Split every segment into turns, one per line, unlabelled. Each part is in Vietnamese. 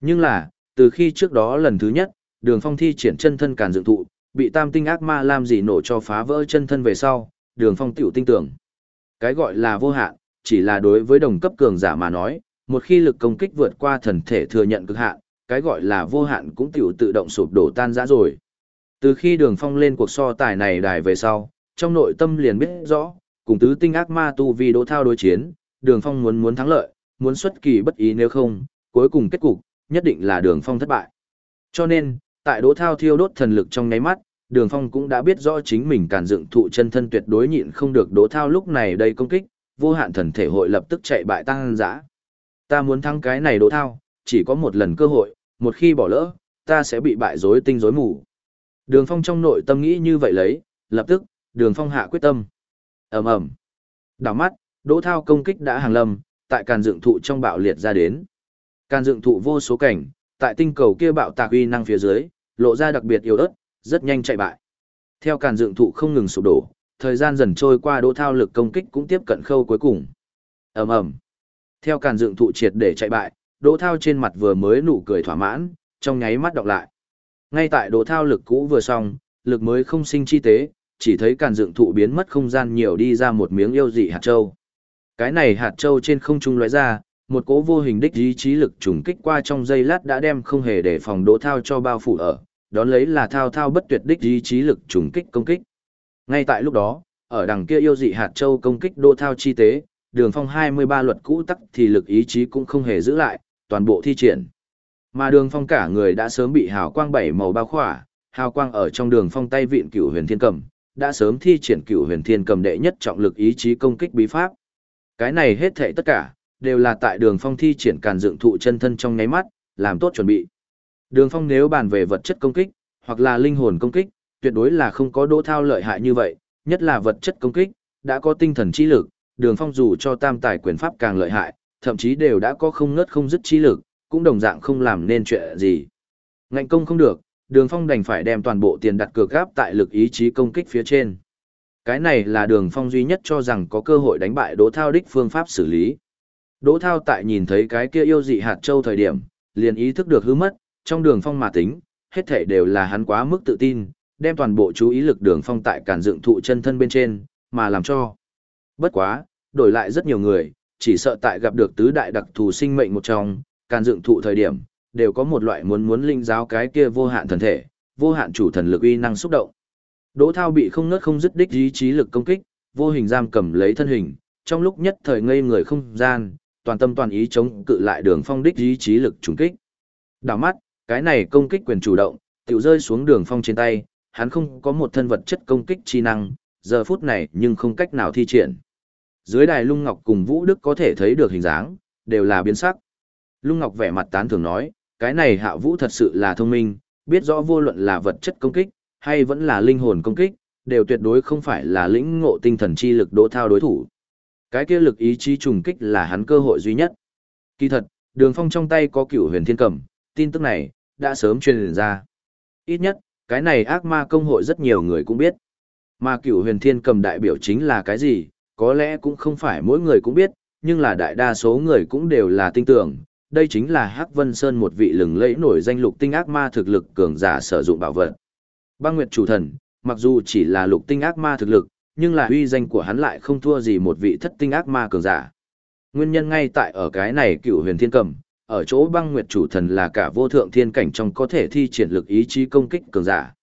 Nhưng là, từ khi trước đó lần thứ nhất, đường phong thi triển chân thân càn dựng thụ, bị tam tinh ác ma làm gì nổ cho phá vỡ chân thân về sau, đường phong tiểu tinh tưởng. Cái gọi là vô hạn, chỉ là đối với đồng cấp cường giả mà nói, một khi lực công kích vượt qua thần thể thừa nhận cực hạn, cái gọi là vô hạn cũng tiểu tự động sụp đổ tan rã rồi. Từ khi đường phong lên cuộc so tài này đài về sau, trong nội tâm liền biết rõ, cùng tứ tinh ác ma tu vi đỗ thao đối chiến, đường phong muốn muốn thắng lợi, muốn xuất kỳ bất ý nếu không, cuối cùng kết cục, nhất định là đường phong thất bại. Cho nên, tại đỗ thao thiêu đốt thần lực trong nháy mắt, đường phong cũng đã biết rõ chính mình càn dựng thụ chân thân tuyệt đối nhịn không được đỗ thao lúc này đây công kích, vô hạn thần thể hội lập tức chạy bại tăng dã. Ta muốn thắng cái này đỗ thao, chỉ có một lần cơ hội, một khi bỏ lỡ, ta sẽ bị bại rối tinh rối mù. Đường phong trong nội tâm nghĩ như vậy lấy, lập tức, đường phong hạ quyết tâm. ầm ầm Đảo mắt, đỗ thao công kích đã hàng lâm, tại càn dựng thụ trong bạo liệt ra đến. Càn dựng thụ vô số cảnh, tại tinh cầu kia bạo tạc uy năng phía dưới, lộ ra đặc biệt yếu ớt, rất nhanh chạy bại. Theo càn dựng thụ không ngừng sụp đổ, thời gian dần trôi qua đỗ thao lực công kích cũng tiếp cận khâu cuối cùng. ầm ầm Theo càn dựng thụ triệt để chạy bại, đỗ thao trên mặt vừa mới nụ cười thỏa mãn, trong nháy mắt đọc lại. Ngay tại đỗ thao lực cũ vừa xong, lực mới không sinh chi tế, chỉ thấy càn dựng thụ biến mất không gian nhiều đi ra một miếng yêu dị hạt châu. Cái này hạt châu trên không trung lóe ra, một cỗ vô hình đích ý chí lực trùng kích qua trong giây lát đã đem không hề để phòng đỗ thao cho bao phủ ở, đón lấy là thao thao bất tuyệt đích ý chí lực trùng kích công kích. Ngay tại lúc đó, ở đằng kia yêu dị hạt châu công kích đỗ thao chi tế, đường phong 23 luật cũ tắc thì lực ý chí cũng không hề giữ lại, toàn bộ thi triển. Mà đường phong cả người đã sớm bị hào quang bảy màu bao khỏa, hào quang ở trong đường phong tay vịn cửu huyền thiên cầm, đã sớm thi triển cửu huyền thiên cầm đệ nhất trọng lực ý chí công kích bí pháp. Cái này hết thệ tất cả, đều là tại đường phong thi triển càn dựng thụ chân thân trong nháy mắt, làm tốt chuẩn bị. Đường phong nếu bàn về vật chất công kích, hoặc là linh hồn công kích, tuyệt đối là không có đỗ thao lợi hại như vậy, nhất là vật chất công kích, đã có tinh thần chi lực, đường phong dù cho tam tài quyền pháp càng lợi hại, thậm chí đều đã có không ngớt không dứt chi lực, cũng đồng dạng không làm nên chuyện gì. Ngạnh công không được, đường phong đành phải đem toàn bộ tiền đặt cược gáp tại lực ý chí công kích phía trên. Cái này là đường phong duy nhất cho rằng có cơ hội đánh bại đỗ thao đích phương pháp xử lý. Đỗ thao tại nhìn thấy cái kia yêu dị hạt châu thời điểm, liền ý thức được hư mất, trong đường phong mà tính, hết thể đều là hắn quá mức tự tin, đem toàn bộ chú ý lực đường phong tại cản dựng thụ chân thân bên trên, mà làm cho. Bất quá, đổi lại rất nhiều người, chỉ sợ tại gặp được tứ đại đặc thù sinh mệnh một trong, càn dựng thụ thời điểm, đều có một loại muốn muốn linh giáo cái kia vô hạn thần thể, vô hạn chủ thần lực uy năng xúc động. Đỗ Thao bị không ngớt không dứt đích ý chí lực công kích, vô hình giam cầm lấy thân hình, trong lúc nhất thời ngây người không gian, toàn tâm toàn ý chống cự lại đường phong đích ý chí lực trùng kích. Đảo mắt, cái này công kích quyền chủ động, tiểu rơi xuống đường phong trên tay, hắn không có một thân vật chất công kích chi năng, giờ phút này nhưng không cách nào thi triển. Dưới đài Lung Ngọc cùng Vũ Đức có thể thấy được hình dáng, đều là biến sắc. Lung Ngọc vẻ mặt tán thưởng nói, cái này hạ vũ thật sự là thông minh, biết rõ vô luận là vật chất công kích, hay vẫn là linh hồn công kích, đều tuyệt đối không phải là lĩnh ngộ tinh thần chi lực đỗ thao đối thủ. Cái kia lực ý chí trùng kích là hắn cơ hội duy nhất. Kỳ thật, đường phong trong tay có cửu huyền thiên cầm, tin tức này, đã sớm truyền ra. Ít nhất, cái này ác ma công hội rất nhiều người cũng biết. Mà cửu huyền thiên cầm đại biểu chính là cái gì, có lẽ cũng không phải mỗi người cũng biết, nhưng là đại đa số người cũng đều là tin tưởng, đây chính là Hắc Vân Sơn một vị lừng lẫy nổi danh lục tinh ác ma thực lực cường giả sử dụng bảo vật. Băng Nguyệt chủ thần, mặc dù chỉ là lục tinh ác ma thực lực, nhưng là uy danh của hắn lại không thua gì một vị thất tinh ác ma cường giả. Nguyên nhân ngay tại ở cái này cựu huyền thiên cầm, ở chỗ băng nguyệt chủ thần là cả vô thượng thiên cảnh trong có thể thi triển lực ý chí công kích cường giả.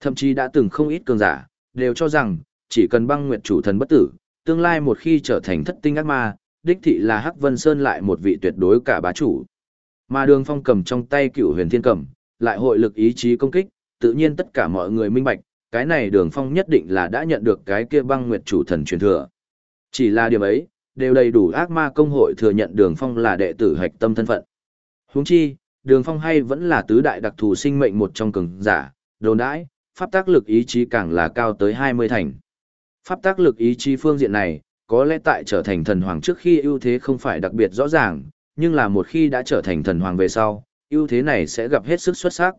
Thậm chí đã từng không ít cường giả, đều cho rằng, chỉ cần băng nguyệt chủ thần bất tử, tương lai một khi trở thành thất tinh ác ma, đích thị là Hắc Vân Sơn lại một vị tuyệt đối cả bá chủ. Mà đường phong cầm trong tay cựu huyền thiên cầm, lại hội lực ý chí công kích, tự nhiên tất cả mọi người minh bạch, cái này đường phong nhất định là đã nhận được cái kia băng nguyệt chủ thần truyền thừa. Chỉ là điểm ấy, đều đầy đủ ác ma công hội thừa nhận đường phong là đệ tử hạch tâm thân phận. Huống chi, đường phong hay vẫn là tứ đại đặc thù sinh mệnh một trong cường giả, đồn đãi, pháp tác lực ý chí càng là cao tới hai mươi thành. Pháp tác lực ý chí phương diện này, có lẽ tại trở thành thần hoàng trước khi ưu thế không phải đặc biệt rõ ràng, nhưng là một khi đã trở thành thần hoàng về sau, ưu thế này sẽ gặp hết sức xuất sắc.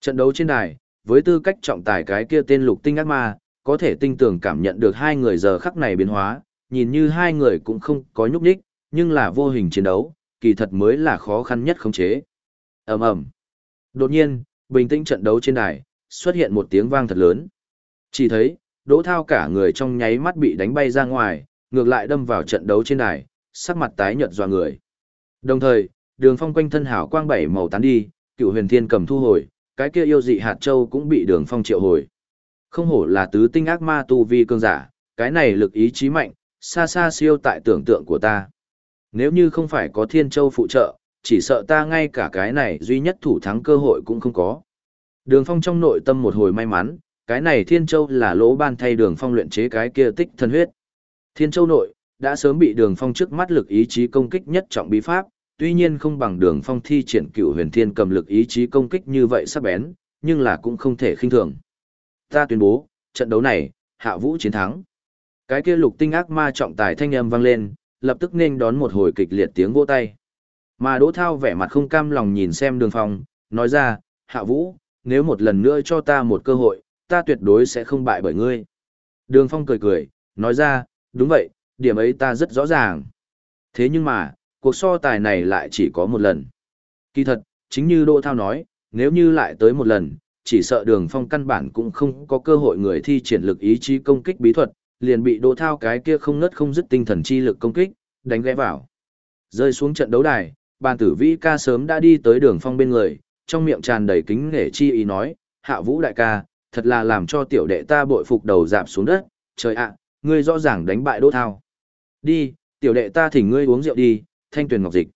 Trận đấu trên đài, với tư cách trọng tài cái kia tên lục tinh ác ma, có thể tinh tường cảm nhận được hai người giờ khắc này biến hóa, nhìn như hai người cũng không có nhúc nhích, nhưng là vô hình chiến đấu, kỳ thật mới là khó khăn nhất khống chế. ầm ầm. Đột nhiên, bình tĩnh trận đấu trên đài, xuất hiện một tiếng vang thật lớn. Chỉ thấy, Đỗ Thao cả người trong nháy mắt bị đánh bay ra ngoài, ngược lại đâm vào trận đấu trên đài, sắc mặt tái nhợt dọa người. Đồng thời, Đường Phong quanh thân hảo quang bảy màu tán đi, Cựu Huyền Thiên cầm thu hồi, cái kia yêu dị hạt châu cũng bị Đường Phong triệu hồi. Không hổ là tứ tinh ác ma tu vi cương giả, cái này lực ý chí mạnh, xa xa siêu tại tưởng tượng của ta. Nếu như không phải có Thiên Châu phụ trợ, chỉ sợ ta ngay cả cái này duy nhất thủ thắng cơ hội cũng không có. Đường Phong trong nội tâm một hồi may mắn, cái này Thiên Châu là lỗ ban thay Đường Phong luyện chế cái kia tích thân huyết. Thiên Châu nội, đã sớm bị Đường Phong trước mắt lực ý chí công kích nhất trọng bí pháp, tuy nhiên không bằng Đường Phong thi triển cựu huyền thiên cầm lực ý chí công kích như vậy sắc bén, nhưng là cũng không thể khinh thường. Ta tuyên bố, trận đấu này, Hạ Vũ chiến thắng. Cái kia lục tinh ác ma trọng tài thanh âm vang lên, lập tức nên đón một hồi kịch liệt tiếng vỗ tay. Mà Đỗ Thao vẻ mặt không cam lòng nhìn xem Đường Phong, nói ra, Hạ Vũ, nếu một lần nữa cho ta một cơ hội, ta tuyệt đối sẽ không bại bởi ngươi. Đường Phong cười cười, nói ra, đúng vậy, điểm ấy ta rất rõ ràng. Thế nhưng mà, cuộc so tài này lại chỉ có một lần. Kỳ thật, chính như Đỗ Thao nói, nếu như lại tới một lần, chỉ sợ đường phong căn bản cũng không có cơ hội người thi triển lực ý chí công kích bí thuật, liền bị Đỗ Thao cái kia không ngớt không dứt tinh thần chi lực công kích, đánh ghé vào. Rơi xuống trận đấu đài, bàn tử vĩ ca sớm đã đi tới đường phong bên người, trong miệng tràn đầy kính nể chi ý nói, hạ vũ đại ca, thật là làm cho tiểu đệ ta bội phục đầu dạp xuống đất, trời ạ, ngươi rõ ràng đánh bại Đỗ Thao. Đi, tiểu đệ ta thỉnh ngươi uống rượu đi, thanh tuyền ngọc dịch.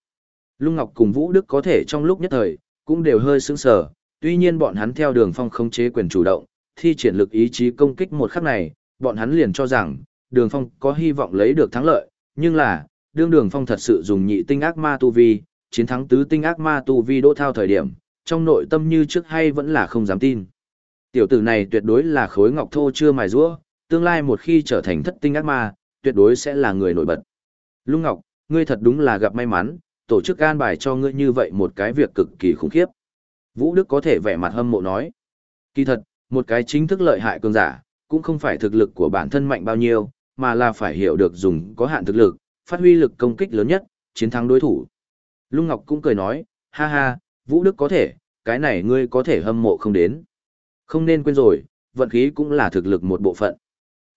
Lung Ngọc cùng Vũ Đức có thể trong lúc nhất thời, cũng đều hơi sững sờ, tuy nhiên bọn hắn theo đường phong khống chế quyền chủ động, thi triển lực ý chí công kích một khắc này, bọn hắn liền cho rằng, đường phong có hy vọng lấy được thắng lợi, nhưng là, đương đường phong thật sự dùng nhị tinh ác ma tu vi, chiến thắng tứ tinh ác ma tu vi đỗ thao thời điểm, trong nội tâm như trước hay vẫn là không dám tin. Tiểu tử này tuyệt đối là khối ngọc thô chưa mài rũa, tương lai một khi trở thành thất tinh ác ma, tuyệt đối sẽ là người nổi bật. Lung Ngọc, ngươi thật đúng là gặp may mắn, tổ chức an bài cho ngươi như vậy một cái việc cực kỳ khủng khiếp. Vũ Đức có thể vẻ mặt hâm mộ nói. Kỳ thật, một cái chính thức lợi hại cường giả, cũng không phải thực lực của bản thân mạnh bao nhiêu, mà là phải hiểu được dùng có hạn thực lực, phát huy lực công kích lớn nhất, chiến thắng đối thủ. Lung Ngọc cũng cười nói, ha ha, Vũ Đức có thể, cái này ngươi có thể hâm mộ không đến. Không nên quên rồi, vận khí cũng là thực lực một bộ phận.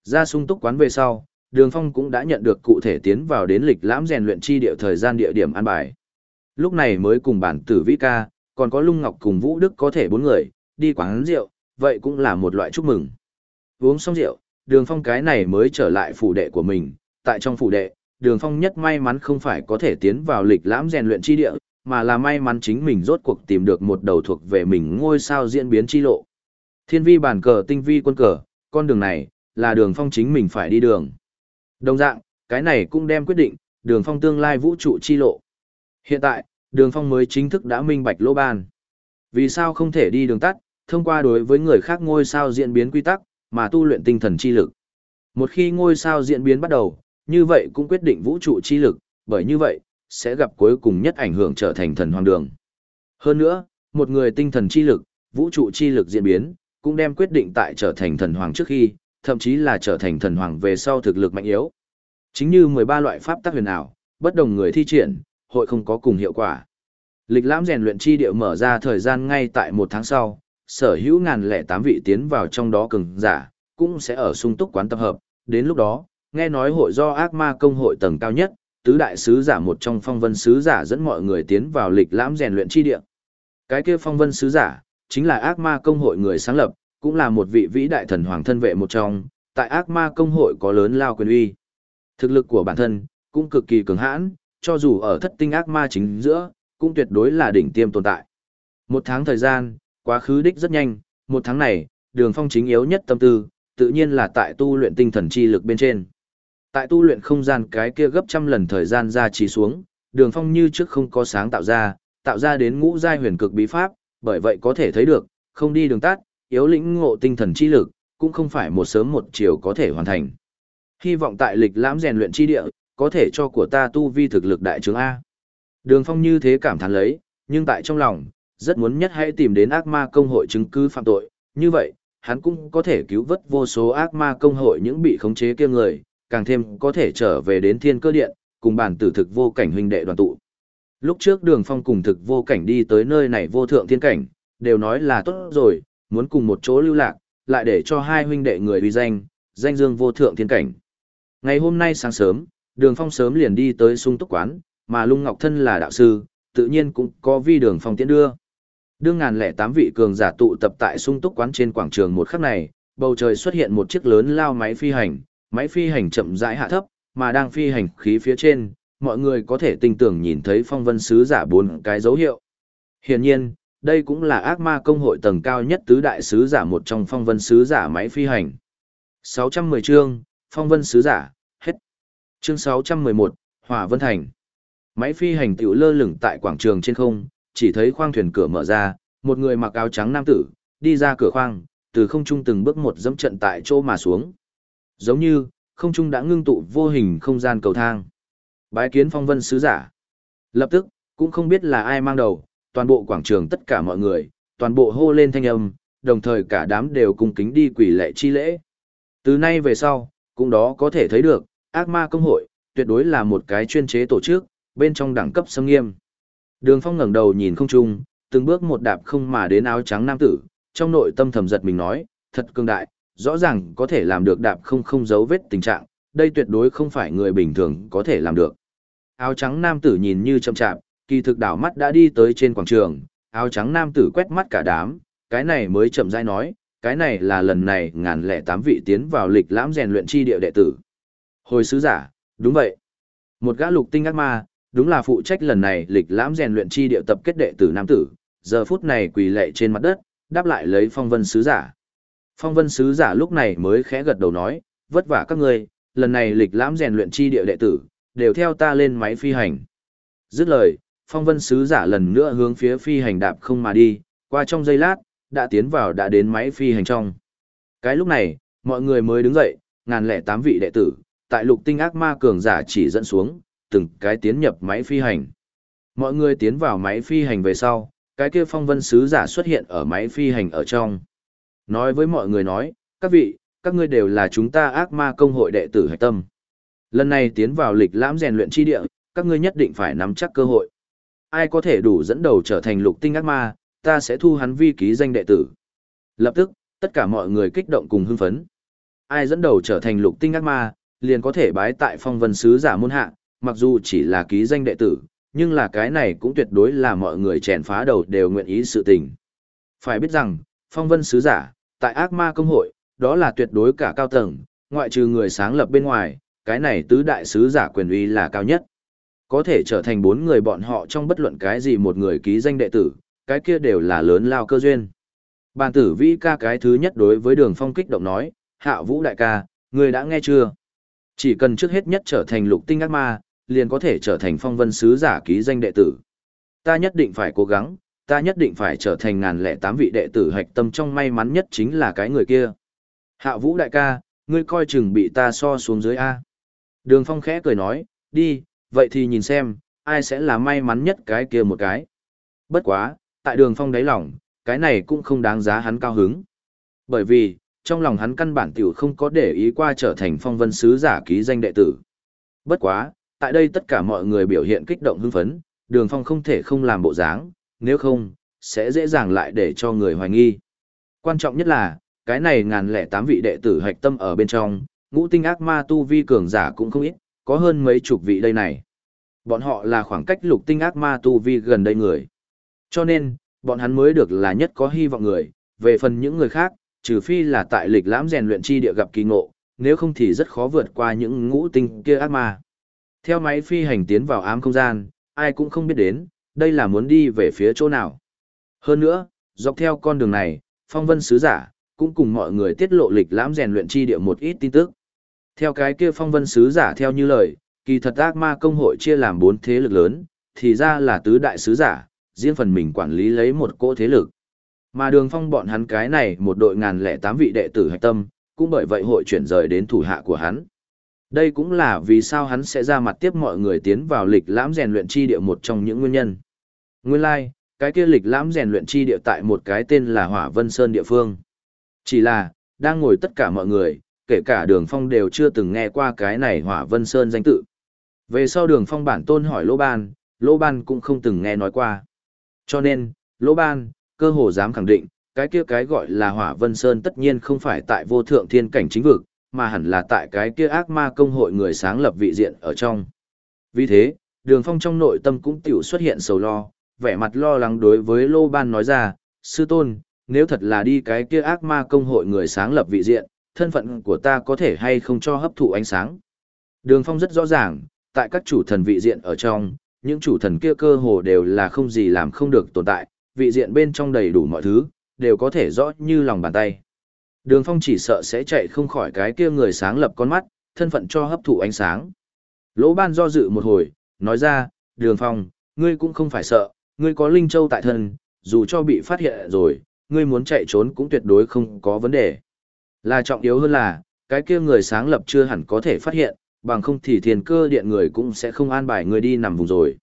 Ra sung túc quán về sau, Đường Phong cũng đã nhận được cụ thể tiến vào đến lịch lãm rèn luyện chi địa thời gian địa điểm an bài. Lúc này mới cùng bản tử vĩ ca, còn có Lung Ngọc cùng Vũ Đức có thể bốn người, đi quán rượu, vậy cũng là một loại chúc mừng. Uống xong rượu, Đường Phong cái này mới trở lại phủ đệ của mình, tại trong phủ đệ, Đường Phong nhất may mắn không phải có thể tiến vào lịch lãm rèn luyện chi địa, mà là may mắn chính mình rốt cuộc tìm được một đầu thuộc về mình ngôi sao diễn biến chi lộ. Thiên vi bản cờ tinh vi quân cờ, con đường này, là đường phong chính mình phải đi đường. Đồng dạng, cái này cũng đem quyết định, đường phong tương lai vũ trụ chi lộ. Hiện tại, đường phong mới chính thức đã minh bạch lỗ ban. Vì sao không thể đi đường tắt, thông qua đối với người khác ngôi sao diễn biến quy tắc, mà tu luyện tinh thần chi lực. Một khi ngôi sao diễn biến bắt đầu, như vậy cũng quyết định vũ trụ chi lực, bởi như vậy, sẽ gặp cuối cùng nhất ảnh hưởng trở thành thần hoàng đường. Hơn nữa, một người tinh thần chi lực, vũ trụ chi lực diễn biến, cũng đem quyết định tại trở thành thần hoàng trước khi, thậm chí là trở thành thần hoàng về sau thực lực mạnh yếu. Chính như 13 loại pháp tắc huyền ảo, bất đồng người thi triển, hội không có cùng hiệu quả. Lịch lãm rèn luyện chi địa mở ra thời gian ngay tại một tháng sau, sở hữu ngàn lẻ tám vị tiến vào trong đó cường giả, cũng sẽ ở sung túc quán tập hợp, đến lúc đó, nghe nói hội do ác ma công hội tầng cao nhất, tứ đại sứ giả một trong phong vân sứ giả dẫn mọi người tiến vào lịch lãm rèn luyện chi địa. Cái kia phong vân sứ giả, chính là ác ma công hội người sáng lập, cũng là một vị vĩ đại thần hoàng thân vệ một trong, tại ác ma công hội có lớn lao quyền uy. Thực lực của bản thân, cũng cực kỳ cường hãn, cho dù ở thất tinh ác ma chính giữa, cũng tuyệt đối là đỉnh tiêm tồn tại. Một tháng thời gian, quá khứ đích rất nhanh, một tháng này, đường phong chính yếu nhất tâm tư, tự nhiên là tại tu luyện tinh thần chi lực bên trên. Tại tu luyện không gian cái kia gấp trăm lần thời gian ra trí xuống, đường phong như trước không có sáng tạo ra, tạo ra đến ngũ giai huyền cực bí pháp, bởi vậy có thể thấy được, không đi đường tắt, yếu lĩnh ngộ tinh thần chi lực, cũng không phải một sớm một chiều có thể hoàn thành. Hy vọng tại lịch lãm rèn luyện chi địa, có thể cho của ta tu vi thực lực đại chứng A. Đường phong như thế cảm thán lấy, nhưng tại trong lòng, rất muốn nhất hãy tìm đến ác ma công hội chứng cứ phạm tội, như vậy, hắn cũng có thể cứu vớt vô số ác ma công hội những bị khống chế kia người, càng thêm có thể trở về đến thiên cơ điện, cùng bản tử thực vô cảnh huynh đệ đoàn tụ. Lúc trước đường phong cùng thực vô cảnh đi tới nơi này vô thượng thiên cảnh, đều nói là tốt rồi, muốn cùng một chỗ lưu lạc, lại để cho hai huynh đệ người uy danh, danh dương vô thượng thiên cảnh. Ngày hôm nay sáng sớm, đường phong sớm liền đi tới sung túc quán, mà lung ngọc thân là đạo sư, tự nhiên cũng có vi đường phong tiến đưa. Đương ngàn lẻ tám vị cường giả tụ tập tại sung túc quán trên quảng trường một khắc này, bầu trời xuất hiện một chiếc lớn lao máy phi hành, máy phi hành chậm rãi hạ thấp, mà đang phi hành khí phía trên, mọi người có thể tinh tưởng nhìn thấy phong vân sứ giả bốn cái dấu hiệu. Hiển nhiên, đây cũng là ác ma công hội tầng cao nhất tứ đại sứ giả một trong phong vân sứ giả máy phi hành. 610 chương, phong vân sứ giả, hết. Chương 611, Hỏa Vân Thành. Máy phi hành tiểu lơ lửng tại quảng trường trên không, chỉ thấy khoang thuyền cửa mở ra, một người mặc áo trắng nam tử, đi ra cửa khoang, từ không trung từng bước một dẫm trận tại chỗ mà xuống. Giống như, không trung đã ngưng tụ vô hình không gian cầu thang. Bái kiến phong vân sứ giả. Lập tức, cũng không biết là ai mang đầu, toàn bộ quảng trường tất cả mọi người, toàn bộ hô lên thanh âm, đồng thời cả đám đều cung kính đi quỷ lệ chi lễ. Từ nay về sau, cũng đó có thể thấy được, ác ma công hội, tuyệt đối là một cái chuyên chế tổ chức, bên trong đẳng cấp sâm nghiêm. Đường phong ngẩng đầu nhìn không trung, từng bước một đạp không mà đến áo trắng nam tử, trong nội tâm thầm giật mình nói, thật cương đại, rõ ràng có thể làm được đạp không không dấu vết tình trạng, đây tuyệt đối không phải người bình thường có thể làm được. Áo trắng nam tử nhìn như chậm chạp, kỳ thực đảo mắt đã đi tới trên quảng trường, áo trắng nam tử quét mắt cả đám, cái này mới chậm rãi nói, cái này là lần này ngàn lẻ tám vị tiến vào lịch lãm rèn luyện chi địa đệ tử. Hồi sứ giả, đúng vậy. Một gã lục tinh ác ma, đúng là phụ trách lần này lịch lãm rèn luyện chi địa tập kết đệ tử nam tử, giờ phút này quỳ lệ trên mặt đất, đáp lại lấy phong vân sứ giả. Phong vân sứ giả lúc này mới khẽ gật đầu nói, vất vả các ngươi, lần này lịch lãm rèn luyện chi địa đệ tử, đều theo ta lên máy phi hành. Dứt lời, phong vân sứ giả lần nữa hướng phía phi hành đạp không mà đi, qua trong giây lát, đã tiến vào đã đến máy phi hành trong. Cái lúc này, mọi người mới đứng dậy, ngàn lẻ tám vị đệ tử, tại lục tinh ác ma cường giả chỉ dẫn xuống, từng cái tiến nhập máy phi hành. Mọi người tiến vào máy phi hành về sau, cái kia phong vân sứ giả xuất hiện ở máy phi hành ở trong. Nói với mọi người nói, các vị, các ngươi đều là chúng ta ác ma công hội đệ tử hạch tâm. Lần này tiến vào lịch lãm rèn luyện chi địa, các ngươi nhất định phải nắm chắc cơ hội. Ai có thể đủ dẫn đầu trở thành lục tinh ác ma, ta sẽ thu hắn vi ký danh đệ tử. Lập tức, tất cả mọi người kích động cùng hưng phấn. Ai dẫn đầu trở thành lục tinh ác ma, liền có thể bái tại phong vân sứ giả môn hạ, mặc dù chỉ là ký danh đệ tử, nhưng là cái này cũng tuyệt đối là mọi người chèn phá đầu đều nguyện ý sự tình. Phải biết rằng, phong vân sứ giả, tại ác ma công hội, đó là tuyệt đối cả cao tầng, ngoại trừ người sáng lập bên ngoài, cái này tứ đại sứ giả quyền uy là cao nhất. Có thể trở thành bốn người bọn họ trong bất luận cái gì một người ký danh đệ tử, cái kia đều là lớn lao cơ duyên. Bàn tử vĩ ca cái thứ nhất đối với đường phong kích động nói, hạ vũ đại ca, người đã nghe chưa? Chỉ cần trước hết nhất trở thành lục tinh ác ma, liền có thể trở thành phong vân sứ giả ký danh đệ tử. Ta nhất định phải cố gắng, ta nhất định phải trở thành ngàn lẻ tám vị đệ tử hạch tâm trong may mắn nhất chính là cái người kia. Hạ vũ đại ca, ngươi coi chừng bị ta so xuống dưới A. Đường phong khẽ cười nói, đi, vậy thì nhìn xem, ai sẽ là may mắn nhất cái kia một cái. Bất quá, tại đường phong đáy lòng, cái này cũng không đáng giá hắn cao hứng. Bởi vì, trong lòng hắn căn bản tiểu không có để ý qua trở thành phong vân sứ giả ký danh đệ tử. Bất quá, tại đây tất cả mọi người biểu hiện kích động hưng phấn, đường phong không thể không làm bộ dáng, nếu không, sẽ dễ dàng lại để cho người hoài nghi. Quan trọng nhất là, cái này ngàn lẻ tám vị đệ tử hạch tâm ở bên trong, ngũ tinh ác ma tu vi cường giả cũng không ít, có hơn mấy chục vị đây này. Bọn họ là khoảng cách lục tinh ác ma tu vi gần đây người. Cho nên, bọn hắn mới được là nhất có hy vọng người, về phần những người khác, trừ phi là tại lịch lãm rèn luyện chi địa gặp kỳ ngộ, nếu không thì rất khó vượt qua những ngũ tinh kia ác ma. Theo máy phi hành tiến vào ám không gian, ai cũng không biết đến, đây là muốn đi về phía chỗ nào. Hơn nữa, dọc theo con đường này, phong vân sứ giả, cũng cùng mọi người tiết lộ lịch lãm rèn luyện chi địa một ít tin tức. Theo cái kia phong vân sứ giả theo như lời, kỳ thật ác ma công hội chia làm bốn thế lực lớn, thì ra là tứ đại sứ giả, riêng phần mình quản lý lấy một cỗ thế lực. Mà đường phong bọn hắn cái này một đội ngàn lẻ tám vị đệ tử hạch tâm, cũng bởi vậy hội chuyển rời đến thủ hạ của hắn. Đây cũng là vì sao hắn sẽ ra mặt tiếp mọi người tiến vào lịch lãm rèn luyện chi địa một trong những nguyên nhân. Nguyên lai, like, cái kia lịch lãm rèn luyện chi địa tại một cái tên là Hỏa Vân Sơn địa phương. Chỉ là, đang ngồi tất cả mọi người, kể cả đường phong đều chưa từng nghe qua cái này Hỏa Vân Sơn danh tự. Về sau đường phong bản tôn hỏi Lỗ Ban, Lỗ Ban cũng không từng nghe nói qua. Cho nên, Lỗ Ban, cơ hồ dám khẳng định, cái kia cái gọi là Hỏa Vân Sơn tất nhiên không phải tại vô thượng thiên cảnh chính vực, mà hẳn là tại cái kia ác ma công hội người sáng lập vị diện ở trong. Vì thế, Đường Phong trong nội tâm cũng tiểu xuất hiện sầu lo, vẻ mặt lo lắng đối với Lô Ban nói ra, sư tôn, nếu thật là đi cái kia ác ma công hội người sáng lập vị diện, thân phận của ta có thể hay không cho hấp thụ ánh sáng. Đường Phong rất rõ ràng, tại các chủ thần vị diện ở trong, những chủ thần kia cơ hồ đều là không gì làm không được tồn tại, vị diện bên trong đầy đủ mọi thứ, đều có thể rõ như lòng bàn tay. Đường Phong chỉ sợ sẽ chạy không khỏi cái kia người sáng lập con mắt, thân phận cho hấp thụ ánh sáng. Lỗ ban do dự một hồi, nói ra, Đường Phong, ngươi cũng không phải sợ, ngươi có Linh Châu tại thân, dù cho bị phát hiện rồi, ngươi muốn chạy trốn cũng tuyệt đối không có vấn đề. Là trọng yếu hơn là, cái kia người sáng lập chưa hẳn có thể phát hiện, bằng không thì thiền cơ điện người cũng sẽ không an bài người đi nằm vùng rồi.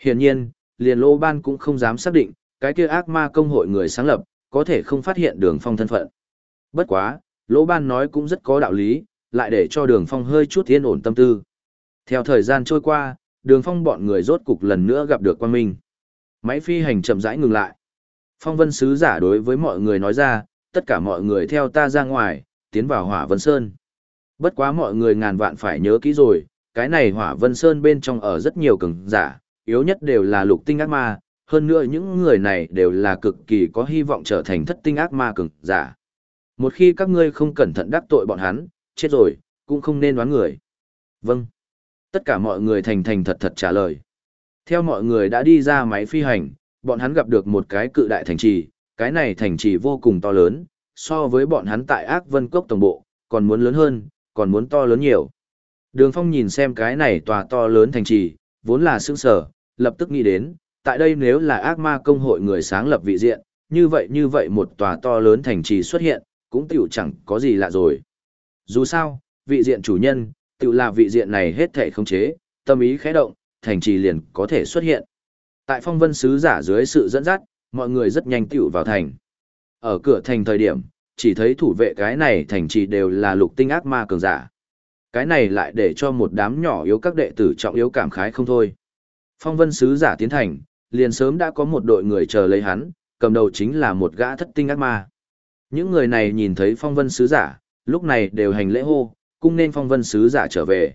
Hiển nhiên, liền lô ban cũng không dám xác định, cái kia ác ma công hội người sáng lập, có thể không phát hiện đường phong thân phận. Bất quá, lỗ ban nói cũng rất có đạo lý, lại để cho đường phong hơi chút yên ổn tâm tư. Theo thời gian trôi qua, đường phong bọn người rốt cục lần nữa gặp được quan minh. Máy phi hành chậm rãi ngừng lại. Phong vân sứ giả đối với mọi người nói ra, tất cả mọi người theo ta ra ngoài, tiến vào hỏa vân sơn. Bất quá mọi người ngàn vạn phải nhớ kỹ rồi, cái này hỏa vân sơn bên trong ở rất nhiều cường giả, yếu nhất đều là lục tinh ác ma, hơn nữa những người này đều là cực kỳ có hy vọng trở thành thất tinh ác ma cường giả. Một khi các ngươi không cẩn thận đắc tội bọn hắn, chết rồi, cũng không nên đoán người. Vâng. Tất cả mọi người thành thành thật thật trả lời. Theo mọi người đã đi ra máy phi hành, bọn hắn gặp được một cái cự đại thành trì, cái này thành trì vô cùng to lớn, so với bọn hắn tại ác vân cốc tổng bộ, còn muốn lớn hơn, còn muốn to lớn nhiều. Đường Phong nhìn xem cái này tòa to lớn thành trì, vốn là sững sở, lập tức nghĩ đến, tại đây nếu là ác ma công hội người sáng lập vị diện, như vậy như vậy một tòa to lớn thành trì xuất hiện, cũng tiểu chẳng có gì lạ rồi. Dù sao, vị diện chủ nhân, tiểu là vị diện này hết thể không chế, tâm ý khẽ động, thành trì liền có thể xuất hiện. Tại phong vân sứ giả dưới sự dẫn dắt, mọi người rất nhanh tựu vào thành. Ở cửa thành thời điểm, chỉ thấy thủ vệ cái này thành trì đều là lục tinh ác ma cường giả. Cái này lại để cho một đám nhỏ yếu các đệ tử trọng yếu cảm khái không thôi. Phong vân sứ giả tiến thành, liền sớm đã có một đội người chờ lấy hắn, cầm đầu chính là một gã thất tinh ác ma. Những người này nhìn thấy phong vân sứ giả, lúc này đều hành lễ hô, cung nên phong vân sứ giả trở về.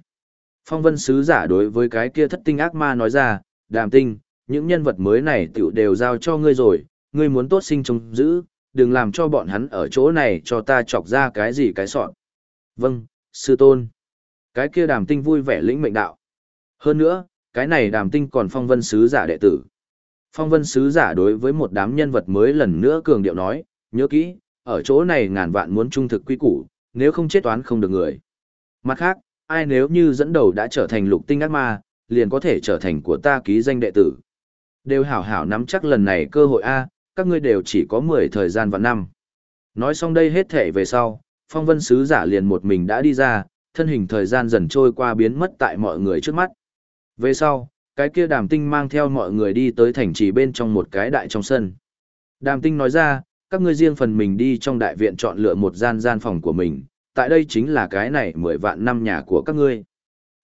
Phong vân sứ giả đối với cái kia thất tinh ác ma nói ra, đàm tinh, những nhân vật mới này tiểu đều giao cho ngươi rồi, ngươi muốn tốt sinh trông giữ, đừng làm cho bọn hắn ở chỗ này cho ta chọc ra cái gì cái sọn. Vâng, sư tôn. Cái kia đàm tinh vui vẻ lĩnh mệnh đạo. Hơn nữa, cái này đàm tinh còn phong vân sứ giả đệ tử. Phong vân sứ giả đối với một đám nhân vật mới lần nữa cường điệu nói, nhớ kỹ, ở chỗ này ngàn vạn muốn trung thực quy củ, nếu không chết toán không được người. Mặt khác, ai nếu như dẫn đầu đã trở thành lục tinh ác ma, liền có thể trở thành của ta ký danh đệ tử. Đều hảo hảo nắm chắc lần này cơ hội A, các ngươi đều chỉ có 10 thời gian và năm. Nói xong đây hết thể về sau, phong vân sứ giả liền một mình đã đi ra, thân hình thời gian dần trôi qua biến mất tại mọi người trước mắt. Về sau, cái kia đàm tinh mang theo mọi người đi tới thành trì bên trong một cái đại trong sân. Đàm tinh nói ra, các ngươi riêng phần mình đi trong đại viện chọn lựa một gian gian phòng của mình, tại đây chính là cái này 10 vạn năm nhà của các ngươi.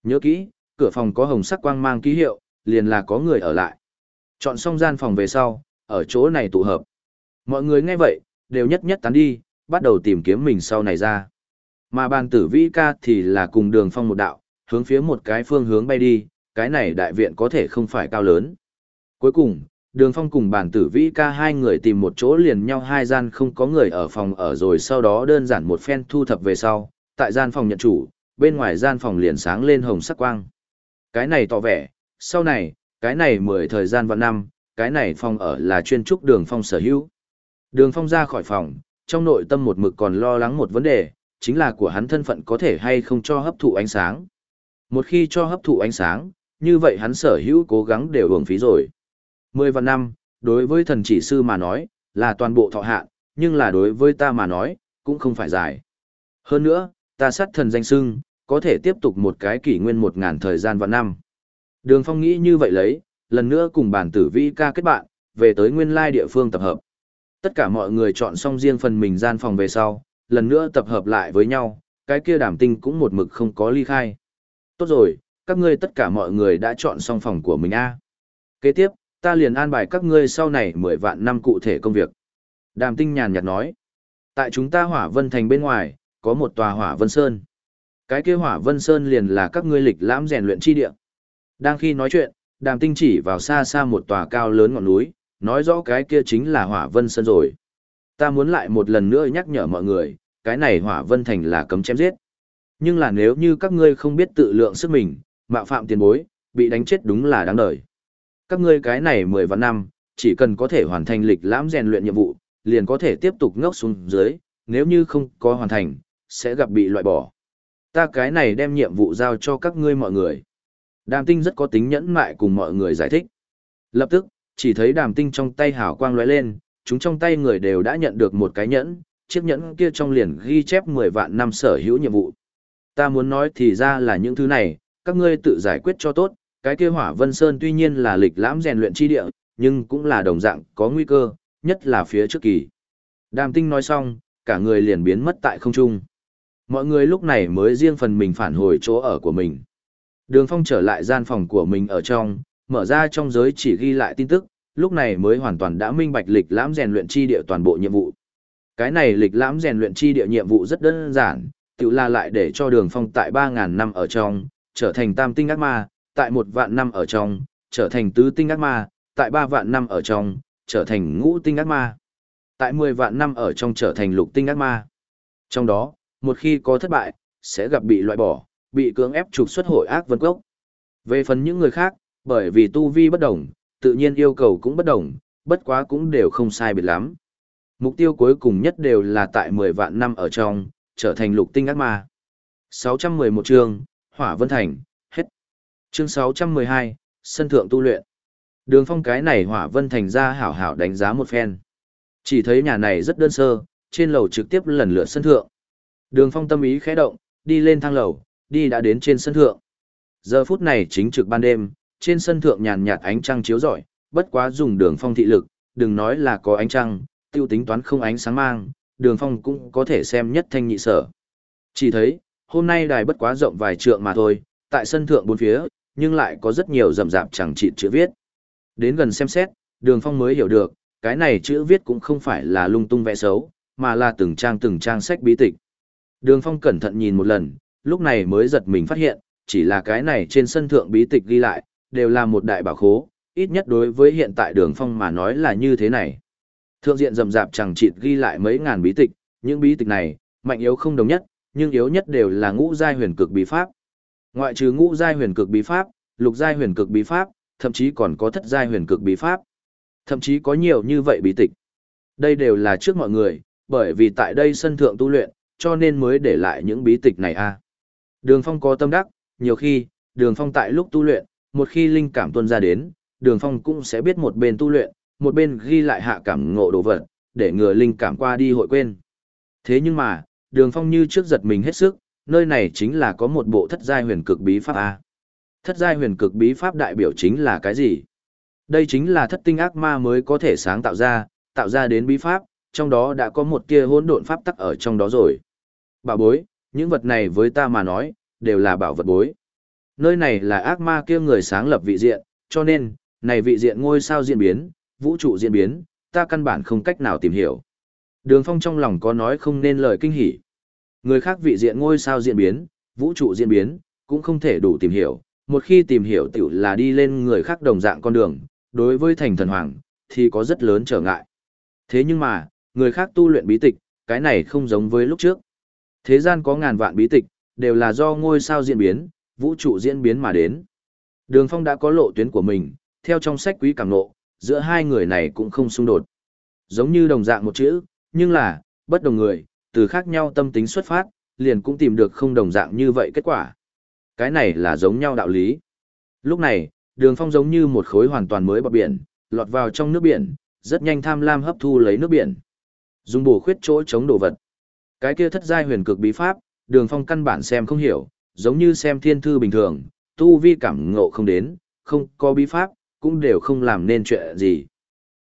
Nhớ kỹ, cửa phòng có hồng sắc quang mang ký hiệu, liền là có người ở lại. Chọn xong gian phòng về sau, ở chỗ này tụ hợp. Mọi người nghe vậy, đều nhất nhất tán đi, bắt đầu tìm kiếm mình sau này ra. Mà bàn tử vĩ ca thì là cùng đường phong một đạo, hướng phía một cái phương hướng bay đi, cái này đại viện có thể không phải cao lớn. Cuối cùng, đường phong cùng bàn tử vĩ ca hai người tìm một chỗ liền nhau hai gian không có người ở phòng ở rồi sau đó đơn giản một phen thu thập về sau, tại gian phòng nhận chủ, bên ngoài gian phòng liền sáng lên hồng sắc quang. Cái này tỏ vẻ, sau này, cái này mười thời gian vạn năm, cái này phòng ở là chuyên trúc đường phong sở hữu. Đường phong ra khỏi phòng, trong nội tâm một mực còn lo lắng một vấn đề, chính là của hắn thân phận có thể hay không cho hấp thụ ánh sáng. Một khi cho hấp thụ ánh sáng, như vậy hắn sở hữu cố gắng đều hưởng phí rồi. Mười vạn năm, đối với thần chỉ sư mà nói, là toàn bộ thọ hạn, nhưng là đối với ta mà nói, cũng không phải dài. Hơn nữa, ta sát thần danh sưng, có thể tiếp tục một cái kỷ nguyên một ngàn thời gian và năm. Đường Phong nghĩ như vậy lấy, lần nữa cùng bản tử vi ca kết bạn, về tới nguyên lai địa phương tập hợp. Tất cả mọi người chọn xong riêng phần mình gian phòng về sau, lần nữa tập hợp lại với nhau, cái kia đảm tinh cũng một mực không có ly khai. Tốt rồi, các ngươi tất cả mọi người đã chọn xong phòng của mình a Kế tiếp, ta liền an bài các ngươi sau này 10 vạn năm cụ thể công việc. Đàm tinh nhàn nhạt nói. Tại chúng ta hỏa vân thành bên ngoài, có một tòa hỏa vân sơn. Cái kia hỏa vân sơn liền là các ngươi lịch lãm rèn luyện chi địa. Đang khi nói chuyện, đàm tinh chỉ vào xa xa một tòa cao lớn ngọn núi, nói rõ cái kia chính là hỏa vân sơn rồi. Ta muốn lại một lần nữa nhắc nhở mọi người, cái này hỏa vân thành là cấm chém giết. Nhưng là nếu như các ngươi không biết tự lượng sức mình, mạo phạm tiền bối, bị đánh chết đúng là đáng đời. Các ngươi cái này mười vạn năm, chỉ cần có thể hoàn thành lịch lãm rèn luyện nhiệm vụ, liền có thể tiếp tục ngốc xuống dưới, nếu như không có hoàn thành, sẽ gặp bị loại bỏ. Ta cái này đem nhiệm vụ giao cho các ngươi mọi người. Đàm tinh rất có tính nhẫn mại cùng mọi người giải thích. Lập tức, chỉ thấy đàm tinh trong tay hào quang lóe lên, chúng trong tay người đều đã nhận được một cái nhẫn, chiếc nhẫn kia trong liền ghi chép 10 vạn năm sở hữu nhiệm vụ. Ta muốn nói thì ra là những thứ này, các ngươi tự giải quyết cho tốt, cái kia hỏa vân sơn tuy nhiên là lịch lãm rèn luyện chi địa, nhưng cũng là đồng dạng có nguy cơ, nhất là phía trước kỳ. Đàm tinh nói xong, cả người liền biến mất tại không trung. Mọi người lúc này mới riêng phần mình phản hồi chỗ ở của mình. Đường phong trở lại gian phòng của mình ở trong, mở ra trong giới chỉ ghi lại tin tức, lúc này mới hoàn toàn đã minh bạch lịch lãm rèn luyện chi địa toàn bộ nhiệm vụ. Cái này lịch lãm rèn luyện chi địa nhiệm vụ rất đơn giản, tự là lại để cho đường phong tại 3.000 năm ở trong, trở thành tam tinh ác ma, tại một vạn năm ở trong, trở thành tứ tinh ác ma, tại ba vạn năm ở trong, trở thành ngũ tinh ác ma, tại 10 vạn năm ở trong trở thành lục tinh ác ma. Trong đó, một khi có thất bại, sẽ gặp bị loại bỏ, bị cưỡng ép trục xuất hội ác vân cốc. Về phần những người khác, bởi vì tu vi bất đồng, tự nhiên yêu cầu cũng bất đồng, bất quá cũng đều không sai biệt lắm. Mục tiêu cuối cùng nhất đều là tại 10 vạn năm ở trong, trở thành lục tinh ác ma. 611 chương, Hỏa Vân Thành, hết. Chương 612, Sân Thượng Tu Luyện. Đường phong cái này Hỏa Vân Thành ra hảo hảo đánh giá một phen. Chỉ thấy nhà này rất đơn sơ, trên lầu trực tiếp lần lượt sân thượng. Đường phong tâm ý khẽ động, đi lên thang lầu, đi đã đến trên sân thượng. Giờ phút này chính trực ban đêm, trên sân thượng nhàn nhạt ánh trăng chiếu rọi, bất quá dùng đường phong thị lực, đừng nói là có ánh trăng, tiêu tính toán không ánh sáng mang, đường phong cũng có thể xem nhất thanh nhị sở. Chỉ thấy, hôm nay đài bất quá rộng vài trượng mà thôi, tại sân thượng bốn phía, nhưng lại có rất nhiều rậm rạp chẳng chịt chữ viết. Đến gần xem xét, đường phong mới hiểu được, cái này chữ viết cũng không phải là lung tung vẽ xấu, mà là từng trang từng trang sách bí tịch. Đường phong cẩn thận nhìn một lần, lúc này mới giật mình phát hiện, chỉ là cái này trên sân thượng bí tịch ghi lại, đều là một đại bảo khố, ít nhất đối với hiện tại đường phong mà nói là như thế này. Thượng diện rầm rạp chẳng chịt ghi lại mấy ngàn bí tịch, những bí tịch này, mạnh yếu không đồng nhất, nhưng yếu nhất đều là ngũ giai huyền cực bí pháp. Ngoại trừ ngũ giai huyền cực bí pháp, lục giai huyền cực bí pháp, thậm chí còn có thất giai huyền cực bí pháp. Thậm chí có nhiều như vậy bí tịch. Đây đều là trước mọi người, bởi vì tại đây sân thượng tu luyện, cho nên mới để lại những bí tịch này a. Đường Phong có tâm đắc, nhiều khi, Đường Phong tại lúc tu luyện, một khi linh cảm tuôn ra đến, Đường Phong cũng sẽ biết một bên tu luyện, một bên ghi lại hạ cảm ngộ đồ vật, để ngừa linh cảm qua đi hội quên. Thế nhưng mà, Đường Phong như trước giật mình hết sức, nơi này chính là có một bộ thất giai huyền cực bí pháp a. Thất giai huyền cực bí pháp đại biểu chính là cái gì? Đây chính là thất tinh ác ma mới có thể sáng tạo ra, tạo ra đến bí pháp, trong đó đã có một tia hỗn độn pháp tắc ở trong đó rồi. Bà bối, những vật này với ta mà nói, đều là bảo vật bối. Nơi này là ác ma kia người sáng lập vị diện, cho nên, này vị diện ngôi sao diễn biến, vũ trụ diễn biến, ta căn bản không cách nào tìm hiểu. Đường Phong trong lòng có nói không nên lời kinh hỉ. Người khác vị diện ngôi sao diễn biến, vũ trụ diễn biến, cũng không thể đủ tìm hiểu, một khi tìm hiểu tiểu là đi lên người khác đồng dạng con đường, đối với thành thần hoàng, thì có rất lớn trở ngại. Thế nhưng mà, người khác tu luyện bí tịch, cái này không giống với lúc trước. Thế gian có ngàn vạn bí tịch, đều là do ngôi sao diễn biến, vũ trụ diễn biến mà đến. Đường Phong đã có lộ tuyến của mình, theo trong sách quý cảm nộ, giữa hai người này cũng không xung đột. Giống như đồng dạng một chữ, nhưng là, bất đồng người, từ khác nhau tâm tính xuất phát, liền cũng tìm được không đồng dạng như vậy kết quả. Cái này là giống nhau đạo lý. Lúc này, đường phong giống như một khối hoàn toàn mới bọt biển, lọt vào trong nước biển, rất nhanh tham lam hấp thu lấy nước biển. Dùng bổ khuyết chỗ chống đồ vật. Cái kia thất giai huyền cực bí pháp, đường phong căn bản xem không hiểu, giống như xem thiên thư bình thường, tu vi cảm ngộ không đến, không có bí pháp, cũng đều không làm nên chuyện gì.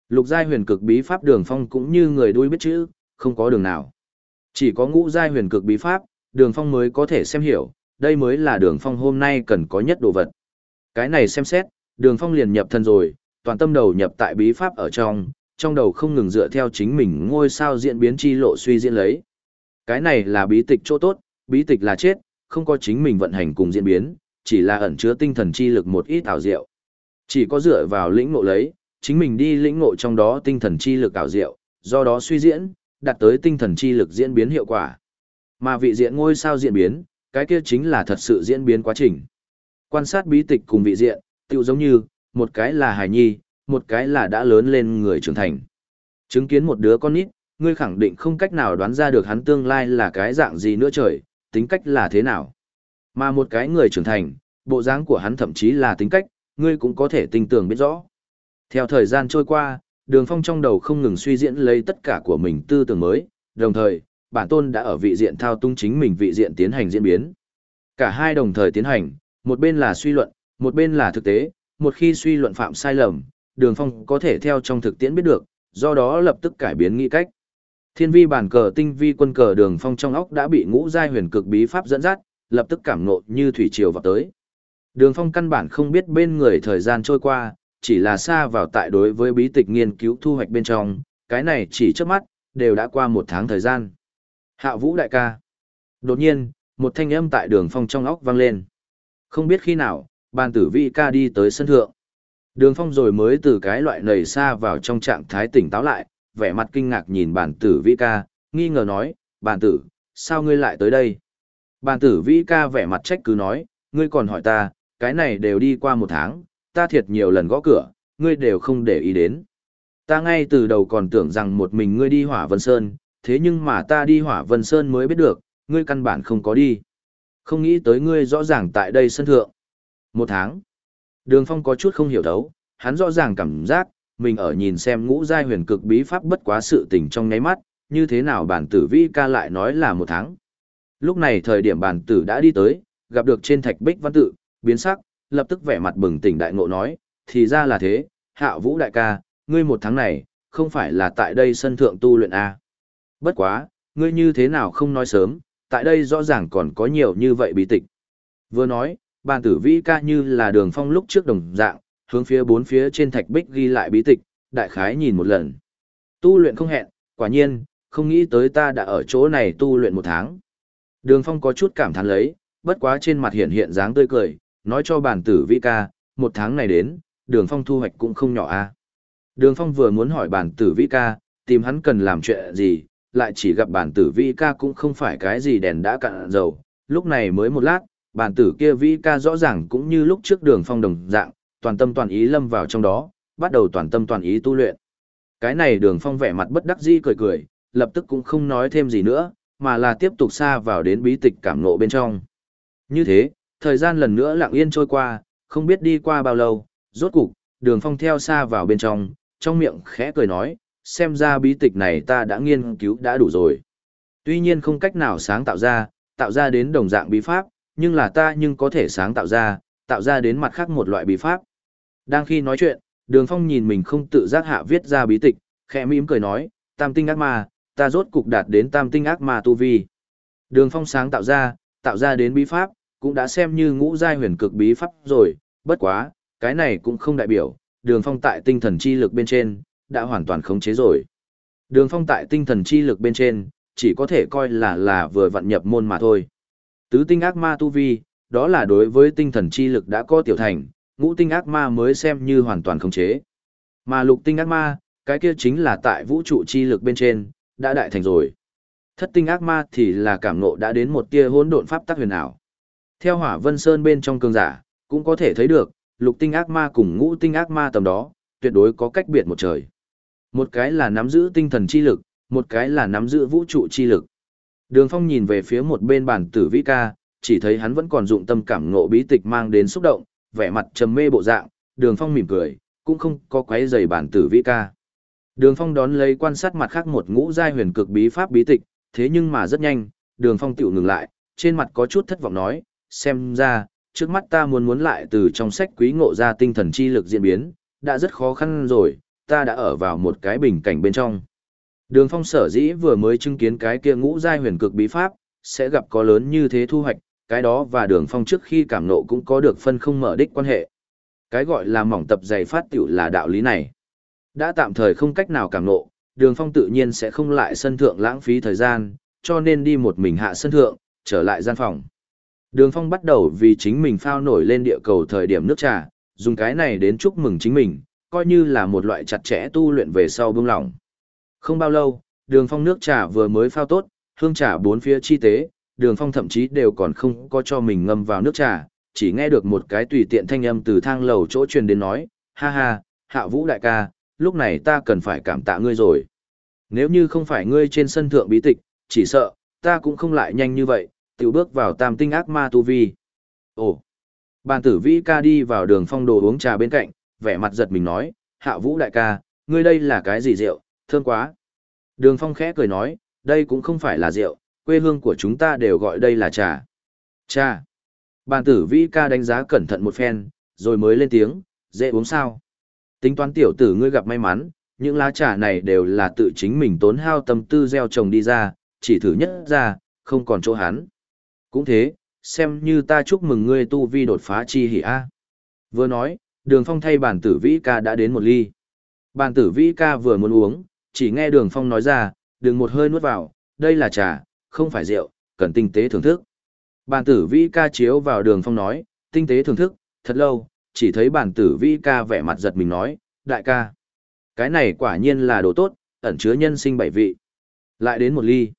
Lục giai huyền cực bí pháp đường phong cũng như người đuôi biết chữ, không có đường nào. Chỉ có ngũ giai huyền cực bí pháp, đường phong mới có thể xem hiểu, đây mới là đường phong hôm nay cần có nhất đồ vật. Cái này xem xét, đường phong liền nhập thân rồi, toàn tâm đầu nhập tại bí pháp ở trong, trong đầu không ngừng dựa theo chính mình ngôi sao diễn biến chi lộ suy diễn lấy. Cái này là bí tịch chỗ tốt, bí tịch là chết, không có chính mình vận hành cùng diễn biến, chỉ là ẩn chứa tinh thần chi lực một ít ảo diệu. Chỉ có dựa vào lĩnh ngộ lấy, chính mình đi lĩnh ngộ trong đó tinh thần chi lực ảo diệu, do đó suy diễn, đạt tới tinh thần chi lực diễn biến hiệu quả. Mà vị diện ngôi sao diễn biến, cái kia chính là thật sự diễn biến quá trình. Quan sát bí tịch cùng vị diện, tựu giống như, một cái là hài nhi, một cái là đã lớn lên người trưởng thành. Chứng kiến một đứa con nít, ngươi khẳng định không cách nào đoán ra được hắn tương lai là cái dạng gì nữa trời, tính cách là thế nào. Mà một cái người trưởng thành, bộ dáng của hắn thậm chí là tính cách, ngươi cũng có thể tinh tường biết rõ. Theo thời gian trôi qua, đường phong trong đầu không ngừng suy diễn lấy tất cả của mình tư tưởng mới, đồng thời, bản tôn đã ở vị diện thao tung chính mình vị diện tiến hành diễn biến. Cả hai đồng thời tiến hành, một bên là suy luận, một bên là thực tế, một khi suy luận phạm sai lầm, đường phong có thể theo trong thực tiễn biết được, do đó lập tức cải biến nghĩ cách. Thiên vi bản cờ tinh vi quân cờ đường phong trong óc đã bị ngũ giai huyền cực bí pháp dẫn dắt, lập tức cảm ngộ như thủy triều vào tới. Đường phong căn bản không biết bên người thời gian trôi qua, chỉ là xa vào tại đối với bí tịch nghiên cứu thu hoạch bên trong, cái này chỉ trước mắt, đều đã qua một tháng thời gian. Hạ vũ đại ca. Đột nhiên, một thanh âm tại đường phong trong óc vang lên. Không biết khi nào, bàn tử vi ca đi tới sân thượng. Đường phong rồi mới từ cái loại nầy xa vào trong trạng thái tỉnh táo lại, vẻ mặt kinh ngạc nhìn bản tử vĩ ca, nghi ngờ nói, bản tử, sao ngươi lại tới đây? bản tử vĩ ca vẻ mặt trách cứ nói, ngươi còn hỏi ta, cái này đều đi qua một tháng, ta thiệt nhiều lần gõ cửa, ngươi đều không để ý đến. Ta ngay từ đầu còn tưởng rằng một mình ngươi đi hỏa vân sơn, thế nhưng mà ta đi hỏa vân sơn mới biết được, ngươi căn bản không có đi. Không nghĩ tới ngươi rõ ràng tại đây sân thượng. Một tháng. Đường phong có chút không hiểu thấu, hắn rõ ràng cảm giác, mình ở nhìn xem ngũ giai huyền cực bí pháp bất quá sự tình trong nháy mắt, như thế nào bản tử vi ca lại nói là một tháng. Lúc này thời điểm bản tử đã đi tới, gặp được trên thạch bích văn tự, biến sắc, lập tức vẻ mặt bừng tỉnh đại ngộ nói, thì ra là thế, hạ vũ đại ca, ngươi một tháng này, không phải là tại đây sân thượng tu luyện A. Bất quá, ngươi như thế nào không nói sớm, tại đây rõ ràng còn có nhiều như vậy bí tịch. Vừa nói, bàn tử vĩ ca như là đường phong lúc trước đồng dạng, hướng phía bốn phía trên thạch bích ghi lại bí tịch, đại khái nhìn một lần. Tu luyện không hẹn, quả nhiên, không nghĩ tới ta đã ở chỗ này tu luyện một tháng. Đường phong có chút cảm thán lấy, bất quá trên mặt hiện hiện dáng tươi cười, nói cho bản tử vi ca, một tháng này đến, đường phong thu hoạch cũng không nhỏ a. Đường phong vừa muốn hỏi bản tử vi ca, tìm hắn cần làm chuyện gì, lại chỉ gặp bản tử vi ca cũng không phải cái gì đèn đã cạn dầu, lúc này mới một lát, bản tử kia vi ca rõ ràng cũng như lúc trước đường phong đồng dạng, toàn tâm toàn ý lâm vào trong đó, bắt đầu toàn tâm toàn ý tu luyện. Cái này đường phong vẻ mặt bất đắc dĩ cười cười, lập tức cũng không nói thêm gì nữa, mà là tiếp tục xa vào đến bí tịch cảm ngộ bên trong. Như thế, thời gian lần nữa lặng yên trôi qua, không biết đi qua bao lâu, rốt cục, đường phong theo xa vào bên trong, trong miệng khẽ cười nói, xem ra bí tịch này ta đã nghiên cứu đã đủ rồi. Tuy nhiên không cách nào sáng tạo ra, tạo ra đến đồng dạng bí pháp, nhưng là ta nhưng có thể sáng tạo ra, tạo ra đến mặt khác một loại bí pháp. Đang khi nói chuyện, đường phong nhìn mình không tự giác hạ viết ra bí tịch, khẽ mỉm cười nói, tam tinh ác ma, ta rốt cục đạt đến tam tinh ác ma tu vi. Đường phong sáng tạo ra, tạo ra đến bí pháp, cũng đã xem như ngũ giai huyền cực bí pháp rồi, bất quá, cái này cũng không đại biểu, đường phong tại tinh thần chi lực bên trên, đã hoàn toàn khống chế rồi. Đường phong tại tinh thần chi lực bên trên, chỉ có thể coi là là vừa vận nhập môn mà thôi. Tứ tinh ác ma tu vi, đó là đối với tinh thần chi lực đã có tiểu thành, ngũ tinh ác ma mới xem như hoàn toàn khống chế. Mà lục tinh ác ma, cái kia chính là tại vũ trụ chi lực bên trên, đã đại thành rồi. Thất tinh ác ma thì là cảm ngộ đã đến một tia hỗn độn pháp tắc huyền ảo. Theo hỏa vân sơn bên trong cường giả, cũng có thể thấy được, lục tinh ác ma cùng ngũ tinh ác ma tầm đó, tuyệt đối có cách biệt một trời. Một cái là nắm giữ tinh thần chi lực, một cái là nắm giữ vũ trụ chi lực. Đường Phong nhìn về phía một bên bản tử vĩ ca, chỉ thấy hắn vẫn còn dụng tâm cảm ngộ bí tịch mang đến xúc động, vẻ mặt trầm mê bộ dạng, Đường Phong mỉm cười, cũng không có quấy giày bản tử Vi ca. Đường Phong đón lấy quan sát mặt khác một ngũ giai huyền cực bí pháp bí tịch, thế nhưng mà rất nhanh, Đường Phong tiểu ngừng lại, trên mặt có chút thất vọng nói, xem ra, trước mắt ta muốn muốn lại từ trong sách quý ngộ ra tinh thần chi lực diễn biến, đã rất khó khăn rồi, ta đã ở vào một cái bình cảnh bên trong. Đường phong sở dĩ vừa mới chứng kiến cái kia ngũ giai huyền cực bí pháp, sẽ gặp có lớn như thế thu hoạch, cái đó và đường phong trước khi cảm nộ cũng có được phân không mở đích quan hệ. Cái gọi là mỏng tập dày phát tiểu là đạo lý này. Đã tạm thời không cách nào cảm nộ, đường phong tự nhiên sẽ không lại sân thượng lãng phí thời gian, cho nên đi một mình hạ sân thượng, trở lại gian phòng. Đường phong bắt đầu vì chính mình phao nổi lên địa cầu thời điểm nước trà, dùng cái này đến chúc mừng chính mình, coi như là một loại chặt chẽ tu luyện về sau bưng lỏng. Không bao lâu, đường phong nước trà vừa mới phao tốt, hương trà bốn phía chi tế, đường phong thậm chí đều còn không có cho mình ngâm vào nước trà, chỉ nghe được một cái tùy tiện thanh âm từ thang lầu chỗ truyền đến nói, ha ha, hạ vũ đại ca, lúc này ta cần phải cảm tạ ngươi rồi. Nếu như không phải ngươi trên sân thượng bí tịch, chỉ sợ, ta cũng không lại nhanh như vậy, tự bước vào tam tinh ác ma tu vi. Ồ! Bàn tử vĩ ca đi vào đường phong đồ uống trà bên cạnh, vẻ mặt giật mình nói, hạ vũ đại ca, ngươi đây là cái gì rượu, thơm quá. Đường phong khẽ cười nói, đây cũng không phải là rượu, quê hương của chúng ta đều gọi đây là trà. Trà! Bàn tử vĩ ca đánh giá cẩn thận một phen, rồi mới lên tiếng, dễ uống sao. Tính toán tiểu tử ngươi gặp may mắn, những lá trà này đều là tự chính mình tốn hao tâm tư gieo trồng đi ra, chỉ thử nhất ra, không còn chỗ hắn. Cũng thế, xem như ta chúc mừng ngươi tu vi đột phá chi hỉ a. Vừa nói, đường phong thay bàn tử vĩ ca đã đến một ly. Bàn tử vĩ ca vừa muốn uống, chỉ nghe đường phong nói ra, đừng một hơi nuốt vào, đây là trà, không phải rượu, cần tinh tế thưởng thức. Bản tử vĩ ca chiếu vào đường phong nói, tinh tế thưởng thức, thật lâu, chỉ thấy bản tử vĩ ca vẻ mặt giật mình nói, đại ca. Cái này quả nhiên là đồ tốt, ẩn chứa nhân sinh bảy vị. Lại đến một ly.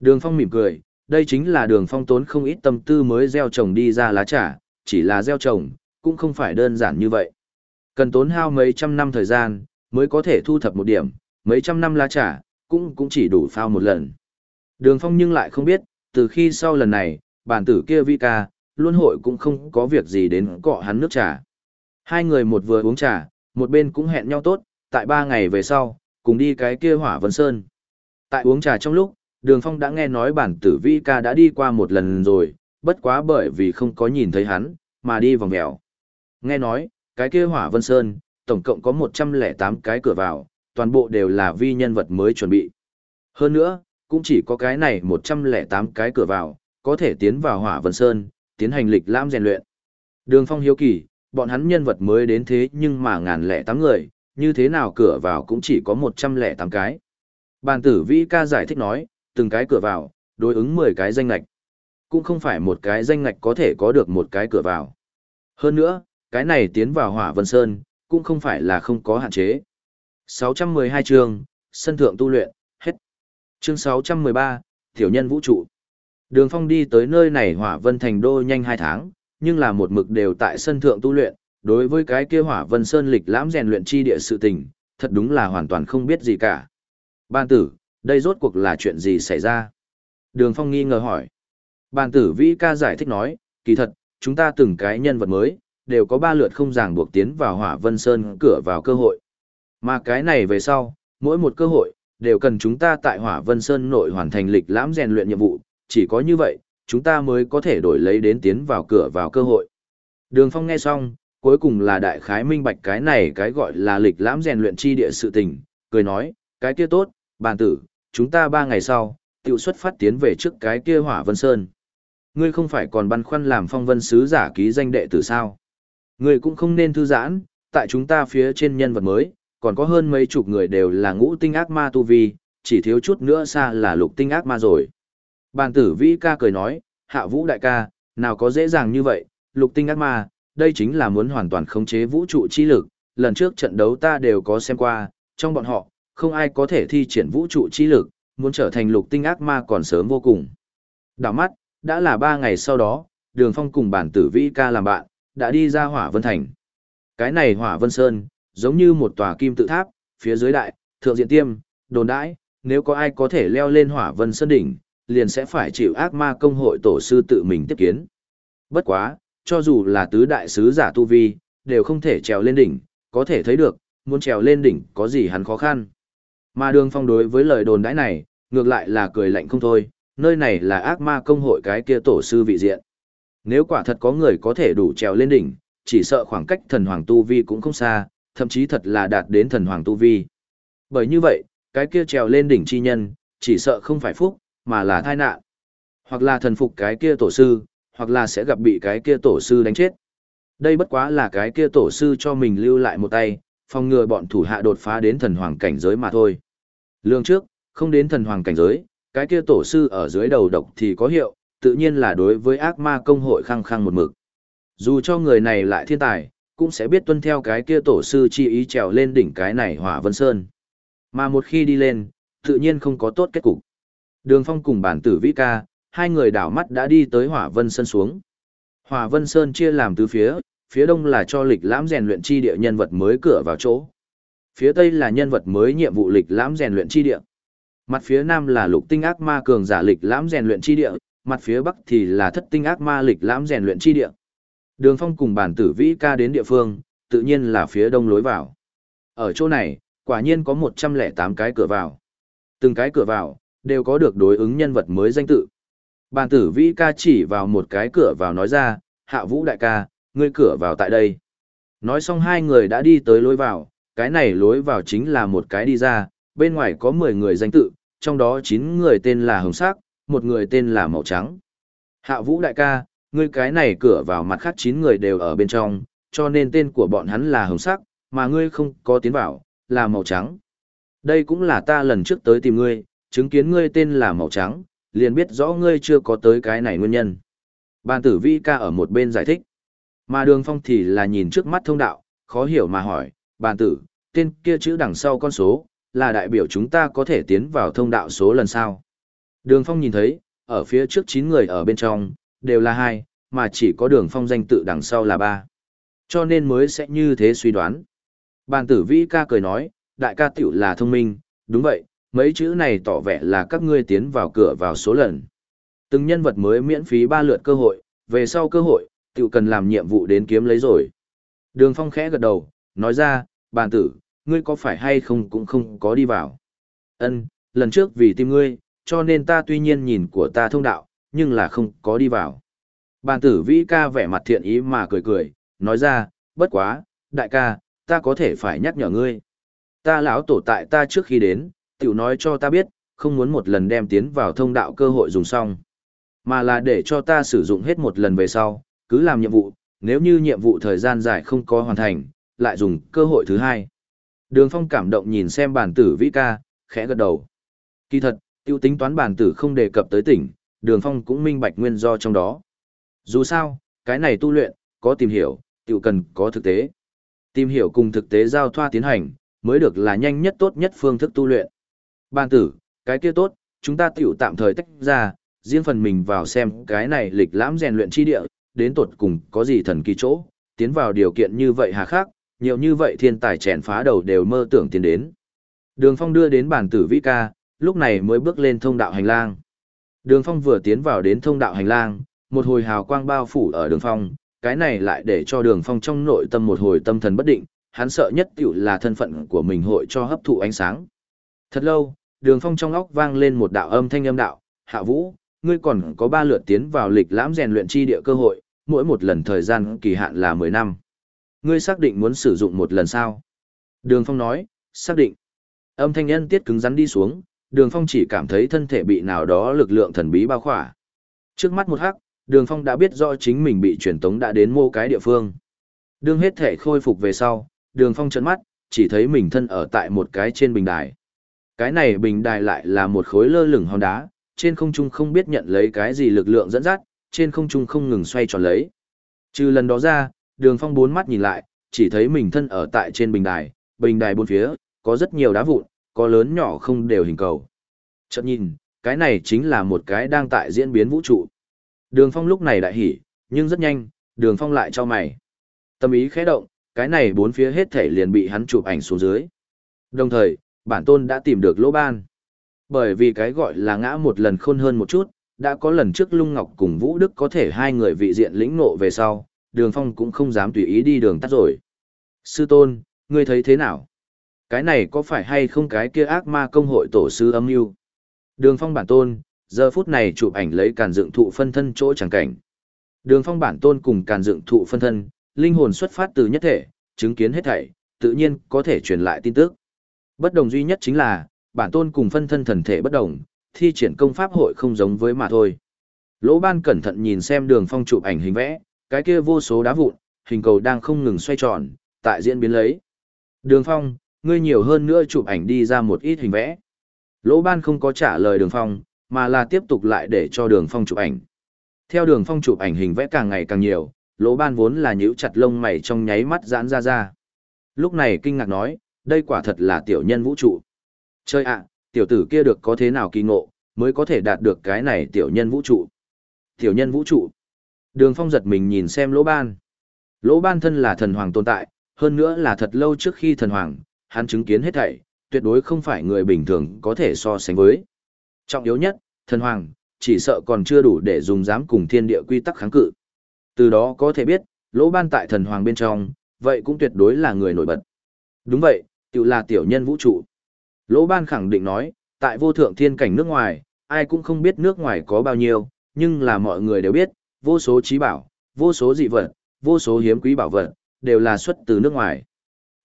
Đường phong mỉm cười, đây chính là đường phong tốn không ít tâm tư mới gieo trồng đi ra lá trà, chỉ là gieo trồng, cũng không phải đơn giản như vậy. Cần tốn hao mấy trăm năm thời gian, mới có thể thu thập một điểm, mấy trăm năm lá trà, cũng cũng chỉ đủ phao một lần. Đường phong nhưng lại không biết, từ khi sau lần này, bản tử kia vi ca, luôn hội cũng không có việc gì đến cọ hắn nước trà. Hai người một vừa uống trà, một bên cũng hẹn nhau tốt, tại ba ngày về sau, cùng đi cái kia hỏa vân sơn. Tại uống trà trong lúc, Đường Phong đã nghe nói bản tử vi ca đã đi qua một lần rồi, bất quá bởi vì không có nhìn thấy hắn, mà đi vòng mèo. Nghe nói, cái kia hỏa vân sơn, tổng cộng có 108 cái cửa vào, toàn bộ đều là vi nhân vật mới chuẩn bị. Hơn nữa, cũng chỉ có cái này 108 cái cửa vào, có thể tiến vào hỏa vân sơn, tiến hành lịch lãm rèn luyện. Đường Phong hiếu kỳ, bọn hắn nhân vật mới đến thế nhưng mà ngàn lẻ tám người, như thế nào cửa vào cũng chỉ có 108 cái. Bàn tử vi ca giải thích nói, từng cái cửa vào, đối ứng 10 cái danh ngạch. Cũng không phải một cái danh ngạch có thể có được một cái cửa vào. Hơn nữa, cái này tiến vào hỏa vân sơn, cũng không phải là không có hạn chế. 612 chương, sân thượng tu luyện. Chương 613, tiểu nhân vũ trụ. Đường phong đi tới nơi này hỏa vân thành đô nhanh 2 tháng, nhưng là một mực đều tại sân thượng tu luyện, đối với cái kia hỏa vân sơn lịch lãm rèn luyện chi địa sự tình, thật đúng là hoàn toàn không biết gì cả. Ban tử, đây rốt cuộc là chuyện gì xảy ra? Đường Phong nghi ngờ hỏi. Ban tử vĩ ca giải thích nói, kỳ thật, chúng ta từng cái nhân vật mới, đều có ba lượt không ràng buộc tiến vào hỏa vân sơn cửa vào cơ hội. Mà cái này về sau, mỗi một cơ hội, đều cần chúng ta tại hỏa vân sơn nội hoàn thành lịch lãm rèn luyện nhiệm vụ, chỉ có như vậy, chúng ta mới có thể đổi lấy đến tiến vào cửa vào cơ hội. Đường Phong nghe xong, cuối cùng là đại khái minh bạch cái này cái gọi là lịch lãm rèn luyện chi địa sự tình, cười nói, cái kia tốt, bàn tử, chúng ta ba ngày sau, tự xuất phát tiến về trước cái kia hỏa vân sơn. Ngươi không phải còn băn khoăn làm phong vân sứ giả ký danh đệ tử sao? Ngươi cũng không nên thư giãn, tại chúng ta phía trên nhân vật mới, còn có hơn mấy chục người đều là ngũ tinh ác ma tu vi, chỉ thiếu chút nữa xa là lục tinh ác ma rồi. Bàn tử vĩ ca cười nói, hạ vũ đại ca, nào có dễ dàng như vậy, lục tinh ác ma, đây chính là muốn hoàn toàn khống chế vũ trụ chi lực, lần trước trận đấu ta đều có xem qua, trong bọn họ, không ai có thể thi triển vũ trụ chi lực, muốn trở thành lục tinh ác ma còn sớm vô cùng. Đảo mắt, đã là ba ngày sau đó, đường phong cùng bản tử vĩ ca làm bạn, đã đi ra hỏa vân thành. Cái này hỏa vân sơn, giống như một tòa kim tự tháp, phía dưới đại, thượng diện tiêm, đồn đãi, nếu có ai có thể leo lên hỏa vân sơn đỉnh, liền sẽ phải chịu ác ma công hội tổ sư tự mình tiếp kiến. Bất quá, cho dù là tứ đại sứ giả tu vi, đều không thể trèo lên đỉnh, có thể thấy được, muốn trèo lên đỉnh có gì hắn khó khăn. Mà đường phong đối với lời đồn đãi này, ngược lại là cười lạnh không thôi, nơi này là ác ma công hội cái kia tổ sư vị diện. Nếu quả thật có người có thể đủ trèo lên đỉnh, chỉ sợ khoảng cách thần hoàng tu vi cũng không xa, thậm chí thật là đạt đến thần hoàng tu vi. Bởi như vậy, cái kia trèo lên đỉnh chi nhân, chỉ sợ không phải phúc, mà là tai nạn. Hoặc là thần phục cái kia tổ sư, hoặc là sẽ gặp bị cái kia tổ sư đánh chết. Đây bất quá là cái kia tổ sư cho mình lưu lại một tay, phòng ngừa bọn thủ hạ đột phá đến thần hoàng cảnh giới mà thôi. Lương trước, không đến thần hoàng cảnh giới, cái kia tổ sư ở dưới đầu độc thì có hiệu, tự nhiên là đối với ác ma công hội khăng khăng một mực. Dù cho người này lại thiên tài, cũng sẽ biết tuân theo cái kia tổ sư chi ý trèo lên đỉnh cái này hỏa vân sơn. Mà một khi đi lên, tự nhiên không có tốt kết cục. Đường phong cùng bản tử vĩ ca, hai người đảo mắt đã đi tới hỏa vân sơn xuống. Hỏa vân sơn chia làm tứ phía, phía đông là cho lịch lãm rèn luyện chi địa nhân vật mới cửa vào chỗ. Phía tây là nhân vật mới nhiệm vụ lịch lãm rèn luyện chi địa. Mặt phía nam là lục tinh ác ma cường giả lịch lãm rèn luyện chi địa, mặt phía bắc thì là thất tinh ác ma lịch lãm rèn luyện chi địa. Đường Phong cùng bản tử vĩ ca đến địa phương, tự nhiên là phía đông lối vào. Ở chỗ này, quả nhiên có 108 cái cửa vào. Từng cái cửa vào, đều có được đối ứng nhân vật mới danh tự. Bản tử vĩ ca chỉ vào một cái cửa vào nói ra, hạ vũ đại ca, ngươi cửa vào tại đây. Nói xong hai người đã đi tới lối vào, cái này lối vào chính là một cái đi ra, bên ngoài có 10 người danh tự, trong đó 9 người tên là hồng sắc, một người tên là màu trắng. Hạ vũ đại ca, ngươi cái này cửa vào mặt khác 9 người đều ở bên trong, cho nên tên của bọn hắn là hồng sắc, mà ngươi không có tiến vào, là màu trắng. Đây cũng là ta lần trước tới tìm ngươi, chứng kiến ngươi tên là màu trắng, liền biết rõ ngươi chưa có tới cái này nguyên nhân. Bàn tử vi ca ở một bên giải thích. Mà đường phong thì là nhìn trước mắt thông đạo, khó hiểu mà hỏi, bàn tử, tên kia chữ đằng sau con số, là đại biểu chúng ta có thể tiến vào thông đạo số lần sau. Đường phong nhìn thấy, ở phía trước 9 người ở bên trong, đều là hai, mà chỉ có đường phong danh tự đằng sau là ba. Cho nên mới sẽ như thế suy đoán. Bàn tử vĩ ca cười nói, đại ca tiểu là thông minh, đúng vậy, mấy chữ này tỏ vẻ là các ngươi tiến vào cửa vào số lần. Từng nhân vật mới miễn phí ba lượt cơ hội, về sau cơ hội, tiểu cần làm nhiệm vụ đến kiếm lấy rồi. Đường phong khẽ gật đầu, nói ra, bàn tử, ngươi có phải hay không cũng không có đi vào. Ân, lần trước vì tim ngươi, cho nên ta tuy nhiên nhìn của ta thông đạo, nhưng là không có đi vào. Bàn tử vĩ ca vẻ mặt thiện ý mà cười cười, nói ra, bất quá, đại ca, ta có thể phải nhắc nhở ngươi. Ta lão tổ tại ta trước khi đến, tiểu nói cho ta biết, không muốn một lần đem tiến vào thông đạo cơ hội dùng xong. Mà là để cho ta sử dụng hết một lần về sau, cứ làm nhiệm vụ, nếu như nhiệm vụ thời gian dài không có hoàn thành, lại dùng cơ hội thứ hai. Đường Phong cảm động nhìn xem bản tử vĩ ca, khẽ gật đầu. Kỳ thật, tiêu tính toán bản tử không đề cập tới tỉnh, Đường Phong cũng minh bạch nguyên do trong đó. Dù sao, cái này tu luyện, có tìm hiểu, tự cần có thực tế. Tìm hiểu cùng thực tế giao thoa tiến hành, mới được là nhanh nhất tốt nhất phương thức tu luyện. Ban tử, cái kia tốt, chúng ta tựu tạm thời tách ra, riêng phần mình vào xem cái này lịch lãm rèn luyện chi địa, đến tột cùng có gì thần kỳ chỗ, tiến vào điều kiện như vậy hà khắc, nhiều như vậy thiên tài chèn phá đầu đều mơ tưởng tiến đến. Đường Phong đưa đến bản tử vĩ ca, lúc này mới bước lên thông đạo hành lang. Đường Phong vừa tiến vào đến thông đạo hành lang, một hồi hào quang bao phủ ở đường Phong, cái này lại để cho đường Phong trong nội tâm một hồi tâm thần bất định, hắn sợ nhất tiểu là thân phận của mình hội cho hấp thụ ánh sáng. Thật lâu, đường Phong trong óc vang lên một đạo âm thanh âm đạo, hạ vũ, ngươi còn có ba lượt tiến vào lịch lãm rèn luyện chi địa cơ hội, mỗi một lần thời gian kỳ hạn là 10 năm. Ngươi xác định muốn sử dụng một lần sao? Đường Phong nói, xác định. Âm thanh nhân tiết cứng rắn đi xuống, Đường Phong chỉ cảm thấy thân thể bị nào đó lực lượng thần bí bao khỏa. Trước mắt một hắc, Đường Phong đã biết rõ chính mình bị truyền tống đã đến mô cái địa phương. Đương hết thể khôi phục về sau, Đường Phong trợn mắt, chỉ thấy mình thân ở tại một cái trên bình đài. Cái này bình đài lại là một khối lơ lửng hòn đá, trên không trung không biết nhận lấy cái gì lực lượng dẫn dắt, trên không trung không ngừng xoay tròn lấy. Trừ lần đó ra, đường phong bốn mắt nhìn lại, chỉ thấy mình thân ở tại trên bình đài, bình đài bốn phía, có rất nhiều đá vụn, có lớn nhỏ không đều hình cầu. Chợt nhìn, cái này chính là một cái đang tại diễn biến vũ trụ. Đường phong lúc này đại hỉ, nhưng rất nhanh, đường phong lại cho mày. Tâm ý khẽ động, cái này bốn phía hết thể liền bị hắn chụp ảnh xuống dưới. Đồng thời, bản tôn đã tìm được lỗ ban. Bởi vì cái gọi là ngã một lần khôn hơn một chút, đã có lần trước Lung Ngọc cùng Vũ Đức có thể hai người vị diện lĩnh nộ về sau, đường phong cũng không dám tùy ý đi đường tắt rồi. Sư tôn, ngươi thấy thế nào? Cái này có phải hay không cái kia ác ma công hội tổ sư âm mưu? Đường phong bản tôn, giờ phút này chụp ảnh lấy càn dựng thụ phân thân chỗ chẳng cảnh. Đường phong bản tôn cùng càn dựng thụ phân thân, linh hồn xuất phát từ nhất thể, chứng kiến hết thảy, tự nhiên có thể truyền lại tin tức. Bất đồng duy nhất chính là, bản tôn cùng phân thân thần thể bất đồng, thi triển công pháp hội không giống với mà thôi. Lỗ ban cẩn thận nhìn xem đường phong chụp ảnh hình vẽ, cái kia vô số đá vụn, hình cầu đang không ngừng xoay tròn, tại diễn biến lấy. Đường Phong, ngươi nhiều hơn nữa chụp ảnh đi ra một ít hình vẽ. Lỗ Ban không có trả lời Đường Phong, mà là tiếp tục lại để cho Đường Phong chụp ảnh. Theo Đường Phong chụp ảnh hình vẽ càng ngày càng nhiều, Lỗ Ban vốn là nhíu chặt lông mày trong nháy mắt giãn ra ra. Lúc này kinh ngạc nói, đây quả thật là tiểu nhân vũ trụ. Chơi ạ, tiểu tử kia được có thế nào kỳ ngộ, mới có thể đạt được cái này tiểu nhân vũ trụ. Tiểu nhân vũ trụ. Đường Phong giật mình nhìn xem Lỗ Ban. Lỗ Ban thân là thần hoàng tồn tại, hơn nữa là thật lâu trước khi thần hoàng, hắn chứng kiến hết thảy, tuyệt đối không phải người bình thường có thể so sánh với. Trọng yếu nhất, thần hoàng, chỉ sợ còn chưa đủ để dùng dám cùng thiên địa quy tắc kháng cự. Từ đó có thể biết, lỗ ban tại thần hoàng bên trong, vậy cũng tuyệt đối là người nổi bật. Đúng vậy, tự là tiểu nhân vũ trụ. Lỗ ban khẳng định nói, tại vô thượng thiên cảnh nước ngoài, ai cũng không biết nước ngoài có bao nhiêu, nhưng là mọi người đều biết, vô số trí bảo, vô số dị vật, vô số hiếm quý bảo vật, đều là xuất từ nước ngoài.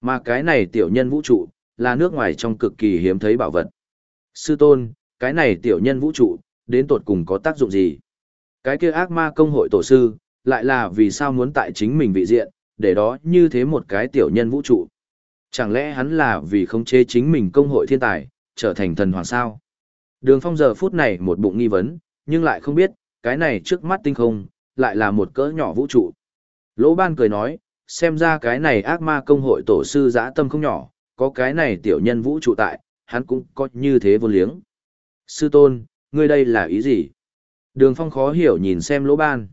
Mà cái này tiểu nhân vũ trụ, là nước ngoài trong cực kỳ hiếm thấy bảo vật. Sư tôn, cái này tiểu nhân vũ trụ, đến tột cùng có tác dụng gì? Cái kia ác ma công hội tổ sư, lại là vì sao muốn tại chính mình vị diện, để đó như thế một cái tiểu nhân vũ trụ. Chẳng lẽ hắn là vì không chế chính mình công hội thiên tài, trở thành thần hoàng sao? Đường phong giờ phút này một bụng nghi vấn, nhưng lại không biết, cái này trước mắt tinh không, lại là một cỡ nhỏ vũ trụ. Lỗ ban cười nói, xem ra cái này ác ma công hội tổ sư dã tâm không nhỏ, có cái này tiểu nhân vũ trụ tại, hắn cũng có như thế vô liếng. Sư tôn, ngươi đây là ý gì? Đường phong khó hiểu nhìn xem lỗ ban.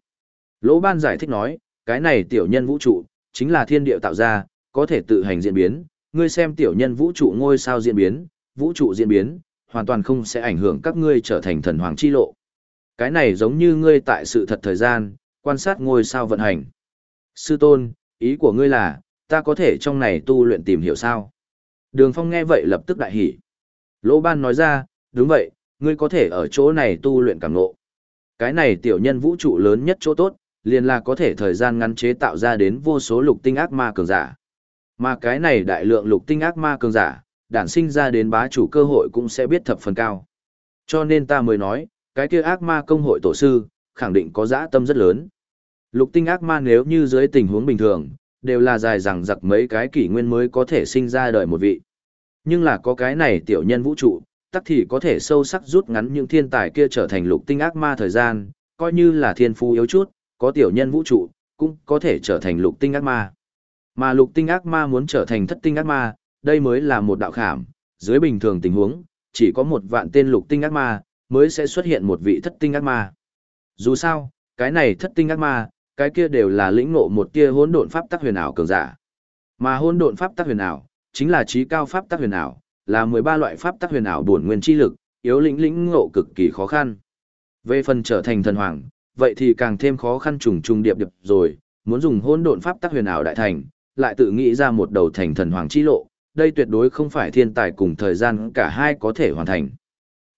Lỗ ban giải thích nói, cái này tiểu nhân vũ trụ, chính là thiên địa tạo ra, có thể tự hành diễn biến, ngươi xem tiểu nhân vũ trụ ngôi sao diễn biến, vũ trụ diễn biến, hoàn toàn không sẽ ảnh hưởng các ngươi trở thành thần hoàng chi lộ. Cái này giống như ngươi tại sự thật thời gian, quan sát ngôi sao vận hành. Sư tôn, ý của ngươi là, ta có thể trong này tu luyện tìm hiểu sao? Đường Phong nghe vậy lập tức đại hỉ. Lỗ Ban nói ra, đúng vậy, ngươi có thể ở chỗ này tu luyện cảm ngộ. Cái này tiểu nhân vũ trụ lớn nhất chỗ tốt, liền là có thể thời gian ngắn chế tạo ra đến vô số lục tinh ác ma cường giả. Mà cái này đại lượng lục tinh ác ma cường giả, đản sinh ra đến bá chủ cơ hội cũng sẽ biết thập phần cao. Cho nên ta mới nói, cái kia ác ma công hội tổ sư, khẳng định có dã tâm rất lớn. Lục tinh ác ma nếu như dưới tình huống bình thường, đều là dài rằng giặc mấy cái kỷ nguyên mới có thể sinh ra đời một vị. Nhưng là có cái này tiểu nhân vũ trụ, tắc thì có thể sâu sắc rút ngắn những thiên tài kia trở thành lục tinh ác ma thời gian, coi như là thiên phú yếu chút, có tiểu nhân vũ trụ, cũng có thể trở thành lục tinh ác ma. Mà lục tinh ác ma muốn trở thành thất tinh ác ma, đây mới là một đạo khảm, dưới bình thường tình huống, chỉ có một vạn tên lục tinh ác ma, mới sẽ xuất hiện một vị thất tinh ác ma. Dù sao, cái này thất tinh ác ma, cái kia đều là lĩnh ngộ một tia hỗn độn pháp tắc huyền ảo cường giả. Mà hỗn độn pháp tắc huyền ảo, chính là trí cao pháp tắc huyền ảo, là 13 loại pháp tắc huyền ảo bổn nguyên chi lực, yếu lĩnh lĩnh ngộ cực kỳ khó khăn. Về phần trở thành thần hoàng, vậy thì càng thêm khó khăn trùng trùng điệp điệp rồi, muốn dùng hỗn độn pháp tắc huyền ảo đại thành, lại tự nghĩ ra một đầu thành thần hoàng chi lộ, đây tuyệt đối không phải thiên tài cùng thời gian cả hai có thể hoàn thành.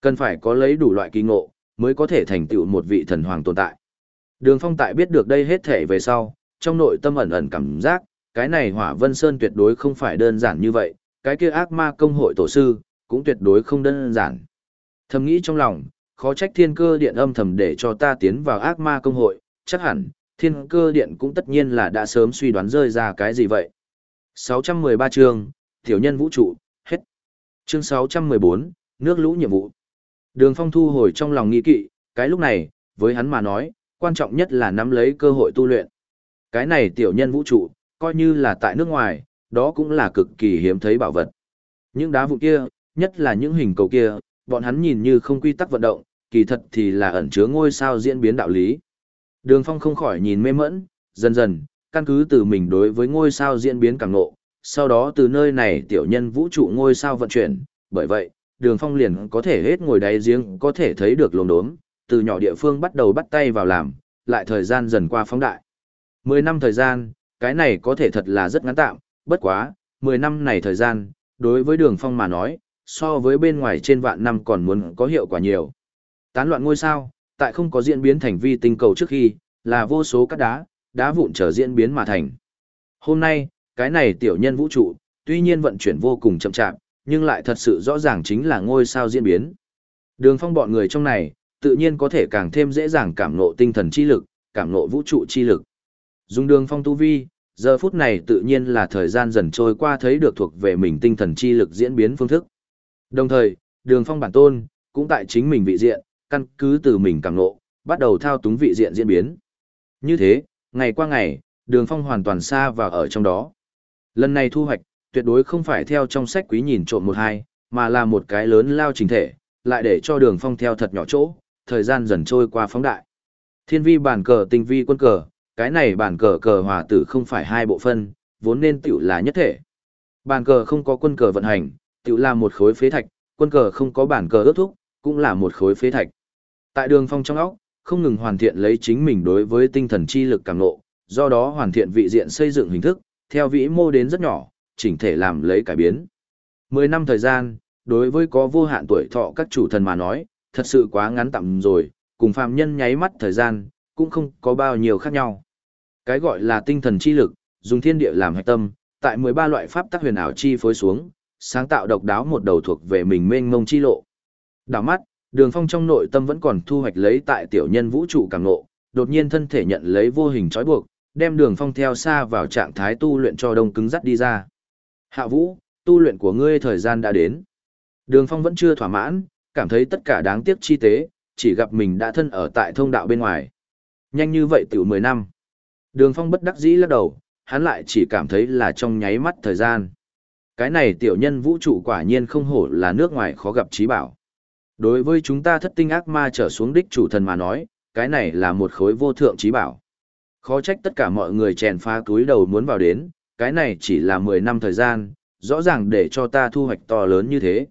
Cần phải có lấy đủ loại kỳ ngộ, mới có thể thành tựu một vị thần hoàng tồn tại. Đường Phong tại biết được đây hết thể về sau, trong nội tâm ẩn ẩn cảm giác, cái này Hỏa Vân Sơn tuyệt đối không phải đơn giản như vậy, cái kia ác ma công hội tổ sư, cũng tuyệt đối không đơn giản. Thầm nghĩ trong lòng, khó trách thiên cơ điện âm thầm để cho ta tiến vào ác ma công hội, chắc hẳn, thiên cơ điện cũng tất nhiên là đã sớm suy đoán rơi ra cái gì vậy. 613 chương, Tiểu nhân vũ trụ, hết. Chương 614, nước lũ nhiệm vụ. Đường phong thu hồi trong lòng nghi kỵ, cái lúc này, với hắn mà nói, quan trọng nhất là nắm lấy cơ hội tu luyện. Cái này tiểu nhân vũ trụ, coi như là tại nước ngoài, đó cũng là cực kỳ hiếm thấy bảo vật. Những đá vụ kia, nhất là những hình cầu kia, bọn hắn nhìn như không quy tắc vận động, kỳ thật thì là ẩn chứa ngôi sao diễn biến đạo lý. Đường Phong không khỏi nhìn mê mẫn, dần dần, căn cứ từ mình đối với ngôi sao diễn biến càng nộ, sau đó từ nơi này tiểu nhân vũ trụ ngôi sao vận chuyển, bởi vậy, Đường Phong liền có thể hết ngồi đáy giếng có thể thấy được lồn đốm, từ nhỏ địa phương bắt đầu bắt tay vào làm, lại thời gian dần qua phóng đại. Mười năm thời gian, cái này có thể thật là rất ngắn tạm, bất quá, mười năm này thời gian, đối với đường phong mà nói, so với bên ngoài trên vạn năm còn muốn có hiệu quả nhiều. Tán loạn ngôi sao, tại không có diễn biến thành vi tinh cầu trước khi, là vô số các đá, đá vụn trở diễn biến mà thành. Hôm nay, cái này tiểu nhân vũ trụ, tuy nhiên vận chuyển vô cùng chậm chạp, nhưng lại thật sự rõ ràng chính là ngôi sao diễn biến. Đường phong bọn người trong này, tự nhiên có thể càng thêm dễ dàng cảm ngộ tinh thần chi lực, cảm ngộ vũ trụ chi lực. Dùng đường phong tu vi, giờ phút này tự nhiên là thời gian dần trôi qua thấy được thuộc về mình tinh thần chi lực diễn biến phương thức. Đồng thời, đường phong bản tôn, cũng tại chính mình vị diện, căn cứ từ mình cảm nộ, bắt đầu thao túng vị diện diễn biến. Như thế, ngày qua ngày, đường phong hoàn toàn xa và ở trong đó. Lần này thu hoạch, tuyệt đối không phải theo trong sách quý nhìn trộm một hai, mà là một cái lớn lao trình thể, lại để cho đường phong theo thật nhỏ chỗ, thời gian dần trôi qua phóng đại. Thiên vi bản cờ tinh vi quân cờ, cái này bản cờ cờ hòa tử không phải hai bộ phân, vốn nên tiểu là nhất thể. Bản cờ không có quân cờ vận hành, tiểu là một khối phế thạch, quân cờ không có bản cờ ước thúc, cũng là một khối phế thạch. Tại đường phong trong óc, không ngừng hoàn thiện lấy chính mình đối với tinh thần chi lực càng nộ, do đó hoàn thiện vị diện xây dựng hình thức, theo vĩ mô đến rất nhỏ, chỉnh thể làm lấy cải biến. Mười năm thời gian, đối với có vô hạn tuổi thọ các chủ thần mà nói, thật sự quá ngắn tạm rồi, cùng phàm nhân nháy mắt thời gian, cũng không có bao nhiêu khác nhau. Cái gọi là tinh thần chi lực, dùng thiên địa làm hạch tâm, tại 13 loại pháp tắc huyền ảo chi phối xuống, sáng tạo độc đáo một đầu thuộc về mình mênh mông chi lộ. Đảo mắt, Đường Phong trong nội tâm vẫn còn thu hoạch lấy tại tiểu nhân vũ trụ càng ngộ, đột nhiên thân thể nhận lấy vô hình trói buộc, đem Đường Phong theo xa vào trạng thái tu luyện cho đông cứng dắt đi ra. Hạ Vũ, tu luyện của ngươi thời gian đã đến. Đường Phong vẫn chưa thỏa mãn, cảm thấy tất cả đáng tiếc chi tế, chỉ gặp mình đã thân ở tại thông đạo bên ngoài. Nhanh như vậy tiểu 10 năm. Đường Phong bất đắc dĩ lắc đầu, hắn lại chỉ cảm thấy là trong nháy mắt thời gian. Cái này tiểu nhân vũ trụ quả nhiên không hổ là nước ngoài khó gặp trí bảo. Đối với chúng ta thất tinh ác ma trở xuống đích chủ thần mà nói, cái này là một khối vô thượng trí bảo. Khó trách tất cả mọi người chèn phá túi đầu muốn vào đến, cái này chỉ là 10 năm thời gian, rõ ràng để cho ta thu hoạch to lớn như thế.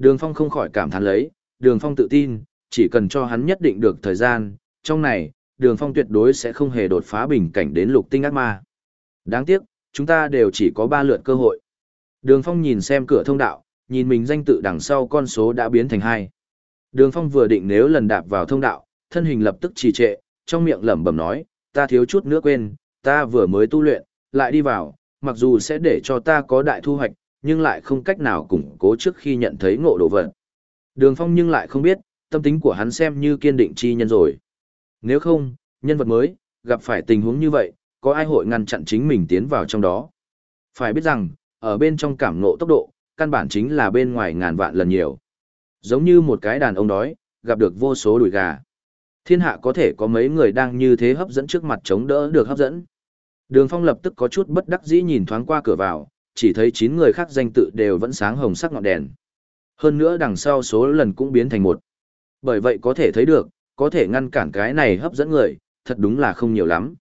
Đường Phong không khỏi cảm thán lấy, Đường Phong tự tin, chỉ cần cho hắn nhất định được thời gian, trong này, Đường Phong tuyệt đối sẽ không hề đột phá bình cảnh đến lục tinh ác ma. Đáng tiếc, chúng ta đều chỉ có ba lượt cơ hội. Đường Phong nhìn xem cửa thông đạo, nhìn mình danh tự đằng sau con số đã biến thành hai. Đường Phong vừa định nếu lần đạp vào thông đạo, thân hình lập tức trì trệ, trong miệng lẩm bẩm nói, ta thiếu chút nữa quên, ta vừa mới tu luyện, lại đi vào, mặc dù sẽ để cho ta có đại thu hoạch, nhưng lại không cách nào củng cố trước khi nhận thấy ngộ độ vật. Đường Phong nhưng lại không biết, tâm tính của hắn xem như kiên định chi nhân rồi. Nếu không, nhân vật mới, gặp phải tình huống như vậy, có ai hội ngăn chặn chính mình tiến vào trong đó. Phải biết rằng, ở bên trong cảm ngộ tốc độ, căn bản chính là bên ngoài ngàn vạn lần nhiều. Giống như một cái đàn ông đói, gặp được vô số đùi gà. Thiên hạ có thể có mấy người đang như thế hấp dẫn trước mặt chống đỡ được hấp dẫn. Đường Phong lập tức có chút bất đắc dĩ nhìn thoáng qua cửa vào, chỉ thấy 9 người khác danh tự đều vẫn sáng hồng sắc ngọn đèn. Hơn nữa đằng sau số lần cũng biến thành một. Bởi vậy có thể thấy được, có thể ngăn cản cái này hấp dẫn người, thật đúng là không nhiều lắm.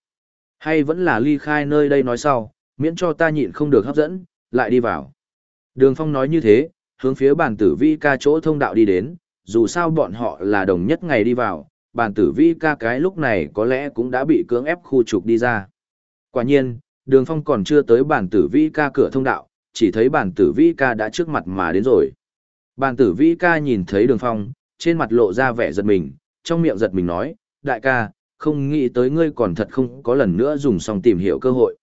Hay vẫn là ly khai nơi đây nói sau, miễn cho ta nhịn không được hấp dẫn, lại đi vào. Đường Phong nói như thế, hướng phía bàn tử vi ca chỗ thông đạo đi đến, dù sao bọn họ là đồng nhất ngày đi vào, bàn tử vi ca cái lúc này có lẽ cũng đã bị cưỡng ép khu trục đi ra. Quả nhiên, đường phong còn chưa tới bản tử vi ca cửa thông đạo, chỉ thấy bản tử vi ca đã trước mặt mà đến rồi. Bản tử vi ca nhìn thấy đường phong, trên mặt lộ ra vẻ giật mình, trong miệng giật mình nói, đại ca, không nghĩ tới ngươi còn thật không có lần nữa dùng xong tìm hiểu cơ hội.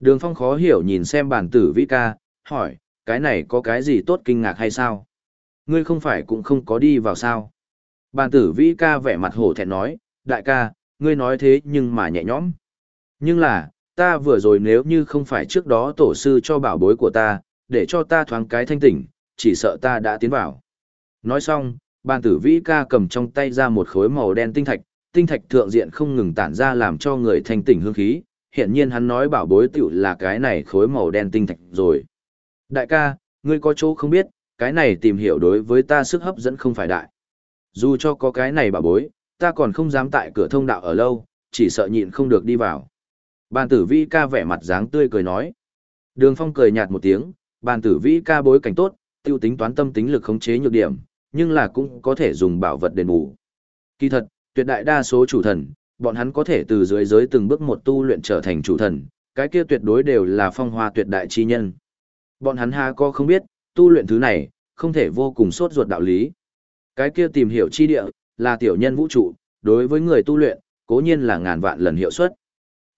Đường phong khó hiểu nhìn xem bản tử vi ca, hỏi, cái này có cái gì tốt kinh ngạc hay sao? Ngươi không phải cũng không có đi vào sao? Bàn tử vĩ ca vẻ mặt hổ thẹn nói, đại ca, ngươi nói thế nhưng mà nhẹ nhõm. Nhưng là, ta vừa rồi nếu như không phải trước đó tổ sư cho bảo bối của ta, để cho ta thoáng cái thanh tỉnh, chỉ sợ ta đã tiến vào. Nói xong, bàn tử vĩ ca cầm trong tay ra một khối màu đen tinh thạch, tinh thạch thượng diện không ngừng tản ra làm cho người thanh tỉnh hương khí, hiện nhiên hắn nói bảo bối tiểu là cái này khối màu đen tinh thạch rồi. Đại ca, ngươi có chỗ không biết, cái này tìm hiểu đối với ta sức hấp dẫn không phải đại. Dù cho có cái này bảo bối, ta còn không dám tại cửa thông đạo ở lâu, chỉ sợ nhịn không được đi vào. Bàn tử vi ca vẻ mặt dáng tươi cười nói. Đường phong cười nhạt một tiếng, bàn tử vi ca bối cảnh tốt, tiêu tính toán tâm tính lực khống chế nhược điểm, nhưng là cũng có thể dùng bảo vật đền bù. Kỳ thật, tuyệt đại đa số chủ thần, bọn hắn có thể từ dưới giới từng bước một tu luyện trở thành chủ thần, cái kia tuyệt đối đều là phong hoa tuyệt đại chi nhân. Bọn hắn ha có không biết, tu luyện thứ này, không thể vô cùng sốt ruột đạo lý. Cái kia tìm hiểu chi địa, là tiểu nhân vũ trụ, đối với người tu luyện, cố nhiên là ngàn vạn lần hiệu suất.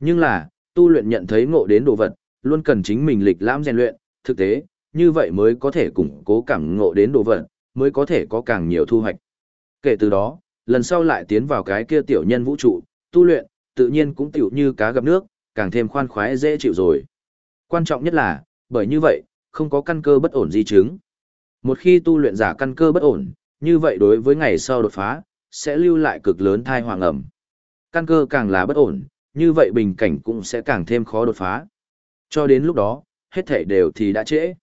Nhưng là, tu luyện nhận thấy ngộ đến đồ vật, luôn cần chính mình lịch lãm rèn luyện, thực tế, như vậy mới có thể củng cố cảm ngộ đến đồ vật, mới có thể có càng nhiều thu hoạch. Kể từ đó, lần sau lại tiến vào cái kia tiểu nhân vũ trụ, tu luyện, tự nhiên cũng tiểu như cá gặp nước, càng thêm khoan khoái dễ chịu rồi. Quan trọng nhất là, bởi như vậy, không có căn cơ bất ổn di chứng. Một khi tu luyện giả căn cơ bất ổn, như vậy đối với ngày sau đột phá, sẽ lưu lại cực lớn thai hoàng ẩm. Căn cơ càng là bất ổn, như vậy bình cảnh cũng sẽ càng thêm khó đột phá. Cho đến lúc đó, hết thể đều thì đã trễ.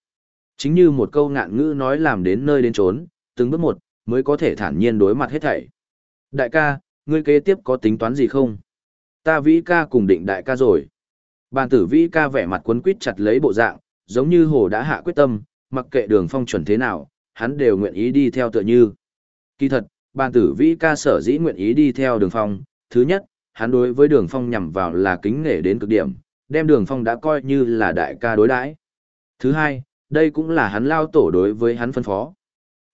Chính như một câu ngạn ngữ nói làm đến nơi đến trốn, từng bước một, mới có thể thản nhiên đối mặt hết thảy. Đại ca, ngươi kế tiếp có tính toán gì không? Ta vĩ ca cùng định đại ca rồi. Bàn tử vĩ ca vẻ mặt quấn quýt chặt lấy bộ dạng, giống như hồ đã hạ quyết tâm, mặc kệ đường phong chuẩn thế nào, hắn đều nguyện ý đi theo tựa như. Kỳ thật, bàn tử vĩ ca sở dĩ nguyện ý đi theo đường phong, thứ nhất, hắn đối với đường phong nhằm vào là kính nể đến cực điểm, đem đường phong đã coi như là đại ca đối đãi. Thứ hai, đây cũng là hắn lao tổ đối với hắn phân phó.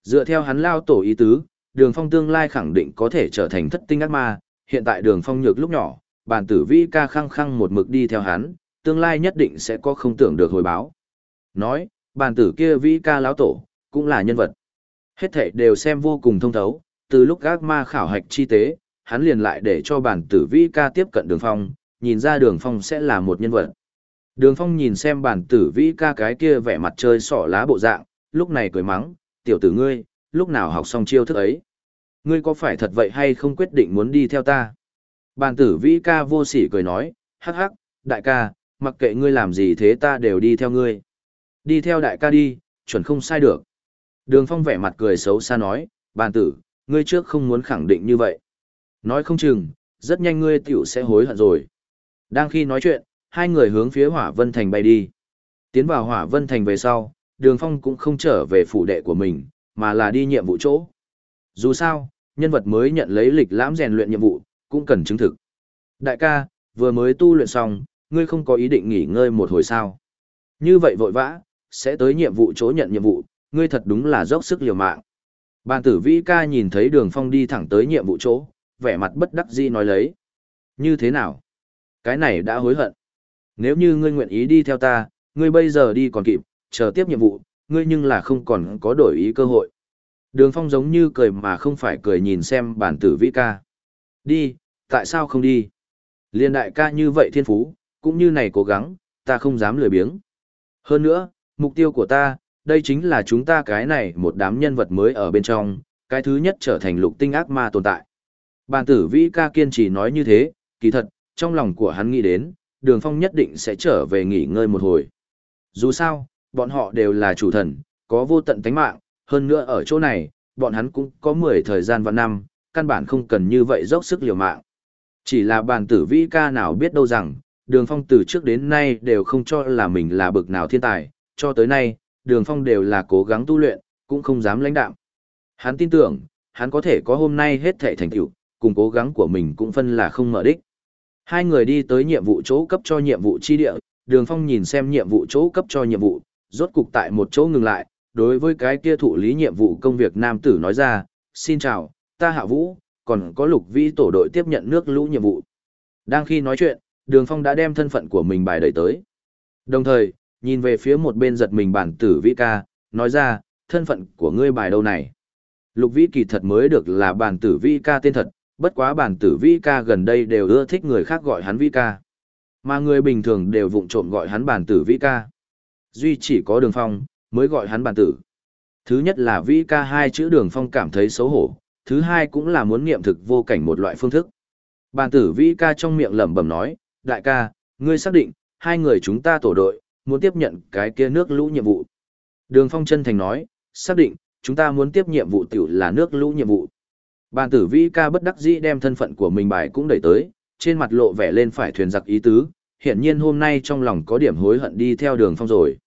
Dựa theo hắn lao tổ ý tứ, đường phong tương lai khẳng định có thể trở thành thất tinh ác ma, hiện tại đường phong nhược lúc nhỏ, bản tử vĩ ca khăng khăng một mực đi theo hắn, tương lai nhất định sẽ có không tưởng được hồi báo. Nói, bản tử kia vĩ ca lão tổ, cũng là nhân vật. Hết thệ đều xem vô cùng thông thấu, từ lúc ác ma khảo hạch chi tế, hắn liền lại để cho bản tử vĩ ca tiếp cận đường phong, nhìn ra đường phong sẽ là một nhân vật. Đường phong nhìn xem bản tử vĩ ca cái kia vẻ mặt chơi sỏ lá bộ dạng, lúc này cười mắng, tiểu tử ngươi, lúc nào học xong chiêu thức ấy. Ngươi có phải thật vậy hay không quyết định muốn đi theo ta? bản tử vĩ ca vô sỉ cười nói, hắc hắc, đại ca, mặc kệ ngươi làm gì thế ta đều đi theo ngươi. Đi theo đại ca đi, chuẩn không sai được. Đường phong vẻ mặt cười xấu xa nói, bàn tử, ngươi trước không muốn khẳng định như vậy. Nói không chừng, rất nhanh ngươi tiểu sẽ hối hận rồi. Đang khi nói chuyện, hai người hướng phía hỏa vân thành bay đi. Tiến vào hỏa vân thành về sau, đường phong cũng không trở về phủ đệ của mình, mà là đi nhiệm vụ chỗ. Dù sao, nhân vật mới nhận lấy lịch lãm rèn luyện nhiệm vụ, cũng cần chứng thực. Đại ca, vừa mới tu luyện xong, ngươi không có ý định nghỉ ngơi một hồi sao. Như vậy vội vã, sẽ tới nhiệm vụ chỗ nhận nhiệm vụ, ngươi thật đúng là dốc sức liều mạng. Bàn tử vĩ ca nhìn thấy đường phong đi thẳng tới nhiệm vụ chỗ, vẻ mặt bất đắc dĩ nói lấy. Như thế nào? Cái này đã hối hận. Nếu như ngươi nguyện ý đi theo ta, ngươi bây giờ đi còn kịp, chờ tiếp nhiệm vụ, ngươi nhưng là không còn có đổi ý cơ hội. Đường phong giống như cười mà không phải cười nhìn xem bản tử vĩ ca. Đi, tại sao không đi? Liên đại ca như vậy thiên phú, cũng như này cố gắng, ta không dám lười biếng. Hơn nữa, mục tiêu của ta, đây chính là chúng ta cái này một đám nhân vật mới ở bên trong, cái thứ nhất trở thành lục tinh ác ma tồn tại. Bàn tử vĩ ca kiên trì nói như thế, kỳ thật, trong lòng của hắn nghĩ đến, đường phong nhất định sẽ trở về nghỉ ngơi một hồi. Dù sao, bọn họ đều là chủ thần, có vô tận tánh mạng, hơn nữa ở chỗ này, bọn hắn cũng có 10 thời gian và năm, căn bản không cần như vậy dốc sức liều mạng. Chỉ là bàn tử vĩ ca nào biết đâu rằng, đường phong từ trước đến nay đều không cho là mình là bực nào thiên tài, cho tới nay, đường phong đều là cố gắng tu luyện, cũng không dám lãnh đạm. Hắn tin tưởng, hắn có thể có hôm nay hết thể thành tựu, cùng cố gắng của mình cũng phân là không mở đích. Hai người đi tới nhiệm vụ chỗ cấp cho nhiệm vụ chi địa, đường phong nhìn xem nhiệm vụ chỗ cấp cho nhiệm vụ, rốt cục tại một chỗ ngừng lại, đối với cái kia thụ lý nhiệm vụ công việc nam tử nói ra, xin chào, ta hạ vũ, còn có lục vi tổ đội tiếp nhận nước lũ nhiệm vụ. Đang khi nói chuyện, đường phong đã đem thân phận của mình bài đẩy tới. Đồng thời, nhìn về phía một bên giật mình bản tử vi ca, nói ra, thân phận của ngươi bài đâu này. Lục vĩ kỳ thật mới được là bản tử vi ca tên thật, bất quá bản tử vĩ ca gần đây đều ưa thích người khác gọi hắn vĩ ca. Mà người bình thường đều vụng trộm gọi hắn bản tử vĩ ca. Duy chỉ có đường phong, mới gọi hắn bản tử. Thứ nhất là vĩ ca hai chữ đường phong cảm thấy xấu hổ, thứ hai cũng là muốn nghiệm thực vô cảnh một loại phương thức. Bản tử vĩ ca trong miệng lẩm bẩm nói, đại ca, ngươi xác định, hai người chúng ta tổ đội, muốn tiếp nhận cái kia nước lũ nhiệm vụ. Đường phong chân thành nói, xác định, chúng ta muốn tiếp nhiệm vụ tiểu là nước lũ nhiệm vụ. Bàn tử vĩ ca bất đắc dĩ đem thân phận của mình bài cũng đẩy tới, trên mặt lộ vẻ lên phải thuyền giặc ý tứ, hiện nhiên hôm nay trong lòng có điểm hối hận đi theo đường phong rồi.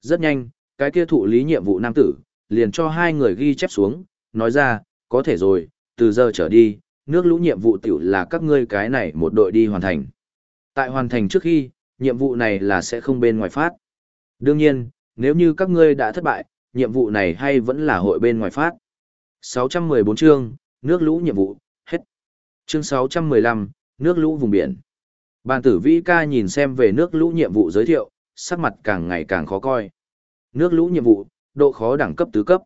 Rất nhanh, cái kia thụ lý nhiệm vụ nam tử, liền cho hai người ghi chép xuống, nói ra, có thể rồi, từ giờ trở đi, nước lũ nhiệm vụ tiểu là các ngươi cái này một đội đi hoàn thành. Tại hoàn thành trước khi, nhiệm vụ này là sẽ không bên ngoài phát. Đương nhiên, nếu như các ngươi đã thất bại, nhiệm vụ này hay vẫn là hội bên ngoài phát. 614 chương, nước lũ nhiệm vụ, hết. Chương 615, nước lũ vùng biển. Bàn tử vĩ ca nhìn xem về nước lũ nhiệm vụ giới thiệu, sắc mặt càng ngày càng khó coi. Nước lũ nhiệm vụ, độ khó đẳng cấp tứ cấp.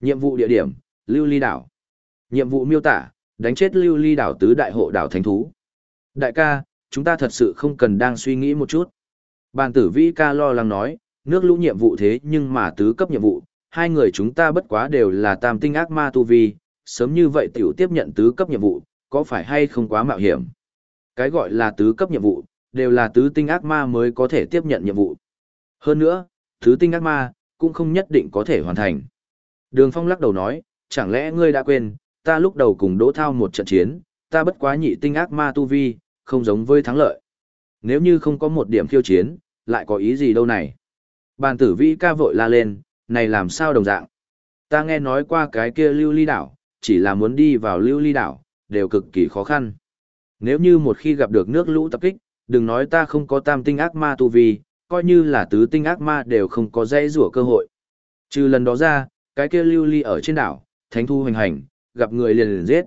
Nhiệm vụ địa điểm, Lưu Ly đảo. Nhiệm vụ miêu tả, đánh chết Lưu Ly đảo tứ đại hộ đảo thánh thú. Đại ca, chúng ta thật sự không cần đang suy nghĩ một chút. Bàn tử vĩ ca lo lắng nói, nước lũ nhiệm vụ thế nhưng mà tứ cấp nhiệm vụ, hai người chúng ta bất quá đều là tam tinh ác ma tu vi, sớm như vậy tiểu tiếp nhận tứ cấp nhiệm vụ, có phải hay không quá mạo hiểm? Cái gọi là tứ cấp nhiệm vụ, đều là tứ tinh ác ma mới có thể tiếp nhận nhiệm vụ. Hơn nữa, tứ tinh ác ma, cũng không nhất định có thể hoàn thành. Đường Phong lắc đầu nói, chẳng lẽ ngươi đã quên, ta lúc đầu cùng Đỗ Thao một trận chiến, ta bất quá nhị tinh ác ma tu vi, không giống với thắng lợi. Nếu như không có một điểm khiêu chiến, lại có ý gì đâu này? Bàn tử vi ca vội la lên, này làm sao đồng dạng? Ta nghe nói qua cái kia lưu ly đảo, chỉ là muốn đi vào lưu ly đảo, đều cực kỳ khó khăn. Nếu như một khi gặp được nước lũ tập kích, đừng nói ta không có tam tinh ác ma tu vi, coi như là tứ tinh ác ma đều không có dễ rủa cơ hội. Trừ lần đó ra, cái kia lưu ly ở trên đảo, thánh thú hoành hành, gặp người liền liền giết.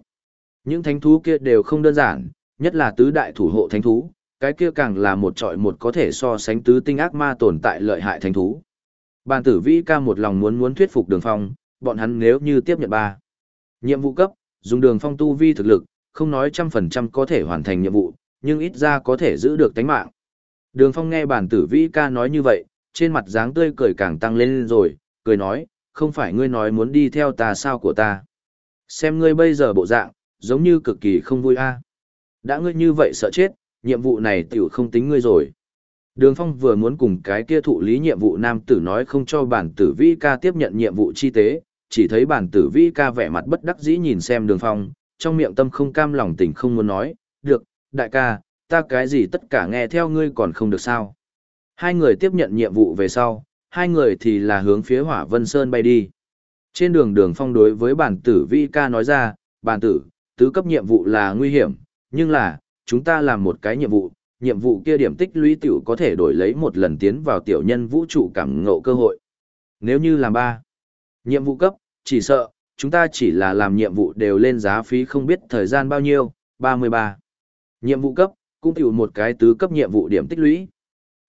Những thánh thú kia đều không đơn giản, nhất là tứ đại thủ hộ thánh thú, cái kia càng là một trọi một có thể so sánh tứ tinh ác ma tồn tại lợi hại thánh thú. Bàn tử vĩ ca một lòng muốn muốn thuyết phục đường phong, bọn hắn nếu như tiếp nhận ba. Nhiệm vụ cấp, dùng đường phong tu vi thực lực, không nói trăm phần trăm có thể hoàn thành nhiệm vụ, nhưng ít ra có thể giữ được tánh mạng. Đường phong nghe bản tử vĩ ca nói như vậy, trên mặt dáng tươi cười càng tăng lên rồi, cười nói, không phải ngươi nói muốn đi theo ta sao của ta. Xem ngươi bây giờ bộ dạng, giống như cực kỳ không vui a. Đã ngươi như vậy sợ chết, nhiệm vụ này tiểu không tính ngươi rồi. Đường Phong vừa muốn cùng cái kia thụ lý nhiệm vụ nam tử nói không cho bản tử vĩ ca tiếp nhận nhiệm vụ chi tế, chỉ thấy bản tử vĩ ca vẻ mặt bất đắc dĩ nhìn xem đường Phong, trong miệng tâm không cam lòng tình không muốn nói, được, đại ca, ta cái gì tất cả nghe theo ngươi còn không được sao. Hai người tiếp nhận nhiệm vụ về sau, hai người thì là hướng phía hỏa vân sơn bay đi. Trên đường đường phong đối với bản tử vi ca nói ra, bản tử, tứ cấp nhiệm vụ là nguy hiểm, nhưng là, chúng ta làm một cái nhiệm vụ, nhiệm vụ kia điểm tích lũy tiểu có thể đổi lấy một lần tiến vào tiểu nhân vũ trụ cảm ngộ cơ hội. Nếu như làm ba, nhiệm vụ cấp, chỉ sợ, chúng ta chỉ là làm nhiệm vụ đều lên giá phí không biết thời gian bao nhiêu, 33. Nhiệm vụ cấp, cũng tiểu một cái tứ cấp nhiệm vụ điểm tích lũy.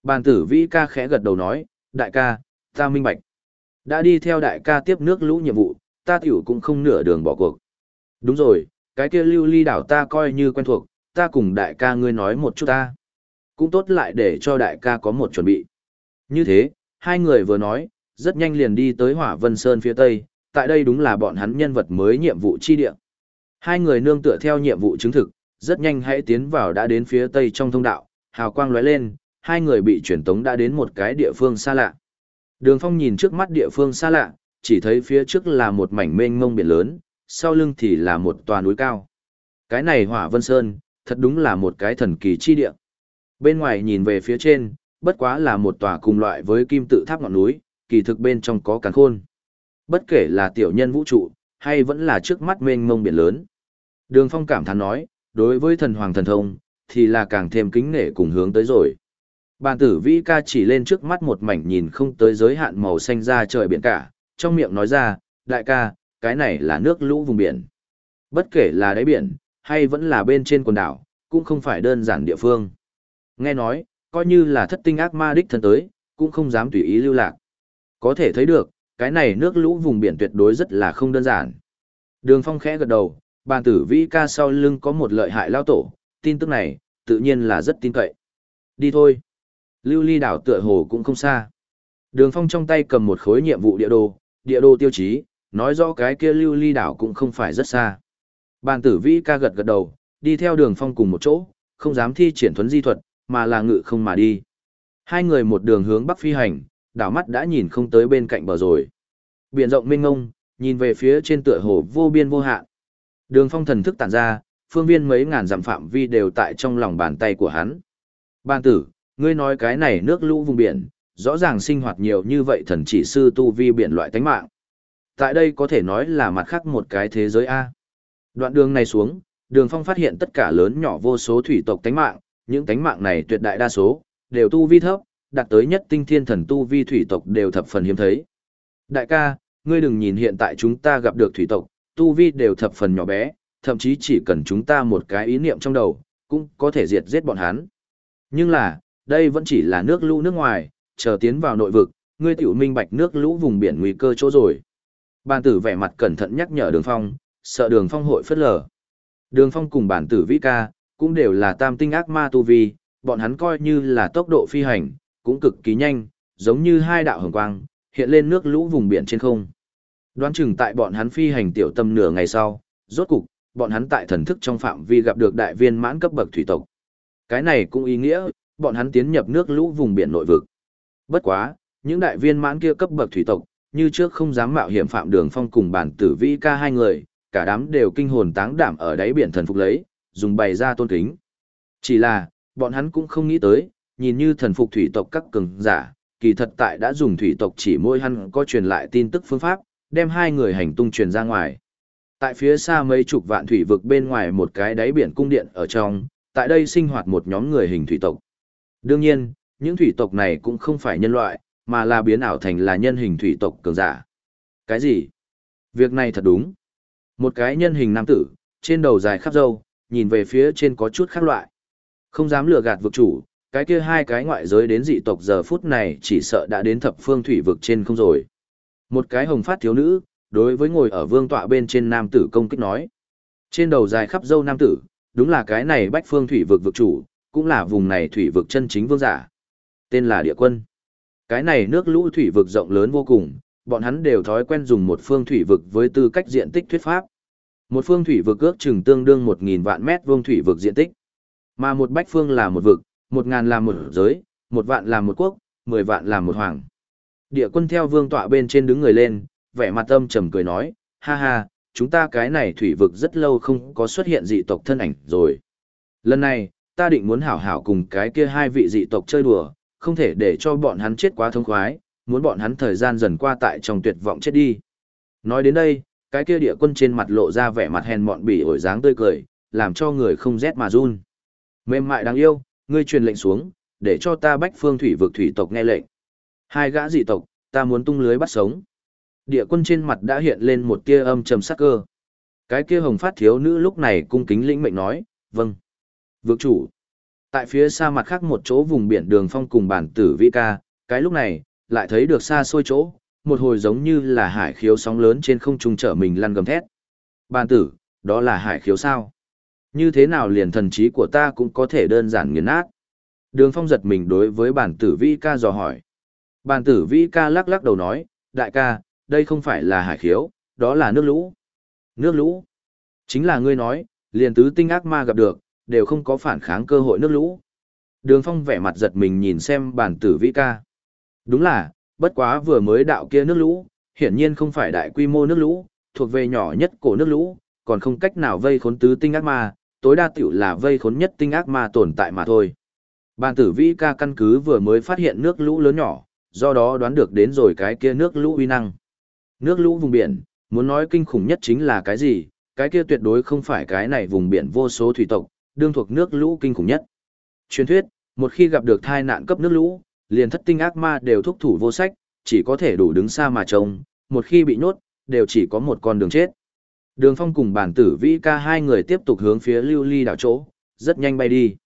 Bàn tử vĩ ca khẽ gật đầu nói, đại ca, ta minh bạch. Đã đi theo đại ca tiếp nước lũ nhiệm vụ, ta tiểu cũng không nửa đường bỏ cuộc. Đúng rồi, cái kia lưu ly đảo ta coi như quen thuộc, ta cùng đại ca ngươi nói một chút ta. Cũng tốt lại để cho đại ca có một chuẩn bị. Như thế, hai người vừa nói, rất nhanh liền đi tới hỏa vân sơn phía tây, tại đây đúng là bọn hắn nhân vật mới nhiệm vụ chi địa. Hai người nương tựa theo nhiệm vụ chứng thực, rất nhanh hãy tiến vào đã đến phía tây trong thông đạo, hào quang lóe lên, hai người bị chuyển tống đã đến một cái địa phương xa lạ. Đường Phong nhìn trước mắt địa phương xa lạ, chỉ thấy phía trước là một mảnh mênh mông biển lớn, sau lưng thì là một tòa núi cao. Cái này Hỏa Vân Sơn, thật đúng là một cái thần kỳ chi địa. Bên ngoài nhìn về phía trên, bất quá là một tòa cùng loại với kim tự tháp ngọn núi, kỳ thực bên trong có càn khôn. Bất kể là tiểu nhân vũ trụ, hay vẫn là trước mắt mênh mông biển lớn. Đường Phong cảm thán nói, đối với thần hoàng thần thông, thì là càng thêm kính nể cùng hướng tới rồi. Bàn tử vĩ ca chỉ lên trước mắt một mảnh nhìn không tới giới hạn màu xanh ra trời biển cả, trong miệng nói ra, đại ca, cái này là nước lũ vùng biển. Bất kể là đáy biển, hay vẫn là bên trên quần đảo, cũng không phải đơn giản địa phương. Nghe nói, coi như là thất tinh ác ma đích thân tới, cũng không dám tùy ý lưu lạc. Có thể thấy được, cái này nước lũ vùng biển tuyệt đối rất là không đơn giản. Đường phong khẽ gật đầu, bàn tử vĩ ca sau lưng có một lợi hại lao tổ, tin tức này, tự nhiên là rất tin cậy. Đi thôi. Lưu ly đảo tựa hồ cũng không xa. Đường phong trong tay cầm một khối nhiệm vụ địa đồ, địa đồ tiêu chí, nói rõ cái kia lưu ly đảo cũng không phải rất xa. Bàn tử vĩ ca gật gật đầu, đi theo đường phong cùng một chỗ, không dám thi triển thuấn di thuật, mà là ngự không mà đi. Hai người một đường hướng bắc phi hành, đảo mắt đã nhìn không tới bên cạnh bờ rồi. Biển rộng mênh ngông, nhìn về phía trên tựa hồ vô biên vô hạn. Đường phong thần thức tản ra, phương viên mấy ngàn dặm phạm vi đều tại trong lòng bàn tay của hắn. Ban tử, ngươi nói cái này nước lũ vùng biển, rõ ràng sinh hoạt nhiều như vậy thần chỉ sư tu vi biển loại tánh mạng. Tại đây có thể nói là mặt khác một cái thế giới A. Đoạn đường này xuống, đường phong phát hiện tất cả lớn nhỏ vô số thủy tộc tánh mạng, những tánh mạng này tuyệt đại đa số, đều tu vi thấp, đạt tới nhất tinh thiên thần tu vi thủy tộc đều thập phần hiếm thấy. Đại ca, ngươi đừng nhìn hiện tại chúng ta gặp được thủy tộc, tu vi đều thập phần nhỏ bé, thậm chí chỉ cần chúng ta một cái ý niệm trong đầu, cũng có thể diệt giết bọn hắn. Nhưng là, đây vẫn chỉ là nước lũ nước ngoài, chờ tiến vào nội vực, ngươi tiểu minh bạch nước lũ vùng biển nguy cơ chỗ rồi. Bàn tử vẻ mặt cẩn thận nhắc nhở đường phong, sợ đường phong hội phất lờ. Đường phong cùng bản tử vĩ ca, cũng đều là tam tinh ác ma tu vi, bọn hắn coi như là tốc độ phi hành, cũng cực kỳ nhanh, giống như hai đạo hồng quang, hiện lên nước lũ vùng biển trên không. Đoán chừng tại bọn hắn phi hành tiểu tâm nửa ngày sau, rốt cục, bọn hắn tại thần thức trong phạm vi gặp được đại viên mãn cấp bậc thủy tộc. Cái này cũng ý nghĩa, bọn hắn tiến nhập nước lũ vùng biển nội vực. Bất quá, những đại viên mãn kia cấp bậc thủy tộc, như trước không dám mạo hiểm phạm đường phong cùng bản tử vi ca hai người, cả đám đều kinh hồn táng đảm ở đáy biển thần phục lấy, dùng bày ra tôn kính. Chỉ là, bọn hắn cũng không nghĩ tới, nhìn như thần phục thủy tộc các cường giả, kỳ thật tại đã dùng thủy tộc chỉ môi hắn có truyền lại tin tức phương pháp, đem hai người hành tung truyền ra ngoài. Tại phía xa mấy chục vạn thủy vực bên ngoài một cái đáy biển cung điện ở trong, tại đây sinh hoạt một nhóm người hình thủy tộc. Đương nhiên, những thủy tộc này cũng không phải nhân loại, mà là biến ảo thành là nhân hình thủy tộc cường giả. Cái gì? Việc này thật đúng. Một cái nhân hình nam tử, trên đầu dài khắp râu, nhìn về phía trên có chút khác loại. Không dám lừa gạt vực chủ, cái kia hai cái ngoại giới đến dị tộc giờ phút này chỉ sợ đã đến thập phương thủy vực trên không rồi. Một cái hồng phát thiếu nữ, đối với ngồi ở vương tọa bên trên nam tử công kích nói. Trên đầu dài khắp dâu nam tử, đúng là cái này bách phương thủy vực vực chủ, cũng là vùng này thủy vực chân chính vương giả. Tên là địa quân. Cái này nước lũ thủy vực rộng lớn vô cùng, bọn hắn đều thói quen dùng một phương thủy vực với tư cách diện tích thuyết pháp. Một phương thủy vực ước chừng tương đương 1.000 vạn mét vuông thủy vực diện tích. Mà một bách phương là một vực, một ngàn là một giới, một vạn là một quốc, mười vạn là một hoàng. Địa quân theo vương tọa bên trên đứng người lên, vẻ mặt âm trầm cười nói, ha ha, chúng ta cái này thủy vực rất lâu không có xuất hiện dị tộc thân ảnh rồi. Lần này, ta định muốn hảo hảo cùng cái kia hai vị dị tộc chơi đùa, không thể để cho bọn hắn chết quá thông khoái, muốn bọn hắn thời gian dần qua tại trong tuyệt vọng chết đi. Nói đến đây, cái kia địa quân trên mặt lộ ra vẻ mặt hèn mọn bỉ ổi dáng tươi cười, làm cho người không rét mà run. Mềm mại đáng yêu, ngươi truyền lệnh xuống, để cho ta bách phương thủy vực thủy tộc nghe lệnh. Hai gã dị tộc, ta muốn tung lưới bắt sống. Địa quân trên mặt đã hiện lên một tia âm trầm sắc cơ. Cái kia hồng phát thiếu nữ lúc này cung kính lĩnh mệnh nói, vâng. Vực chủ. Tại phía xa mặt khác một chỗ vùng biển đường phong cùng bản tử vi ca, cái lúc này, lại thấy được xa xôi chỗ, một hồi giống như là hải khiếu sóng lớn trên không trung trở mình lăn gầm thét. Bản tử, đó là hải khiếu sao? Như thế nào liền thần trí của ta cũng có thể đơn giản nghiền nát. Đường phong giật mình đối với bản tử vi ca dò hỏi. Bản tử vi ca lắc lắc đầu nói, đại ca, đây không phải là hải khiếu, đó là nước lũ. Nước lũ. Chính là ngươi nói, liền tứ tinh ác ma gặp được, đều không có phản kháng cơ hội nước lũ. Đường phong vẻ mặt giật mình nhìn xem bản tử vi ca. Đúng là, bất quá vừa mới đạo kia nước lũ, hiển nhiên không phải đại quy mô nước lũ, thuộc về nhỏ nhất cổ nước lũ, còn không cách nào vây khốn tứ tinh ác ma, tối đa tiểu là vây khốn nhất tinh ác ma tồn tại mà thôi. Bàn tử vĩ ca căn cứ vừa mới phát hiện nước lũ lớn nhỏ, do đó đoán được đến rồi cái kia nước lũ uy năng. Nước lũ vùng biển, muốn nói kinh khủng nhất chính là cái gì, cái kia tuyệt đối không phải cái này vùng biển vô số thủy tộc, đương thuộc nước lũ kinh khủng nhất. Truyền thuyết, một khi gặp được thai nạn cấp nước lũ, liền thất tinh ác ma đều thúc thủ vô sách, chỉ có thể đủ đứng xa mà trông, một khi bị nhốt, đều chỉ có một con đường chết. Đường phong cùng bản tử vĩ ca hai người tiếp tục hướng phía lưu ly đảo chỗ, rất nhanh bay đi.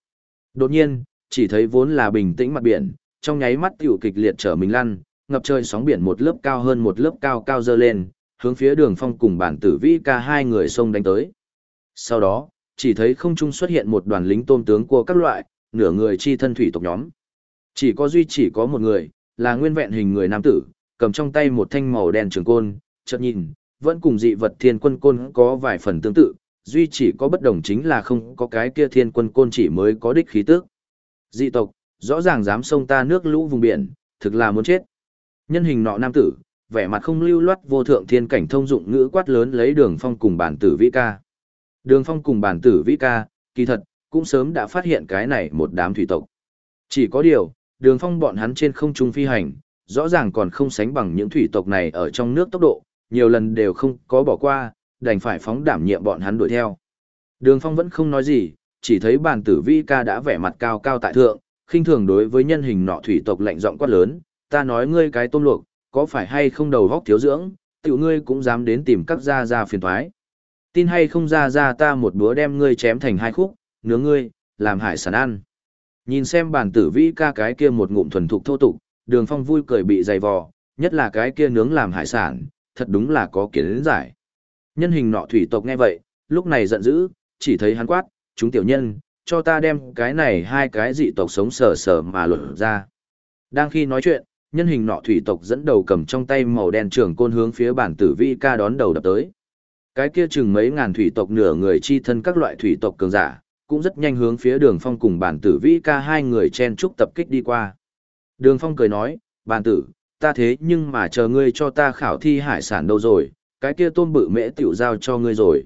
Đột nhiên, chỉ thấy vốn là bình tĩnh mặt biển, trong nháy mắt tiểu kịch liệt trở mình lăn, ngập trời sóng biển một lớp cao hơn một lớp cao cao dơ lên, hướng phía đường phong cùng bản tử vĩ ca hai người sông đánh tới. Sau đó, chỉ thấy không trung xuất hiện một đoàn lính tôm tướng của các loại, nửa người chi thân thủy tộc nhóm. Chỉ có duy chỉ có một người, là nguyên vẹn hình người nam tử, cầm trong tay một thanh màu đen trường côn, chợt nhìn, vẫn cùng dị vật thiên quân côn có vài phần tương tự, duy chỉ có bất đồng chính là không có cái kia thiên quân côn chỉ mới có đích khí tức. Dị tộc, rõ ràng dám xông ta nước lũ vùng biển, thực là muốn chết. Nhân hình nọ nam tử, vẻ mặt không lưu loát vô thượng thiên cảnh thông dụng ngữ quát lớn lấy đường phong cùng bản tử vĩ ca. Đường phong cùng bản tử vĩ ca, kỳ thật, cũng sớm đã phát hiện cái này một đám thủy tộc. Chỉ có điều, đường phong bọn hắn trên không trung phi hành, rõ ràng còn không sánh bằng những thủy tộc này ở trong nước tốc độ, nhiều lần đều không có bỏ qua, đành phải phóng đảm nhiệm bọn hắn đuổi theo. Đường Phong vẫn không nói gì, chỉ thấy bàn tử vi ca đã vẻ mặt cao cao tại thượng, khinh thường đối với nhân hình nọ thủy tộc lạnh giọng quát lớn, ta nói ngươi cái tôm luộc, có phải hay không đầu vóc thiếu dưỡng, tiểu ngươi cũng dám đến tìm các gia gia phiền toái. Tin hay không ra ra ta một bữa đem ngươi chém thành hai khúc, nướng ngươi, làm hải sản ăn. Nhìn xem bàn tử vi ca cái kia một ngụm thuần thục thô tục, đường phong vui cười bị dày vò, nhất là cái kia nướng làm hải sản, thật đúng là có kiến giải. Nhân hình nọ thủy tộc nghe vậy, lúc này giận dữ, chỉ thấy hắn quát, chúng tiểu nhân, cho ta đem cái này hai cái dị tộc sống sờ sờ mà luận ra. Đang khi nói chuyện, nhân hình nọ thủy tộc dẫn đầu cầm trong tay màu đen trường côn hướng phía bản tử vi ca đón đầu đập tới. Cái kia chừng mấy ngàn thủy tộc nửa người chi thân các loại thủy tộc cường giả, cũng rất nhanh hướng phía đường phong cùng bản tử vi ca hai người chen trúc tập kích đi qua. Đường phong cười nói, bản tử, ta thế nhưng mà chờ ngươi cho ta khảo thi hải sản đâu rồi, cái kia tôm bự mễ tiểu giao cho ngươi rồi.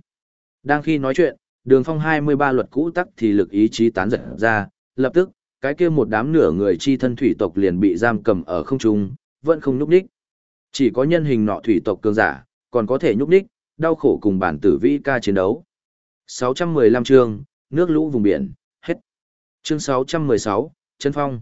Đang khi nói chuyện, đường phong 23 luật cũ tắc thì lực ý chí tán giật ra, lập tức, cái kia một đám nửa người chi thân thủy tộc liền bị giam cầm ở không trung, vẫn không nhúc nhích. Chỉ có nhân hình nọ thủy tộc cường giả, còn có thể nhúc nhích, đau khổ cùng bản tử vi ca chiến đấu. 615 chương, nước lũ vùng biển, hết. Chương 616, chân phong.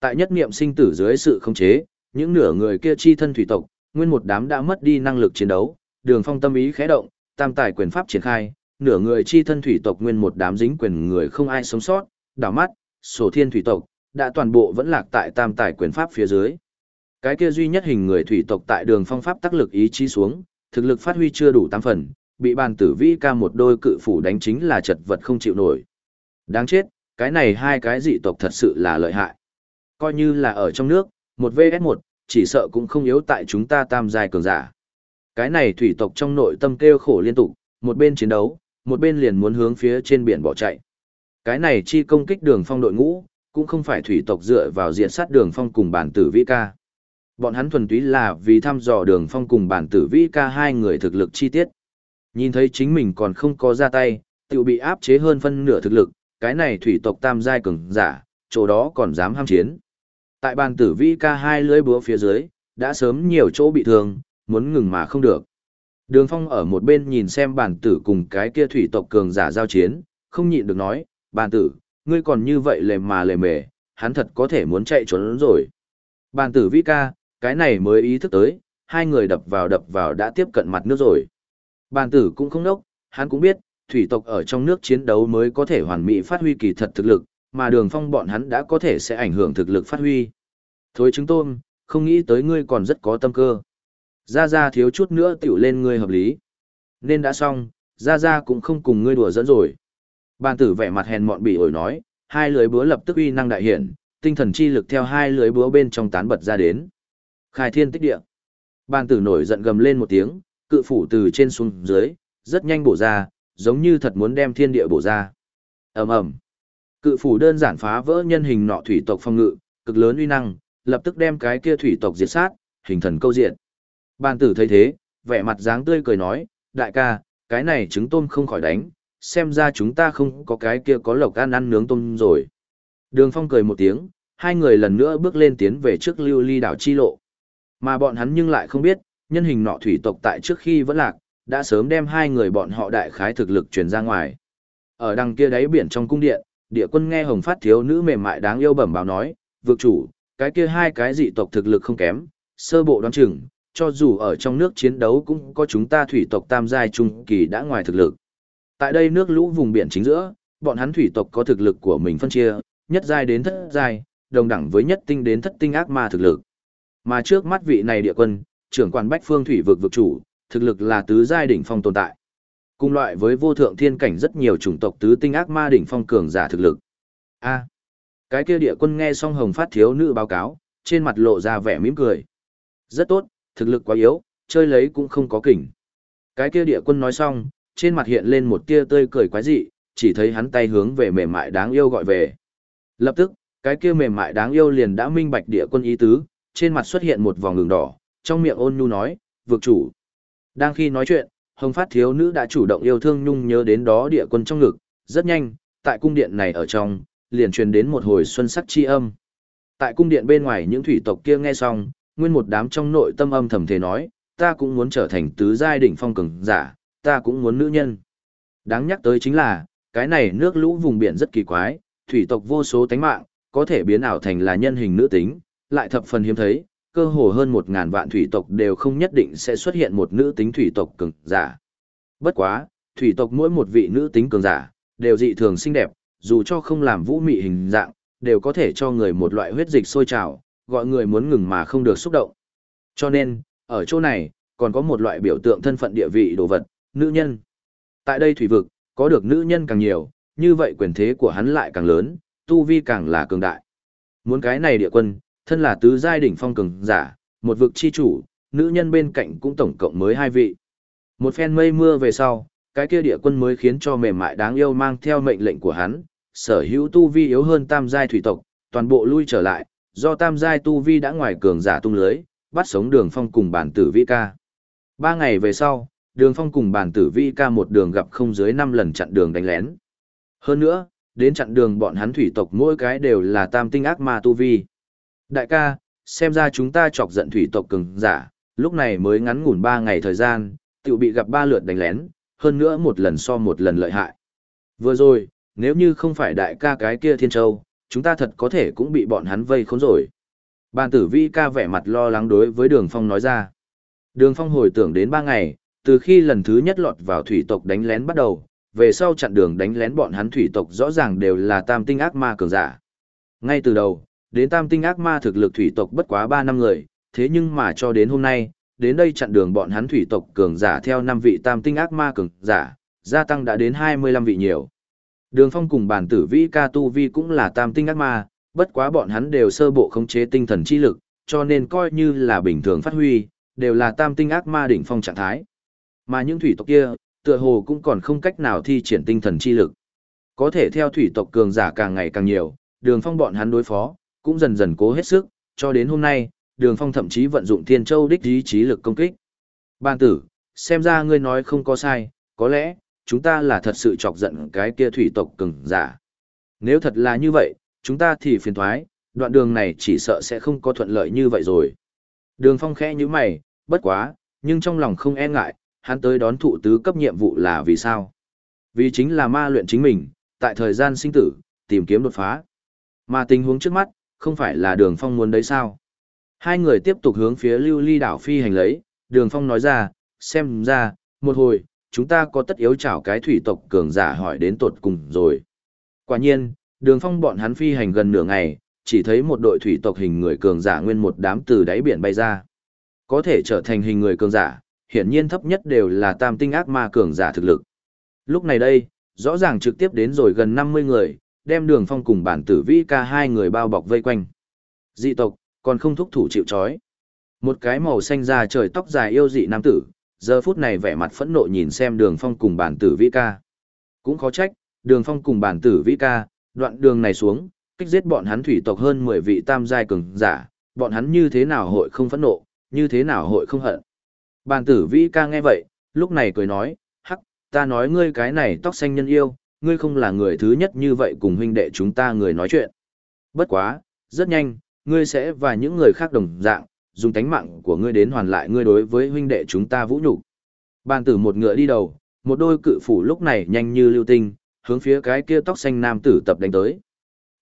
Tại nhất niệm sinh tử dưới sự khống chế, những nửa người kia chi thân thủy tộc, nguyên một đám đã mất đi năng lực chiến đấu, đường phong tâm ý khẽ động, tam tài quyền pháp triển khai, nửa người chi thân thủy tộc nguyên một đám dính quyền người không ai sống sót, đảo mắt, sổ thiên thủy tộc, đã toàn bộ vẫn lạc tại tam tài quyền pháp phía dưới. Cái kia duy nhất hình người thủy tộc tại đường phong pháp tác lực ý chí xuống, thực lực phát huy chưa đủ tám phần, bị bàn tử vĩ ca một đôi cự phủ đánh chính là chật vật không chịu nổi. Đáng chết, cái này hai cái dị tộc thật sự là lợi hại. Coi như là ở trong nước, một vs một chỉ sợ cũng không yếu tại chúng ta tam giai cường giả. Cái này thủy tộc trong nội tâm kêu khổ liên tục, một bên chiến đấu, một bên liền muốn hướng phía trên biển bỏ chạy. Cái này chi công kích đường phong đội ngũ, cũng không phải thủy tộc dựa vào diện sát đường phong cùng bản tử vĩ ca. Bọn hắn thuần túy là vì thăm dò đường phong cùng bản tử vĩ ca hai người thực lực chi tiết. Nhìn thấy chính mình còn không có ra tay, tự bị áp chế hơn phân nửa thực lực, cái này thủy tộc tam giai cường giả, chỗ đó còn dám ham chiến. Tại bàn tử vĩ ca hai lưỡi búa phía dưới, đã sớm nhiều chỗ bị thương, muốn ngừng mà không được. Đường phong ở một bên nhìn xem bản tử cùng cái kia thủy tộc cường giả giao chiến, không nhịn được nói, bàn tử, ngươi còn như vậy lề mà lề mề, hắn thật có thể muốn chạy trốn rồi. Bàn tử vi ca, cái này mới ý thức tới, hai người đập vào đập vào đã tiếp cận mặt nước rồi. Bàn tử cũng không nốc, hắn cũng biết, thủy tộc ở trong nước chiến đấu mới có thể hoàn mỹ phát huy kỳ thật thực lực, mà đường phong bọn hắn đã có thể sẽ ảnh hưởng thực lực phát huy. Thối chứng tôm, không nghĩ tới ngươi còn rất có tâm cơ. Ra ra thiếu chút nữa tiểu lên ngươi hợp lý. Nên đã xong, ra ra cũng không cùng ngươi đùa dẫn rồi. Bàn tử vẻ mặt hèn mọn bị ổi nói, hai lưới búa lập tức uy năng đại hiển, tinh thần chi lực theo hai lưới búa bên trong tán bật ra đến. Khai thiên tích địa. Bàn tử nổi giận gầm lên một tiếng, cự phủ từ trên xuống dưới, rất nhanh bổ ra, giống như thật muốn đem thiên địa bổ ra. ầm ầm, Cự phủ đơn giản phá vỡ nhân hình nọ thủy tộc phong ngự, cực lớn uy năng, lập tức đem cái kia thủy tộc diệt sát, hình thần câu diện. Bàn tử thấy thế, vẻ mặt dáng tươi cười nói, đại ca, cái này trứng tôm không khỏi đánh, xem ra chúng ta không có cái kia có lộc ăn ăn nướng tôm rồi. Đường Phong cười một tiếng, hai người lần nữa bước lên tiến về trước lưu ly đảo chi lộ. Mà bọn hắn nhưng lại không biết, nhân hình nọ thủy tộc tại trước khi vẫn lạc, đã sớm đem hai người bọn họ đại khái thực lực truyền ra ngoài. Ở đằng kia đáy biển trong cung điện, địa quân nghe hồng phát thiếu nữ mềm mại đáng yêu bẩm báo nói, vượt chủ, cái kia hai cái dị tộc thực lực không kém, sơ bộ đoán chừng, cho dù ở trong nước chiến đấu cũng có chúng ta thủy tộc tam giai trung kỳ đã ngoài thực lực. Tại đây nước lũ vùng biển chính giữa, bọn hắn thủy tộc có thực lực của mình phân chia, nhất giai đến thất giai, đồng đẳng với nhất tinh đến thất tinh ác ma thực lực. Mà trước mắt vị này địa quân, trưởng quan Bách Phương thủy vực vực chủ, thực lực là tứ giai đỉnh phong tồn tại. Cùng loại với vô thượng thiên cảnh rất nhiều chủng tộc tứ tinh ác ma đỉnh phong cường giả thực lực. A. cái kia địa quân nghe xong Hồng Phát thiếu nữ báo cáo, trên mặt lộ ra vẻ mỉm cười. Rất tốt, thực lực quá yếu, chơi lấy cũng không có kỉnh. Cái kia địa quân nói xong, trên mặt hiện lên một tia tươi cười quái dị, chỉ thấy hắn tay hướng về mềm mại đáng yêu gọi về. Lập tức, cái kia mềm mại đáng yêu liền đã minh bạch địa quân ý tứ, trên mặt xuất hiện một vòng đường đỏ, trong miệng ôn nhu nói, vực chủ. Đang khi nói chuyện, hồng phát thiếu nữ đã chủ động yêu thương nhung nhớ đến đó địa quân trong ngực, rất nhanh, tại cung điện này ở trong, liền truyền đến một hồi xuân sắc chi âm. Tại cung điện bên ngoài những thủy tộc kia nghe xong, nguyên một đám trong nội tâm âm thầm thế nói, ta cũng muốn trở thành tứ giai đỉnh phong cường giả, ta cũng muốn nữ nhân. Đáng nhắc tới chính là, cái này nước lũ vùng biển rất kỳ quái, thủy tộc vô số tánh mạng, có thể biến ảo thành là nhân hình nữ tính, lại thập phần hiếm thấy, cơ hồ hơn một ngàn vạn thủy tộc đều không nhất định sẽ xuất hiện một nữ tính thủy tộc cường giả. Bất quá, thủy tộc mỗi một vị nữ tính cường giả, đều dị thường xinh đẹp, dù cho không làm vũ mị hình dạng, đều có thể cho người một loại huyết dịch sôi trào, gọi người muốn ngừng mà không được xúc động. Cho nên, ở chỗ này, còn có một loại biểu tượng thân phận địa vị đồ vật, nữ nhân. Tại đây thủy vực, có được nữ nhân càng nhiều, như vậy quyền thế của hắn lại càng lớn, tu vi càng là cường đại. Muốn cái này địa quân, thân là tứ giai đỉnh phong cường giả, một vực chi chủ, nữ nhân bên cạnh cũng tổng cộng mới hai vị. Một phen mây mưa về sau, cái kia địa quân mới khiến cho mềm mại đáng yêu mang theo mệnh lệnh của hắn, sở hữu tu vi yếu hơn tam giai thủy tộc, toàn bộ lui trở lại, do tam giai tu vi đã ngoài cường giả tung lưới, bắt sống đường phong cùng bản tử vi ca. Ba ngày về sau, đường phong cùng bản tử vi ca một đường gặp không dưới năm lần chặn đường đánh lén. Hơn nữa, đến chặn đường bọn hắn thủy tộc mỗi cái đều là tam tinh ác ma tu vi. Đại ca, xem ra chúng ta chọc giận thủy tộc cường giả, lúc này mới ngắn ngủn ba ngày thời gian, tự bị gặp ba lượt đánh lén, hơn nữa một lần so một lần lợi hại. Vừa rồi, nếu như không phải đại ca cái kia thiên châu, chúng ta thật có thể cũng bị bọn hắn vây khốn rồi. Bàn tử vi ca vẻ mặt lo lắng đối với đường phong nói ra. Đường phong hồi tưởng đến ba ngày, từ khi lần thứ nhất lọt vào thủy tộc đánh lén bắt đầu, về sau chặn đường đánh lén bọn hắn thủy tộc rõ ràng đều là tam tinh ác ma cường giả. Ngay từ đầu, đến tam tinh ác ma thực lực thủy tộc bất quá 3 năm người, thế nhưng mà cho đến hôm nay, đến đây chặn đường bọn hắn thủy tộc cường giả theo năm vị tam tinh ác ma cường giả, gia tăng đã đến 25 vị nhiều. Đường phong cùng bản tử vĩ ca tu vi cũng là tam tinh ác ma, bất quá bọn hắn đều sơ bộ khống chế tinh thần chi lực, cho nên coi như là bình thường phát huy, đều là tam tinh ác ma đỉnh phong trạng thái. Mà những thủy tộc kia, tựa hồ cũng còn không cách nào thi triển tinh thần chi lực. Có thể theo thủy tộc cường giả càng ngày càng nhiều, đường phong bọn hắn đối phó, cũng dần dần cố hết sức, cho đến hôm nay, đường phong thậm chí vận dụng thiên châu đích ý chí lực công kích. Ban tử, xem ra ngươi nói không có sai, có lẽ, chúng ta là thật sự chọc giận cái kia thủy tộc cường giả. Nếu thật là như vậy, chúng ta thì phiền thoái, đoạn đường này chỉ sợ sẽ không có thuận lợi như vậy rồi. Đường phong khẽ như mày, bất quá, nhưng trong lòng không e ngại, hắn tới đón thụ tứ cấp nhiệm vụ là vì sao? Vì chính là ma luyện chính mình, tại thời gian sinh tử, tìm kiếm đột phá. Mà tình huống trước mắt, không phải là đường phong muốn đấy sao? Hai người tiếp tục hướng phía lưu ly đảo phi hành lấy, đường phong nói ra, xem ra, một hồi, chúng ta có tất yếu chảo cái thủy tộc cường giả hỏi đến tột cùng rồi. Quả nhiên, đường phong bọn hắn phi hành gần nửa ngày, chỉ thấy một đội thủy tộc hình người cường giả nguyên một đám từ đáy biển bay ra. Có thể trở thành hình người cường giả, hiển nhiên thấp nhất đều là tam tinh ác ma cường giả thực lực. Lúc này đây, rõ ràng trực tiếp đến rồi gần 50 người, đem đường phong cùng bản tử vĩ ca hai người bao bọc vây quanh. Dị tộc, còn không thúc thủ chịu chói. Một cái màu xanh da trời tóc dài yêu dị nam tử, giờ phút này vẻ mặt phẫn nộ nhìn xem đường phong cùng bản tử vĩ ca. Cũng khó trách, đường phong cùng bản tử vĩ ca, đoạn đường này xuống, kích giết bọn hắn thủy tộc hơn 10 vị tam giai cường giả, bọn hắn như thế nào hội không phẫn nộ, như thế nào hội không hận. Bàn tử vĩ ca nghe vậy, lúc này cười nói, hắc, ta nói ngươi cái này tóc xanh nhân yêu, ngươi không là người thứ nhất như vậy cùng huynh đệ chúng ta người nói chuyện. Bất quá, rất nhanh, ngươi sẽ và những người khác đồng dạng, dùng tánh mạng của ngươi đến hoàn lại ngươi đối với huynh đệ chúng ta vũ nhục. Bàn tử một ngựa đi đầu, một đôi cự phủ lúc này nhanh như lưu tinh, hướng phía cái kia tóc xanh nam tử tập đánh tới.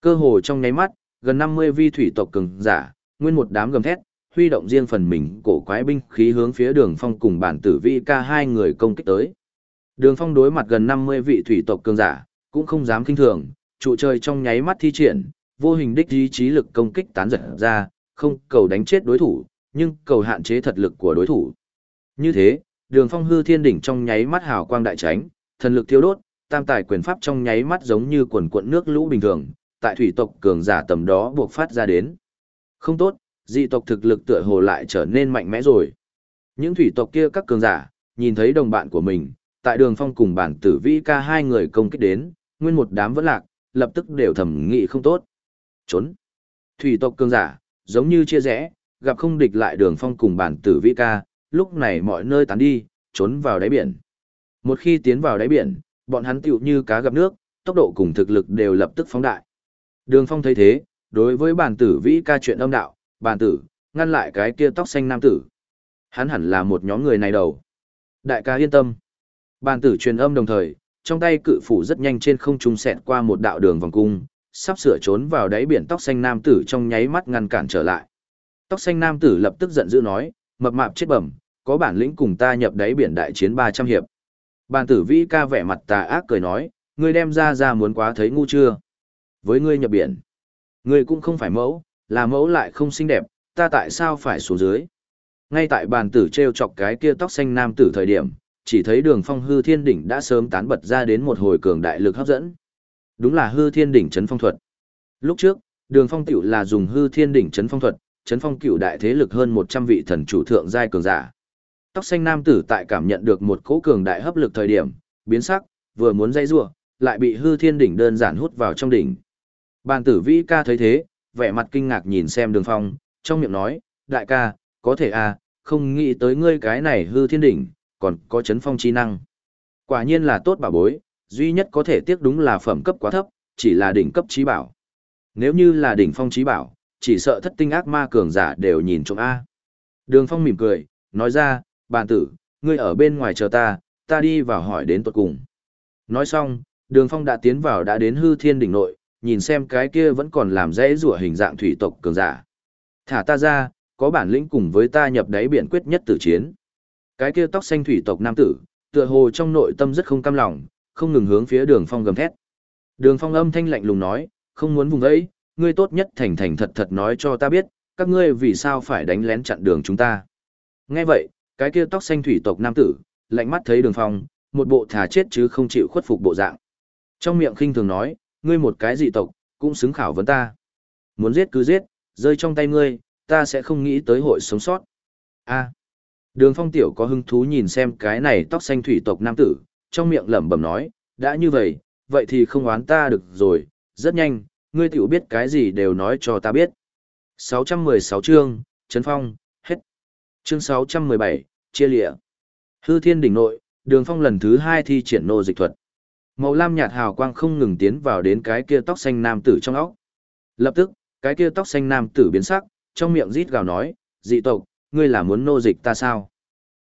Cơ hồ trong nháy mắt, gần 50 vi thủy tộc cường giả, nguyên một đám gầm thét, huy động riêng phần mình cổ quái binh khí hướng phía đường phong cùng bản tử vi ca hai người công kích tới. Đường phong đối mặt gần 50 vị thủy tộc cường giả, cũng không dám kinh thường, trụ trời trong nháy mắt thi triển, vô hình đích ý chí lực công kích tán giật ra, không cầu đánh chết đối thủ, nhưng cầu hạn chế thật lực của đối thủ. Như thế, đường phong hư thiên đỉnh trong nháy mắt hào quang đại tránh, thần lực thiêu đốt, tam tài quyền pháp trong nháy mắt giống như quần cuộn nước lũ bình thường, tại thủy tộc cường giả tầm đó buộc phát ra đến. Không tốt, dị tộc thực lực tựa hồ lại trở nên mạnh mẽ rồi. Những thủy tộc kia các cường giả, nhìn thấy đồng bạn của mình, tại đường phong cùng bản tử vĩ ca hai người công kích đến, nguyên một đám vẫn lạc, lập tức đều thẩm nghị không tốt. Trốn. Thủy tộc cường giả, giống như chia rẽ, gặp không địch lại đường phong cùng bản tử vĩ ca, lúc này mọi nơi tán đi, trốn vào đáy biển. Một khi tiến vào đáy biển, bọn hắn tựu như cá gặp nước, tốc độ cùng thực lực đều lập tức phóng đại. Đường phong thấy thế, đối với bản tử vĩ ca chuyện âm đạo, bản tử, ngăn lại cái kia tóc xanh nam tử. Hắn hẳn là một nhóm người này đầu. Đại ca yên tâm. Bàn tử truyền âm đồng thời, trong tay cự phủ rất nhanh trên không trung xẹt qua một đạo đường vòng cung, sắp sửa trốn vào đáy biển tóc xanh nam tử trong nháy mắt ngăn cản trở lại. Tóc xanh nam tử lập tức giận dữ nói, mập mạp chết bẩm, có bản lĩnh cùng ta nhập đáy biển đại chiến 300 hiệp. Bàn tử vĩ ca vẻ mặt tà ác cười nói, ngươi đem ra ra muốn quá thấy ngu chưa? Với ngươi nhập biển, ngươi cũng không phải mẫu, là mẫu lại không xinh đẹp, ta tại sao phải xuống dưới? Ngay tại bàn tử treo chọc cái kia tóc xanh nam tử thời điểm, chỉ thấy đường phong hư thiên đỉnh đã sớm tán bật ra đến một hồi cường đại lực hấp dẫn. Đúng là hư thiên đỉnh chấn phong thuật. Lúc trước, đường phong tiểu là dùng hư thiên đỉnh chấn phong thuật, chấn phong cựu đại thế lực hơn 100 vị thần chủ thượng giai cường giả. Tóc xanh nam tử tại cảm nhận được một cỗ cường đại hấp lực thời điểm, biến sắc, vừa muốn dây rủa, lại bị hư thiên đỉnh đơn giản hút vào trong đỉnh. Bàn tử vĩ ca thấy thế, vẻ mặt kinh ngạc nhìn xem đường phong, trong miệng nói, đại ca, có thể à, không nghĩ tới ngươi cái này hư thiên đỉnh, còn có chấn phong chi năng. Quả nhiên là tốt bảo bối, duy nhất có thể tiếc đúng là phẩm cấp quá thấp, chỉ là đỉnh cấp trí bảo. Nếu như là đỉnh phong trí bảo, chỉ sợ thất tinh ác ma cường giả đều nhìn trộm A. Đường phong mỉm cười, nói ra, bàn tử, ngươi ở bên ngoài chờ ta, ta đi vào hỏi đến tuật cùng. Nói xong, đường phong đã tiến vào đã đến hư thiên đỉnh nội, nhìn xem cái kia vẫn còn làm dễ rủa hình dạng thủy tộc cường giả. Thả ta ra, có bản lĩnh cùng với ta nhập đáy biển quyết nhất tử chiến. Cái kia tóc xanh thủy tộc nam tử, tựa hồ trong nội tâm rất không cam lòng, không ngừng hướng phía đường phong gầm thét. Đường phong âm thanh lạnh lùng nói, không muốn vùng ấy, ngươi tốt nhất thành thành thật thật nói cho ta biết, các ngươi vì sao phải đánh lén chặn đường chúng ta. Nghe vậy, cái kia tóc xanh thủy tộc nam tử, lạnh mắt thấy đường phong, một bộ thà chết chứ không chịu khuất phục bộ dạng. Trong miệng khinh thường nói, ngươi một cái dị tộc, cũng xứng khảo vấn ta. Muốn giết cứ giết, rơi trong tay ngươi, ta sẽ không nghĩ tới hội sống sót. A. Đường phong tiểu có hứng thú nhìn xem cái này tóc xanh thủy tộc nam tử, trong miệng lẩm bẩm nói, đã như vậy, vậy thì không oán ta được rồi, rất nhanh, ngươi tiểu biết cái gì đều nói cho ta biết. 616 chương, Trấn Phong, hết. Chương 617, chia lịa. Hư thiên đỉnh nội, đường phong lần thứ hai thi triển nô dịch thuật. Màu lam nhạt hào quang không ngừng tiến vào đến cái kia tóc xanh nam tử trong óc. Lập tức, cái kia tóc xanh nam tử biến sắc, trong miệng rít gào nói, dị tộc, ngươi là muốn nô dịch ta sao?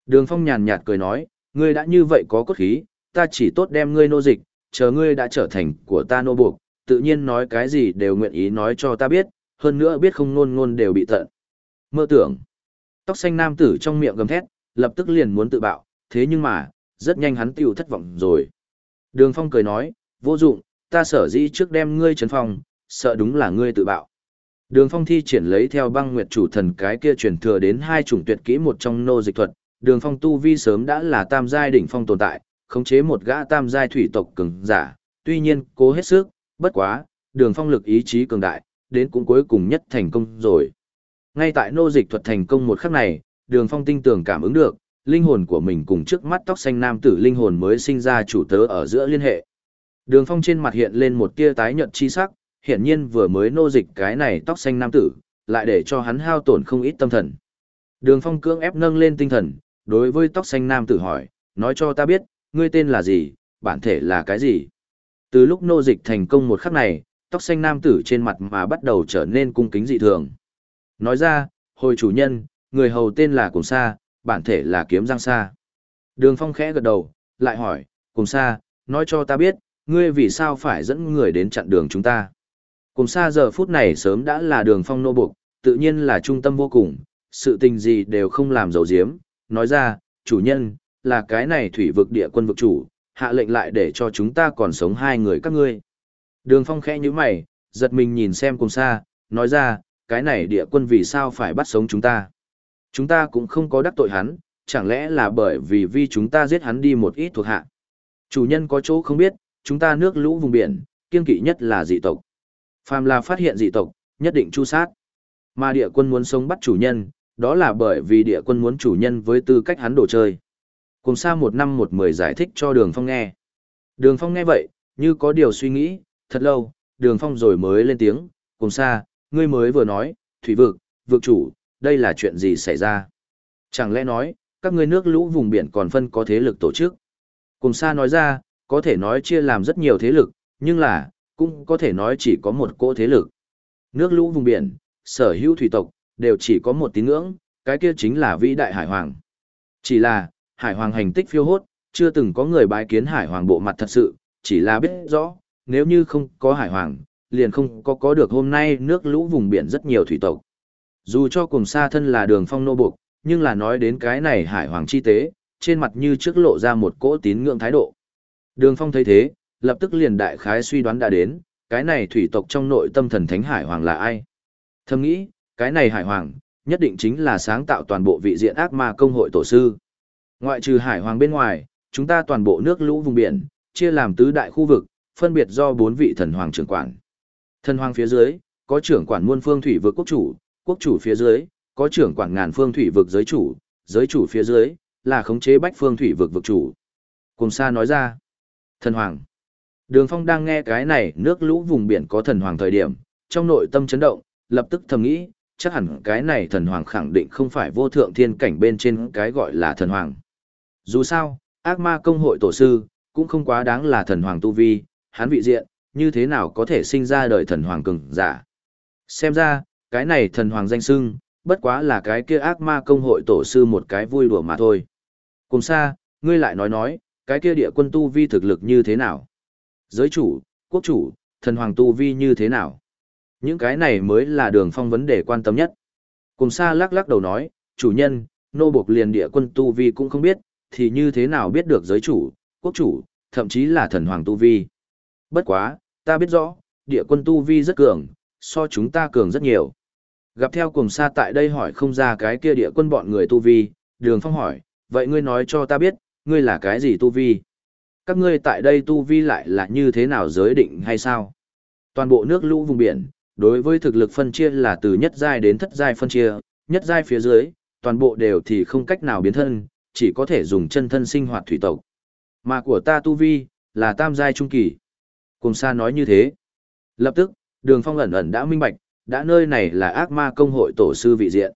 Đường phong nhàn nhạt cười nói, ngươi đã như vậy có cốt khí, ta chỉ tốt đem ngươi nô dịch, chờ ngươi đã trở thành của ta nô buộc, tự nhiên nói cái gì đều nguyện ý nói cho ta biết, hơn nữa biết không ngôn ngôn đều bị tận. Mơ tưởng, tóc xanh nam tử trong miệng gầm thét, lập tức liền muốn tự bạo, thế nhưng mà, rất nhanh hắn tiêu thất vọng rồi. Đường phong cười nói, vô dụng, ta sở dĩ trước đem ngươi trấn phong, sợ đúng là ngươi tự bạo. Đường phong thi triển lấy theo băng nguyệt chủ thần cái kia truyền thừa đến hai chủng tuyệt kỹ một trong nô dịch thuật, đường phong tu vi sớm đã là tam giai đỉnh phong tồn tại, khống chế một gã tam giai thủy tộc cường giả, tuy nhiên, cố hết sức, bất quá, đường phong lực ý chí cường đại, đến cũng cuối cùng nhất thành công rồi. Ngay tại nô dịch thuật thành công một khắc này, đường phong tinh tường cảm ứng được, linh hồn của mình cùng trước mắt tóc xanh nam tử linh hồn mới sinh ra chủ tớ ở giữa liên hệ. Đường phong trên mặt hiện lên một tia tái nhợt chi sắc, hiển nhiên vừa mới nô dịch cái này tóc xanh nam tử, lại để cho hắn hao tổn không ít tâm thần. Đường phong cưỡng ép nâng lên tinh thần, đối với tóc xanh nam tử hỏi, nói cho ta biết, ngươi tên là gì, bản thể là cái gì. Từ lúc nô dịch thành công một khắc này, tóc xanh nam tử trên mặt mà bắt đầu trở nên cung kính dị thường. Nói ra, hồi chủ nhân, người hầu tên là Cùng Sa, bản thể là Kiếm Giang Sa. Đường Phong khẽ gật đầu, lại hỏi, Cùng Sa, nói cho ta biết, ngươi vì sao phải dẫn người đến chặn đường chúng ta. Cùng Sa giờ phút này sớm đã là đường Phong nô buộc, tự nhiên là trung tâm vô cùng, sự tình gì đều không làm dấu diếm, nói ra, chủ nhân, là cái này thủy vực địa quân vực chủ, hạ lệnh lại để cho chúng ta còn sống hai người các ngươi. Đường Phong khẽ như mày, giật mình nhìn xem cùng xa, nói ra, cái này địa quân vì sao phải bắt sống chúng ta. Chúng ta cũng không có đắc tội hắn, chẳng lẽ là bởi vì vì chúng ta giết hắn đi một ít thuộc hạ. Chủ nhân có chỗ không biết, chúng ta nước lũ vùng biển, kiên kỵ nhất là dị tộc. Phàm là phát hiện dị tộc, nhất định chu sát. Mà địa quân muốn sống bắt chủ nhân, đó là bởi vì địa quân muốn chủ nhân với tư cách hắn đồ chơi. Cùng xa một năm một mười giải thích cho đường phong nghe. Đường phong nghe vậy, như có điều suy nghĩ, thật lâu, đường phong rồi mới lên tiếng, cùng xa, ngươi mới vừa nói, thủy vực, vực chủ, đây là chuyện gì xảy ra? Chẳng lẽ nói, các ngươi nước lũ vùng biển còn phân có thế lực tổ chức? Cùng xa nói ra, có thể nói chia làm rất nhiều thế lực, nhưng là, cũng có thể nói chỉ có một cỗ thế lực. Nước lũ vùng biển, sở hữu thủy tộc, đều chỉ có một tín ngưỡng, cái kia chính là vĩ đại hải hoàng. Chỉ là, hải hoàng hành tích phiêu hốt, chưa từng có người bái kiến hải hoàng bộ mặt thật sự, chỉ là biết rõ, nếu như không có hải hoàng, liền không có có được hôm nay nước lũ vùng biển rất nhiều thủy tộc. Dù cho cùng xa thân là đường phong nô buộc, nhưng là nói đến cái này hải hoàng chi tế, trên mặt như trước lộ ra một cỗ tín ngưỡng thái độ. Đường phong thấy thế, lập tức liền đại khái suy đoán đã đến, cái này thủy tộc trong nội tâm thần thánh hải hoàng là ai. Thầm nghĩ, cái này hải hoàng, nhất định chính là sáng tạo toàn bộ vị diện ác ma công hội tổ sư. Ngoại trừ hải hoàng bên ngoài, chúng ta toàn bộ nước lũ vùng biển, chia làm tứ đại khu vực, phân biệt do bốn vị thần hoàng trưởng quản. Thần hoàng phía dưới, có trưởng quản muôn phương thủy vực quốc chủ, quốc chủ phía dưới, có trưởng quản ngàn phương thủy vực giới chủ, giới chủ phía dưới, là khống chế bách phương thủy vực vực chủ. Cùng Sa nói ra, thần hoàng. Đường Phong đang nghe cái này nước lũ vùng biển có thần hoàng thời điểm, trong nội tâm chấn động, lập tức thầm nghĩ, chắc hẳn cái này thần hoàng khẳng định không phải vô thượng thiên cảnh bên trên cái gọi là thần hoàng. Dù sao, ác ma công hội tổ sư, cũng không quá đáng là thần hoàng tu vi, hắn vị diện, như thế nào có thể sinh ra đời thần hoàng cường giả. Xem ra, cái này thần hoàng danh sưng, bất quá là cái kia ác ma công hội tổ sư một cái vui đùa mà thôi. Cùng xa, ngươi lại nói nói, cái kia địa quân tu vi thực lực như thế nào? Giới chủ, quốc chủ, thần hoàng tu vi như thế nào? Những cái này mới là đường phong vấn đề quan tâm nhất. Cùng xa lắc lắc đầu nói, chủ nhân, nô buộc liền địa quân tu vi cũng không biết, thì như thế nào biết được giới chủ, quốc chủ, thậm chí là thần hoàng tu vi. Bất quá, ta biết rõ, địa quân tu vi rất cường, so chúng ta cường rất nhiều. Gặp theo cùng xa tại đây hỏi không ra cái kia địa quân bọn người tu vi, đường phong hỏi, vậy ngươi nói cho ta biết, ngươi là cái gì tu vi? Các ngươi tại đây tu vi lại là như thế nào giới định hay sao? Toàn bộ nước lũ vùng biển, đối với thực lực phân chia là từ nhất giai đến thất giai phân chia, nhất giai phía dưới, toàn bộ đều thì không cách nào biến thân, chỉ có thể dùng chân thân sinh hoạt thủy tộc. Mà của ta tu vi, là tam giai trung kỳ. Cùng xa nói như thế. Lập tức, đường phong ẩn ẩn đã minh bạch, đã nơi này là ác ma công hội tổ sư vị diện.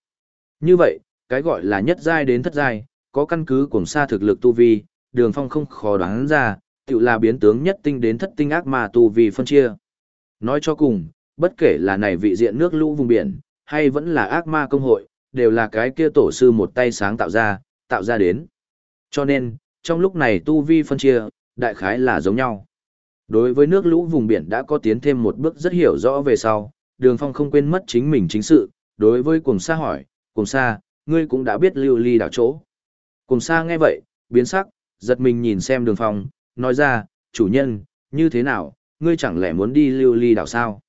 Như vậy, cái gọi là nhất giai đến thất giai, có căn cứ cùng xa thực lực tu vi, đường phong không khó đoán ra, tự là biến tướng nhất tinh đến thất tinh ác ma tu vi phân chia. Nói cho cùng, bất kể là này vị diện nước lũ vùng biển, hay vẫn là ác ma công hội, đều là cái kia tổ sư một tay sáng tạo ra, tạo ra đến. Cho nên, trong lúc này tu vi phân chia, đại khái là giống nhau. Đối với nước lũ vùng biển đã có tiến thêm một bước rất hiểu rõ về sau, đường phong không quên mất chính mình chính sự, đối với cùng xa hỏi, cùng xa, ngươi cũng đã biết lưu ly đảo chỗ. Cùng xa nghe vậy, biến sắc, giật mình nhìn xem đường phong, nói ra, chủ nhân, như thế nào, ngươi chẳng lẽ muốn đi lưu ly đảo sao?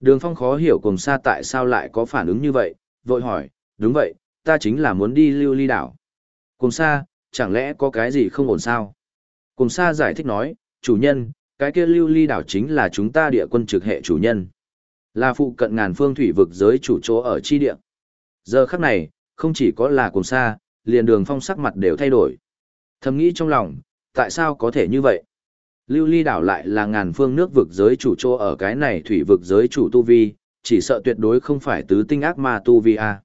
Đường phong khó hiểu cùng xa tại sao lại có phản ứng như vậy, vội hỏi, đúng vậy, ta chính là muốn đi lưu ly đảo. Cùng xa, chẳng lẽ có cái gì không ổn sao? Cùng xa giải thích nói, chủ nhân, cái kia lưu ly đảo chính là chúng ta địa quân trực hệ chủ nhân. Là phụ cận ngàn phương thủy vực giới chủ chỗ ở chi địa. Giờ khắc này, không chỉ có là cùng xa, liền đường phong sắc mặt đều thay đổi. Thầm nghĩ trong lòng, tại sao có thể như vậy? Lưu ly đảo lại là ngàn phương nước vực giới chủ chỗ ở cái này thủy vực giới chủ tu vi, chỉ sợ tuyệt đối không phải tứ tinh ác ma tu vi a.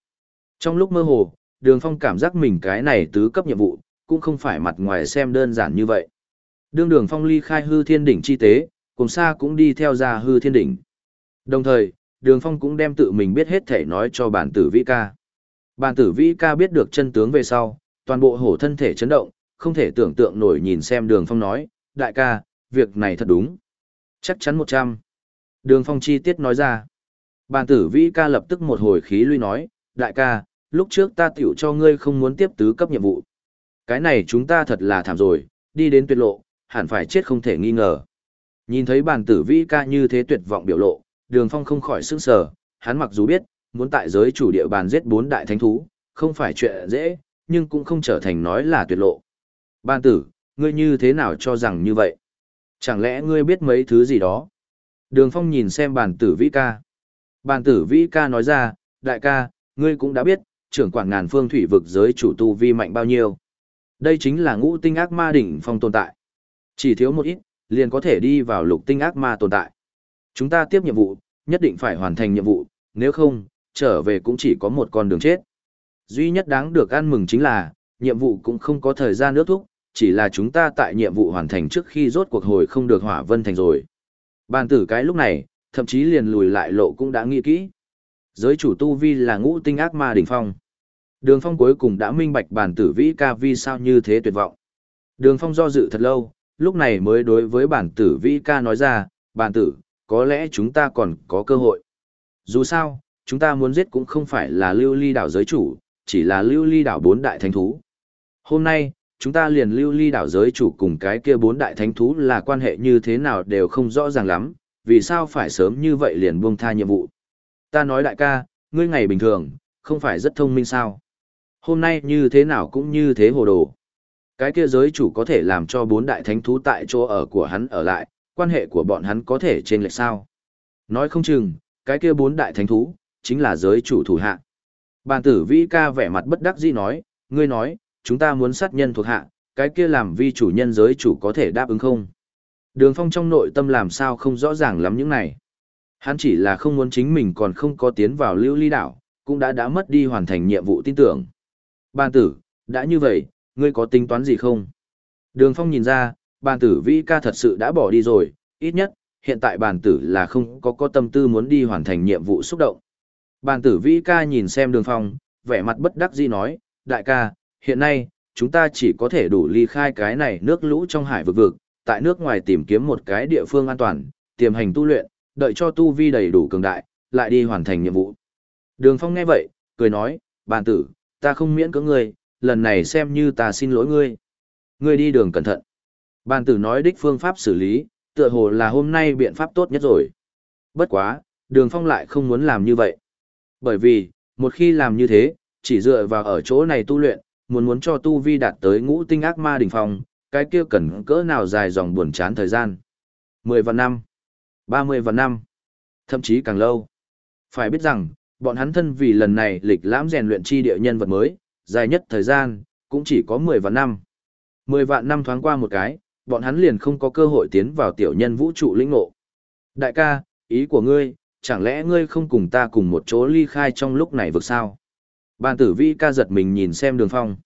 Trong lúc mơ hồ, đường phong cảm giác mình cái này tứ cấp nhiệm vụ, cũng không phải mặt ngoài xem đơn giản như vậy. Đương đường phong ly khai hư thiên đỉnh chi tế, cùng xa cũng đi theo ra hư thiên đỉnh. Đồng thời, đường phong cũng đem tự mình biết hết thể nói cho bản tử vĩ ca. Bản tử vĩ ca biết được chân tướng về sau, toàn bộ hổ thân thể chấn động, không thể tưởng tượng nổi nhìn xem đường phong nói, đại ca, việc này thật đúng. Chắc chắn một trăm. Đường phong chi tiết nói ra. Bàn tử vĩ ca lập tức một hồi khí lui nói, đại ca, lúc trước ta tiểu cho ngươi không muốn tiếp tứ cấp nhiệm vụ. Cái này chúng ta thật là thảm rồi, đi đến tuyệt lộ, hẳn phải chết không thể nghi ngờ. Nhìn thấy Bàn tử vĩ ca như thế tuyệt vọng biểu lộ, đường phong không khỏi sững sờ hắn mặc dù biết, muốn tại giới chủ địa bàn giết bốn đại thánh thú, không phải chuyện dễ, nhưng cũng không trở thành nói là tuyệt lộ. Ban tử, ngươi như thế nào cho rằng như vậy? Chẳng lẽ ngươi biết mấy thứ gì đó? Đường phong nhìn xem bàn tử vĩ ca. Bàn tử vĩ ca nói ra, đại ca, ngươi cũng đã biết, trưởng quản ngàn phương thủy vực giới chủ tu vi mạnh bao nhiêu. Đây chính là ngũ tinh ác ma đỉnh phong tồn tại. Chỉ thiếu một ít, liền có thể đi vào lục tinh ác ma tồn tại. Chúng ta tiếp nhiệm vụ, nhất định phải hoàn thành nhiệm vụ, nếu không, trở về cũng chỉ có một con đường chết. Duy nhất đáng được ăn mừng chính là, nhiệm vụ cũng không có thời gian nước thúc, chỉ là chúng ta tại nhiệm vụ hoàn thành trước khi rốt cuộc hồi không được hỏa vân thành rồi. Bàn tử cái lúc này, thậm chí liền lùi lại lộ cũng đã nghĩ kỹ. Giới chủ tu vi là ngũ tinh ác ma đỉnh phong. Đường phong cuối cùng đã minh bạch bàn tử vĩ ca vi sao như thế tuyệt vọng. Đường phong do dự thật lâu, lúc này mới đối với bản tử vĩ ca nói ra, bản tử, có lẽ chúng ta còn có cơ hội. Dù sao, chúng ta muốn giết cũng không phải là lưu ly đảo giới chủ, chỉ là lưu ly đảo bốn đại thánh thú. Hôm nay, chúng ta liền lưu ly đảo giới chủ cùng cái kia bốn đại thánh thú là quan hệ như thế nào đều không rõ ràng lắm, vì sao phải sớm như vậy liền buông tha nhiệm vụ. Ta nói đại ca, ngươi ngày bình thường, không phải rất thông minh sao. Hôm nay như thế nào cũng như thế hồ đồ. Cái kia giới chủ có thể làm cho bốn đại thánh thú tại chỗ ở của hắn ở lại, quan hệ của bọn hắn có thể trên lệch sao. Nói không chừng, cái kia bốn đại thánh thú, chính là giới chủ thủ hạ. Bàn tử vĩ ca vẻ mặt bất đắc dĩ nói, ngươi nói, chúng ta muốn sát nhân thuộc hạ, cái kia làm vi chủ nhân giới chủ có thể đáp ứng không? Đường phong trong nội tâm làm sao không rõ ràng lắm những này. Hắn chỉ là không muốn chính mình còn không có tiến vào lưu ly đảo, cũng đã đã mất đi hoàn thành nhiệm vụ tin tưởng. Bàn tử, đã như vậy, ngươi có tính toán gì không? Đường phong nhìn ra, bàn tử vĩ ca thật sự đã bỏ đi rồi, ít nhất, hiện tại bàn tử là không có có tâm tư muốn đi hoàn thành nhiệm vụ xúc động. Bàn tử vĩ ca nhìn xem đường phong, vẻ mặt bất đắc dĩ nói, đại ca, hiện nay, chúng ta chỉ có thể đủ ly khai cái này nước lũ trong hải vực vực, tại nước ngoài tìm kiếm một cái địa phương an toàn, tiềm hành tu luyện, đợi cho tu vi đầy đủ cường đại, lại đi hoàn thành nhiệm vụ. Đường phong nghe vậy, cười nói, bàn tử, ta không miễn cưỡng ngươi, lần này xem như ta xin lỗi ngươi. Ngươi đi đường cẩn thận. Bàn tử nói đích phương pháp xử lý, tựa hồ là hôm nay biện pháp tốt nhất rồi. Bất quá, đường phong lại không muốn làm như vậy. Bởi vì, một khi làm như thế, chỉ dựa vào ở chỗ này tu luyện, muốn muốn cho tu vi đạt tới ngũ tinh ác ma đỉnh phong, cái kia cần cỡ nào dài dòng buồn chán thời gian. 10 vạn năm, 30 vạn năm, thậm chí càng lâu. Phải biết rằng, bọn hắn thân vì lần này lịch lãm rèn luyện chi địa nhân vật mới, dài nhất thời gian, cũng chỉ có 10 vạn năm. 10 vạn năm thoáng qua một cái, bọn hắn liền không có cơ hội tiến vào tiểu nhân vũ trụ lĩnh ngộ. Đại ca, ý của ngươi, chẳng lẽ ngươi không cùng ta cùng một chỗ ly khai trong lúc này vực sao? Bàn tử vi ca giật mình nhìn xem đường phong.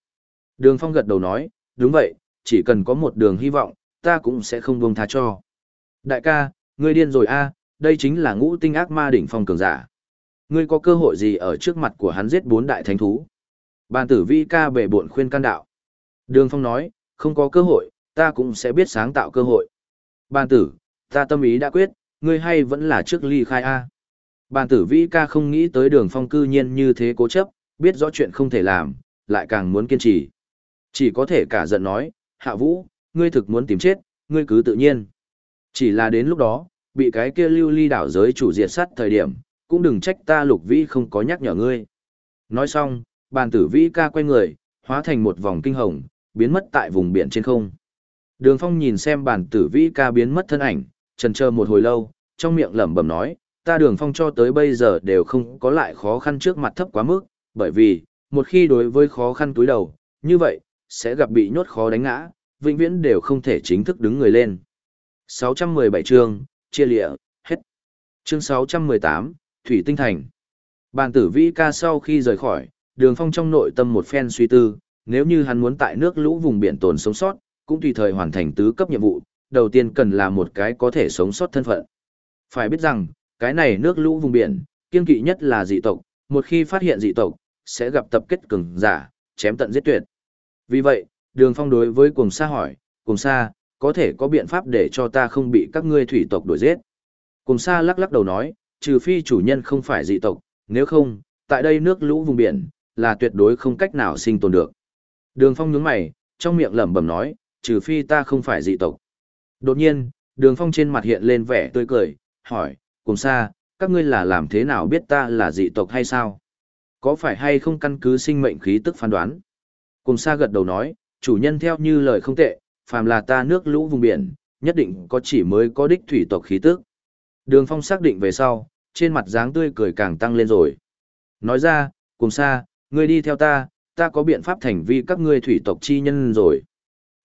Đường phong gật đầu nói, đúng vậy, chỉ cần có một đường hy vọng, ta cũng sẽ không buông tha cho. Đại ca, ngươi điên rồi a, đây chính là ngũ tinh ác ma đỉnh phong cường giả. Ngươi có cơ hội gì ở trước mặt của hắn giết bốn đại thánh thú? Bàn tử vi ca bể buộn khuyên can đạo. Đường phong nói, không có cơ hội, ta cũng sẽ biết sáng tạo cơ hội. Bàn tử, ta tâm ý đã quyết, ngươi hay vẫn là trước ly khai A. Bàn tử vi ca không nghĩ tới đường phong cư nhiên như thế cố chấp, biết rõ chuyện không thể làm, lại càng muốn kiên trì. Chỉ có thể cả giận nói, hạ vũ, ngươi thực muốn tìm chết, ngươi cứ tự nhiên. Chỉ là đến lúc đó, bị cái kia lưu ly đảo giới chủ diệt sát thời điểm, cũng đừng trách ta lục vĩ không có nhắc nhở ngươi. Nói xong, bàn tử vĩ ca quay người, hóa thành một vòng kinh hồng, biến mất tại vùng biển trên không. Đường phong nhìn xem bàn tử vĩ ca biến mất thân ảnh, trần chờ một hồi lâu, trong miệng lẩm bẩm nói, ta đường phong cho tới bây giờ đều không có lại khó khăn trước mặt thấp quá mức, bởi vì, một khi đối với khó khăn túi đầu, như vậy, sẽ gặp bị nhốt khó đánh ngã, vĩnh viễn đều không thể chính thức đứng người lên. 617 chương, chia lịa, hết. Chương 618, Thủy Tinh Thành. Bàn tử vĩ ca sau khi rời khỏi, đường phong trong nội tâm một phen suy tư, nếu như hắn muốn tại nước lũ vùng biển tồn sống sót, cũng tùy thời hoàn thành tứ cấp nhiệm vụ, đầu tiên cần là một cái có thể sống sót thân phận. Phải biết rằng, cái này nước lũ vùng biển, kiên kỵ nhất là dị tộc, một khi phát hiện dị tộc, sẽ gặp tập kết cường giả, chém tận giết tuyệt. Vì vậy, Đường Phong đối với Cùng Sa hỏi, Cùng Sa, có thể có biện pháp để cho ta không bị các ngươi thủy tộc đuổi giết. Cùng Sa lắc lắc đầu nói, trừ phi chủ nhân không phải dị tộc, nếu không, tại đây nước lũ vùng biển, là tuyệt đối không cách nào sinh tồn được. Đường Phong nhướng mày, trong miệng lẩm bẩm nói, trừ phi ta không phải dị tộc. Đột nhiên, Đường Phong trên mặt hiện lên vẻ tươi cười, hỏi, cùng Sa, các ngươi là làm thế nào biết ta là dị tộc hay sao? Có phải hay không căn cứ sinh mệnh khí tức phán đoán? Cùng xa gật đầu nói, chủ nhân theo như lời không tệ, phàm là ta nước lũ vùng biển, nhất định có chỉ mới có đích thủy tộc khí tức. Đường Phong xác định về sau, trên mặt dáng tươi cười càng tăng lên rồi. Nói ra, cùng xa, ngươi đi theo ta, ta có biện pháp thành vi các ngươi thủy tộc chi nhân rồi.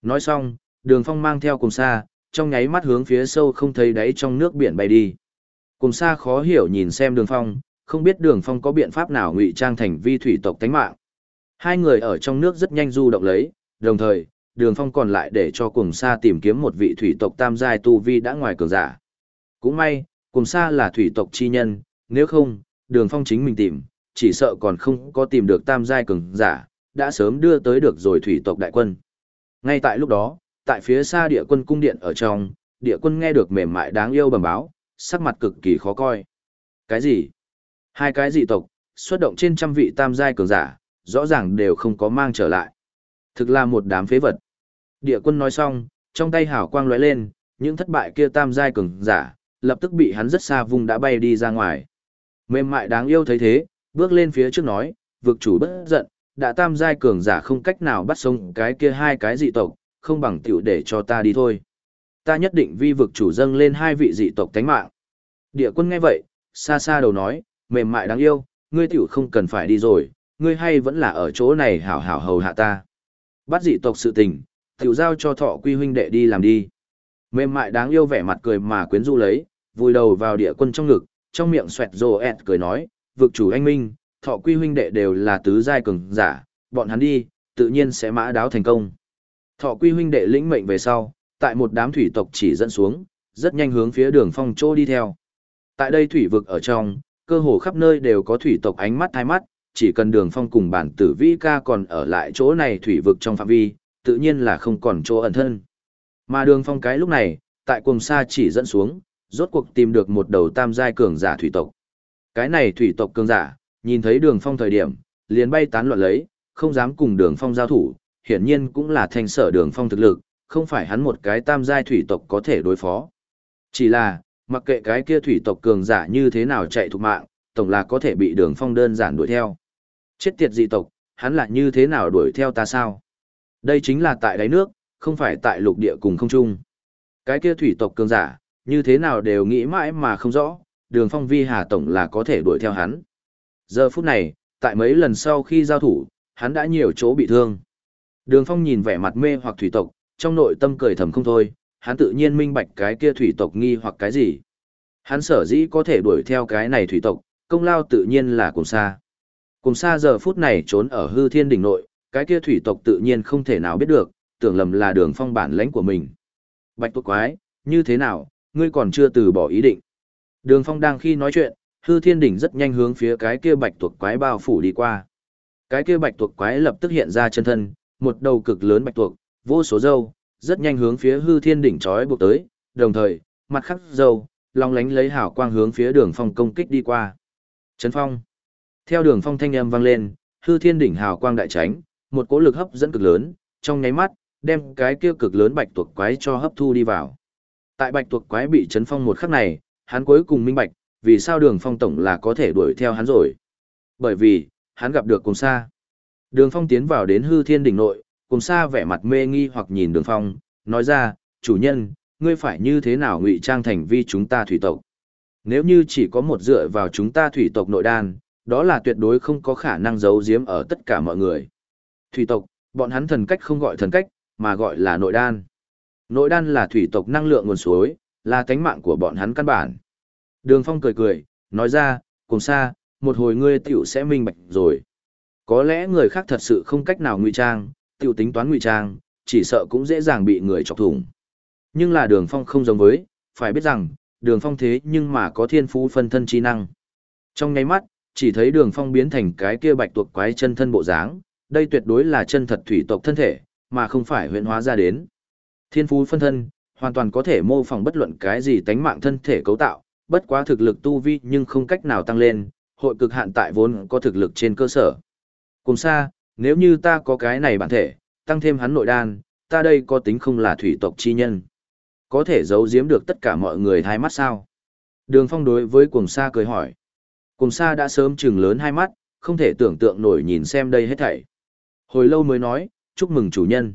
Nói xong, đường phong mang theo cùng xa, trong nháy mắt hướng phía sâu không thấy đáy trong nước biển bay đi. Cùng xa khó hiểu nhìn xem đường phong, không biết đường phong có biện pháp nào ngụy trang thành vi thủy tộc tánh mạng. Hai người ở trong nước rất nhanh du động lấy, đồng thời, đường phong còn lại để cho cùng Sa tìm kiếm một vị thủy tộc tam giai tu vi đã ngoài cường giả. Cũng may, cùng Sa là thủy tộc chi nhân, nếu không, đường phong chính mình tìm, chỉ sợ còn không có tìm được tam giai cường giả, đã sớm đưa tới được rồi thủy tộc đại quân. Ngay tại lúc đó, tại phía xa địa quân cung điện ở trong, địa quân nghe được mềm mại đáng yêu bẩm báo, sắc mặt cực kỳ khó coi. Cái gì? Hai cái dị tộc, xuất động trên trăm vị tam giai cường giả, rõ ràng đều không có mang trở lại. Thực là một đám phế vật. Địa quân nói xong, trong tay hào quang lóe lên, những thất bại kia tam giai cường giả, lập tức bị hắn rất xa vùng đã bay đi ra ngoài. Mềm mại đáng yêu thấy thế, bước lên phía trước nói, vực chủ bất giận, đã tam giai cường giả không cách nào bắt sống cái kia hai cái dị tộc, không bằng tiểu để cho ta đi thôi. Ta nhất định vi vực chủ dâng lên hai vị dị tộc tánh mạng. Địa quân nghe vậy, xa xa đầu nói, mềm mại đáng yêu, ngươi tiểu không cần phải đi rồi, ngươi hay vẫn là ở chỗ này hảo hảo hầu hạ ta. Bắt dị tộc sự tình, tiểu giao cho thọ quy huynh đệ đi làm đi. Mềm mại đáng yêu vẻ mặt cười mà quyến rũ lấy, vùi đầu vào địa quân trong ngực, trong miệng xoẹt rồ ẹt cười nói, vực chủ anh minh, thọ quy huynh đệ đều là tứ giai cường giả, bọn hắn đi, tự nhiên sẽ mã đáo thành công. Thọ quy huynh đệ lĩnh mệnh về sau, tại một đám thủy tộc chỉ dẫn xuống, rất nhanh hướng phía đường phong chỗ đi theo. Tại đây thủy vực ở trong, cơ hồ khắp nơi đều có thủy tộc ánh mắt thai mắt, chỉ cần đường phong cùng bản tử vĩ ca còn ở lại chỗ này thủy vực trong phạm vi, tự nhiên là không còn chỗ ẩn thân. Mà đường phong cái lúc này, tại cùng xa chỉ dẫn xuống, rốt cuộc tìm được một đầu tam giai cường giả thủy tộc. Cái này thủy tộc cường giả, nhìn thấy đường phong thời điểm, liền bay tán loạn lấy, không dám cùng đường phong giao thủ, hiển nhiên cũng là thành sở đường phong thực lực, không phải hắn một cái tam giai thủy tộc có thể đối phó. Chỉ là, mặc kệ cái kia thủy tộc cường giả như thế nào chạy thục mạng, tổng là có thể bị đường phong đơn giản đuổi theo. Chết tiệt dị tộc, hắn lại như thế nào đuổi theo ta sao? Đây chính là tại đáy nước, không phải tại lục địa cùng không trung. Cái kia thủy tộc cường giả, như thế nào đều nghĩ mãi mà không rõ, đường phong vi hà tổng là có thể đuổi theo hắn. Giờ phút này, tại mấy lần sau khi giao thủ, hắn đã nhiều chỗ bị thương. Đường phong nhìn vẻ mặt mê hoặc thủy tộc, trong nội tâm cười thầm không thôi, hắn tự nhiên minh bạch cái kia thủy tộc nghi hoặc cái gì. Hắn sở dĩ có thể đuổi theo cái này thủy tộc, công lao tự nhiên là cùng xa. Cùng xa giờ phút này trốn ở hư thiên đỉnh nội, cái kia thủy tộc tự nhiên không thể nào biết được, tưởng lầm là đường phong bản lãnh của mình. Bạch tuộc quái, như thế nào, ngươi còn chưa từ bỏ ý định. Đường phong đang khi nói chuyện, hư thiên đỉnh rất nhanh hướng phía cái kia bạch tuộc quái bao phủ đi qua. Cái kia bạch tuộc quái lập tức hiện ra chân thân, một đầu cực lớn bạch tuộc, vô số dâu, rất nhanh hướng phía hư thiên đỉnh trói buộc tới, đồng thời, mặt khắc dâu, long lánh lấy hảo quang hướng phía đường phong công kích đi qua. Trấn phong. Theo đường phong thanh âm vang lên, hư thiên đỉnh hào quang đại tránh, một cỗ lực hấp dẫn cực lớn, trong nháy mắt, đem cái kia cực lớn bạch tuộc quái cho hấp thu đi vào. Tại bạch tuộc quái bị chấn phong một khắc này, hắn cuối cùng minh bạch, vì sao đường phong tổng là có thể đuổi theo hắn rồi. Bởi vì, hắn gặp được cùng xa. Đường phong tiến vào đến hư thiên đỉnh nội, cùng xa vẻ mặt mê nghi hoặc nhìn đường phong, nói ra, chủ nhân, ngươi phải như thế nào ngụy trang thành vi chúng ta thủy tộc. Nếu như chỉ có một dựa vào chúng ta thủy tộc nội đan, đó là tuyệt đối không có khả năng giấu giếm ở tất cả mọi người. Thủy tộc, bọn hắn thần cách không gọi thần cách, mà gọi là nội đan. Nội đan là thủy tộc năng lượng nguồn suối, là tánh mạng của bọn hắn căn bản. Đường Phong cười cười, nói ra, cùng xa, một hồi ngươi tiểu sẽ minh bạch rồi. Có lẽ người khác thật sự không cách nào ngụy trang, tiểu tính toán ngụy trang, chỉ sợ cũng dễ dàng bị người chọc thủng. Nhưng là đường Phong không giống với, phải biết rằng, đường Phong thế nhưng mà có thiên phú phân thân chi năng. Trong nháy mắt, chỉ thấy đường Phong biến thành cái kia bạch tuộc quái chân thân bộ dáng, đây tuyệt đối là chân thật thủy tộc thân thể, mà không phải huyện hóa ra đến. Thiên phú phân thân, hoàn toàn có thể mô phỏng bất luận cái gì tánh mạng thân thể cấu tạo, bất quá thực lực tu vi nhưng không cách nào tăng lên, hội cực hạn tại vốn có thực lực trên cơ sở. Cùng xa, nếu như ta có cái này bản thể, tăng thêm hắn nội đan, ta đây có tính không là thủy tộc chi nhân. Có thể giấu giếm được tất cả mọi người hai mắt sao? Đường phong đối với cùng Sa cười hỏi. Cùng Sa đã sớm trừng lớn hai mắt, không thể tưởng tượng nổi nhìn xem đây hết thảy. Hồi lâu mới nói, chúc mừng chủ nhân.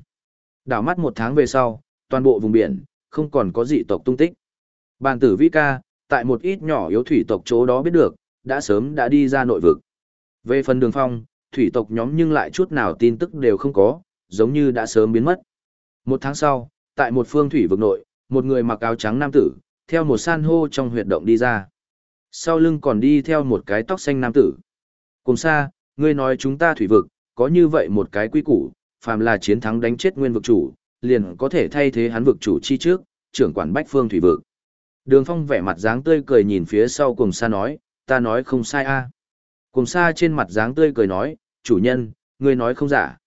Đảo mắt một tháng về sau, toàn bộ vùng biển, không còn có dị tộc tung tích. Bàn tử vi ca, tại một ít nhỏ yếu thủy tộc chỗ đó biết được, đã sớm đã đi ra nội vực. Về phần đường phong, thủy tộc nhóm nhưng lại chút nào tin tức đều không có, giống như đã sớm biến mất. Một tháng sau, tại một phương thủy vực nội, một người mặc áo trắng nam tử, theo một san hô trong huyệt động đi ra. Sau lưng còn đi theo một cái tóc xanh nam tử. Cùng xa, ngươi nói chúng ta thủy vực, có như vậy một cái quy củ, phàm là chiến thắng đánh chết nguyên vực chủ, liền có thể thay thế hắn vực chủ chi trước, trưởng quản bách phương thủy vực. Đường Phong vẻ mặt dáng tươi cười nhìn phía sau cùng xa nói, ta nói không sai a. Cùng xa trên mặt dáng tươi cười nói, chủ nhân, ngươi nói không giả.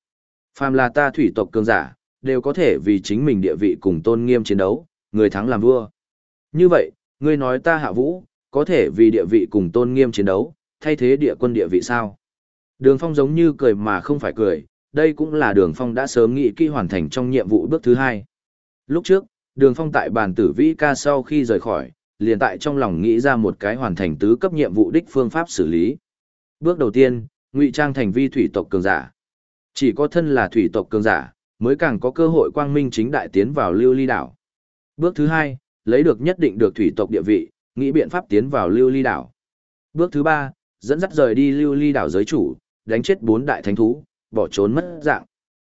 Phàm là ta thủy tộc cường giả, đều có thể vì chính mình địa vị cùng tôn nghiêm chiến đấu, người thắng làm vua. Như vậy, ngươi nói ta hạ vũ, có thể vì địa vị cùng tôn nghiêm chiến đấu, thay thế địa quân địa vị sao? Đường Phong giống như cười mà không phải cười, đây cũng là Đường Phong đã sớm nghĩ kỹ hoàn thành trong nhiệm vụ bước thứ hai. Lúc trước, Đường Phong tại bàn tử vĩ ca sau khi rời khỏi, liền tại trong lòng nghĩ ra một cái hoàn thành tứ cấp nhiệm vụ đích phương pháp xử lý. Bước đầu tiên, ngụy trang thành vi thủy tộc cường giả. Chỉ có thân là thủy tộc cường giả, mới càng có cơ hội quang minh chính đại tiến vào lưu ly đảo. Bước thứ hai, lấy được nhất định được thủy tộc địa vị, nghĩ biện pháp tiến vào lưu ly đảo. Bước thứ ba, dẫn dắt rời đi lưu ly đảo giới chủ, đánh chết bốn đại thánh thú, bỏ trốn mất dạng.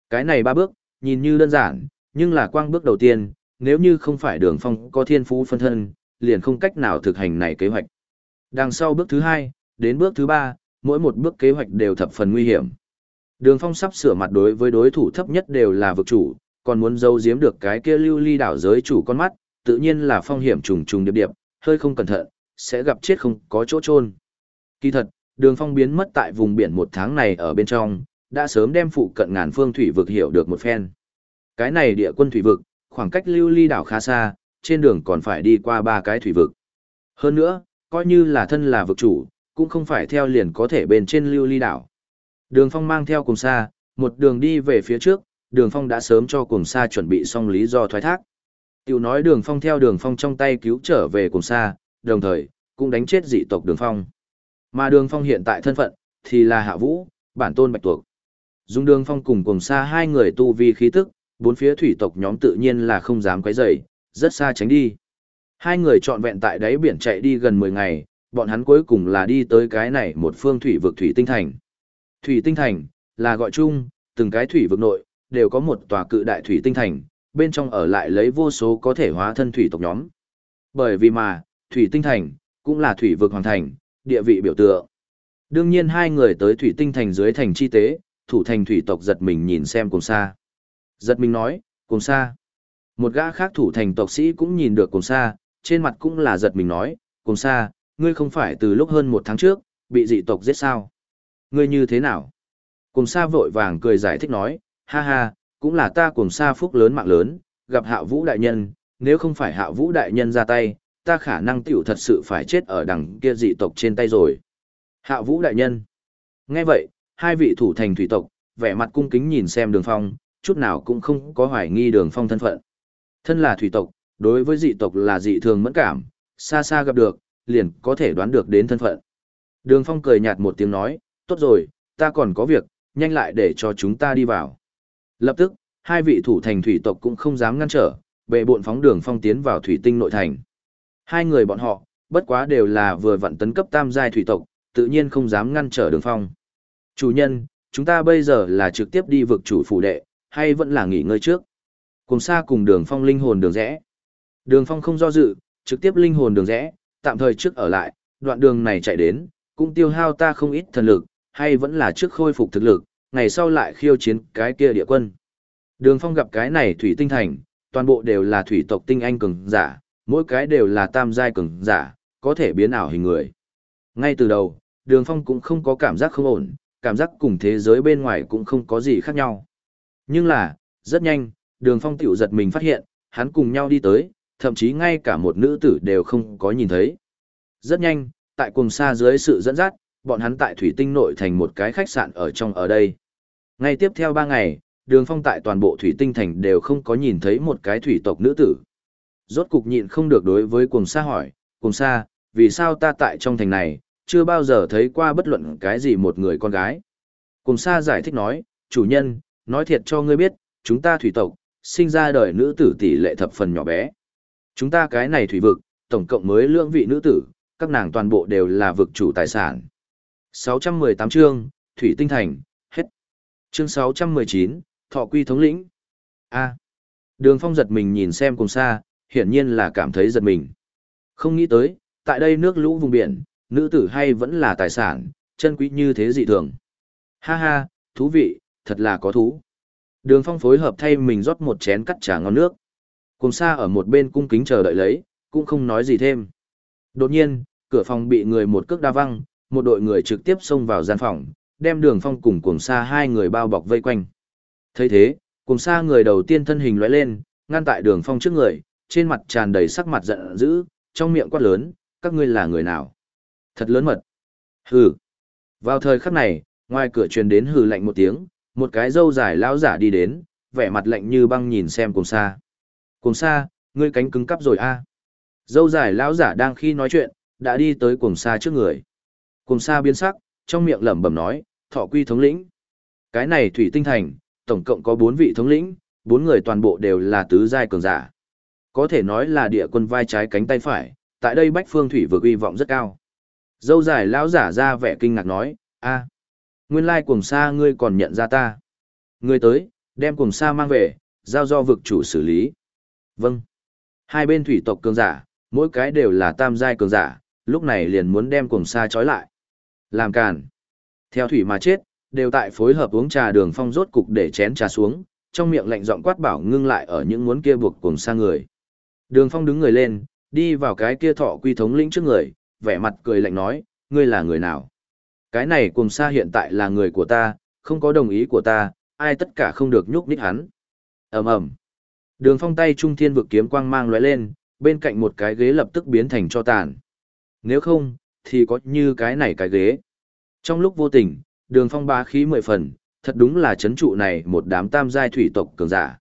Cái này ba bước, nhìn như đơn giản, nhưng là quang bước đầu tiên, nếu như không phải đường phong có thiên phú phân thân, liền không cách nào thực hành này kế hoạch. Đằng sau bước thứ hai, đến bước thứ ba, mỗi một bước kế hoạch đều thập phần nguy hiểm. Đường phong sắp sửa mặt đối với đối thủ thấp nhất đều là vực chủ, còn muốn giấu giếm được cái kia lưu ly đảo giới chủ con mắt, tự nhiên là phong hiểm trùng trùng điệp điệp, hơi không cẩn thận, sẽ gặp chết không có chỗ trôn. Kỳ thật, đường phong biến mất tại vùng biển một tháng này ở bên trong, đã sớm đem phụ cận ngàn phương thủy vực hiểu được một phen. Cái này địa quân thủy vực, khoảng cách lưu ly đảo khá xa, trên đường còn phải đi qua ba cái thủy vực. Hơn nữa, coi như là thân là vực chủ, cũng không phải theo liền có thể bên trên lưu ly đảo. Đường phong mang theo cùng xa, một đường đi về phía trước, đường phong đã sớm cho cùng xa chuẩn bị xong lý do thoái thác. Tiểu nói đường phong theo đường phong trong tay cứu trở về cùng xa, đồng thời, cũng đánh chết dị tộc đường phong. Mà đường phong hiện tại thân phận, thì là hạ vũ, bản tôn bạch tuộc. Dùng đường phong cùng cùng xa hai người tu vi khí tức, bốn phía thủy tộc nhóm tự nhiên là không dám quấy rầy, rất xa tránh đi. Hai người trọn vẹn tại đáy biển chạy đi gần 10 ngày, bọn hắn cuối cùng là đi tới cái này một phương thủy vực thủy tinh thành. Thủy tinh thành, là gọi chung, từng cái thủy vực nội, đều có một tòa cự đại thủy tinh thành, bên trong ở lại lấy vô số có thể hóa thân thủy tộc nhóm. Bởi vì mà, thủy tinh thành, cũng là thủy vực hoàng thành, địa vị biểu tượng. Đương nhiên hai người tới thủy tinh thành dưới thành chi tế, thủ thành thủy tộc giật mình nhìn xem cùng xa. Giật mình nói, cùng xa. Một gã khác thủ thành tộc sĩ cũng nhìn được cùng xa, trên mặt cũng là giật mình nói, cùng xa, ngươi không phải từ lúc hơn một tháng trước, bị dị tộc giết sao? Ngươi như thế nào? Cùng xa vội vàng cười giải thích nói, ha ha, cũng là ta cùng xa phúc lớn mạng lớn, gặp hạ vũ đại nhân, nếu không phải hạ vũ đại nhân ra tay, ta khả năng tiểu thật sự phải chết ở đằng kia dị tộc trên tay rồi. Hạ vũ đại nhân. Nghe vậy, hai vị thủ thành thủy tộc, vẻ mặt cung kính nhìn xem đường phong, chút nào cũng không có hoài nghi đường phong thân phận. Thân là thủy tộc, đối với dị tộc là dị thường mẫn cảm, xa xa gặp được, liền có thể đoán được đến thân phận. Đường phong cười nhạt một tiếng nói, tốt rồi, ta còn có việc, nhanh lại để cho chúng ta đi vào. Lập tức, hai vị thủ thành thủy tộc cũng không dám ngăn trở, bệ bộn phóng đường phong tiến vào thủy tinh nội thành. Hai người bọn họ, bất quá đều là vừa vận tấn cấp tam giai thủy tộc, tự nhiên không dám ngăn trở đường phong. Chủ nhân, chúng ta bây giờ là trực tiếp đi vực chủ phủ đệ, hay vẫn là nghỉ ngơi trước? Cùng xa cùng đường phong linh hồn đường rẽ. Đường phong không do dự, trực tiếp linh hồn đường rẽ, tạm thời trước ở lại, đoạn đường này chạy đến, cũng tiêu hao ta không ít thần lực, hay vẫn là trước khôi phục thực lực, ngày sau lại khiêu chiến cái kia địa quân. Đường phong gặp cái này thủy tinh thành, toàn bộ đều là thủy tộc tinh anh cường giả, mỗi cái đều là tam giai cường giả, có thể biến ảo hình người. Ngay từ đầu, đường phong cũng không có cảm giác không ổn, cảm giác cùng thế giới bên ngoài cũng không có gì khác nhau. Nhưng là, rất nhanh, đường phong tiểu giật mình phát hiện, hắn cùng nhau đi tới, thậm chí ngay cả một nữ tử đều không có nhìn thấy. Rất nhanh, tại cùng xa dưới sự dẫn dắt, bọn hắn tại thủy tinh nội thành một cái khách sạn ở trong ở đây. Ngay tiếp theo ba ngày, đường phong tại toàn bộ thủy tinh thành đều không có nhìn thấy một cái thủy tộc nữ tử. Rốt cục nhịn không được đối với cùng xa hỏi, cùng xa, vì sao ta tại trong thành này, chưa bao giờ thấy qua bất luận cái gì một người con gái. Cùng xa giải thích nói, chủ nhân, nói thiệt cho ngươi biết, chúng ta thủy tộc, sinh ra đời nữ tử tỷ lệ thập phần nhỏ bé. Chúng ta cái này thủy vực, tổng cộng mới lưỡng vị nữ tử, các nàng toàn bộ đều là vực chủ tài sản. 618 chương, Thủy Tinh Thành, hết. Chương 619, Thọ Quy Thống Lĩnh. A. Đường Phong giật mình nhìn xem cùng xa, hiển nhiên là cảm thấy giật mình. Không nghĩ tới, tại đây nước lũ vùng biển, nữ tử hay vẫn là tài sản, chân quý như thế dị thường. Ha ha, thú vị, thật là có thú. Đường phong phối hợp thay mình rót một chén cắt trà ngon nước. Cùng xa ở một bên cung kính chờ đợi lấy, cũng không nói gì thêm. Đột nhiên, cửa phòng bị người một cước đa văng, một đội người trực tiếp xông vào gian phòng, đem đường phong cùng cùng xa hai người bao bọc vây quanh. thấy thế, cùng xa người đầu tiên thân hình lóe lên, ngăn tại đường phong trước người, trên mặt tràn đầy sắc mặt giận dữ, trong miệng quát lớn, các ngươi là người nào? Thật lớn mật. Hừ. Vào thời khắc này, ngoài cửa truyền đến hừ lạnh một tiếng, một cái dâu dài lão giả đi đến, vẻ mặt lạnh như băng nhìn xem cùng xa. Cuồng xa, ngươi cánh cứng cắp rồi a. Dâu dài lão giả đang khi nói chuyện, đã đi tới Cuồng xa trước người. Cuồng xa biến sắc, trong miệng lẩm bẩm nói, thọ quy thống lĩnh. Cái này thủy tinh thành, tổng cộng có bốn vị thống lĩnh, bốn người toàn bộ đều là tứ giai cường giả. Có thể nói là địa quân vai trái cánh tay phải, tại đây bách phương thủy vực uy vọng rất cao. Dâu dài lão giả ra vẻ kinh ngạc nói, a, nguyên lai cuồng sa ngươi còn nhận ra ta. Ngươi tới, đem cuồng sa mang về, giao do vực chủ xử lý. Vâng. Hai bên thủy tộc cường giả, mỗi cái đều là tam giai cường giả, lúc này liền muốn đem cùng sa trói lại. Làm càn. Theo thủy mà chết, đều tại phối hợp uống trà đường phong rốt cục để chén trà xuống, trong miệng lạnh giọng quát bảo ngưng lại ở những muốn kia buộc cùng sa người. Đường phong đứng người lên, đi vào cái kia thọ quy thống lĩnh trước người, vẻ mặt cười lạnh nói, ngươi là người nào? Cái này cùng sa hiện tại là người của ta, không có đồng ý của ta, ai tất cả không được nhúc nhích hắn. ầm ầm Đường phong tay trung thiên vực kiếm quang mang lóe lên, bên cạnh một cái ghế lập tức biến thành cho tàn. Nếu không, thì có như cái này cái ghế. Trong lúc vô tình, đường phong ba khí mười phần, thật đúng là chấn trụ này một đám tam giai thủy tộc cường giả.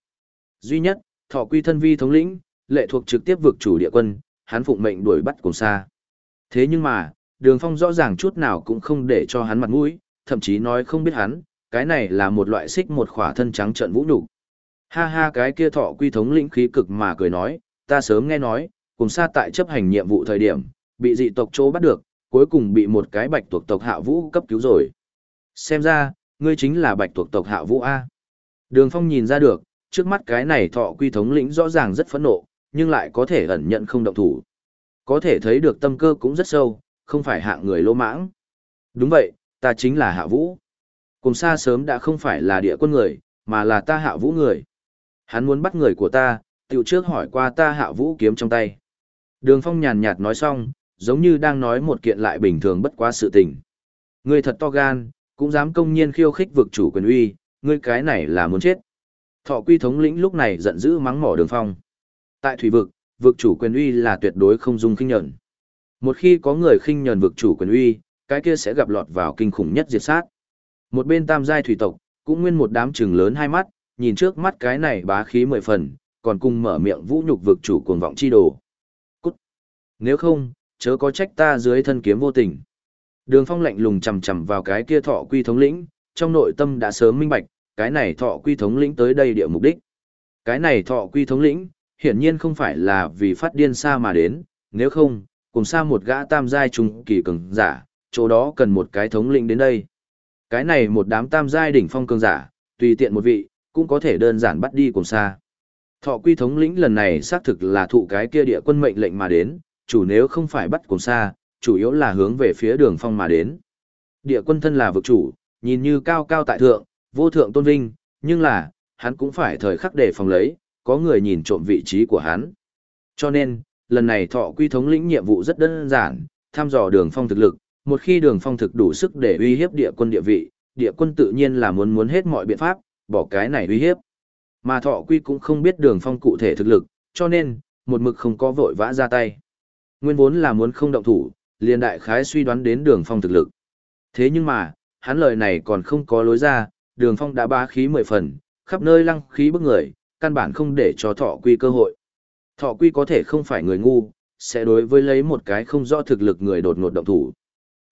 Duy nhất, thọ quy thân vi thống lĩnh, lệ thuộc trực tiếp vực chủ địa quân, hắn phụng mệnh đuổi bắt cùng xa. Thế nhưng mà, đường phong rõ ràng chút nào cũng không để cho hắn mặt mũi, thậm chí nói không biết hắn, cái này là một loại xích một khỏa thân trắng trận vũ nhục Ha ha cái kia thọ quy thống lĩnh khí cực mà cười nói, ta sớm nghe nói, cùng xa tại chấp hành nhiệm vụ thời điểm, bị dị tộc chỗ bắt được, cuối cùng bị một cái bạch tuộc tộc hạ vũ cấp cứu rồi. Xem ra, ngươi chính là bạch tuộc tộc hạ vũ A. Đường phong nhìn ra được, trước mắt cái này thọ quy thống lĩnh rõ ràng rất phẫn nộ, nhưng lại có thể ẩn nhận không động thủ. Có thể thấy được tâm cơ cũng rất sâu, không phải hạng người lô mãng. Đúng vậy, ta chính là hạ vũ. Cùng xa sớm đã không phải là địa quân người, mà là ta hạ vũ người. Hắn muốn bắt người của ta, tiểu trước hỏi qua ta hạ vũ kiếm trong tay. Đường phong nhàn nhạt nói xong, giống như đang nói một kiện lại bình thường bất quá sự tình. Ngươi thật to gan, cũng dám công nhiên khiêu khích vực chủ quyền uy, ngươi cái này là muốn chết. Thọ quy thống lĩnh lúc này giận dữ mắng mỏ đường phong. Tại thủy vực, vực chủ quyền uy là tuyệt đối không dung khinh nhẫn. Một khi có người khinh nhẫn vực chủ quyền uy, cái kia sẽ gặp lọt vào kinh khủng nhất diệt sát. Một bên tam giai thủy tộc, cũng nguyên một đám trừng lớn hai mắt, nhìn trước mắt cái này bá khí mười phần, còn cùng mở miệng vũ nhục vực chủ cuồng vọng chi đồ. Cút! Nếu không, chớ có trách ta dưới thân kiếm vô tình. Đường phong lạnh lùng chầm chầm vào cái kia thọ quy thống lĩnh, trong nội tâm đã sớm minh bạch, cái này thọ quy thống lĩnh tới đây địa mục đích. Cái này thọ quy thống lĩnh, hiển nhiên không phải là vì phát điên xa mà đến, nếu không, cùng xa một gã tam giai trung kỳ cường giả, chỗ đó cần một cái thống lĩnh đến đây. Cái này một đám tam giai đỉnh phong cường giả, tùy tiện một vị, cũng có thể đơn giản bắt đi cùng xa. Thọ quy thống lĩnh lần này xác thực là thụ cái kia địa quân mệnh lệnh mà đến, chủ nếu không phải bắt cùng xa, chủ yếu là hướng về phía đường phong mà đến. Địa quân thân là vực chủ, nhìn như cao cao tại thượng, vô thượng tôn vinh, nhưng là, hắn cũng phải thời khắc để phòng lấy, có người nhìn trộm vị trí của hắn. Cho nên, lần này thọ quy thống lĩnh nhiệm vụ rất đơn giản, thăm dò đường phong thực lực, một khi đường phong thực đủ sức để uy hiếp địa quân địa vị, địa quân tự nhiên là muốn muốn hết mọi biện pháp, bỏ cái này uy hiếp. Mà thọ quy cũng không biết đường phong cụ thể thực lực, cho nên, một mực không có vội vã ra tay. Nguyên vốn là muốn không động thủ, liền đại khái suy đoán đến đường phong thực lực. Thế nhưng mà, hắn lời này còn không có lối ra, đường phong đã ba khí mười phần, khắp nơi lăng khí bức người, căn bản không để cho thọ quy cơ hội. Thọ quy có thể không phải người ngu, sẽ đối với lấy một cái không rõ thực lực người đột ngột động thủ.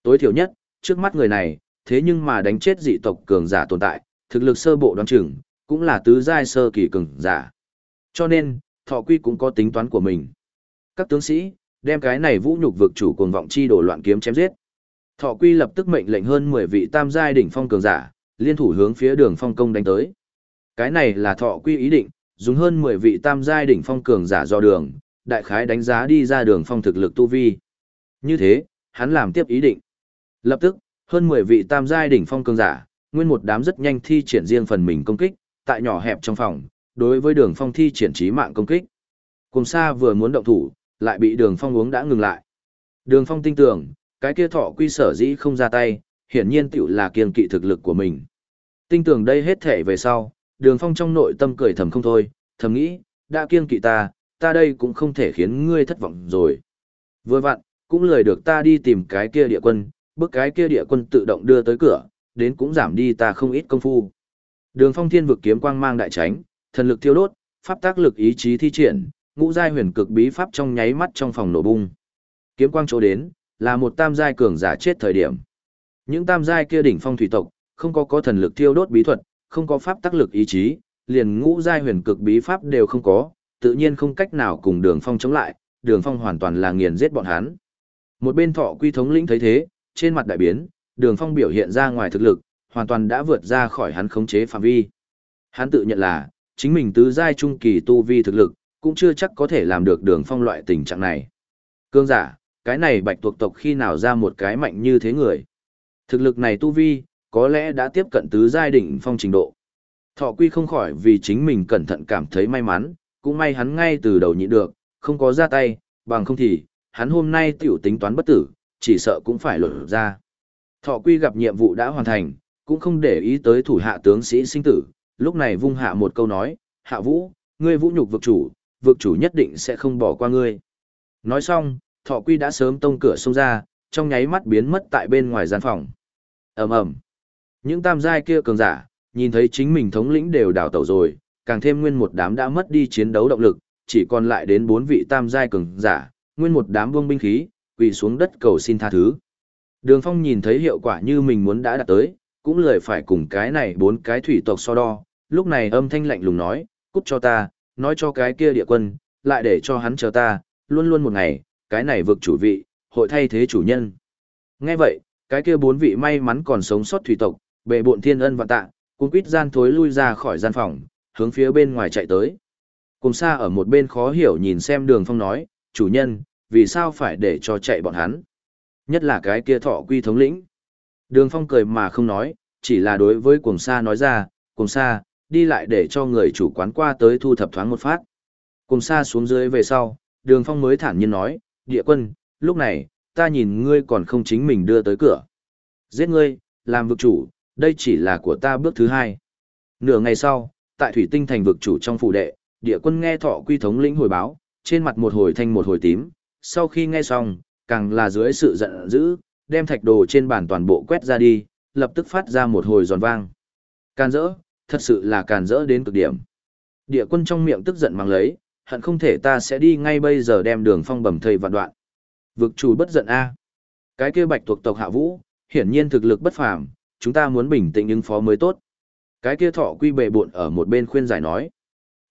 Tối thiểu nhất, trước mắt người này, thế nhưng mà đánh chết dị tộc cường giả tồn tại, thực lực sơ bộ đoán chừng, cũng là tứ giai sơ kỳ cường giả. Cho nên, thọ quy cũng có tính toán của mình. Các tướng sĩ, đem cái này vũ nhục vực chủ cuồng vọng chi đổ loạn kiếm chém giết. Thọ quy lập tức mệnh lệnh hơn 10 vị tam giai đỉnh phong cường giả, liên thủ hướng phía đường phong công đánh tới. Cái này là thọ quy ý định, dùng hơn 10 vị tam giai đỉnh phong cường giả do đường, đại khái đánh giá đi ra đường phong thực lực tu vi. Như thế, hắn làm tiếp ý định. Lập tức, hơn 10 vị tam giai đỉnh phong cường giả, nguyên một đám rất nhanh thi triển riêng phần mình công kích, tại nhỏ hẹp trong phòng, đối với đường phong thi triển trí mạng công kích. Cùng xa vừa muốn động thủ, lại bị đường phong uống đã ngừng lại. Đường phong tin tưởng, cái kia thọ quy sở dĩ không ra tay, hiển nhiên tiểu là kiên kỵ thực lực của mình. tin tưởng đây hết thể về sau, đường phong trong nội tâm cười thầm không thôi, thầm nghĩ, đã kiên kỵ ta, ta đây cũng không thể khiến ngươi thất vọng rồi. Vừa vặn, cũng lời được ta đi tìm cái kia địa quân, bức cái kia địa quân tự động đưa tới cửa, đến cũng giảm đi ta không ít công phu. Đường phong thiên vực kiếm quang mang đại tránh, thần lực thiêu đốt, pháp tác lực ý chí thi triển, ngũ giai huyền cực bí pháp trong nháy mắt trong phòng nổ bung. Kiếm quang chỗ đến, là một tam giai cường giả chết thời điểm. Những tam giai kia đỉnh phong thủy tộc, không có có thần lực thiêu đốt bí thuật, không có pháp tác lực ý chí, liền ngũ giai huyền cực bí pháp đều không có, tự nhiên không cách nào cùng đường phong chống lại, đường phong hoàn toàn là nghiền giết bọn hắn. Một bên thọ quy thống lĩnh thấy thế, trên mặt đại biến, đường phong biểu hiện ra ngoài thực lực, hoàn toàn đã vượt ra khỏi hắn khống chế phạm vi. Hắn tự nhận là, chính mình tứ giai trung kỳ tu vi thực lực, cũng chưa chắc có thể làm được đường phong loại tình trạng này. Cương giả, cái này bạch tuộc tộc khi nào ra một cái mạnh như thế người. Thực lực này tu vi, có lẽ đã tiếp cận tứ giai đỉnh phong trình độ. Thọ quy không khỏi vì chính mình cẩn thận cảm thấy may mắn, cũng may hắn ngay từ đầu nhịn được, không có ra tay, bằng không thì, hắn hôm nay tiểu tính toán bất tử, chỉ sợ cũng phải lột ra. Thọ quy gặp nhiệm vụ đã hoàn thành, cũng không để ý tới thủ hạ tướng sĩ sinh tử, lúc này vung hạ một câu nói, hạ vũ, ngươi vũ nhục vực chủ, vực chủ nhất định sẽ không bỏ qua ngươi. Nói xong, thọ quy đã sớm tông cửa xông ra, trong nháy mắt biến mất tại bên ngoài gian phòng. ầm ầm Những tam giai kia cường giả, nhìn thấy chính mình thống lĩnh đều đào tẩu rồi, càng thêm nguyên một đám đã mất đi chiến đấu động lực, chỉ còn lại đến bốn vị tam giai cường giả, nguyên một đám vương binh khí, quỳ xuống đất cầu xin tha thứ. Đường Phong nhìn thấy hiệu quả như mình muốn đã đạt tới, cũng lười phải cùng cái này bốn cái thủy tộc so đo, lúc này âm thanh lạnh lùng nói, cút cho ta, nói cho cái kia địa quân, lại để cho hắn chờ ta, luôn luôn một ngày, cái này vực chủ vị, hội thay thế chủ nhân. Nghe vậy, cái kia bốn vị may mắn còn sống sót thủy tộc, bệ bộn thiên ân và tạ, cũng quýt gian thối lui ra khỏi gian phòng, hướng phía bên ngoài chạy tới. Cùng xa ở một bên khó hiểu nhìn xem đường phong nói, chủ nhân, vì sao phải để cho chạy bọn hắn? Nhất là cái kia thọ quy thống lĩnh. Đường phong cười mà không nói, chỉ là đối với cùng xa nói ra, cùng xa, đi lại để cho người chủ quán qua tới thu thập thoáng một phát. Cùng xa xuống dưới về sau, đường phong mới thản nhiên nói, địa quân, lúc này, ta nhìn ngươi còn không chính mình đưa tới cửa. Giết ngươi, làm vực chủ, đây chỉ là của ta bước thứ hai. Nửa ngày sau, tại thủy tinh thành vực chủ trong phủ đệ, địa quân nghe thọ quy thống lĩnh hồi báo, trên mặt một hồi thanh một hồi tím, sau khi nghe xong, càng là dưới sự giận dữ, đem thạch đồ trên bàn toàn bộ quét ra đi, lập tức phát ra một hồi giòn vang. càn dỡ, thật sự là càn rỡ đến cực điểm. Địa quân trong miệng tức giận mang lấy, hận không thể ta sẽ đi ngay bây giờ đem đường phong bầm thầy vạn đoạn. Vực chủ bất giận a Cái kia bạch thuộc tộc hạ vũ, hiển nhiên thực lực bất phàm, chúng ta muốn bình tĩnh ứng phó mới tốt. Cái kia thọ quy bệ buộn ở một bên khuyên giải nói.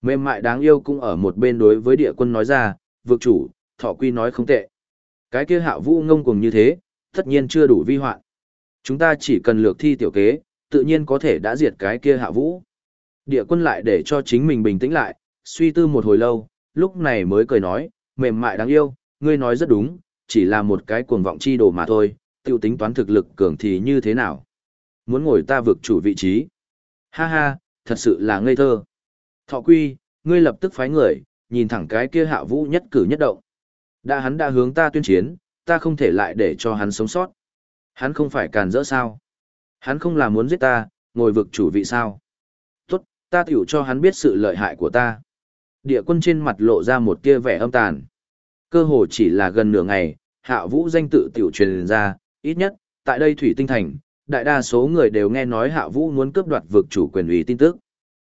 Mềm mại đáng yêu cũng ở một bên đối với địa quân nói ra, vực chủ, thọ quy nói không tệ. Cái kia hạ vũ ngông cuồng như thế, tất nhiên chưa đủ vi hoạn. Chúng ta chỉ cần lược thi tiểu kế, tự nhiên có thể đã diệt cái kia hạ vũ. Địa quân lại để cho chính mình bình tĩnh lại, suy tư một hồi lâu, lúc này mới cười nói, mềm mại đáng yêu, ngươi nói rất đúng, chỉ là một cái cuồng vọng chi đồ mà thôi, tiêu tính toán thực lực cường thì như thế nào. Muốn ngồi ta vực chủ vị trí. Ha ha, thật sự là ngây thơ. Thọ quy, ngươi lập tức phái người, nhìn thẳng cái kia hạ vũ nhất cử nhất động. Đã hắn đã hướng ta tuyên chiến, ta không thể lại để cho hắn sống sót. Hắn không phải càn rỡ sao. Hắn không là muốn giết ta, ngồi vực chủ vị sao. Tốt, ta tiểu cho hắn biết sự lợi hại của ta. Địa quân trên mặt lộ ra một tia vẻ âm tàn. Cơ hồ chỉ là gần nửa ngày, hạ vũ danh tự tiểu truyền ra, ít nhất, tại đây Thủy Tinh Thành, đại đa số người đều nghe nói hạ vũ muốn cướp đoạt vực chủ quyền ủy tin tức.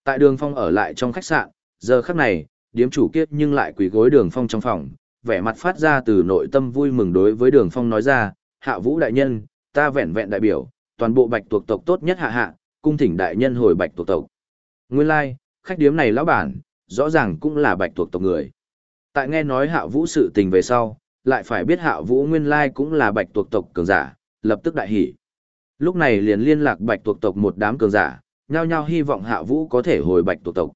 Tại đường phong ở lại trong khách sạn, giờ khắc này, điếm chủ kiết nhưng lại quỳ gối đường phong trong phòng, vẻ mặt phát ra từ nội tâm vui mừng đối với đường phong nói ra, hạ vũ đại nhân, ta vẹn vẹn đại biểu, toàn bộ bạch tuộc tộc tốt nhất hạ hạ, cung thỉnh đại nhân hồi bạch tuộc tộc. Nguyên lai、like, khách điếm này lão bản, rõ ràng cũng là bạch tuộc tộc người. Tại nghe nói hạ vũ sự tình về sau, lại phải biết hạ vũ nguyên lai cũng là bạch tuộc tộc cường giả, lập tức đại hỉ. Lúc này liền liên lạc bạch tuộc tộc một đám cường giả, nhao nhao hy vọng hạ vũ có thể hồi bạch tuộc tộc.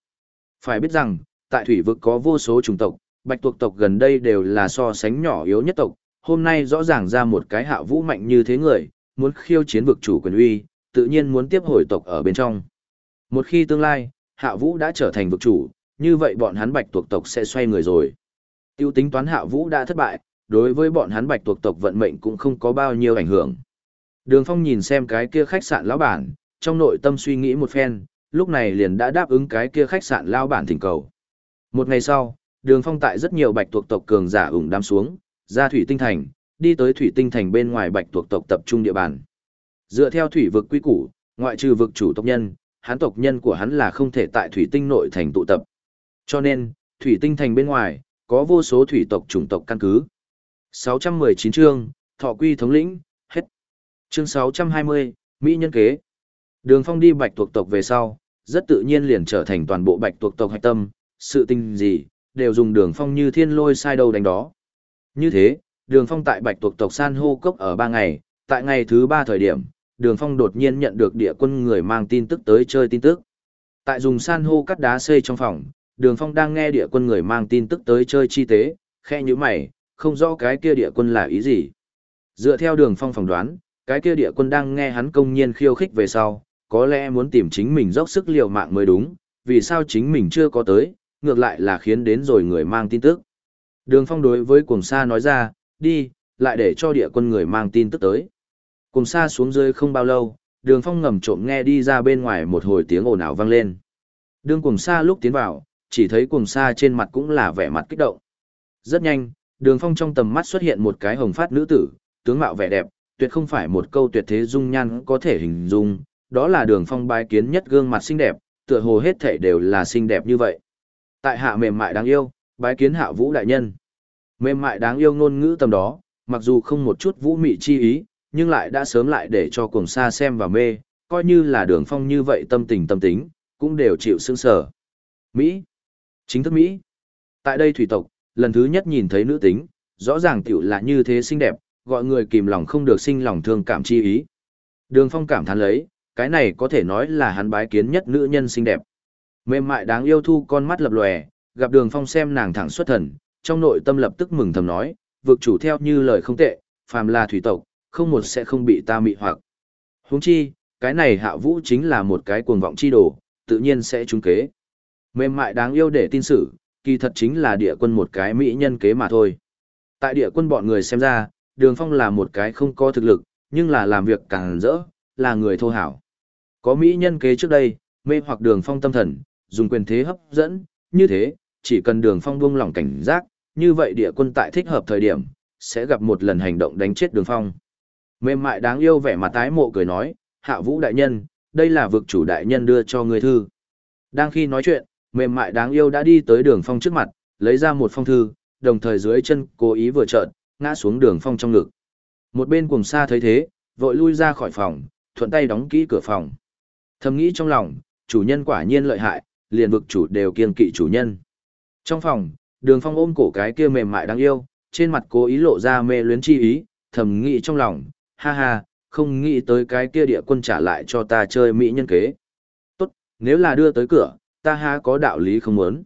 Phải biết rằng, tại thủy vực có vô số chủng tộc, bạch tuộc tộc gần đây đều là so sánh nhỏ yếu nhất tộc, hôm nay rõ ràng ra một cái hạ vũ mạnh như thế người, muốn khiêu chiến vực chủ quyền uy, tự nhiên muốn tiếp hồi tộc ở bên trong. Một khi tương lai, Hạ Vũ đã trở thành vực chủ, như vậy bọn hắn bạch tuộc tộc sẽ xoay người rồi. Tiêu tính toán Hạ Vũ đã thất bại, đối với bọn hắn bạch tuộc tộc vận mệnh cũng không có bao nhiêu ảnh hưởng. Đường Phong nhìn xem cái kia khách sạn lão bản, trong nội tâm suy nghĩ một phen, lúc này liền đã đáp ứng cái kia khách sạn lão bản thỉnh cầu. Một ngày sau, Đường Phong tại rất nhiều bạch tuộc tộc cường giả ủng đám xuống, ra thủy tinh thành, đi tới thủy tinh thành bên ngoài bạch tuộc tộc tập trung địa bàn. Dựa theo thủy vực quy củ, ngoại trừ vực chủ tộc nhân, hắn tộc nhân của hắn là không thể tại thủy tinh nội thành tụ tập. Cho nên, thủy tinh thành bên ngoài, có vô số thủy tộc chủng tộc căn cứ. 619 chương, thọ quy thống lĩnh, hết. Chương 620, Mỹ nhân kế. Đường phong đi bạch tuộc tộc về sau, rất tự nhiên liền trở thành toàn bộ bạch tuộc tộc hạch tâm, sự tình gì, đều dùng đường phong như thiên lôi sai đầu đánh đó. Như thế, đường phong tại bạch tuộc tộc san hô cốc ở ba ngày, tại ngày thứ ba thời điểm, đường phong đột nhiên nhận được địa quân người mang tin tức tới chơi tin tức. Tại dùng san hô cắt đá xây trong phòng, đường phong đang nghe địa quân người mang tin tức tới chơi chi tế, khe như mày, không rõ cái kia địa quân là ý gì. Dựa theo đường phong phỏng đoán, cái kia địa quân đang nghe hắn công nhiên khiêu khích về sau, có lẽ muốn tìm chính mình dốc sức liều mạng mới đúng, vì sao chính mình chưa có tới, ngược lại là khiến đến rồi người mang tin tức. Đường phong đối với cuồng sa nói ra, đi, lại để cho địa quân người mang tin tức tới. Cuồng sa xuống dưới không bao lâu, đường phong ngầm trộm nghe đi ra bên ngoài một hồi tiếng ồn ào vang lên. Đường cuồng sa lúc tiến vào, chỉ thấy cuồng sa trên mặt cũng là vẻ mặt kích động. Rất nhanh, đường phong trong tầm mắt xuất hiện một cái hồng phát nữ tử, tướng mạo vẻ đẹp, tuyệt không phải một câu tuyệt thế dung nhan có thể hình dung, đó là đường phong bái kiến nhất gương mặt xinh đẹp, tựa hồ hết thể đều là xinh đẹp như vậy. Tại hạ mềm mại đáng yêu, bái kiến hạ vũ đại nhân. Mềm mại đáng yêu ngôn ngữ tầm đó, mặc dù không một chút vũ mị chi ý, nhưng lại đã sớm lại để cho cuồng xa xem và mê, coi như là đường phong như vậy tâm tình tâm tính, cũng đều chịu sương sở. Mỹ. Chính thức Mỹ. Tại đây thủy tộc, lần thứ nhất nhìn thấy nữ tính, rõ ràng tiểu là như thế xinh đẹp, gọi người kìm lòng không được sinh lòng thương cảm chi ý. Đường phong cảm thán lấy, cái này có thể nói là hắn bái kiến nhất nữ nhân xinh đẹp. Mềm mại đáng yêu thu con mắt lập lòe, gặp đường phong xem nàng thẳng xuất thần, trong nội tâm lập tức mừng thầm nói, vực chủ theo như lời không tệ, phàm là thủy tộc, không một sẽ không bị ta mị hoặc. Huống chi, cái này hạ vũ chính là một cái cuồng vọng chi đồ, tự nhiên sẽ trúng kế. Mềm mại đáng yêu để tin sử, kỳ thật chính là địa quân một cái mỹ nhân kế mà thôi. Tại địa quân bọn người xem ra, đường phong là một cái không có thực lực, nhưng là làm việc càng rỡ, là người thô hảo. Có mỹ nhân kế trước đây, mê hoặc đường phong tâm thần, dùng quyền thế hấp dẫn, như thế, chỉ cần đường phong buông lỏng cảnh giác, như vậy địa quân tại thích hợp thời điểm, sẽ gặp một lần hành động đánh chết đường phong. Mềm mại đáng yêu vẻ mặt tái mộ cười nói, hạ vũ đại nhân, đây là vực chủ đại nhân đưa cho người thư. Đang khi nói chuyện, mềm mại đáng yêu đã đi tới đường phong trước mặt, lấy ra một phong thư, đồng thời dưới chân cố ý vừa trợn, ngã xuống đường phong trong ngực. Một bên cùng xa thấy thế, vội lui ra khỏi phòng, thuận tay đóng kỹ cửa phòng. Thầm nghĩ trong lòng, chủ nhân quả nhiên lợi hại, liền vực chủ đều kiên kỵ chủ nhân. Trong phòng, đường phong ôm cổ cái kia mềm mại đáng yêu, trên mặt cố ý lộ ra mê luyến chi ý, thầm nghĩ trong lòng, ha ha, không nghĩ tới cái kia địa quân trả lại cho ta chơi mỹ nhân kế. Tốt, nếu là đưa tới cửa, ta ha có đạo lý không muốn.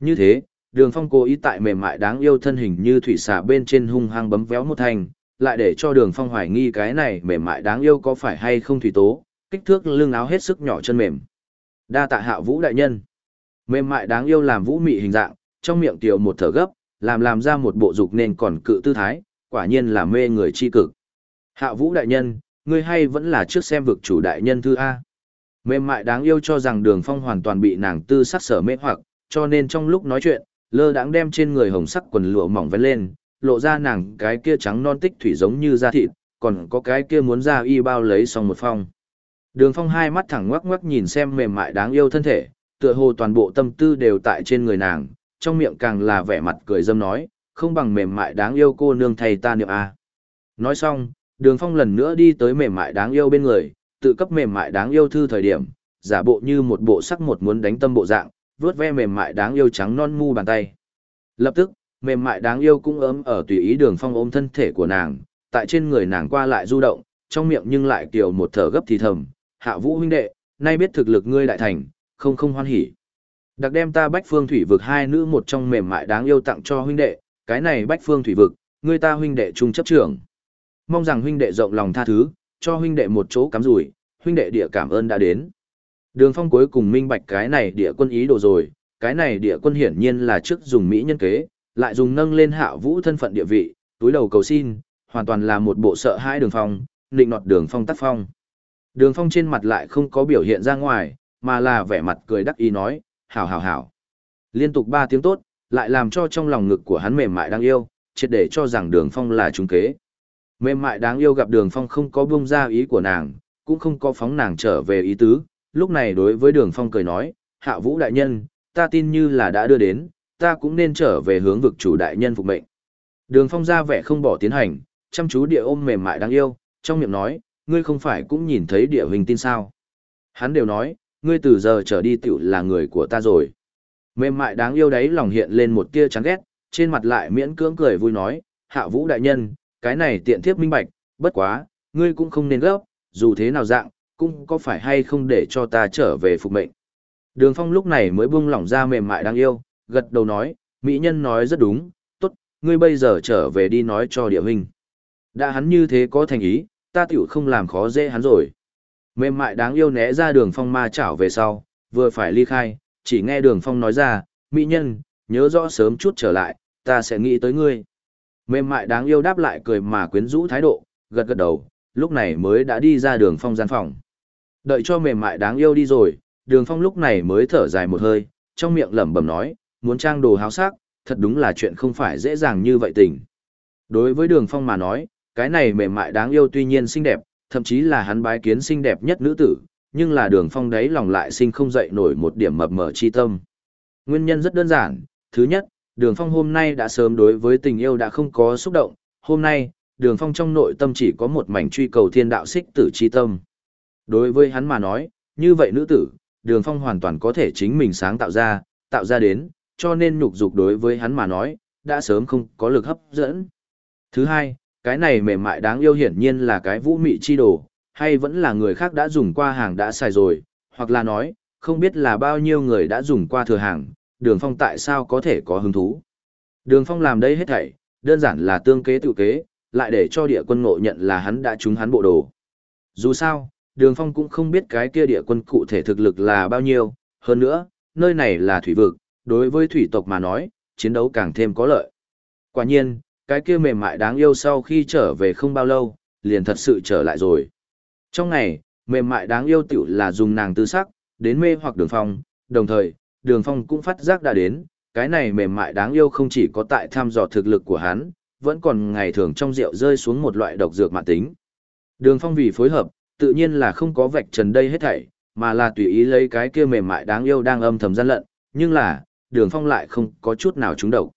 Như thế, đường phong cố ý tại mềm mại đáng yêu thân hình như thủy xà bên trên hung hăng bấm véo một thành, lại để cho đường phong hoài nghi cái này mềm mại đáng yêu có phải hay không thủy tố, kích thước lưng áo hết sức nhỏ chân mềm. Đa tạ hạ vũ đại nhân. Mềm mại đáng yêu làm vũ mị hình dạng, trong miệng tiểu một thở gấp, làm làm ra một bộ dục nên còn cự tư thái, quả nhiên là mê người chi cực. Hạ vũ đại nhân, ngươi hay vẫn là trước xem vực chủ đại nhân thư A. Mềm mại đáng yêu cho rằng đường phong hoàn toàn bị nàng tư sắc sở mê hoặc, cho nên trong lúc nói chuyện, lơ đãng đem trên người hồng sắc quần lụa mỏng vén lên, lộ ra nàng cái kia trắng non tích thủy giống như da thịt, còn có cái kia muốn ra y bao lấy xong một phong. Đường phong hai mắt thẳng ngoắc ngoắc nhìn xem mềm mại đáng yêu thân thể, tựa hồ toàn bộ tâm tư đều tại trên người nàng, trong miệng càng là vẻ mặt cười dâm nói, không bằng mềm mại đáng yêu cô nương thầy ta niệm a. Nói xong, đường phong lần nữa đi tới mềm mại đáng yêu bên người, tự cấp mềm mại đáng yêu thư thời điểm, giả bộ như một bộ sắc một muốn đánh tâm bộ dạng, vuốt ve mềm mại đáng yêu trắng non mu bàn tay. Lập tức, mềm mại đáng yêu cũng ấm ở tùy ý đường phong ôm thân thể của nàng, tại trên người nàng qua lại du động, trong miệng nhưng lại kiểu một thở gấp thì thầm, hạ vũ huynh đệ, nay biết thực lực ngươi đại thành, không không hoan hỉ. Đặc đem ta bách phương thủy vực hai nữ một trong mềm mại đáng yêu tặng cho huynh đệ, cái này bách phương thủy vực, ngươi ta huynh đệ chung chấp trưởng. Mong rằng huynh đệ rộng lòng tha thứ, cho huynh đệ một chỗ cắm rủi, huynh đệ địa cảm ơn đã đến. Đường phong cuối cùng minh bạch cái này địa quân ý đồ rồi, cái này địa quân hiển nhiên là trước dùng Mỹ nhân kế, lại dùng nâng lên hạ vũ thân phận địa vị, túi đầu cầu xin, hoàn toàn là một bộ sợ hãi đường phong, định nọt đường phong tắt phong. Đường phong trên mặt lại không có biểu hiện ra ngoài, mà là vẻ mặt cười đắc ý nói, hảo hảo hảo. Liên tục ba tiếng tốt, lại làm cho trong lòng ngực của hắn mềm mại đáng yêu, triệt để cho rằng đường phong là trúng kế. Mềm mại đáng yêu gặp đường phong không có buông ra ý của nàng, cũng không có phóng nàng trở về ý tứ, lúc này đối với đường phong cười nói, hạ vũ đại nhân, ta tin như là đã đưa đến, ta cũng nên trở về hướng vực chủ đại nhân phục mệnh. Đường phong ra vẻ không bỏ tiến hành, chăm chú địa ôm mềm mại đáng yêu, trong miệng nói, ngươi không phải cũng nhìn thấy địa hình tin sao. Hắn đều nói, ngươi từ giờ trở đi tiểu là người của ta rồi. Mềm mại đáng yêu đấy lòng hiện lên một tia chán ghét, trên mặt lại miễn cưỡng cười vui nói, hạ vũ đại nhân, cái này tiện thiếp minh bạch, bất quá, ngươi cũng không nên gấp, dù thế nào dạng, cũng có phải hay không để cho ta trở về phục mệnh. Đường phong lúc này mới buông lỏng ra mềm mại đáng yêu, gật đầu nói, mỹ nhân nói rất đúng, tốt, ngươi bây giờ trở về đi nói cho địa huynh. Đã hắn như thế có thành ý, ta tiểu không làm khó dễ hắn rồi. Mềm mại đáng yêu né ra đường phong ma chảo về sau, vừa phải ly khai, chỉ nghe đường phong nói ra, mỹ nhân, nhớ rõ sớm chút trở lại, ta sẽ nghĩ tới ngươi. Mềm mại đáng yêu đáp lại cười mà quyến rũ thái độ, gật gật đầu, lúc này mới đã đi ra đường phong gian phòng. Đợi cho mềm mại đáng yêu đi rồi, đường phong lúc này mới thở dài một hơi, trong miệng lẩm bẩm nói, muốn trang đồ háo sắc, thật đúng là chuyện không phải dễ dàng như vậy tình. Đối với đường phong mà nói, cái này mềm mại đáng yêu tuy nhiên xinh đẹp, thậm chí là hắn bái kiến xinh đẹp nhất nữ tử, nhưng là đường phong đấy lòng lại sinh không dậy nổi một điểm mập mờ chi tâm. Nguyên nhân rất đơn giản, thứ nhất, đường phong hôm nay đã sớm đối với tình yêu đã không có xúc động, hôm nay, đường phong trong nội tâm chỉ có một mảnh truy cầu thiên đạo xích tử chi tâm. Đối với hắn mà nói, như vậy nữ tử, đường phong hoàn toàn có thể chính mình sáng tạo ra, tạo ra đến, cho nên nhục dục đối với hắn mà nói, đã sớm không có lực hấp dẫn. Thứ hai, cái này mềm mại đáng yêu hiển nhiên là cái vũ mị chi đồ, hay vẫn là người khác đã dùng qua hàng đã xài rồi, hoặc là nói, không biết là bao nhiêu người đã dùng qua thừa hàng, đường phong tại sao có thể có hứng thú. Đường phong làm đây hết thảy, đơn giản là tương kế tự kế, lại để cho địa quân ngộ nhận là hắn đã trúng hắn bộ đồ. Dù sao, đường phong cũng không biết cái kia địa quân cụ thể thực lực là bao nhiêu, hơn nữa, nơi này là thủy vực, đối với thủy tộc mà nói, chiến đấu càng thêm có lợi. Quả nhiên, cái kia mềm mại đáng yêu sau khi trở về không bao lâu, liền thật sự trở lại rồi. Trong ngày, mềm mại đáng yêu tiểu là dùng nàng tư sắc, đến mê hoặc đường phong, đồng thời, đường phong cũng phát giác đã đến, cái này mềm mại đáng yêu không chỉ có tại tham dò thực lực của hắn, vẫn còn ngày thường trong rượu rơi xuống một loại độc dược mạng tính. Đường phong vì phối hợp, tự nhiên là không có vạch trần đây hết thảy, mà là tùy ý lấy cái kia mềm mại đáng yêu đang âm thầm gian lận, nhưng là, đường phong lại không có chút nào trúng độc.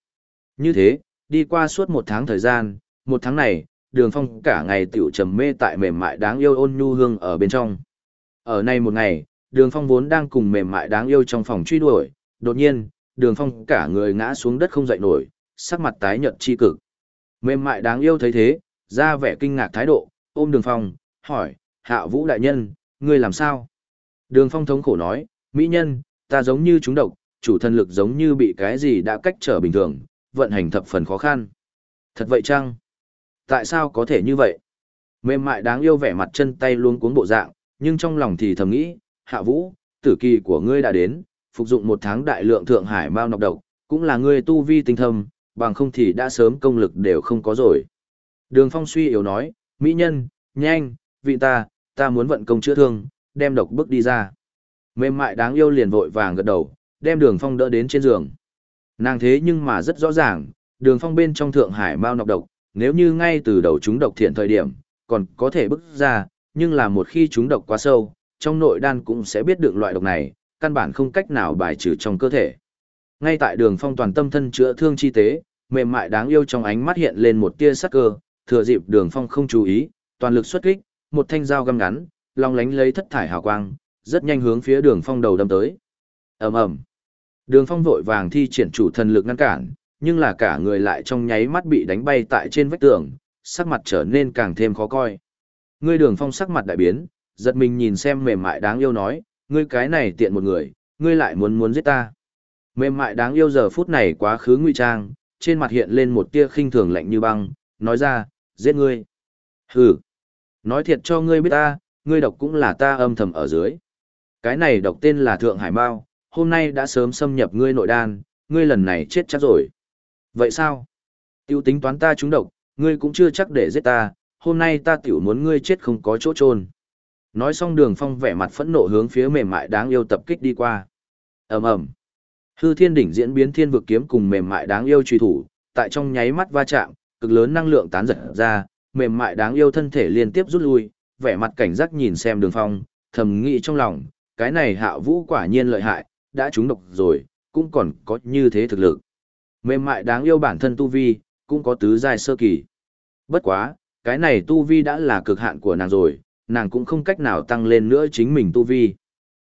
Như thế, đi qua suốt một tháng thời gian, một tháng này, đường phong cả ngày tiểu trầm mê tại mềm mại đáng yêu ôn nhu hương ở bên trong. Ở nay một ngày, đường phong vốn đang cùng mềm mại đáng yêu trong phòng truy đuổi, đột nhiên, đường phong cả người ngã xuống đất không dậy nổi, sắc mặt tái nhợt chi cực. Mềm mại đáng yêu thấy thế, ra vẻ kinh ngạc thái độ, ôm đường phong, hỏi, hạ vũ đại nhân, ngươi làm sao? Đường phong thống khổ nói, mỹ nhân, ta giống như chúng độc, chủ thân lực giống như bị cái gì đã cách trở bình thường, vận hành thập phần khó khăn. Thật vậy chăng? Tại sao có thể như vậy? Mềm mại đáng yêu vẻ mặt chân tay luôn cuống bộ dạng, nhưng trong lòng thì thầm nghĩ, hạ vũ, tử kỳ của ngươi đã đến, phục dụng một tháng đại lượng thượng hải mao nọc độc, cũng là ngươi tu vi tinh thâm, bằng không thì đã sớm công lực đều không có rồi. Đường phong suy yếu nói, mỹ nhân, nhanh, vị ta, ta muốn vận công chữa thương, đem độc bức đi ra. Mềm mại đáng yêu liền vội vàng gật đầu, đem đường phong đỡ đến trên giường. Nàng thế nhưng mà rất rõ ràng, đường phong bên trong Thượng Hải mau nọc độc, nếu như ngay từ đầu chúng độc thiện thời điểm, còn có thể bức ra, nhưng là một khi chúng độc quá sâu, trong nội đan cũng sẽ biết được loại độc này, căn bản không cách nào bài trừ trong cơ thể. Ngay tại đường phong toàn tâm thân chữa thương chi tế, mềm mại đáng yêu trong ánh mắt hiện lên một tia sắc cơ, thừa dịp đường phong không chú ý, toàn lực xuất kích, một thanh dao găm ngắn, long lánh lấy thất thải hào quang, rất nhanh hướng phía đường phong đầu đâm tới. ầm ầm Đường phong vội vàng thi triển chủ thần lực ngăn cản, nhưng là cả người lại trong nháy mắt bị đánh bay tại trên vách tường, sắc mặt trở nên càng thêm khó coi. Ngươi đường phong sắc mặt đại biến, giật mình nhìn xem mềm mại đáng yêu nói, ngươi cái này tiện một người, ngươi lại muốn muốn giết ta. Mềm mại đáng yêu giờ phút này quá khứ nguy trang, trên mặt hiện lên một tia khinh thường lạnh như băng, nói ra, giết ngươi. Hừ, nói thiệt cho ngươi biết ta, ngươi độc cũng là ta âm thầm ở dưới. Cái này độc tên là Thượng Hải Mao, hôm nay đã sớm xâm nhập ngươi nội đan, ngươi lần này chết chắc rồi. Vậy sao? Tiêu tính toán ta trúng độc, ngươi cũng chưa chắc để giết ta, hôm nay ta tiểu muốn ngươi chết không có chỗ trôn. Nói xong đường phong vẻ mặt phẫn nộ hướng phía mềm mại đáng yêu tập kích đi qua. ầm ầm Hư thiên đỉnh diễn biến thiên vực kiếm cùng mềm mại đáng yêu truy thủ, tại trong nháy mắt va chạm, cực lớn năng lượng tán giật ra, mềm mại đáng yêu thân thể liên tiếp rút lui, vẻ mặt cảnh giác nhìn xem đường phong, thầm nghĩ trong lòng, cái này hạ vũ quả nhiên lợi hại, đã trúng độc rồi, cũng còn có như thế thực lực. Mềm mại đáng yêu bản thân tu vi, cũng có tứ giai sơ kỳ. Bất quá, cái này tu vi đã là cực hạn của nàng rồi, nàng cũng không cách nào tăng lên nữa chính mình tu vi.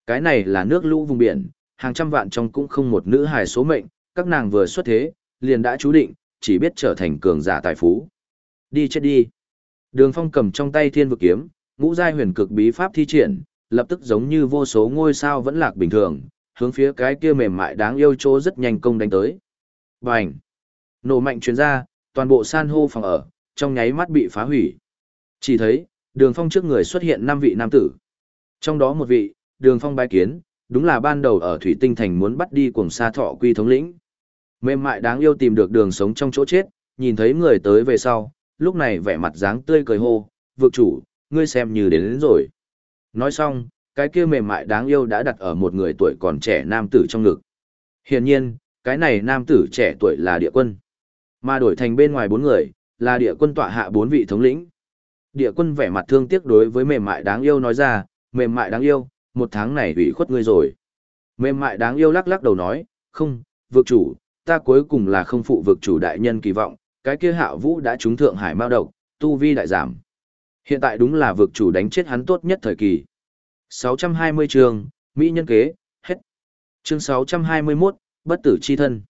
Cái này là nước lũ vùng biển, hàng trăm vạn trong cũng không một nữ hài số mệnh, các nàng vừa xuất thế, liền đã chú định, chỉ biết trở thành cường giả tài phú. Đi chết đi. Đường Phong cầm trong tay thiên vực kiếm, ngũ giai huyền cực bí pháp thi triển, lập tức giống như vô số ngôi sao vẫn lạc bình thường, hướng phía cái kia mềm mại đáng yêu chỗ rất nhanh công đánh tới. Bành! Nổ mạnh truyền ra, toàn bộ san hô phòng ở, trong nháy mắt bị phá hủy. Chỉ thấy, đường phong trước người xuất hiện năm vị nam tử. Trong đó một vị, đường phong bái kiến, đúng là ban đầu ở Thủy Tinh Thành muốn bắt đi cùng sa thọ quy thống lĩnh. Mềm mại đáng yêu tìm được đường sống trong chỗ chết, nhìn thấy người tới về sau, lúc này vẻ mặt dáng tươi cười hô, vượt chủ, ngươi xem như đến, đến rồi. Nói xong, cái kia mềm mại đáng yêu đã đặt ở một người tuổi còn trẻ nam tử trong ngực. Hiển nhiên, cái này nam tử trẻ tuổi là địa quân. Mà đổi thành bên ngoài bốn người, là địa quân tọa hạ bốn vị thống lĩnh. Địa quân vẻ mặt thương tiếc đối với mềm mại đáng yêu nói ra, mềm mại đáng yêu, một tháng này hủy khuất ngươi rồi. Mềm mại đáng yêu lắc lắc đầu nói, không, vực chủ, ta cuối cùng là không phụ vực chủ đại nhân kỳ vọng, cái kia hạ vũ đã trúng thượng hải mao độc, tu vi đại giảm. Hiện tại đúng là vực chủ đánh chết hắn tốt nhất thời kỳ. 620 chương, Mỹ nhân kế, hết. Chương 621, bất tử chi thân.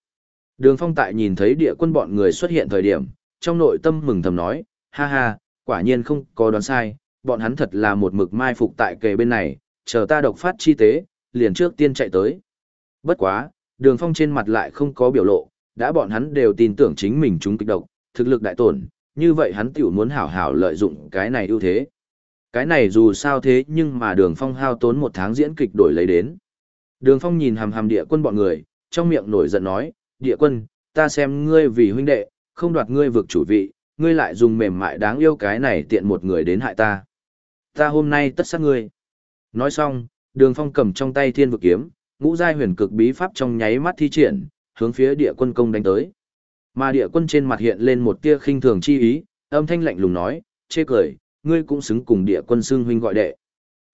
Đường phong tại nhìn thấy địa quân bọn người xuất hiện thời điểm, trong nội tâm mừng thầm nói, ha ha, quả nhiên không có đoán sai, bọn hắn thật là một mực mai phục tại kề bên này, chờ ta độc phát chi tế, liền trước tiên chạy tới. Bất quá, đường phong trên mặt lại không có biểu lộ, đã bọn hắn đều tin tưởng chính mình chúng kịch độc, thực lực đại tổn, như vậy hắn tiểu muốn hảo hảo lợi dụng cái này ưu thế. Cái này dù sao thế nhưng mà đường phong hao tốn một tháng diễn kịch đổi lấy đến. Đường phong nhìn hàm hàm địa quân bọn người, trong miệng nổi giận nói, địa quân, ta xem ngươi vì huynh đệ, không đoạt ngươi vực chủ vị, ngươi lại dùng mềm mại đáng yêu cái này tiện một người đến hại ta. Ta hôm nay tất sát ngươi. Nói xong, đường phong cầm trong tay thiên vực kiếm, ngũ giai huyền cực bí pháp trong nháy mắt thi triển, hướng phía địa quân công đánh tới. Mà địa quân trên mặt hiện lên một tia khinh thường chi ý, âm thanh lạnh lùng nói, chê cười, ngươi cũng xứng cùng địa quân xưng huynh gọi đệ.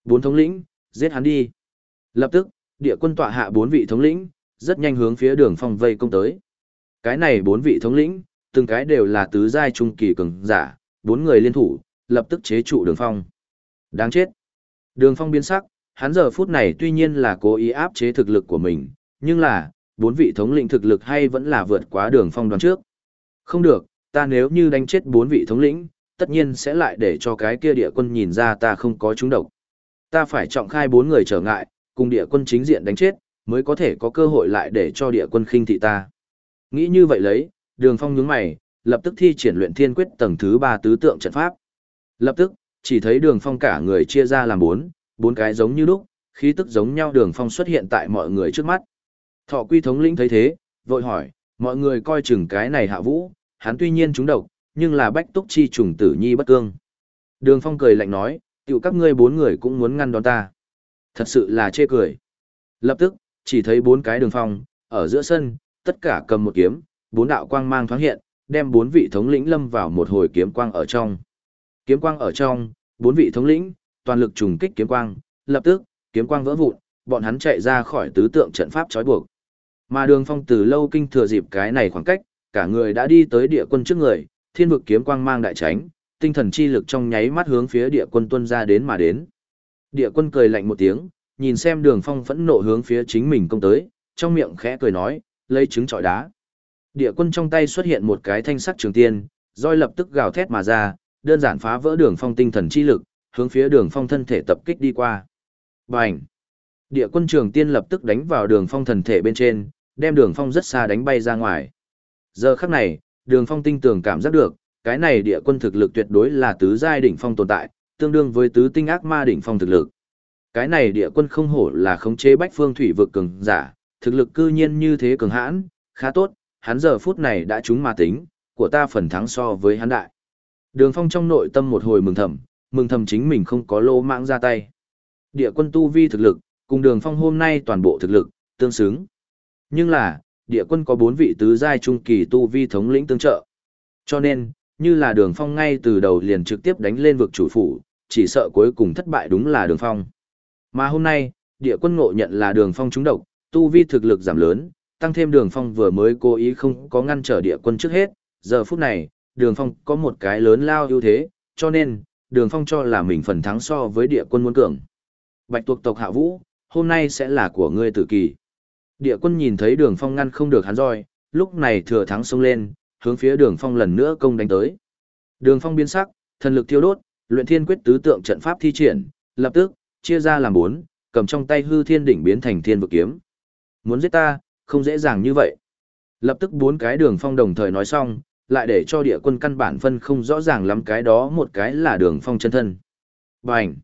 Bốn thống lĩnh, giết hắn đi. Lập tức, địa quân tọa hạ bốn vị thống lĩnh, rất nhanh hướng phía đường phong vây công tới. Cái này bốn vị thống lĩnh, từng cái đều là tứ giai trung kỳ cường giả, bốn người liên thủ, lập tức chế trụ đường phong. Đáng chết. Đường phong biến sắc, hắn giờ phút này tuy nhiên là cố ý áp chế thực lực của mình, nhưng là, bốn vị thống lĩnh thực lực hay vẫn là vượt quá đường phong đoán trước. Không được, ta nếu như đánh chết bốn vị thống lĩnh, tất nhiên sẽ lại để cho cái kia địa quân nhìn ra ta không có trúng độc. Ta phải trọng khai bốn người trở ngại, cùng địa quân chính diện đánh chết, mới có thể có cơ hội lại để cho địa quân khinh thị ta. Nghĩ như vậy lấy, đường phong nhướng mày, lập tức thi triển luyện thiên quyết tầng thứ ba tứ tượng trận pháp. Lập tức, chỉ thấy đường phong cả người chia ra làm bốn, bốn cái giống như lúc, khí tức giống nhau đường phong xuất hiện tại mọi người trước mắt. Thọ quy thống lĩnh thấy thế, vội hỏi, mọi người coi chừng cái này hạ vũ, hắn tuy nhiên trúng độc, nhưng là bách túc chi trùng tử nhi bất cương. Đường phong cười lạnh nói, tiểu các ngươi bốn người cũng muốn ngăn đón ta. Thật sự là chê cười. Lập tức, chỉ thấy bốn cái đường phong, ở giữa sân, tất cả cầm một kiếm, bốn đạo quang mang thoáng hiện, đem bốn vị thống lĩnh lâm vào một hồi kiếm quang ở trong. Kiếm quang ở trong, bốn vị thống lĩnh, toàn lực trùng kích kiếm quang, lập tức, kiếm quang vỡ vụn, bọn hắn chạy ra khỏi tứ tượng trận pháp trói buộc. Mà đường phong từ lâu kinh thừa dịp cái này khoảng cách, cả người đã đi tới địa quân trước người, thiên vực kiếm quang mang đại tránh, tinh thần chi lực trong nháy mắt hướng phía địa quân tuân ra đến mà đến. Địa quân cười lạnh một tiếng, nhìn xem đường phong phẫn nộ hướng phía chính mình công tới, trong miệng khẽ cười nói, lấy trứng trọi đá. Địa quân trong tay xuất hiện một cái thanh sắc trường tiên, roi lập tức gào thét mà ra, đơn giản phá vỡ đường phong tinh thần chi lực, hướng phía đường phong thân thể tập kích đi qua. Bành! Địa quân trường tiên lập tức đánh vào đường phong thần thể bên trên, đem đường phong rất xa đánh bay ra ngoài. Giờ khắc này, đường phong tinh tường cảm giác được, cái này địa quân thực lực tuyệt đối là tứ giai đỉnh phong tồn tại, tương đương với tứ tinh ác ma đỉnh phong thực lực. Cái này địa quân không hổ là khống chế bách phương thủy vực cường giả, thực lực cư nhiên như thế cường hãn, khá tốt, hắn giờ phút này đã trúng ma tính, của ta phần thắng so với hắn đại. Đường phong trong nội tâm một hồi mừng thầm, mừng thầm chính mình không có lô mạng ra tay. Địa quân tu vi thực lực, cùng đường phong hôm nay toàn bộ thực lực, tương xứng. Nhưng là, địa quân có bốn vị tứ giai trung kỳ tu vi thống lĩnh tương trợ. Cho nên, như là đường phong ngay từ đầu liền trực tiếp đánh lên vực chủ phủ, chỉ sợ cuối cùng thất bại đúng là đường phong. Mà hôm nay, địa quân ngộ nhận là đường phong trúng độc, tu vi thực lực giảm lớn, tăng thêm đường phong vừa mới cố ý không có ngăn trở địa quân trước hết, giờ phút này, đường phong có một cái lớn lao ưu thế, cho nên, đường phong cho là mình phần thắng so với địa quân muốn cường. Bạch tuộc tộc hạ vũ, hôm nay sẽ là của ngươi tử kỳ. Địa quân nhìn thấy đường phong ngăn không được hắn roi, lúc này thừa thắng xông lên, hướng phía đường phong lần nữa công đánh tới. Đường phong biến sắc, thần lực thiêu đốt, luyện thiên quyết tứ tượng trận pháp thi triển, lập tức, chia ra làm bốn, cầm trong tay hư thiên đỉnh biến thành thiên vực kiếm. Muốn giết ta, không dễ dàng như vậy. Lập tức bốn cái đường phong đồng thời nói xong, lại để cho địa quân căn bản phân không rõ ràng lắm cái đó một cái là đường phong chân thân. Bành!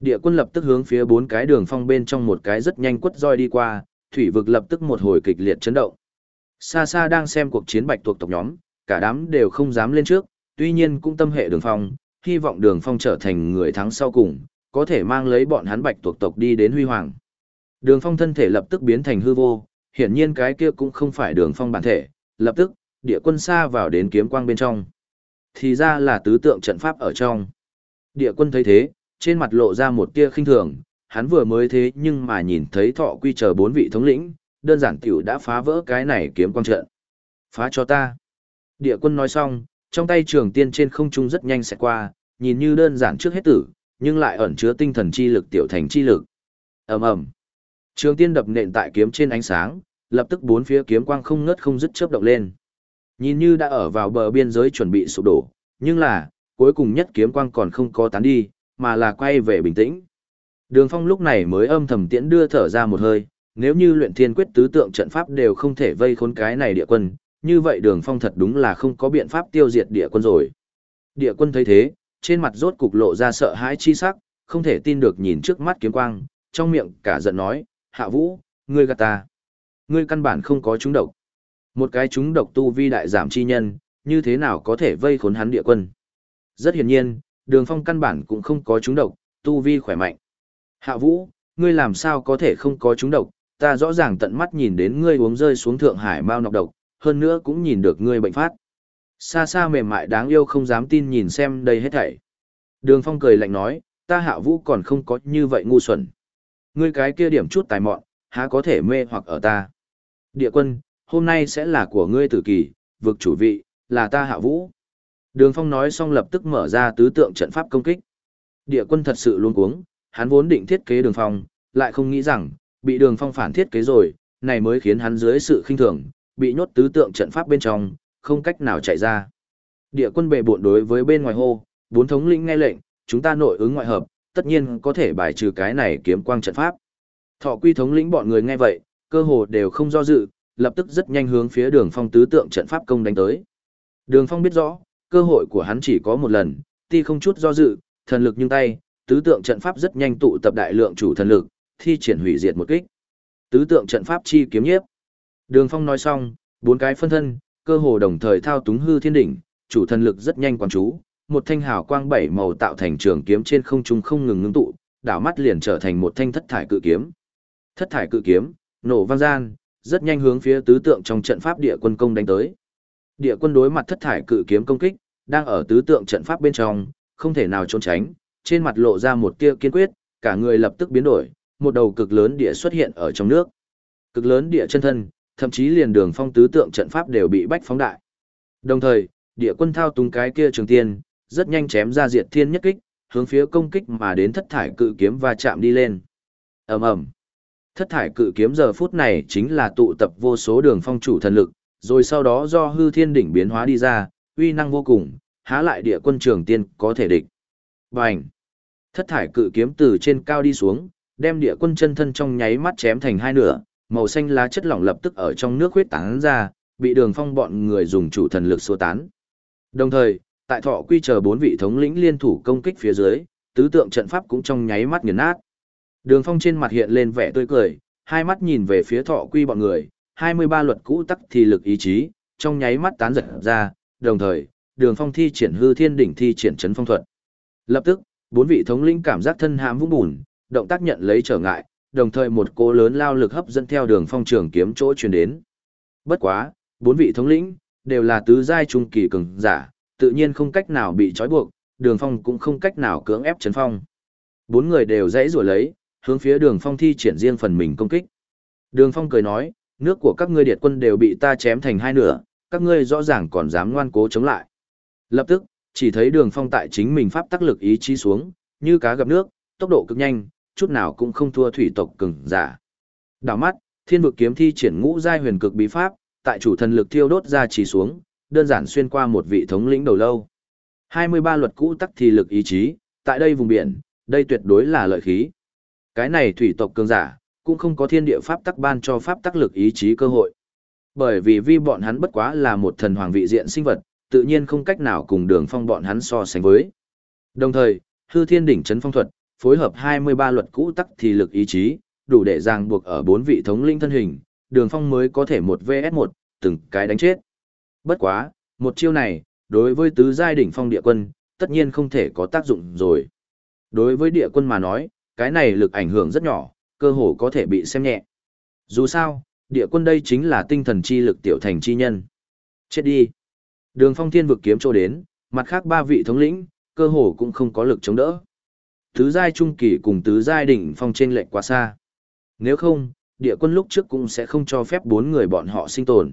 Địa quân lập tức hướng phía bốn cái đường phong bên trong một cái rất nhanh quất roi đi qua, thủy vực lập tức một hồi kịch liệt chấn động. Xa xa đang xem cuộc chiến bạch tuộc tộc nhóm, cả đám đều không dám lên trước, tuy nhiên cũng tâm hệ đường phong, hy vọng đường phong trở thành người thắng sau cùng, có thể mang lấy bọn hắn bạch tuộc tộc đi đến huy hoàng. Đường phong thân thể lập tức biến thành hư vô, hiển nhiên cái kia cũng không phải đường phong bản thể, lập tức, địa quân xa vào đến kiếm quang bên trong. Thì ra là tứ tượng trận pháp ở trong. Địa quân thấy thế, trên mặt lộ ra một tia khinh thường, hắn vừa mới thế nhưng mà nhìn thấy thọ quy chờ bốn vị thống lĩnh, đơn giản tiểu đã phá vỡ cái này kiếm quang trận. Phá cho ta. Địa quân nói xong, trong tay trường tiên trên không trung rất nhanh sẽ qua, nhìn như đơn giản trước hết tử, nhưng lại ẩn chứa tinh thần chi lực tiểu thành chi lực. ầm ầm, Trường tiên đập nện tại kiếm trên ánh sáng, lập tức bốn phía kiếm quang không ngớt không dứt chớp động lên. Nhìn như đã ở vào bờ biên giới chuẩn bị sụp đổ, nhưng là, cuối cùng nhất kiếm quang còn không có tán đi, mà là quay về bình tĩnh. Đường Phong lúc này mới âm thầm tiễn đưa thở ra một hơi, nếu như luyện thiên quyết tứ tượng trận pháp đều không thể vây khốn cái này địa quân, như vậy Đường Phong thật đúng là không có biện pháp tiêu diệt địa quân rồi. Địa quân thấy thế, trên mặt rốt cục lộ ra sợ hãi chi sắc, không thể tin được nhìn trước mắt kiếm quang, trong miệng cả giận nói, Hạ Vũ, ngươi gạt ta. Ngươi căn bản không có chúng độc. Một cái chúng độc tu vi đại giảm chi nhân, như thế nào có thể vây khốn hắn địa quân. Rất hiển nhiên, đường phong căn bản cũng không có chúng độc, tu vi khỏe mạnh. Hạ Vũ, ngươi làm sao có thể không có chúng độc, ta rõ ràng tận mắt nhìn đến ngươi uống rơi xuống Thượng Hải mao nọc độc, hơn nữa cũng nhìn được ngươi bệnh phát. Xa xa mềm mại đáng yêu không dám tin nhìn xem đây hết thảy. Đường Phong cười lạnh nói, ta hạ vũ còn không có như vậy ngu xuẩn. Ngươi cái kia điểm chút tài mọn, há có thể mê hoặc ở ta. Địa quân, hôm nay sẽ là của ngươi tử kỳ, vực chủ vị, là ta hạ vũ. Đường Phong nói xong lập tức mở ra tứ tượng trận pháp công kích. Địa quân thật sự luôn cuống, hắn vốn định thiết kế đường Phong, lại không nghĩ rằng, bị đường Phong phản thiết kế rồi, này mới khiến hắn dưới sự khinh thường, bị nhốt tứ tượng trận pháp bên trong, không cách nào chạy ra. Địa quân bệ bộn đối với bên ngoài hô, bốn thống lĩnh nghe lệnh, chúng ta nội ứng ngoại hợp, tất nhiên có thể bài trừ cái này kiếm quang trận pháp. Thọ quy thống lĩnh bọn người nghe vậy, cơ hồ đều không do dự, lập tức rất nhanh hướng phía đường phong tứ tượng trận pháp công đánh tới. Đường phong biết rõ, cơ hội của hắn chỉ có một lần, ti không chút do dự, thần lực nhưng tay, tứ tượng trận pháp rất nhanh tụ tập đại lượng chủ thần lực, thi triển hủy diệt một kích. Tứ tượng trận pháp chi kiếm nhiếp. Đường phong nói xong, bốn cái phân thân, cơ hồ đồng thời thao túng hư thiên đỉnh, chủ thần lực rất nhanh quán chú, một thanh hào quang bảy màu tạo thành trường kiếm trên không trung không ngừng ngưng tụ, đảo mắt liền trở thành một thanh thất thải cự kiếm. Thất thải cự kiếm, nổ vang gian, rất nhanh hướng phía tứ tượng trong trận pháp địa quân công đánh tới. Địa quân đối mặt thất thải cự kiếm công kích, đang ở tứ tượng trận pháp bên trong, không thể nào trốn tránh, trên mặt lộ ra một tia kiên quyết, cả người lập tức biến đổi, một đầu cực lớn địa xuất hiện ở trong nước. Cực lớn địa chân thân, thậm chí liền đường phong tứ tượng trận pháp đều bị bách phóng đại. Đồng thời, địa quân thao túng cái kia trường tiên, rất nhanh chém ra diệt thiên nhất kích, hướng phía công kích mà đến thất thải cự kiếm và chạm đi lên. ầm ầm Thất thải cự kiếm giờ phút này chính là tụ tập vô số đường phong chủ thần lực, rồi sau đó do hư thiên đỉnh biến hóa đi ra, uy năng vô cùng, há lại địa quân trường tiên có thể địch. Bành! Thất thải cự kiếm từ trên cao đi xuống, đem địa quân chân thân trong nháy mắt chém thành hai nửa, màu xanh lá chất lỏng lập tức ở trong nước huyết tán ra, bị đường phong bọn người dùng chủ thần lực xua tán. Đồng thời, tại thọ quy chờ bốn vị thống lĩnh liên thủ công kích phía dưới, tứ tượng trận pháp cũng trong nháy mắt nghiền nát. Đường phong trên mặt hiện lên vẻ tươi cười, hai mắt nhìn về phía thọ quy bọn người, 23 luật cũ tắc thì lực ý chí, trong nháy mắt tán giật ra, đồng thời, đường phong thi triển hư thiên đỉnh thi triển chấn phong thuật. Lập tức, bốn vị thống lĩnh cảm giác thân hãm vũng bùn, động tác nhận lấy trở ngại, đồng thời một cỗ lớn lao lực hấp dẫn theo đường phong trường kiếm chỗ truyền đến. Bất quá, bốn vị thống lĩnh đều là tứ giai trung kỳ cường giả, tự nhiên không cách nào bị trói buộc, đường phong cũng không cách nào cưỡng ép chấn phong. Bốn người đều dãy rủa lấy, hướng phía đường phong thi triển riêng phần mình công kích. Đường phong cười nói, nước của các ngươi điệt quân đều bị ta chém thành hai nửa, các ngươi rõ ràng còn dám ngoan cố chống lại. Lập tức, chỉ thấy đường phong tại chính mình pháp tác lực ý chí xuống, như cá gặp nước, tốc độ cực nhanh, chút nào cũng không thua thủy tộc cường giả. Đảo mắt, Thiên vực kiếm thi triển ngũ giai huyền cực bí pháp, tại chủ thần lực thiêu đốt ra chỉ xuống, đơn giản xuyên qua một vị thống lĩnh đầu lâu. 23 luật cũ tắc thì lực ý chí, tại đây vùng biển, đây tuyệt đối là lợi khí. Cái này thủy tộc cường giả, cũng không có thiên địa pháp tắc ban cho pháp tắc lực ý chí cơ hội. Bởi vì vi bọn hắn bất quá là một thần hoàng vị diện sinh vật, tự nhiên không cách nào cùng đường phong bọn hắn so sánh với. Đồng thời, hư thiên đỉnh chấn phong thuật, phối hợp 23 luật cũ tắc thì lực ý chí, đủ để ràng buộc ở bốn vị thống linh thân hình, đường phong mới có thể một vs một từng cái đánh chết. Bất quá, một chiêu này, đối với tứ giai đỉnh phong địa quân, tất nhiên không thể có tác dụng rồi. Đối với địa quân mà nói, cái này lực ảnh hưởng rất nhỏ, cơ hồ có thể bị xem nhẹ. Dù sao, địa quân đây chính là tinh thần chi lực tiểu thành chi nhân. Chết đi. Đường phong thiên vực kiếm chỗ đến, mặt khác ba vị thống lĩnh, cơ hồ cũng không có lực chống đỡ. Tứ giai trung kỳ cùng tứ giai đỉnh phong trên lệnh quá xa. Nếu không, địa quân lúc trước cũng sẽ không cho phép bốn người bọn họ sinh tồn.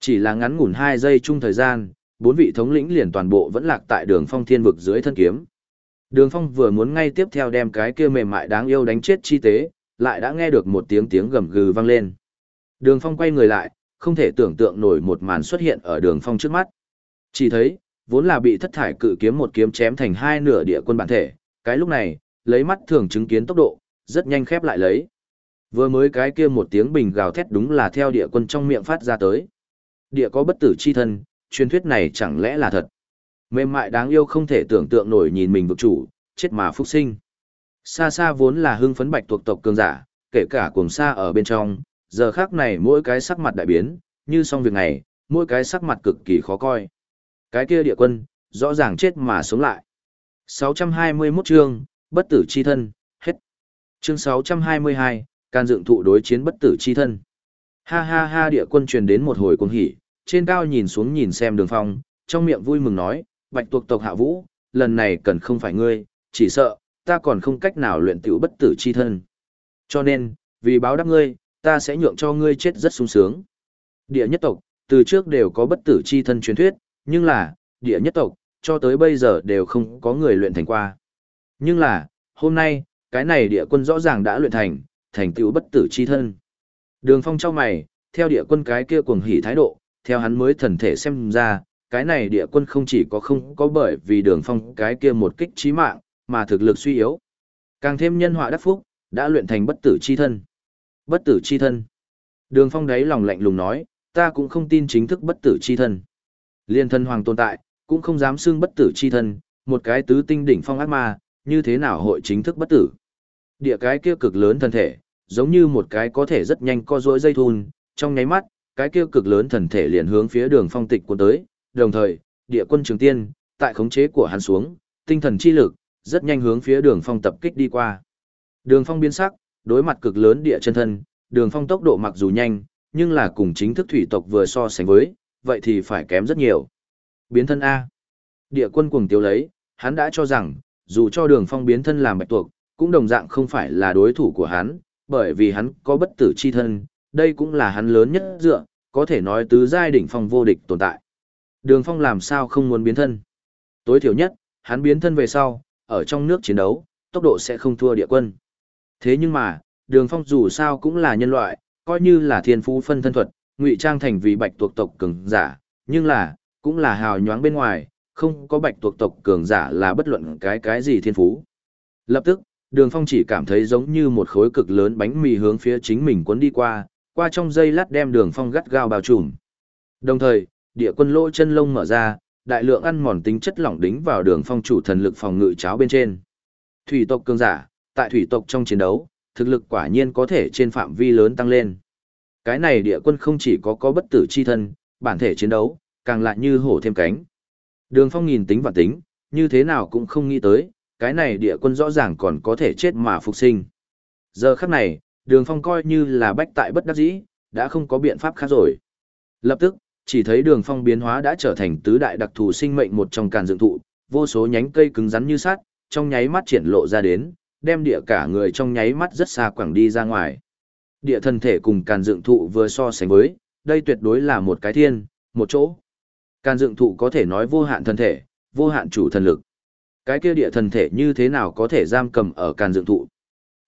Chỉ là ngắn ngủn hai giây chung thời gian, bốn vị thống lĩnh liền toàn bộ vẫn lạc tại đường phong thiên vực dưới thân kiếm. Đường phong vừa muốn ngay tiếp theo đem cái kia mềm mại đáng yêu đánh chết chi tế, lại đã nghe được một tiếng tiếng gầm gừ vang lên. Đường phong quay người lại, không thể tưởng tượng nổi một màn xuất hiện ở đường phong trước mắt. Chỉ thấy, vốn là bị thất thải cự kiếm một kiếm chém thành hai nửa địa quân bản thể, cái lúc này, lấy mắt thường chứng kiến tốc độ, rất nhanh khép lại lấy. Vừa mới cái kia một tiếng bình gào thét đúng là theo địa quân trong miệng phát ra tới. Địa có bất tử chi thân, truyền thuyết này chẳng lẽ là thật. Mềm mại đáng yêu không thể tưởng tượng nổi nhìn mình vực chủ, chết mà phúc sinh. Xa xa vốn là hưng phấn bạch thuộc tộc cường giả, kể cả cuồng xa ở bên trong, giờ khác này mỗi cái sắc mặt đại biến, như xong việc này, mỗi cái sắc mặt cực kỳ khó coi. Cái kia địa quân, rõ ràng chết mà sống lại. 621 chương, bất tử chi thân, hết. Chương 622, can dựng thụ đối chiến bất tử chi thân. Ha ha ha địa quân truyền đến một hồi cuồng hỉ, trên cao nhìn xuống nhìn xem đường phong, trong miệng vui mừng nói, bạch tuộc tộc hạ vũ, lần này cần không phải ngươi, chỉ sợ, ta còn không cách nào luyện tiểu bất tử chi thân. Cho nên, vì báo đáp ngươi, ta sẽ nhượng cho ngươi chết rất sung sướng. Địa nhất tộc, từ trước đều có bất tử chi thân truyền thuyết, nhưng là, địa nhất tộc, cho tới bây giờ đều không có người luyện thành qua. Nhưng là, hôm nay, cái này địa quân rõ ràng đã luyện thành, thành tựu bất tử chi thân. Đường phong trao mày, theo địa quân cái kia cuồng hỉ thái độ, theo hắn mới thần thể xem ra, cái này địa quân không chỉ có không có bởi vì đường phong cái kia một kích trí mạng, mà thực lực suy yếu. Càng thêm nhân họa đắc phúc, đã luyện thành bất tử chi thân. Bất tử chi thân. Đường phong đáy lòng lạnh lùng nói, ta cũng không tin chính thức bất tử chi thân. Liên thân hoàng tồn tại, cũng không dám xưng bất tử chi thân, một cái tứ tinh đỉnh phong ác ma, như thế nào hội chính thức bất tử. Địa cái kia cực lớn thân thể, giống như một cái có thể rất nhanh co rỗi dây thun, trong nháy mắt, cái kia cực lớn thần thể liền hướng phía đường phong tịch cuốn tới, đồng thời, địa quân trường tiên, tại khống chế của hắn xuống, tinh thần chi lực, rất nhanh hướng phía đường phong tập kích đi qua. Đường phong biến sắc, đối mặt cực lớn địa chân thân, đường phong tốc độ mặc dù nhanh, nhưng là cùng chính thức thủy tộc vừa so sánh với, vậy thì phải kém rất nhiều. Biến thân A. Địa quân cuồng tiêu lấy, hắn đã cho rằng, dù cho đường phong biến thân làm bạch tuộc, cũng đồng dạng không phải là đối thủ của hắn, bởi vì hắn có bất tử chi thân, đây cũng là hắn lớn nhất dựa, có thể nói tứ giai đỉnh phong vô địch tồn tại. Đường phong làm sao không muốn biến thân. Tối thiểu nhất, hắn biến thân về sau, ở trong nước chiến đấu, tốc độ sẽ không thua địa quân. Thế nhưng mà, đường phong dù sao cũng là nhân loại, coi như là thiên phú phân thân thuật, ngụy trang thành vì bạch tuộc tộc cường giả, nhưng là, cũng là hào nhoáng bên ngoài, không có bạch tuộc tộc cường giả là bất luận cái cái gì thiên phú. Lập tức, đường phong chỉ cảm thấy giống như một khối cực lớn bánh mì hướng phía chính mình cuốn đi qua, qua trong dây lát đem đường phong gắt gao bao trùm. Đồng thời, địa quân lỗ chân lông mở ra, đại lượng ăn mòn tính chất lỏng đính vào đường phong chủ thần lực phòng ngự cháo bên trên. Thủy tộc cường giả, tại thủy tộc trong chiến đấu, thực lực quả nhiên có thể trên phạm vi lớn tăng lên. Cái này địa quân không chỉ có có bất tử chi thân, bản thể chiến đấu, càng lại như hổ thêm cánh. Đường phong nhìn tính và tính, như thế nào cũng không nghĩ tới, cái này địa quân rõ ràng còn có thể chết mà phục sinh. Giờ khắc này, đường phong coi như là bách tại bất đắc dĩ, đã không có biện pháp khác rồi. Lập tức, chỉ thấy đường phong biến hóa đã trở thành tứ đại đặc thù sinh mệnh một trong càn dựng thụ, vô số nhánh cây cứng rắn như sắt, trong nháy mắt triển lộ ra đến, đem địa cả người trong nháy mắt rất xa quẳng đi ra ngoài. Địa thần thể cùng càn dựng thụ vừa so sánh với, đây tuyệt đối là một cái thiên, một chỗ. Càn dựng thụ có thể nói vô hạn thần thể, vô hạn chủ thần lực. Cái kia địa thần thể như thế nào có thể giam cầm ở càn dựng thụ?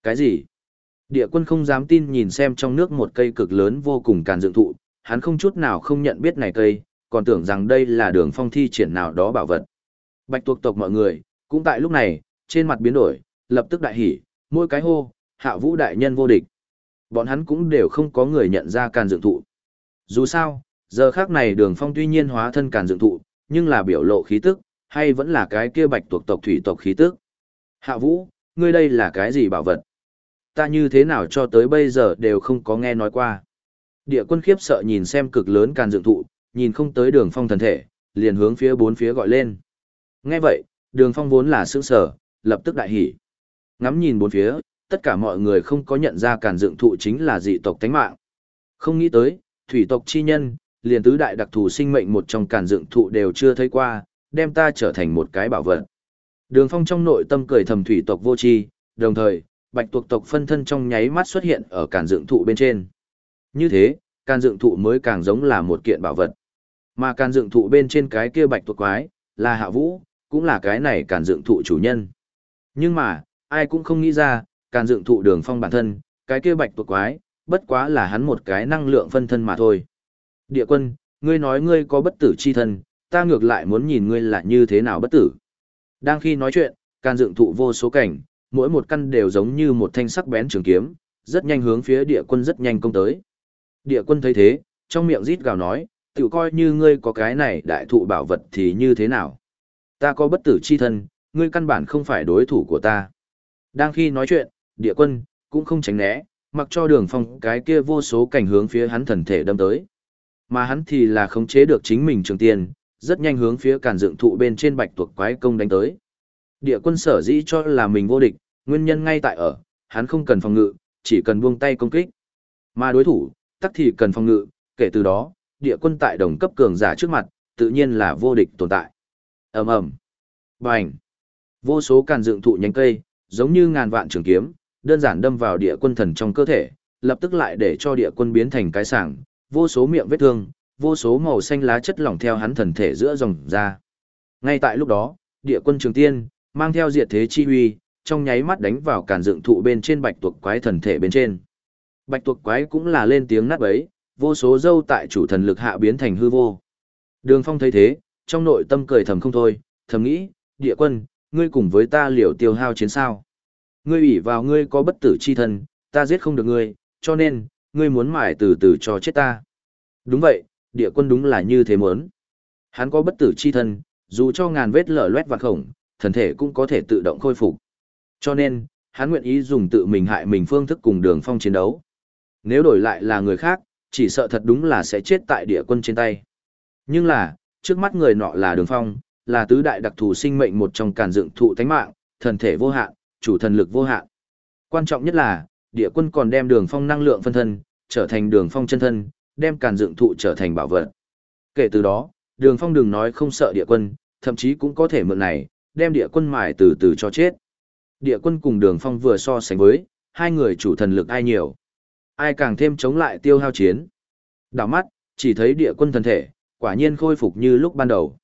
Cái gì? Địa quân không dám tin nhìn xem trong nước một cây cực lớn vô cùng càn dựng thụ, hắn không chút nào không nhận biết này cây, còn tưởng rằng đây là đường phong thi triển nào đó bảo vật. Bạch tuộc tộc mọi người, cũng tại lúc này, trên mặt biến đổi, lập tức đại hỉ, mỗi cái hô, hạ vũ đại nhân vô địch. Bọn hắn cũng đều không có người nhận ra càn dựng thụ. Dù sao, giờ khác này đường phong tuy nhiên hóa thân càn dựng thụ, nhưng là biểu lộ khí tức, hay vẫn là cái kia bạch tuộc tộc thủy tộc khí tức. Hạ vũ, ngươi đây là cái gì bảo vật? Ta như thế nào cho tới bây giờ đều không có nghe nói qua. Địa quân khiếp sợ nhìn xem cực lớn càn dựng thụ, nhìn không tới đường phong thần thể, liền hướng phía bốn phía gọi lên. Nghe vậy, đường phong vốn là sững sở, lập tức đại hỉ. Ngắm nhìn bốn phía, tất cả mọi người không có nhận ra càn dựng thụ chính là dị tộc tánh mạng. Không nghĩ tới, thủy tộc chi nhân, liền tứ đại đặc thù sinh mệnh một trong càn dựng thụ đều chưa thấy qua, đem ta trở thành một cái bảo vật. Đường phong trong nội tâm cười thầm thủy tộc vô tri, đồng thời, bạch tuộc tộc phân thân trong nháy mắt xuất hiện ở càn dựng thụ bên trên. Như thế, càn dựng thụ mới càng giống là một kiện bảo vật. Mà càn dựng thụ bên trên cái kia bạch tuộc quái, là hạ vũ, cũng là cái này càn dựng thụ chủ nhân. Nhưng mà, ai cũng không nghĩ ra, càn dựng thụ đường phong bản thân, cái kia bạch tuộc quái, bất quá là hắn một cái năng lượng phân thân mà thôi. Địa quân, ngươi nói ngươi có bất tử chi thân, ta ngược lại muốn nhìn ngươi là như thế nào bất tử. Đang khi nói chuyện, càn dựng thụ vô số cảnh, mỗi một căn đều giống như một thanh sắc bén trường kiếm, rất nhanh hướng phía địa quân rất nhanh công tới. Địa quân thấy thế, trong miệng rít gào nói, tự coi như ngươi có cái này đại thụ bảo vật thì như thế nào. Ta có bất tử chi thân, ngươi căn bản không phải đối thủ của ta. Đang khi nói chuyện, địa quân, cũng không tránh né, mặc cho đường phong cái kia vô số cảnh hướng phía hắn thần thể đâm tới. Mà hắn thì là khống chế được chính mình trường tiền, rất nhanh hướng phía càn dựng thụ bên trên bạch tuộc quái công đánh tới. Địa quân sở dĩ cho là mình vô địch, nguyên nhân ngay tại ở, hắn không cần phòng ngự, chỉ cần buông tay công kích. Mà đối thủ, tắc thì cần phòng ngự, kể từ đó, địa quân tại đồng cấp cường giả trước mặt, tự nhiên là vô địch tồn tại. ầm ầm, bành, vô số càn dựng thụ nhánh cây, giống như ngàn vạn trường kiếm, đơn giản đâm vào địa quân thần trong cơ thể, lập tức lại để cho địa quân biến thành cái sảng, vô số miệng vết thương, vô số màu xanh lá chất lỏng theo hắn thần thể giữa dòng ra. Ngay tại lúc đó, địa quân trường tiên, mang theo diệt thế chi huy, trong nháy mắt đánh vào càn dựng thụ bên trên bạch tuộc quái thần thể bên trên. Bạch tuộc quái cũng là lên tiếng nát bấy, vô số dâu tại chủ thần lực hạ biến thành hư vô. Đường Phong thấy thế, trong nội tâm cười thầm không thôi, thầm nghĩ, địa quân, ngươi cùng với ta liều tiêu hao chiến sao. Ngươi ủy vào ngươi có bất tử chi thân, ta giết không được ngươi, cho nên, ngươi muốn mải từ từ cho chết ta. Đúng vậy, địa quân đúng là như thế muốn. Hắn có bất tử chi thân, dù cho ngàn vết lở loét vạn khổng, thần thể cũng có thể tự động khôi phục. Cho nên, hắn nguyện ý dùng tự mình hại mình phương thức cùng đường phong chiến đấu. Nếu đổi lại là người khác, chỉ sợ thật đúng là sẽ chết tại địa quân trên tay. Nhưng là, trước mắt người nọ là đường phong, là tứ đại đặc thù sinh mệnh một trong càn dựng thụ thánh mạng, thần thể vô hạn, chủ thần lực vô hạn. Quan trọng nhất là, địa quân còn đem đường phong năng lượng phân thân, trở thành đường phong chân thân, đem càn dựng thụ trở thành bảo vật. Kể từ đó, đường phong đừng nói không sợ địa quân, thậm chí cũng có thể mượn này, đem địa quân mài từ từ cho chết. Địa quân cùng đường phong vừa so sánh với, hai người chủ thần lực ai nhiều. Ai càng thêm chống lại tiêu hao chiến. Đảo mắt, chỉ thấy địa quân thần thể, quả nhiên khôi phục như lúc ban đầu.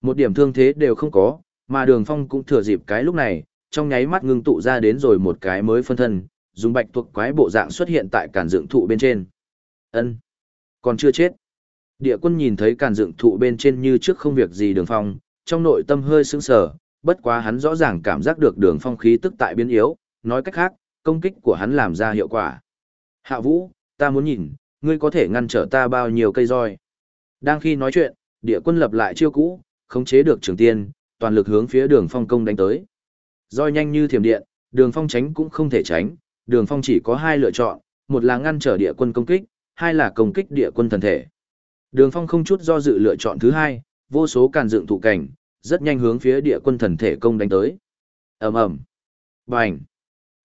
Một điểm thương thế đều không có, mà đường phong cũng thừa dịp cái lúc này, trong nháy mắt ngưng tụ ra đến rồi một cái mới phân thân, dùng bạch tuộc quái bộ dạng xuất hiện tại cản dựng thụ bên trên. ân Còn chưa chết. Địa quân nhìn thấy cản dựng thụ bên trên như trước không việc gì đường phong, trong nội tâm hơi sững sờ, bất quá hắn rõ ràng cảm giác được đường phong khí tức tại biến yếu, nói cách khác, công kích của hắn làm ra hiệu quả. Hạ vũ, ta muốn nhìn, ngươi có thể ngăn trở ta bao nhiêu cây roi. Đang khi nói chuyện, địa quân lập lại chiêu cũ, khống chế được trường tiên, toàn lực hướng phía đường phong công đánh tới. Roi nhanh như thiểm điện, đường phong tránh cũng không thể tránh, đường phong chỉ có hai lựa chọn, một là ngăn trở địa quân công kích, hai là công kích địa quân thần thể. Đường phong không chút do dự lựa chọn thứ hai, vô số càn dựng thụ cảnh, rất nhanh hướng phía địa quân thần thể công đánh tới. ầm ầm, bành,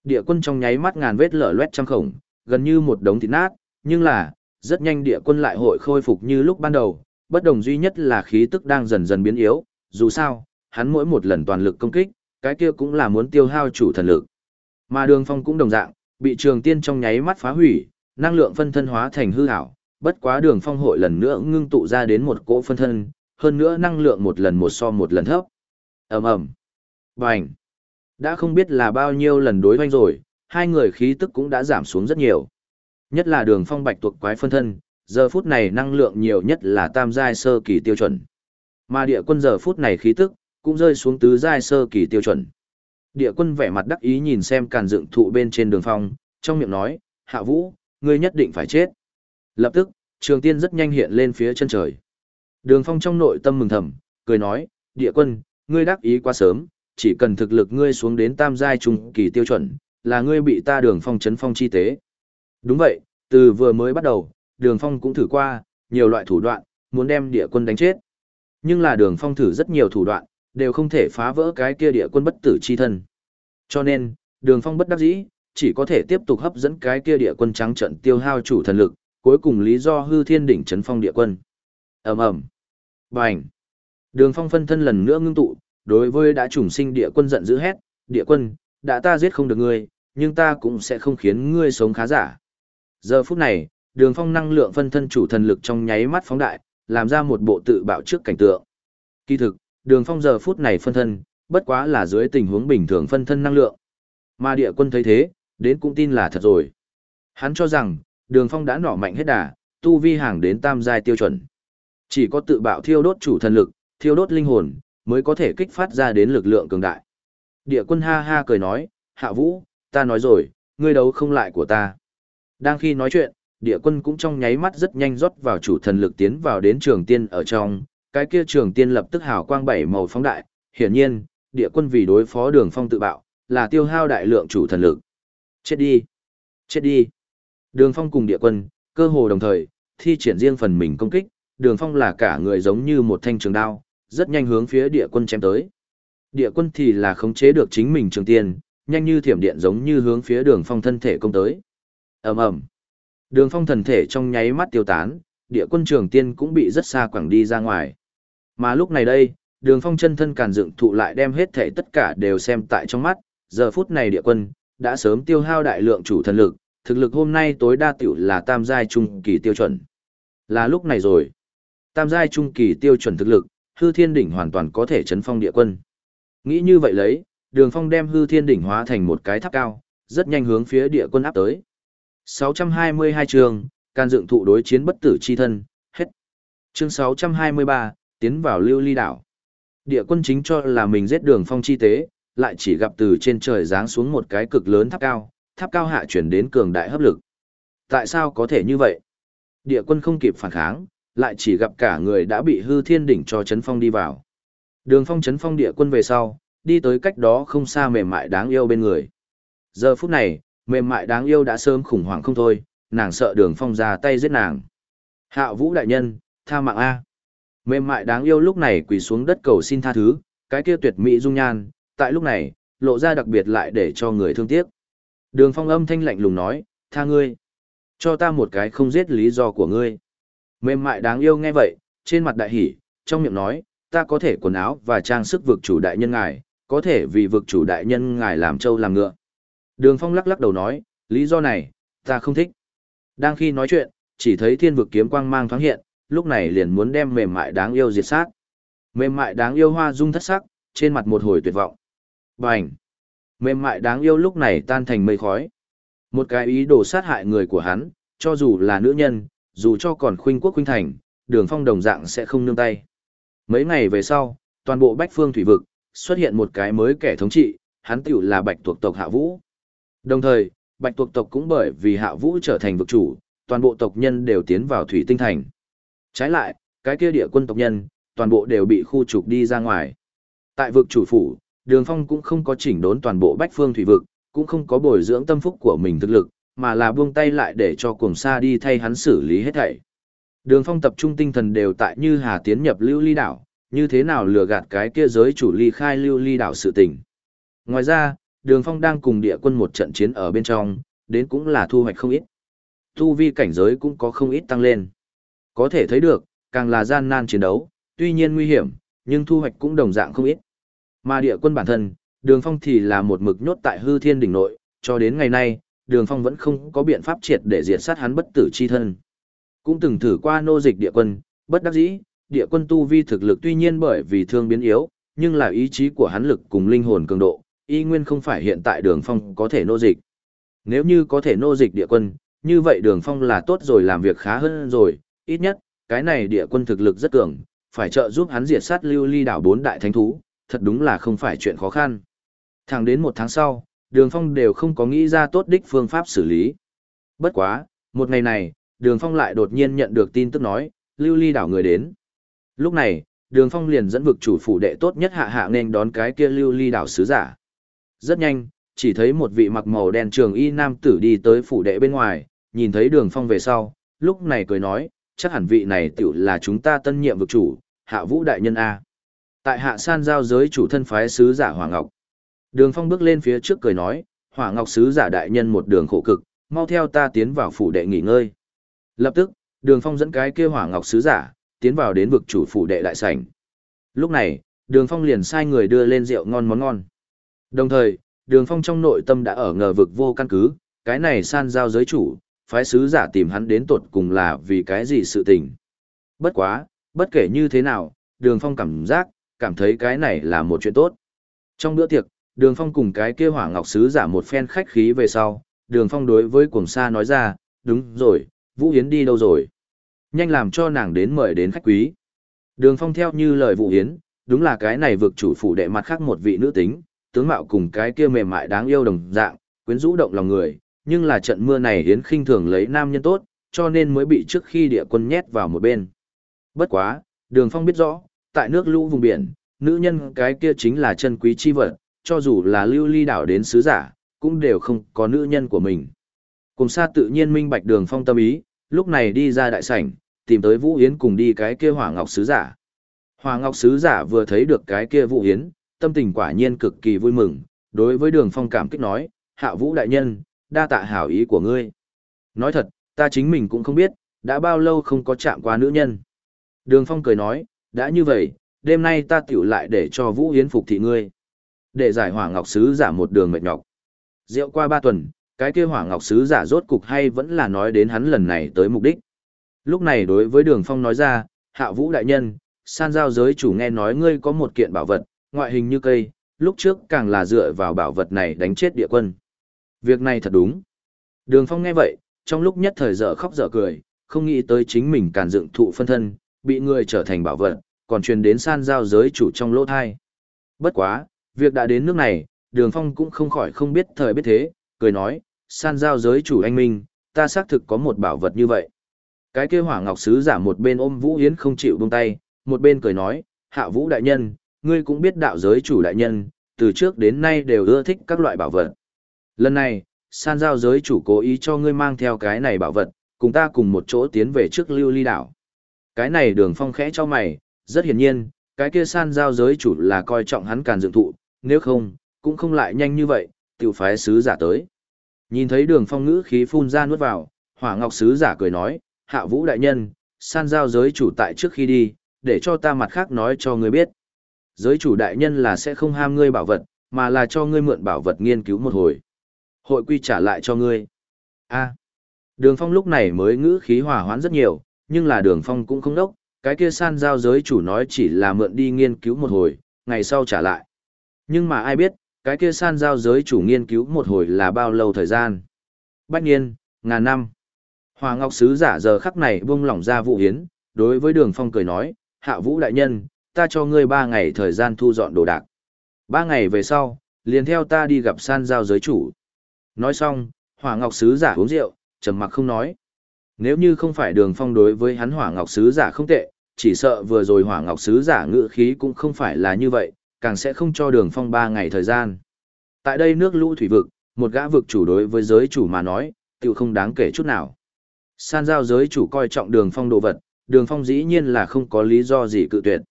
địa quân trong nháy mắt ngàn vết lở loét trăm khổng, gần như một đống thịt nát, nhưng là, rất nhanh địa quân lại hội khôi phục như lúc ban đầu, bất đồng duy nhất là khí tức đang dần dần biến yếu, dù sao, hắn mỗi một lần toàn lực công kích, cái kia cũng là muốn tiêu hao chủ thần lực. Mà đường phong cũng đồng dạng, bị trường tiên trong nháy mắt phá hủy, năng lượng phân thân hóa thành hư ảo, bất quá đường phong hội lần nữa ngưng tụ ra đến một cỗ phân thân, hơn nữa năng lượng một lần một so một lần thấp. ầm ầm, bành, đã không biết là bao nhiêu lần đối hoanh rồi, hai người khí tức cũng đã giảm xuống rất nhiều. Nhất là đường phong bạch tuộc quái phân thân, giờ phút này năng lượng nhiều nhất là tam giai sơ kỳ tiêu chuẩn. Mà địa quân giờ phút này khí tức, cũng rơi xuống tứ giai sơ kỳ tiêu chuẩn. Địa quân vẻ mặt đắc ý nhìn xem càn dựng thụ bên trên đường phong, trong miệng nói, hạ vũ, ngươi nhất định phải chết. Lập tức, trường tiên rất nhanh hiện lên phía chân trời. Đường phong trong nội tâm mừng thầm, cười nói, địa quân, ngươi đắc ý quá sớm, chỉ cần thực lực ngươi xuống đến tam giai trung kỳ tiêu chuẩn, là ngươi bị ta đường phong chấn phong chi tế. Đúng vậy, từ vừa mới bắt đầu, đường phong cũng thử qua, nhiều loại thủ đoạn, muốn đem địa quân đánh chết. Nhưng là đường phong thử rất nhiều thủ đoạn, đều không thể phá vỡ cái kia địa quân bất tử chi thân. Cho nên, đường phong bất đắc dĩ, chỉ có thể tiếp tục hấp dẫn cái kia địa quân trắng trận tiêu hao chủ thần lực, cuối cùng lý do hư thiên đỉnh chấn phong địa quân. ầm ầm, bành. Đường phong phân thân lần nữa ngưng tụ, đối với đã trùng sinh địa quân giận dữ hét, địa quân, đã ta giết không được ngươi, nhưng ta cũng sẽ không khiến ngươi sống khá giả. Giờ phút này, đường phong năng lượng phân thân chủ thần lực trong nháy mắt phóng đại, làm ra một bộ tự bạo trước cảnh tượng. Kỳ thực, đường phong giờ phút này phân thân, bất quá là dưới tình huống bình thường phân thân năng lượng. Mà địa quân thấy thế, đến cũng tin là thật rồi. Hắn cho rằng, đường phong đã nỏ mạnh hết đà, tu vi hàng đến tam giai tiêu chuẩn. Chỉ có tự bạo thiêu đốt chủ thần lực, thiêu đốt linh hồn, mới có thể kích phát ra đến lực lượng cường đại. Địa quân ha ha cười nói, hạ vũ, ta nói rồi, ngươi đấu không lại của ta. Đang khi nói chuyện, địa quân cũng trong nháy mắt rất nhanh rót vào chủ thần lực tiến vào đến trường tiên ở trong, cái kia trường tiên lập tức hào quang bảy màu phóng đại, hiển nhiên, địa quân vì đối phó đường phong tự bạo, là tiêu hao đại lượng chủ thần lực. Chết đi! Chết đi! Đường phong cùng địa quân, cơ hồ đồng thời, thi triển riêng phần mình công kích, đường phong là cả người giống như một thanh trường đao, rất nhanh hướng phía địa quân chém tới. Địa quân thì là khống chế được chính mình trường tiên, nhanh như thiểm điện giống như hướng phía đường phong thân thể công tới. ầm ầm Đường phong thần thể trong nháy mắt tiêu tán, địa quân trường tiên cũng bị rất xa quẳng đi ra ngoài. Mà lúc này đây, đường phong chân thân càn dựng thụ lại đem hết thể tất cả đều xem tại trong mắt, giờ phút này địa quân, đã sớm tiêu hao đại lượng chủ thần lực, thực lực hôm nay tối đa tiểu là tam giai trung kỳ tiêu chuẩn. Là lúc này rồi. Tam giai trung kỳ tiêu chuẩn thực lực, hư thiên đỉnh hoàn toàn có thể chấn phong địa quân. Nghĩ như vậy lấy, đường phong đem hư thiên đỉnh hóa thành một cái tháp cao, rất nhanh hướng phía địa quân áp tới. 622 chương, can dựng thụ đối chiến bất tử chi thân, hết. Chương 623, tiến vào lưu ly đảo. Địa quân chính cho là mình giết đường phong chi tế, lại chỉ gặp từ trên trời giáng xuống một cái cực lớn tháp cao, tháp cao hạ chuyển đến cường đại hấp lực. Tại sao có thể như vậy? Địa quân không kịp phản kháng, lại chỉ gặp cả người đã bị hư thiên đỉnh cho chấn phong đi vào. Đường phong chấn phong địa quân về sau, đi tới cách đó không xa mềm mại đáng yêu bên người. Giờ phút này, mềm mại đáng yêu đã sớm khủng hoảng không thôi, nàng sợ đường phong ra tay giết nàng. Hạ vũ đại nhân, tha mạng A. Mềm mại đáng yêu lúc này quỳ xuống đất cầu xin tha thứ, cái kia tuyệt mỹ dung nhan, tại lúc này, lộ ra đặc biệt lại để cho người thương tiếc. Đường phong âm thanh lạnh lùng nói, tha ngươi. Cho ta một cái không giết lý do của ngươi. Mềm mại đáng yêu nghe vậy, trên mặt đại hỉ, trong miệng nói, ta có thể quần áo và trang sức vực chủ đại nhân ngài, có thể vì vực chủ đại nhân ngài làm trâu làm ngựa. Đường Phong lắc lắc đầu nói, lý do này, ta không thích. Đang khi nói chuyện, chỉ thấy thiên vực kiếm quang mang thoáng hiện, lúc này liền muốn đem mềm mại đáng yêu diệt sát. Mềm mại đáng yêu hoa dung thất sắc, trên mặt một hồi tuyệt vọng. Bành! Mềm mại đáng yêu lúc này tan thành mây khói. Một cái ý đồ sát hại người của hắn, cho dù là nữ nhân, dù cho còn khuynh quốc khuynh thành, đường phong đồng dạng sẽ không nương tay. Mấy ngày về sau, toàn bộ bách phương thủy vực, xuất hiện một cái mới kẻ thống trị, hắn tiểu là bạch thuộc tộc hạ vũ. Đồng thời, bạch thuộc tộc cũng bởi vì hạ vũ trở thành vực chủ, toàn bộ tộc nhân đều tiến vào thủy tinh thành. Trái lại, cái kia địa quân tộc nhân, toàn bộ đều bị khu trục đi ra ngoài. Tại vực chủ phủ, đường phong cũng không có chỉnh đốn toàn bộ bách phương thủy vực, cũng không có bồi dưỡng tâm phúc của mình thực lực, mà là buông tay lại để cho cuồng sa đi thay hắn xử lý hết thảy. Đường phong tập trung tinh thần đều tại như hà tiến nhập lưu ly đảo, như thế nào lừa gạt cái kia giới chủ ly khai lưu ly đảo sự tình. Ngoài ra, đường phong đang cùng địa quân một trận chiến ở bên trong, đến cũng là thu hoạch không ít. Tu vi cảnh giới cũng có không ít tăng lên. Có thể thấy được, càng là gian nan chiến đấu, tuy nhiên nguy hiểm, nhưng thu hoạch cũng đồng dạng không ít. Mà địa quân bản thân, đường phong thì là một mực nhốt tại hư thiên đỉnh nội, cho đến ngày nay, đường phong vẫn không có biện pháp triệt để diệt sát hắn bất tử chi thân. Cũng từng thử qua nô dịch địa quân, bất đắc dĩ, địa quân tu vi thực lực tuy nhiên bởi vì thương biến yếu, nhưng là ý chí của hắn lực cùng linh hồn cường độ, y nguyên không phải hiện tại đường phong có thể nô dịch. Nếu như có thể nô dịch địa quân, như vậy đường phong là tốt rồi làm việc khá hơn rồi, ít nhất, cái này địa quân thực lực rất cường, phải trợ giúp hắn diệt sát lưu ly đảo bốn đại thánh thú, thật đúng là không phải chuyện khó khăn. Thẳng đến một tháng sau, đường phong đều không có nghĩ ra tốt đích phương pháp xử lý. Bất quá, một ngày này, đường phong lại đột nhiên nhận được tin tức nói, lưu ly đảo người đến. Lúc này, đường phong liền dẫn vực chủ phủ đệ tốt nhất hạ hạ nên đón cái kia lưu ly đảo sứ giả. Rất nhanh, chỉ thấy một vị mặc màu đen trường y nam tử đi tới phủ đệ bên ngoài, nhìn thấy đường phong về sau, lúc này cười nói, chắc hẳn vị này tiểu là chúng ta tân nhiệm vực chủ, hạ vũ đại nhân A. Tại hạ san giao giới chủ thân phái sứ giả Hoàng Ngọc. Đường phong bước lên phía trước cười nói, Hoàng Ngọc sứ giả đại nhân một đường khổ cực, mau theo ta tiến vào phủ đệ nghỉ ngơi. Lập tức, đường phong dẫn cái kia Hoàng Ngọc sứ giả, tiến vào đến vực chủ phủ đệ đại sảnh. Lúc này, đường phong liền sai người đưa lên rượu ngon món ngon. Đồng thời, đường phong trong nội tâm đã ở ngờ vực vô căn cứ, cái này san giao giới chủ, phái sứ giả tìm hắn đến tột cùng là vì cái gì sự tình. Bất quá, bất kể như thế nào, đường phong cảm giác, cảm thấy cái này là một chuyện tốt. Trong bữa tiệc, đường phong cùng cái kia hỏa ngọc sứ giả một phen khách khí về sau, đường phong đối với cuồng sa nói ra, đúng rồi, Vũ Yến đi đâu rồi? Nhanh làm cho nàng đến mời đến khách quý. Đường phong theo như lời Vũ Yến, đúng là cái này vực chủ phủ đệ mặt khác một vị nữ tính, tướng mạo cùng cái kia mềm mại đáng yêu đồng dạng, quyến rũ động lòng người, nhưng là trận mưa này hiến khinh thường lấy nam nhân tốt, cho nên mới bị trước khi địa quân nhét vào một bên. Bất quá, đường phong biết rõ, tại nước lũ vùng biển, nữ nhân cái kia chính là chân quý chi vật, cho dù là lưu ly đảo đến sứ giả, cũng đều không có nữ nhân của mình. Cùng xa tự nhiên minh bạch đường phong tâm ý, lúc này đi ra đại sảnh, tìm tới Vũ Yến cùng đi cái kia hỏa ngọc sứ giả. Hỏa ngọc sứ giả vừa thấy được cái kia Vũ Yến, tâm tình quả nhiên cực kỳ vui mừng, đối với đường phong cảm kích nói, hạ vũ đại nhân, đa tạ hảo ý của ngươi. Nói thật, ta chính mình cũng không biết, đã bao lâu không có chạm qua nữ nhân. Đường phong cười nói, đã như vậy, đêm nay ta tiểu lại để cho vũ hiến phục thị ngươi. Để giải hỏa ngọc sứ giả một đường mệt nhọc. Rượu qua ba tuần, cái kia hỏa ngọc sứ giả rốt cục hay vẫn là nói đến hắn lần này tới mục đích. Lúc này đối với đường phong nói ra, hạ vũ đại nhân, san giao giới chủ nghe nói ngươi có một kiện bảo vật, ngoại hình như cây, lúc trước càng là dựa vào bảo vật này đánh chết địa quân. Việc này thật đúng. Đường Phong nghe vậy, trong lúc nhất thời dở khóc dở cười, không nghĩ tới chính mình càn dựng thụ phân thân, bị người trở thành bảo vật, còn truyền đến san giao giới chủ trong lỗ thai. Bất quá, việc đã đến nước này, Đường Phong cũng không khỏi không biết thời biết thế, cười nói, san giao giới chủ anh Minh, ta xác thực có một bảo vật như vậy. Cái kia hỏa ngọc sứ giả một bên ôm Vũ Hiến không chịu buông tay, một bên cười nói, hạ Vũ đại nhân, ngươi cũng biết đạo giới chủ đại nhân, từ trước đến nay đều ưa thích các loại bảo vật. Lần này, san giao giới chủ cố ý cho ngươi mang theo cái này bảo vật, cùng ta cùng một chỗ tiến về trước lưu ly đảo. Cái này đường phong khẽ cho mày, rất hiển nhiên, cái kia san giao giới chủ là coi trọng hắn càn dựng thụ, nếu không, cũng không lại nhanh như vậy, tiểu phái sứ giả tới. Nhìn thấy đường phong ngữ khí phun ra nuốt vào, hỏa ngọc sứ giả cười nói, hạ vũ đại nhân, san giao giới chủ tại trước khi đi, để cho ta mặt khác nói cho ngươi biết. Giới chủ đại nhân là sẽ không ham ngươi bảo vật, mà là cho ngươi mượn bảo vật nghiên cứu một hồi. Hội quy trả lại cho ngươi. a đường phong lúc này mới ngữ khí hòa hoãn rất nhiều, nhưng là đường phong cũng không đốc, cái kia san giao giới chủ nói chỉ là mượn đi nghiên cứu một hồi, ngày sau trả lại. Nhưng mà ai biết, cái kia san giao giới chủ nghiên cứu một hồi là bao lâu thời gian. Bách niên, ngàn năm. Hòa Ngọc Sứ giả giờ khắc này buông lỏng ra vụ hiến, đối với đường phong cười nói, hạ vũ đại nhân, ta cho ngươi ba ngày thời gian thu dọn đồ đạc. Ba ngày về sau, liền theo ta đi gặp san giao giới chủ. Nói xong, hỏa ngọc sứ giả uống rượu, trầm mặc không nói. Nếu như không phải đường phong đối với hắn hỏa ngọc sứ giả không tệ, chỉ sợ vừa rồi hỏa ngọc sứ giả ngự khí cũng không phải là như vậy, càng sẽ không cho đường phong ba ngày thời gian. Tại đây nước lũ thủy vực, một gã vực chủ đối với giới chủ mà nói, tự không đáng kể chút nào. San giao giới chủ coi trọng đường phong đồ vật, đường phong dĩ nhiên là không có lý do gì cự tuyệt.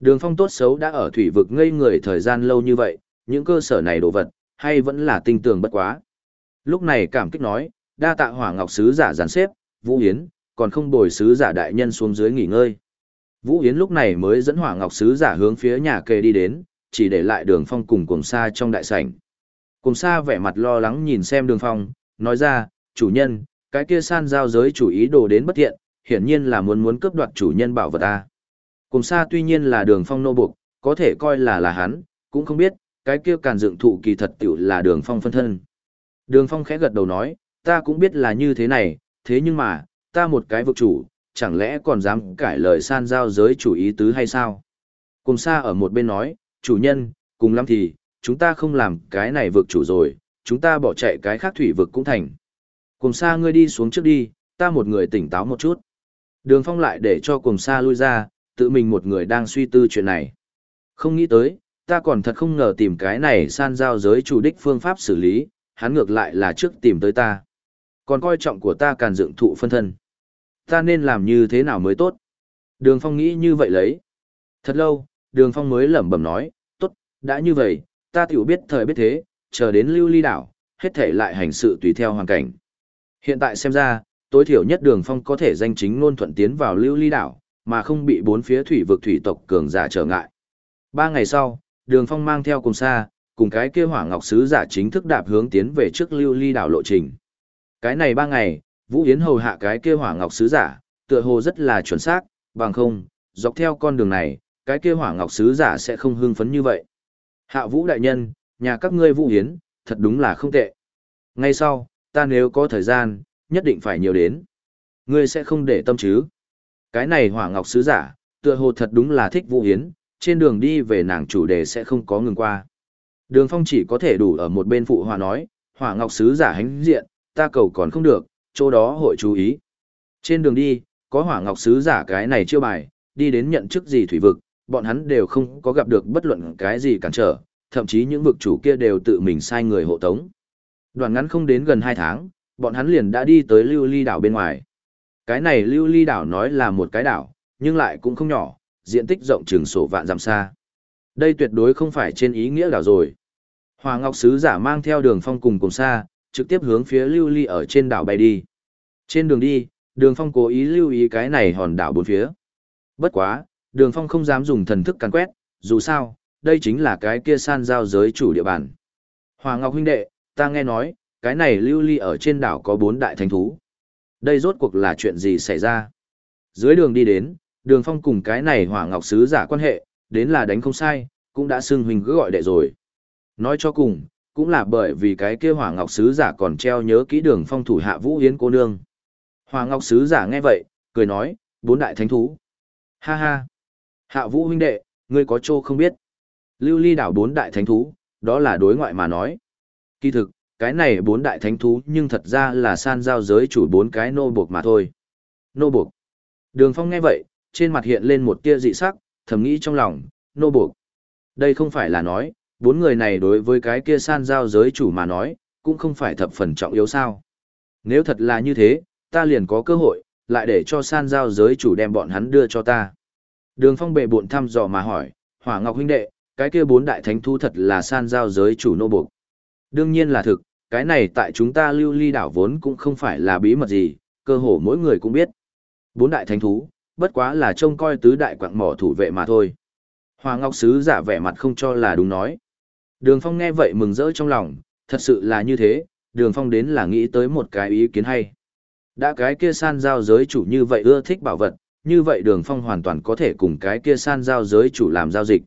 Đường phong tốt xấu đã ở thủy vực ngây người thời gian lâu như vậy, những cơ sở này đồ vật, hay vẫn là tinh tường bất quá. Lúc này cảm kích nói, đa tạ hỏa ngọc sứ giả giàn xếp, Vũ yến còn không bồi sứ giả đại nhân xuống dưới nghỉ ngơi. Vũ yến lúc này mới dẫn hỏa ngọc sứ giả hướng phía nhà kề đi đến, chỉ để lại đường phong cùng cùng xa trong đại sảnh. Cùng xa vẻ mặt lo lắng nhìn xem đường phong, nói ra, chủ nhân, cái kia san giao giới chủ ý đồ đến bất thiện, hiển nhiên là muốn muốn cướp đoạt chủ nhân bảo vật ta. Cùng xa tuy nhiên là đường phong nô buộc, có thể coi là là hắn, cũng không biết, cái kia càn dựng thụ kỳ thật tiểu là đường phong phân thân. Đường Phong khẽ gật đầu nói, ta cũng biết là như thế này, thế nhưng mà, ta một cái vực chủ, chẳng lẽ còn dám cải lời san giao giới chủ ý tứ hay sao? Cùng xa ở một bên nói, chủ nhân, cùng lắm thì, chúng ta không làm cái này vực chủ rồi, chúng ta bỏ chạy cái khác thủy vực cũng thành. Cùng xa ngươi đi xuống trước đi, ta một người tỉnh táo một chút. Đường Phong lại để cho cùng xa lui ra, tự mình một người đang suy tư chuyện này. Không nghĩ tới, ta còn thật không ngờ tìm cái này san giao giới chủ đích phương pháp xử lý, hắn ngược lại là trước tìm tới ta. Còn coi trọng của ta càn dựng thụ phân thân. Ta nên làm như thế nào mới tốt? Đường Phong nghĩ như vậy lấy. Thật lâu, Đường Phong mới lẩm bẩm nói, tốt, đã như vậy, ta tiểu biết thời biết thế, chờ đến lưu ly đảo, hết thể lại hành sự tùy theo hoàn cảnh. Hiện tại xem ra, tối thiểu nhất Đường Phong có thể danh chính ngôn thuận tiến vào lưu ly đảo, mà không bị bốn phía thủy vực thủy tộc cường giả trở ngại. Ba ngày sau, Đường Phong mang theo cùng xa, cùng cái kia hỏa ngọc sứ giả chính thức đạp hướng tiến về trước lưu ly đảo lộ trình. Cái này ba ngày, Vũ Yến hầu hạ cái kia hỏa ngọc sứ giả, tựa hồ rất là chuẩn xác, bằng không, dọc theo con đường này, cái kia hỏa ngọc sứ giả sẽ không hưng phấn như vậy. Hạ Vũ đại nhân, nhà các ngươi Vũ Yến, thật đúng là không tệ. Ngay sau, ta nếu có thời gian, nhất định phải nhiều đến. Ngươi sẽ không để tâm chứ. Cái này hỏa ngọc sứ giả, tựa hồ thật đúng là thích Vũ Yến, trên đường đi về nàng chủ đề sẽ không có ngừng qua. Đường phong chỉ có thể đủ ở một bên phụ hòa nói, hỏa ngọc sứ giả hánh diện, ta cầu còn không được, chỗ đó hội chú ý. Trên đường đi, có hỏa ngọc sứ giả cái này chưa bài, đi đến nhận chức gì thủy vực, bọn hắn đều không có gặp được bất luận cái gì cản trở, thậm chí những vực chủ kia đều tự mình sai người hộ tống. Đoàn ngắn không đến gần 2 tháng, bọn hắn liền đã đi tới lưu ly đảo bên ngoài. Cái này lưu ly đảo nói là một cái đảo, nhưng lại cũng không nhỏ, diện tích rộng trường sổ vạn dặm xa. Đây tuyệt đối không phải trên ý nghĩa đảo rồi. Hòa Ngọc Sứ giả mang theo đường phong cùng cùng xa, trực tiếp hướng phía lưu ly ở trên đảo bay đi. Trên đường đi, đường phong cố ý lưu ý cái này hòn đảo bốn phía. Bất quá, đường phong không dám dùng thần thức càn quét, dù sao, đây chính là cái kia san giao giới chủ địa bàn. Hòa Ngọc huynh đệ, ta nghe nói, cái này lưu ly ở trên đảo có bốn đại thánh thú. Đây rốt cuộc là chuyện gì xảy ra? Dưới đường đi đến, đường phong cùng cái này hỏa ngọc sứ giả quan hệ, đến là đánh không sai, cũng đã xưng huynh cứ gọi đệ rồi. Nói cho cùng, cũng là bởi vì cái kia hỏa ngọc sứ giả còn treo nhớ kỹ đường phong thủ hạ vũ hiến cô nương. Hỏa ngọc sứ giả nghe vậy, cười nói, bốn đại thánh thú. Ha ha! Hạ vũ huynh đệ, ngươi có trô không biết. Lưu ly đảo bốn đại thánh thú, đó là đối ngoại mà nói. Kỳ thực, cái này bốn đại thánh thú nhưng thật ra là san giao giới chủ bốn cái nô buộc mà thôi. Nô buộc. Đường phong nghe vậy, trên mặt hiện lên một tia dị sắc, thầm nghĩ trong lòng, nô buộc. Đây không phải là nói, bốn người này đối với cái kia san giao giới chủ mà nói, cũng không phải thập phần trọng yếu sao. Nếu thật là như thế, ta liền có cơ hội, lại để cho san giao giới chủ đem bọn hắn đưa cho ta. Đường phong bệ buộn thăm dò mà hỏi, hỏa ngọc huynh đệ, cái kia bốn đại thánh thú thật là san giao giới chủ nô buộc. Đương nhiên là thực, cái này tại chúng ta lưu ly đảo vốn cũng không phải là bí mật gì, cơ hồ mỗi người cũng biết. Bốn đại thánh thú, bất quá là trông coi tứ đại quạng mỏ thủ vệ mà thôi. Hòa Ngọc Sứ giả vẻ mặt không cho là đúng nói. Đường Phong nghe vậy mừng rỡ trong lòng, thật sự là như thế, Đường Phong đến là nghĩ tới một cái ý kiến hay. Đã cái kia san giao giới chủ như vậy ưa thích bảo vật, như vậy Đường Phong hoàn toàn có thể cùng cái kia san giao giới chủ làm giao dịch.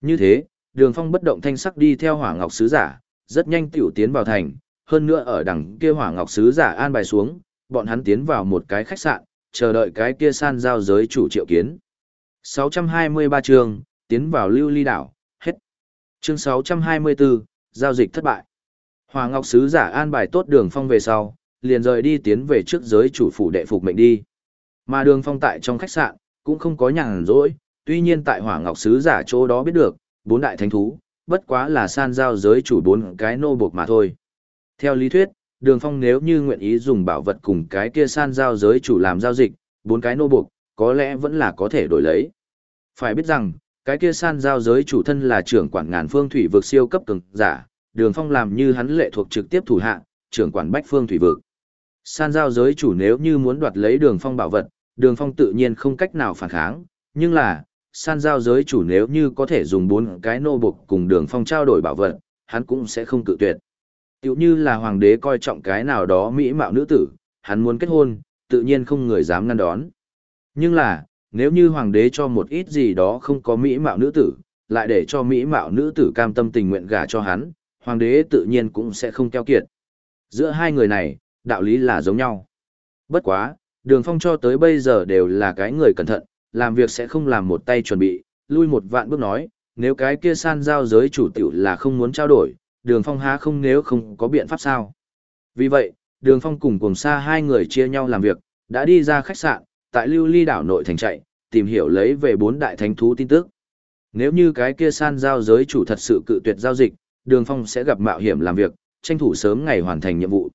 Như thế, Đường Phong bất động thanh sắc đi theo Hỏa Ngọc Sứ giả, rất nhanh tiểu tiến vào thành, hơn nữa ở đằng kia Hỏa Ngọc Sứ giả an bài xuống, bọn hắn tiến vào một cái khách sạn, chờ đợi cái kia san giao giới chủ triệu kiến. 623 chương, tiến vào lưu ly đảo, hết. Chương 624, giao dịch thất bại. Hòa Ngọc Sứ giả an bài tốt đường phong về sau, liền rời đi tiến về trước giới chủ phủ đệ phục mệnh đi. Mà đường phong tại trong khách sạn, cũng không có nhàn rỗi, tuy nhiên tại Hỏa Ngọc Sứ giả chỗ đó biết được, bốn đại thánh thú, bất quá là san giao giới chủ bốn cái nô buộc mà thôi. Theo lý thuyết, đường phong nếu như nguyện ý dùng bảo vật cùng cái kia san giao giới chủ làm giao dịch, bốn cái nô buộc, có lẽ vẫn là có thể đổi lấy. Phải biết rằng, cái kia san giao giới chủ thân là trưởng quản ngàn phương thủy vực siêu cấp cường giả, đường phong làm như hắn lệ thuộc trực tiếp thủ hạ, trưởng quản bách phương thủy vực. San giao giới chủ nếu như muốn đoạt lấy đường phong bảo vật, đường phong tự nhiên không cách nào phản kháng, nhưng là, san giao giới chủ nếu như có thể dùng bốn cái nô buộc cùng đường phong trao đổi bảo vật, hắn cũng sẽ không cự tuyệt. Tiểu như là hoàng đế coi trọng cái nào đó mỹ mạo nữ tử, hắn muốn kết hôn, tự nhiên không người dám ngăn đón. Nhưng là, nếu như hoàng đế cho một ít gì đó không có mỹ mạo nữ tử, lại để cho mỹ mạo nữ tử cam tâm tình nguyện gả cho hắn, hoàng đế tự nhiên cũng sẽ không keo kiệt. Giữa hai người này, đạo lý là giống nhau. Bất quá, đường phong cho tới bây giờ đều là cái người cẩn thận, làm việc sẽ không làm một tay chuẩn bị, lui một vạn bước nói, nếu cái kia san giao giới chủ tiểu là không muốn trao đổi, đường phong há không nếu không có biện pháp sao. Vì vậy, đường phong cùng cùng xa hai người chia nhau làm việc, đã đi ra khách sạn, tại lưu ly đảo nội thành chạy, tìm hiểu lấy về bốn đại thánh thú tin tức. Nếu như cái kia san giao giới chủ thật sự cự tuyệt giao dịch, đường phong sẽ gặp mạo hiểm làm việc, tranh thủ sớm ngày hoàn thành nhiệm vụ.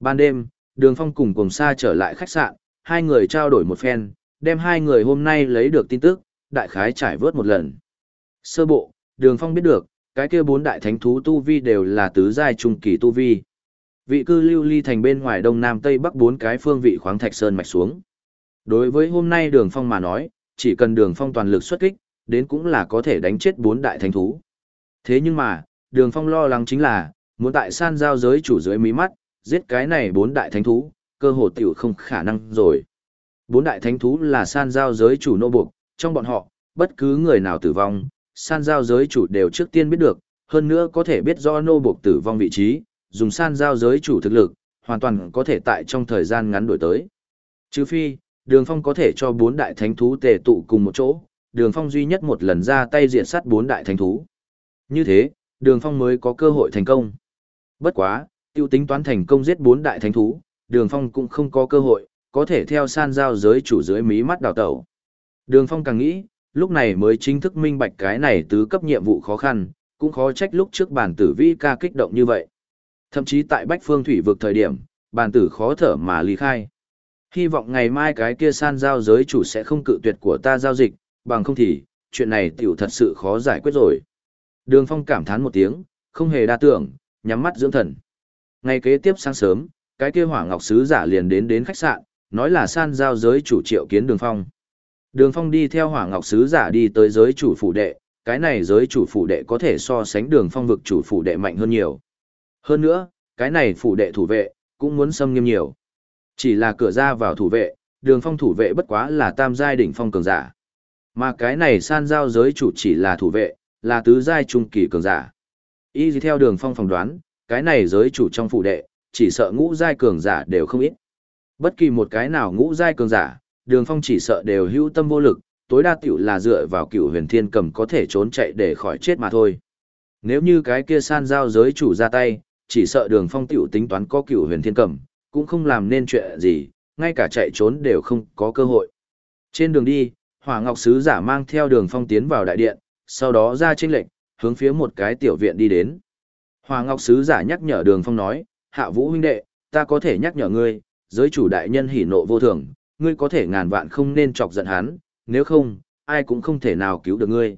Ban đêm, đường phong cùng cùng xa trở lại khách sạn, hai người trao đổi một phen, đem hai người hôm nay lấy được tin tức, đại khái trải vớt một lần. Sơ bộ, đường phong biết được, cái kia bốn đại thánh thú tu vi đều là tứ giai trung kỳ tu vi. Vị cư lưu ly thành bên ngoài đông nam tây bắc bốn cái phương vị khoáng thạch sơn mạch xuống. Đối với hôm nay đường phong mà nói, chỉ cần đường phong toàn lực xuất kích, đến cũng là có thể đánh chết bốn đại thánh thú. Thế nhưng mà, đường phong lo lắng chính là, muốn tại san giao giới chủ dưới mí mắt, giết cái này bốn đại thánh thú, cơ hồ tiểu không khả năng rồi. Bốn đại thánh thú là san giao giới chủ nô buộc, trong bọn họ, bất cứ người nào tử vong, san giao giới chủ đều trước tiên biết được, hơn nữa có thể biết do nô buộc tử vong vị trí, dùng san giao giới chủ thực lực, hoàn toàn có thể tại trong thời gian ngắn đổi tới. Trừ phi, đường phong có thể cho bốn đại thánh thú tề tụ cùng một chỗ, đường phong duy nhất một lần ra tay diện sát bốn đại thánh thú. Như thế, đường phong mới có cơ hội thành công. Bất quá, tiêu tính toán thành công giết bốn đại thánh thú, đường phong cũng không có cơ hội, có thể theo san giao giới chủ dưới mí mắt đào tẩu. Đường phong càng nghĩ, lúc này mới chính thức minh bạch cái này tứ cấp nhiệm vụ khó khăn, cũng khó trách lúc trước bản tử vi ca kích động như vậy. Thậm chí tại Bách Phương Thủy vực thời điểm, bản tử khó thở mà ly khai. Hy vọng ngày mai cái kia san giao giới chủ sẽ không cự tuyệt của ta giao dịch, bằng không thì, chuyện này tiểu thật sự khó giải quyết rồi. Đường Phong cảm thán một tiếng, không hề đa tưởng, nhắm mắt dưỡng thần. Ngày kế tiếp sáng sớm, cái kia hỏa ngọc sứ giả liền đến đến khách sạn, nói là san giao giới chủ triệu kiến đường phong. Đường phong đi theo hỏa ngọc sứ giả đi tới giới chủ phủ đệ, cái này giới chủ phủ đệ có thể so sánh đường phong vực chủ phủ đệ mạnh hơn nhiều. Hơn nữa, cái này phủ đệ thủ vệ, cũng muốn xâm nghiêm nhiều. Chỉ là cửa ra vào thủ vệ, đường phong thủ vệ bất quá là tam giai đỉnh phong cường giả. Mà cái này san giao giới chủ chỉ là thủ vệ, là tứ giai trung kỳ cường giả. Y theo đường phong phỏng đoán, cái này giới chủ trong phủ đệ, chỉ sợ ngũ giai cường giả đều không ít. Bất kỳ một cái nào ngũ giai cường giả, đường phong chỉ sợ đều hữu tâm vô lực, tối đa tiểu là dựa vào cựu huyền thiên cầm có thể trốn chạy để khỏi chết mà thôi. Nếu như cái kia san giao giới chủ ra tay, chỉ sợ đường phong tiểu tính toán có cựu huyền thiên cầm, cũng không làm nên chuyện gì, ngay cả chạy trốn đều không có cơ hội. Trên đường đi, Hỏa Ngọc Sứ giả mang theo đường phong tiến vào đại điện, sau đó ra tranh lệnh, hướng phía một cái tiểu viện đi đến. Hỏa Ngọc Sứ giả nhắc nhở đường phong nói, hạ vũ huynh đệ, ta có thể nhắc nhở ngươi, giới chủ đại nhân hỉ nộ vô thường, ngươi có thể ngàn vạn không nên chọc giận hắn, nếu không, ai cũng không thể nào cứu được ngươi.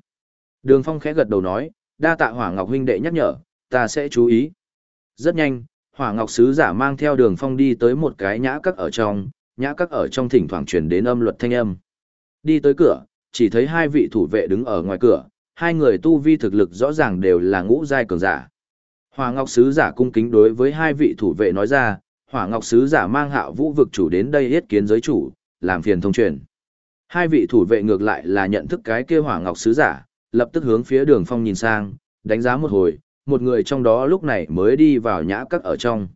Đường Phong khẽ gật đầu nói, đa tạ Hỏa Ngọc huynh đệ nhắc nhở, ta sẽ chú ý. Rất nhanh, Hỏa Ngọc sứ giả mang theo Đường Phong đi tới một cái nhã các ở trong, nhã các ở trong thỉnh thoảng truyền đến âm luật thanh âm. Đi tới cửa, chỉ thấy hai vị thủ vệ đứng ở ngoài cửa, hai người tu vi thực lực rõ ràng đều là ngũ giai cường giả. Hỏa Ngọc sứ giả cung kính đối với hai vị thủ vệ nói ra, Hỏa Ngọc sứ giả mang Hạo Vũ vực chủ đến đây yết kiến giới chủ, làm phiền thông truyền. Hai vị thủ vệ ngược lại là nhận thức cái kia Hỏa Ngọc sứ giả, lập tức hướng phía Đường Phong nhìn sang, đánh giá một hồi, một người trong đó lúc này mới đi vào nhã các ở trong.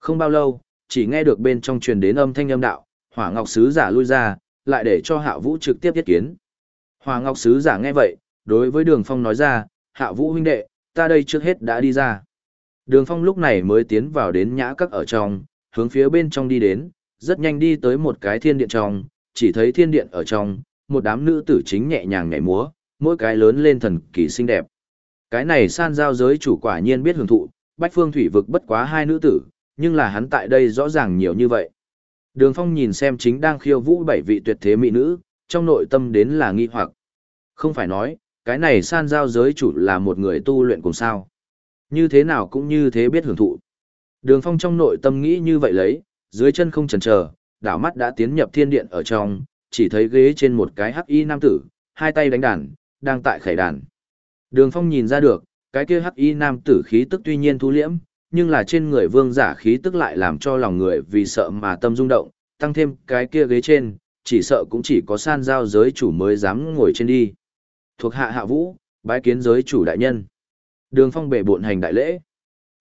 Không bao lâu, chỉ nghe được bên trong truyền đến âm thanh âm đạo, Hỏa Ngọc sứ giả lui ra, lại để cho Hạo Vũ trực tiếp yết kiến. Hỏa Ngọc sứ giả nghe vậy, đối với Đường Phong nói ra, Hạo Vũ huynh đệ, ta đây trước hết đã đi ra. Đường Phong lúc này mới tiến vào đến nhã các ở trong, hướng phía bên trong đi đến, rất nhanh đi tới một cái thiên điện trong, chỉ thấy thiên điện ở trong, một đám nữ tử chính nhẹ nhàng nhảy múa, mỗi cái lớn lên thần kỳ xinh đẹp. Cái này san giao giới chủ quả nhiên biết hưởng thụ, bách phương thủy vực bất quá hai nữ tử, nhưng là hắn tại đây rõ ràng nhiều như vậy. Đường Phong nhìn xem chính đang khiêu vũ bảy vị tuyệt thế mỹ nữ, trong nội tâm đến là nghi hoặc. Không phải nói, cái này san giao giới chủ là một người tu luyện cùng sao. Như thế nào cũng như thế biết hưởng thụ. Đường Phong trong nội tâm nghĩ như vậy lấy, dưới chân không chần chờ, đảo mắt đã tiến nhập thiên điện ở trong, chỉ thấy ghế trên một cái hắc y nam tử, hai tay đánh đàn, đang tại khải đàn. Đường Phong nhìn ra được, cái kia hắc y nam tử khí tức tuy nhiên thu liễm, nhưng là trên người vương giả khí tức lại làm cho lòng người vì sợ mà tâm rung động, tăng thêm cái kia ghế trên, chỉ sợ cũng chỉ có san giao giới chủ mới dám ngồi trên đi. Thuộc hạ hạ vũ, bái kiến giới chủ đại nhân. Đường Phong bệ bộn hành đại lễ.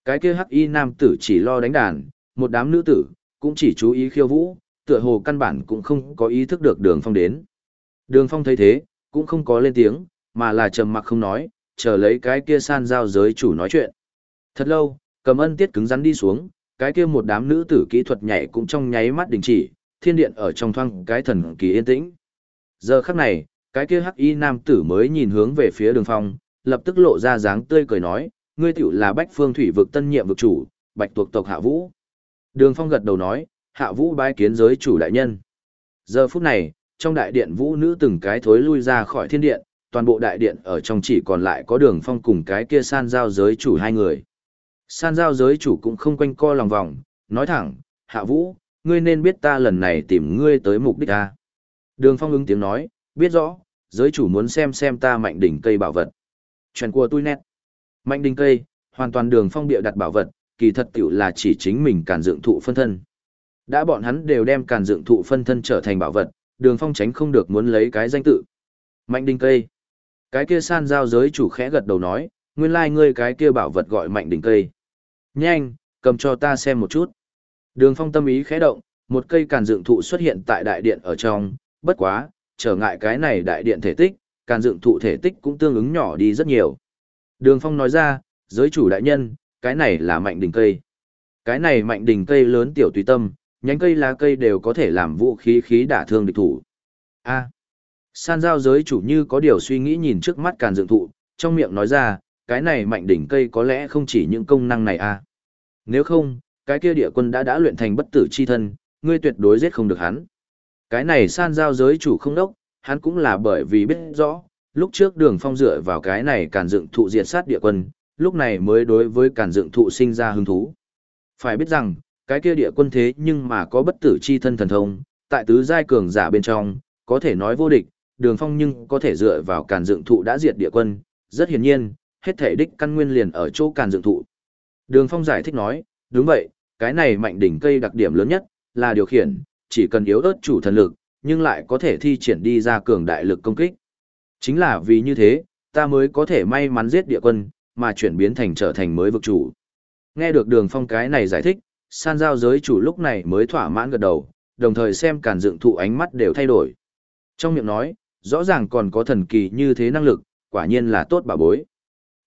Cái kia hắc y nam tử chỉ lo đánh đàn, một đám nữ tử, cũng chỉ chú ý khiêu vũ, tựa hồ căn bản cũng không có ý thức được đường phong đến. Đường phong thấy thế, cũng không có lên tiếng, mà là trầm mặc không nói, chờ lấy cái kia san giao giới chủ nói chuyện. Thật lâu, cầm ân tiết cứng rắn đi xuống, cái kia một đám nữ tử kỹ thuật nhảy cũng trong nháy mắt đình chỉ, thiên điện ở trong thoang cái thần kỳ yên tĩnh. Giờ khắc này, cái kia hắc y nam tử mới nhìn hướng về phía đường phong, lập tức lộ ra dáng tươi cười nói, ngươi tiểu là bách phương thủy vực tân nhiệm vực chủ, bạch tuộc tộc hạ vũ. Đường phong gật đầu nói, hạ vũ bái kiến giới chủ đại nhân. Giờ phút này, trong đại điện vũ nữ từng cái thối lui ra khỏi thiên điện, toàn bộ đại điện ở trong chỉ còn lại có đường phong cùng cái kia san giao giới chủ hai người. San giao giới chủ cũng không quanh co lòng vòng, nói thẳng, hạ vũ, ngươi nên biết ta lần này tìm ngươi tới mục đích ta. Đường phong ứng tiếng nói, biết rõ, giới chủ muốn xem xem ta mạnh đỉnh cây bảo vật. Chuyện của tôi nét. Mạnh đinh cây, hoàn toàn đường phong bịa đặt bảo vật, kỳ thật tiểu là chỉ chính mình càn dựng thụ phân thân. Đã bọn hắn đều đem càn dựng thụ phân thân trở thành bảo vật, đường phong tránh không được muốn lấy cái danh tự. Mạnh đinh cây. Cái kia san giao giới chủ khẽ gật đầu nói, nguyên lai like ngươi cái kia bảo vật gọi mạnh đỉnh cây. Nhanh, cầm cho ta xem một chút. Đường phong tâm ý khẽ động, một cây càn dựng thụ xuất hiện tại đại điện ở trong, bất quá, trở ngại cái này đại điện thể tích, càn dựng thụ thể tích cũng tương ứng nhỏ đi rất nhiều. Đường phong nói ra, giới chủ đại nhân, cái này là mạnh đỉnh cây. Cái này mạnh đỉnh cây lớn tiểu tùy tâm, nhánh cây lá cây đều có thể làm vũ khí khí đả thương địch thủ. A. san giao giới chủ như có điều suy nghĩ nhìn trước mắt càn dựng thụ, trong miệng nói ra, cái này mạnh đỉnh cây có lẽ không chỉ những công năng này a. Nếu không, cái kia địa quân đã đã luyện thành bất tử chi thân, ngươi tuyệt đối giết không được hắn. Cái này san giao giới chủ không đốc, hắn cũng là bởi vì biết rõ, lúc trước đường phong dựa vào cái này càn dựng thụ diệt sát địa quân, lúc này mới đối với càn dựng thụ sinh ra hứng thú. Phải biết rằng, cái kia địa quân thế nhưng mà có bất tử chi thân thần thông, tại tứ giai cường giả bên trong, có thể nói vô địch, đường phong nhưng có thể dựa vào càn dựng thụ đã diệt địa quân, rất hiển nhiên, hết thể đích căn nguyên liền ở chỗ càn dựng thụ. Đường phong giải thích nói, đúng vậy, cái này mạnh đỉnh cây đặc điểm lớn nhất, là điều khiển, chỉ cần yếu ớt chủ thần lực, nhưng lại có thể thi triển đi ra cường đại lực công kích. Chính là vì như thế, ta mới có thể may mắn giết địa quân, mà chuyển biến thành trở thành mới vực chủ. Nghe được đường phong cái này giải thích, san giao giới chủ lúc này mới thỏa mãn gật đầu, đồng thời xem cản dựng thụ ánh mắt đều thay đổi. Trong miệng nói, rõ ràng còn có thần kỳ như thế năng lực, quả nhiên là tốt bà bối.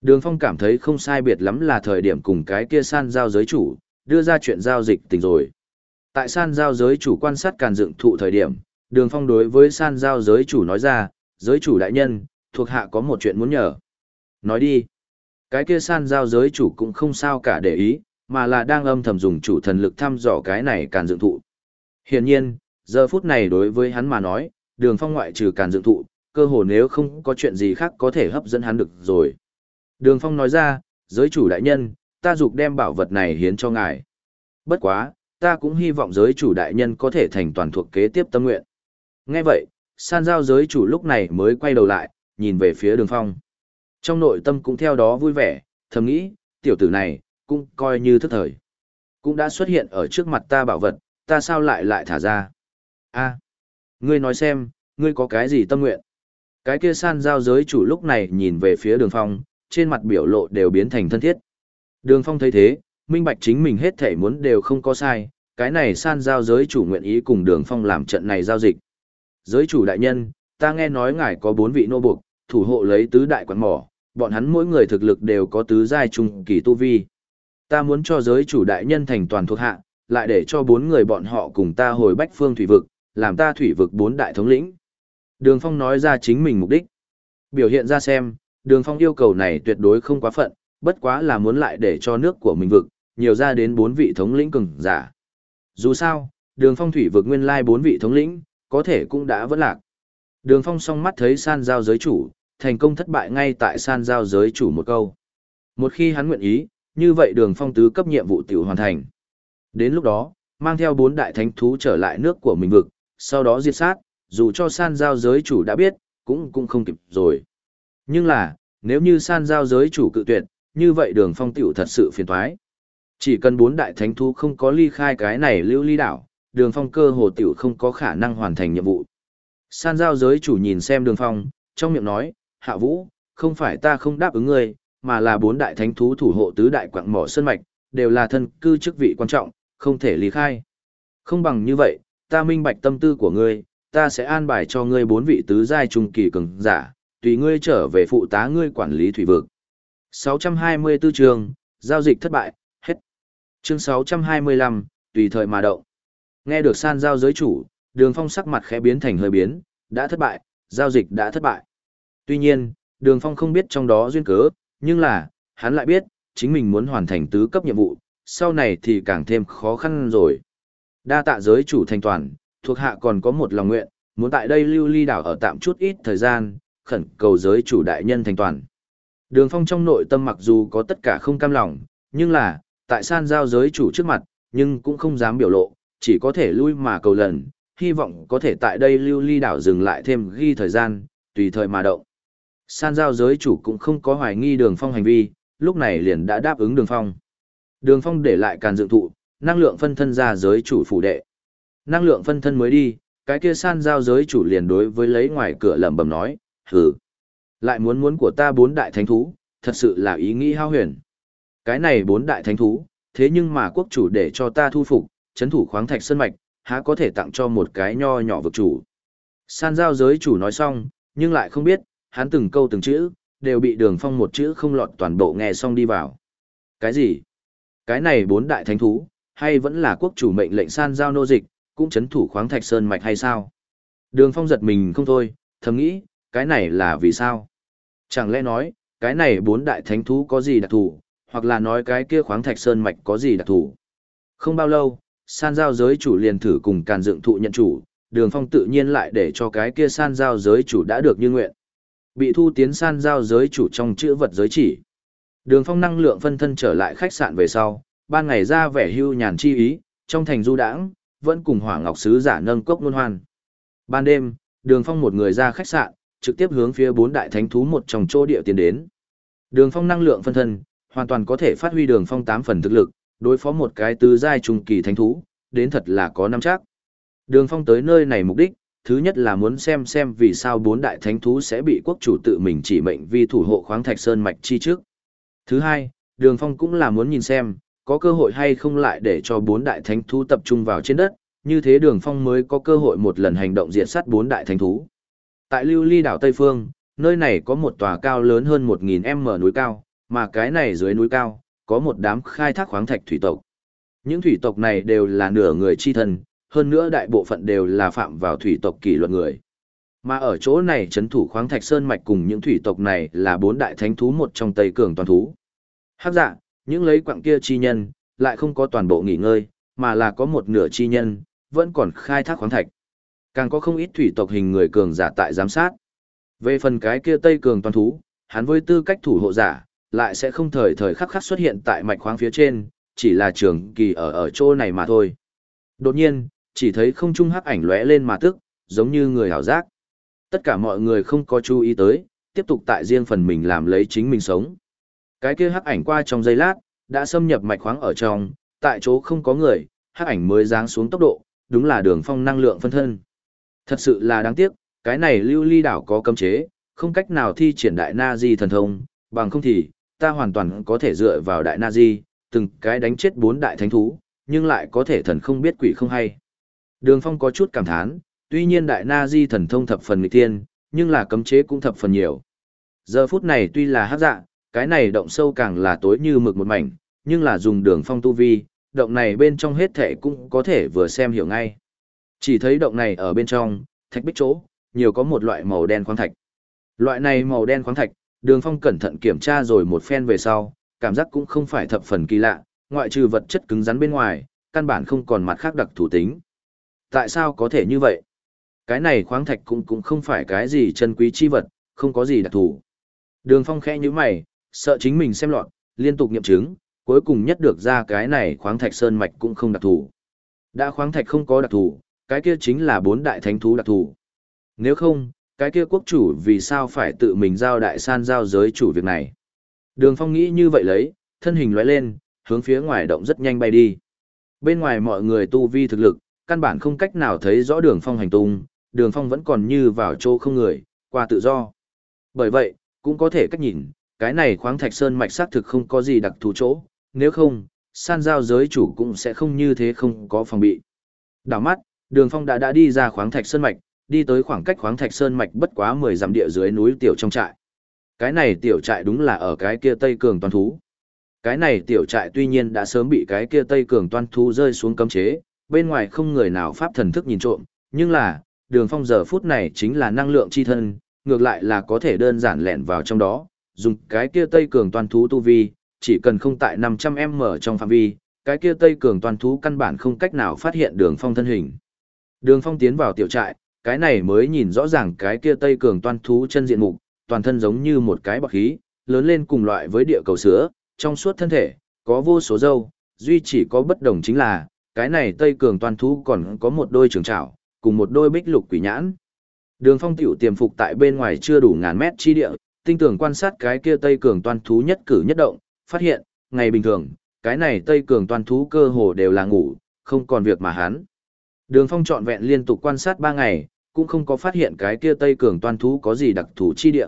Đường phong cảm thấy không sai biệt lắm là thời điểm cùng cái kia san giao giới chủ, đưa ra chuyện giao dịch tình rồi. Tại san giao giới chủ quan sát càn dựng thụ thời điểm, đường phong đối với san giao giới chủ nói ra, giới chủ đại nhân, thuộc hạ có một chuyện muốn nhờ. Nói đi. Cái kia san giao giới chủ cũng không sao cả để ý, mà là đang âm thầm dùng chủ thần lực thăm dò cái này càn dựng thụ. Hiển nhiên, giờ phút này đối với hắn mà nói, đường phong ngoại trừ càn dựng thụ, cơ hồ nếu không có chuyện gì khác có thể hấp dẫn hắn được rồi. Đường phong nói ra, giới chủ đại nhân, ta dục đem bảo vật này hiến cho ngài. Bất quá, ta cũng hy vọng giới chủ đại nhân có thể thành toàn thuộc kế tiếp tâm nguyện. Nghe vậy, san giao giới chủ lúc này mới quay đầu lại, nhìn về phía đường phong. Trong nội tâm cũng theo đó vui vẻ, thầm nghĩ, tiểu tử này, cũng coi như thức thời. Cũng đã xuất hiện ở trước mặt ta bảo vật, ta sao lại lại thả ra. a ngươi nói xem, ngươi có cái gì tâm nguyện? Cái kia san giao giới chủ lúc này nhìn về phía đường phong, trên mặt biểu lộ đều biến thành thân thiết. Đường phong thấy thế, minh bạch chính mình hết thể muốn đều không có sai, cái này san giao giới chủ nguyện ý cùng đường phong làm trận này giao dịch. Giới chủ đại nhân, ta nghe nói ngài có bốn vị nô buộc, thủ hộ lấy tứ đại quán mỏ, bọn hắn mỗi người thực lực đều có tứ giai trung kỳ tu vi. Ta muốn cho giới chủ đại nhân thành toàn thuộc hạ, lại để cho bốn người bọn họ cùng ta hồi bách phương thủy vực, làm ta thủy vực bốn đại thống lĩnh. Đường Phong nói ra chính mình mục đích. Biểu hiện ra xem, Đường Phong yêu cầu này tuyệt đối không quá phận, bất quá là muốn lại để cho nước của mình vực, nhiều ra đến bốn vị thống lĩnh cường giả. Dù sao, Đường Phong thủy vực nguyên lai bốn vị thống lĩnh, có thể cũng đã vẫn lạc. Đường Phong song mắt thấy san giao giới chủ, thành công thất bại ngay tại san giao giới chủ một câu. Một khi hắn nguyện ý, như vậy Đường Phong tứ cấp nhiệm vụ tiểu hoàn thành. Đến lúc đó, mang theo bốn đại thánh thú trở lại nước của mình vực, sau đó diệt sát, dù cho san giao giới chủ đã biết, cũng cũng không kịp rồi. Nhưng là, nếu như san giao giới chủ cự tuyệt, như vậy đường phong tiểu thật sự phiền thoái. Chỉ cần bốn đại thánh thú không có ly khai cái này lưu ly đảo, đường phong cơ hồ tiểu không có khả năng hoàn thành nhiệm vụ. San giao giới chủ nhìn xem đường phong, trong miệng nói, hạ vũ, không phải ta không đáp ứng ngươi, mà là bốn đại thánh thú thủ hộ tứ đại quạng mỏ sơn mạch, đều là thân cư chức vị quan trọng, không thể lý khai. Không bằng như vậy, ta minh bạch tâm tư của ngươi, ta sẽ an bài cho ngươi bốn vị tứ giai trung kỳ cường giả, tùy ngươi trở về phụ tá ngươi quản lý thủy vực. 624 chương, giao dịch thất bại, hết. Chương 625, tùy thời mà động. Nghe được san giao giới chủ, đường phong sắc mặt khẽ biến thành hơi biến, đã thất bại, giao dịch đã thất bại. Tuy nhiên, đường phong không biết trong đó duyên cớ, nhưng là, hắn lại biết, chính mình muốn hoàn thành tứ cấp nhiệm vụ, sau này thì càng thêm khó khăn rồi. Đa tạ giới chủ thành toàn, thuộc hạ còn có một lòng nguyện, muốn tại đây lưu ly đảo ở tạm chút ít thời gian, khẩn cầu giới chủ đại nhân thành toàn. Đường phong trong nội tâm mặc dù có tất cả không cam lòng, nhưng là, tại san giao giới chủ trước mặt, nhưng cũng không dám biểu lộ, chỉ có thể lui mà cầu lần, hy vọng có thể tại đây lưu ly đảo dừng lại thêm ghi thời gian, tùy thời mà động. San giao giới chủ cũng không có hoài nghi đường phong hành vi, lúc này liền đã đáp ứng đường phong. Đường phong để lại càn dựng thụ, năng lượng phân thân ra giới chủ phủ đệ. Năng lượng phân thân mới đi, cái kia san giao giới chủ liền đối với lấy ngoài cửa lẩm bẩm nói, hừ. Lại muốn muốn của ta bốn đại thánh thú, thật sự là ý nghĩ hao huyền. Cái này bốn đại thánh thú, thế nhưng mà quốc chủ để cho ta thu phục, chấn thủ khoáng thạch sơn mạch, há có thể tặng cho một cái nho nhỏ vực chủ. San giao giới chủ nói xong, nhưng lại không biết, hắn từng câu từng chữ, đều bị đường phong một chữ không lọt toàn bộ nghe xong đi vào. Cái gì? Cái này bốn đại thánh thú, hay vẫn là quốc chủ mệnh lệnh san giao nô dịch, cũng chấn thủ khoáng thạch sơn mạch hay sao? Đường phong giật mình không thôi, thầm nghĩ, cái này là vì sao? Chẳng lẽ nói, cái này bốn đại thánh thú có gì đặc thù, hoặc là nói cái kia khoáng thạch sơn mạch có gì đặc thù? Không bao lâu, san giao giới chủ liền thử cùng càn dựng thụ nhận chủ, đường phong tự nhiên lại để cho cái kia san giao giới chủ đã được như nguyện. Bị thu tiến san giao giới chủ trong chữ vật giới chỉ. Đường phong năng lượng phân thân trở lại khách sạn về sau, ban ngày ra vẻ hưu nhàn chi ý, trong thành du đãng vẫn cùng hỏa ngọc sứ giả nâng cốc luân hoan. Ban đêm, đường phong một người ra khách sạn, trực tiếp hướng phía bốn đại thánh thú một trong chỗ địa tiến đến. Đường phong năng lượng phân thân, hoàn toàn có thể phát huy đường phong tám phần thực lực, đối phó một cái tứ giai trung kỳ thánh thú, đến thật là có năm chắc. Đường phong tới nơi này mục đích, thứ nhất là muốn xem xem vì sao bốn đại thánh thú sẽ bị quốc chủ tự mình chỉ mệnh vi thủ hộ khoáng thạch sơn mạch chi trước. Thứ hai, đường phong cũng là muốn nhìn xem, có cơ hội hay không lại để cho bốn đại thánh thú tập trung vào trên đất, như thế đường phong mới có cơ hội một lần hành động diệt sát bốn đại thánh thú. Tại lưu ly đảo Tây Phương, nơi này có một tòa cao lớn hơn 1.000 m núi cao, mà cái này dưới núi cao, có một đám khai thác khoáng thạch thủy tộc. Những thủy tộc này đều là nửa người chi thân, hơn nữa đại bộ phận đều là phạm vào thủy tộc kỷ luật người. Mà ở chỗ này chấn thủ khoáng thạch sơn mạch cùng những thủy tộc này là bốn đại thánh thú một trong Tây Cường toàn thú. Hắc dạ, những lấy quặng kia chi nhân, lại không có toàn bộ nghỉ ngơi, mà là có một nửa chi nhân, vẫn còn khai thác khoáng thạch. Càng có không ít thủy tộc hình người cường giả tại giám sát. Về phần cái kia Tây Cường toàn thú, hắn với tư cách thủ hộ giả, lại sẽ không thời thời khắc khắc xuất hiện tại mạch khoáng phía trên, chỉ là trường kỳ ở ở chỗ này mà thôi. Đột nhiên, chỉ thấy không trung hắc ảnh lóe lên mà tức, giống như người hảo giác. Tất cả mọi người không có chú ý tới, tiếp tục tại riêng phần mình làm lấy chính mình sống. Cái kia hắc ảnh qua trong giây lát, đã xâm nhập mạch khoáng ở trong, tại chỗ không có người, hắc ảnh mới giáng xuống tốc độ, đúng là đường phong năng lượng phân thân. Thật sự là đáng tiếc, cái này lưu ly đảo có cấm chế, không cách nào thi triển đại na di thần thông, bằng không thì, ta hoàn toàn có thể dựa vào đại na di, từng cái đánh chết bốn đại thánh thú, nhưng lại có thể thần không biết quỷ không hay. Đường Phong có chút cảm thán, tuy nhiên đại na di thần thông thập phần nghịch tiên, nhưng là cấm chế cũng thập phần nhiều. Giờ phút này tuy là hát dạ, cái này động sâu càng là tối như mực một mảnh, nhưng là dùng đường phong tu vi, động này bên trong hết thể cũng có thể vừa xem hiểu ngay. Chỉ thấy động này ở bên trong, thạch bích chỗ, nhiều có một loại màu đen khoáng thạch. Loại này màu đen khoáng thạch, đường phong cẩn thận kiểm tra rồi một phen về sau, cảm giác cũng không phải thập phần kỳ lạ, ngoại trừ vật chất cứng rắn bên ngoài, căn bản không còn mặt khác đặc thủ tính. Tại sao có thể như vậy? Cái này khoáng thạch cũng cũng không phải cái gì chân quý chi vật, không có gì đặc thù. Đường Phong khẽ nhíu mày, sợ chính mình xem lọt, liên tục nghiệm chứng, cuối cùng nhất được ra cái này khoáng thạch sơn mạch cũng không đặc thù. Đã khoáng thạch không có đặc thù, cái kia chính là bốn đại thánh thú đặc thù. Nếu không, cái kia quốc chủ vì sao phải tự mình giao đại san giao giới chủ việc này? Đường Phong nghĩ như vậy lấy, thân hình lóe lên, hướng phía ngoài động rất nhanh bay đi. Bên ngoài mọi người tu vi thực lực, căn bản không cách nào thấy rõ đường Phong hành tung, đường Phong vẫn còn như vào chỗ không người, qua tự do. Bởi vậy, cũng có thể cách nhìn, cái này khoáng thạch sơn mạch xác thực không có gì đặc thù chỗ, nếu không, san giao giới chủ cũng sẽ không như thế không có phòng bị. Đảo mắt, đường phong đã đã đi ra khoáng thạch sơn mạch, đi tới khoảng cách khoáng thạch sơn mạch bất quá 10 dặm địa dưới núi tiểu trong trại. Cái này tiểu trại đúng là ở cái kia Tây Cường toàn thú. Cái này tiểu trại tuy nhiên đã sớm bị cái kia Tây Cường toàn thú rơi xuống cấm chế, bên ngoài không người nào pháp thần thức nhìn trộm, nhưng là, đường phong giờ phút này chính là năng lượng chi thân, ngược lại là có thể đơn giản lẻn vào trong đó, dùng cái kia Tây Cường toàn thú tu vi, chỉ cần không tại 500m trong phạm vi, cái kia Tây Cường toàn thú căn bản không cách nào phát hiện đường phong thân hình. Đường phong tiến vào tiểu trại, cái này mới nhìn rõ ràng cái kia Tây Cường toàn thú chân diện mục, toàn thân giống như một cái bọc khí, lớn lên cùng loại với địa cầu sữa, trong suốt thân thể, có vô số dâu, duy chỉ có bất đồng chính là, cái này Tây Cường toàn thú còn có một đôi trường trảo, cùng một đôi bích lục quỷ nhãn. Đường phong tiểu tiềm phục tại bên ngoài chưa đủ ngàn mét chi địa, tinh tưởng quan sát cái kia Tây Cường toàn thú nhất cử nhất động, phát hiện, ngày bình thường, cái này Tây Cường toàn thú cơ hồ đều là ngủ, không còn việc mà hắn. Đường phong trọn vẹn liên tục quan sát ba ngày, cũng không có phát hiện cái kia Tây Cường toàn thú có gì đặc thù chi địa.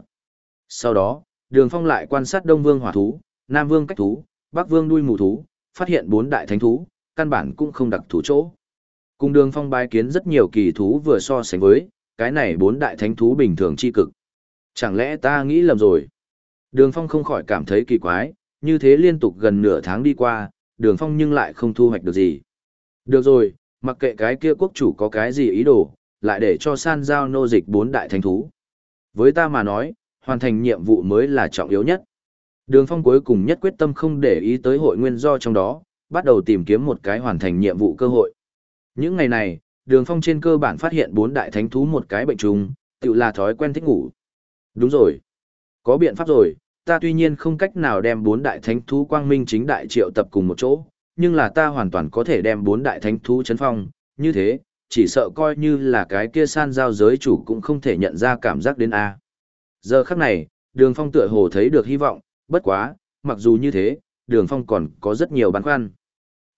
Sau đó, đường phong lại quan sát Đông Vương hỏa thú, Nam Vương cách thú, Bắc Vương đuôi mù thú, phát hiện bốn đại thánh thú, căn bản cũng không đặc thù chỗ. Cùng đường phong bái kiến rất nhiều kỳ thú vừa so sánh với, cái này bốn đại thánh thú bình thường chi cực. Chẳng lẽ ta nghĩ lầm rồi? Đường phong không khỏi cảm thấy kỳ quái, như thế liên tục gần nửa tháng đi qua, đường phong nhưng lại không thu hoạch được gì. Được rồi, mặc kệ cái kia quốc chủ có cái gì ý đồ, lại để cho san giao nô dịch bốn đại thánh thú. Với ta mà nói, hoàn thành nhiệm vụ mới là trọng yếu nhất. Đường phong cuối cùng nhất quyết tâm không để ý tới hội nguyên do trong đó, bắt đầu tìm kiếm một cái hoàn thành nhiệm vụ cơ hội. Những ngày này, đường phong trên cơ bản phát hiện bốn đại thánh thú một cái bệnh trùng, tự là thói quen thích ngủ. Đúng rồi. Có biện pháp rồi, ta tuy nhiên không cách nào đem bốn đại thánh thú quang minh chính đại triệu tập cùng một chỗ, nhưng là ta hoàn toàn có thể đem bốn đại thánh thú chấn phong, như thế, chỉ sợ coi như là cái kia san giao giới chủ cũng không thể nhận ra cảm giác đến A. Giờ khắc này, đường phong tựa hồ thấy được hy vọng, bất quá, mặc dù như thế, đường phong còn có rất nhiều băn khoăn.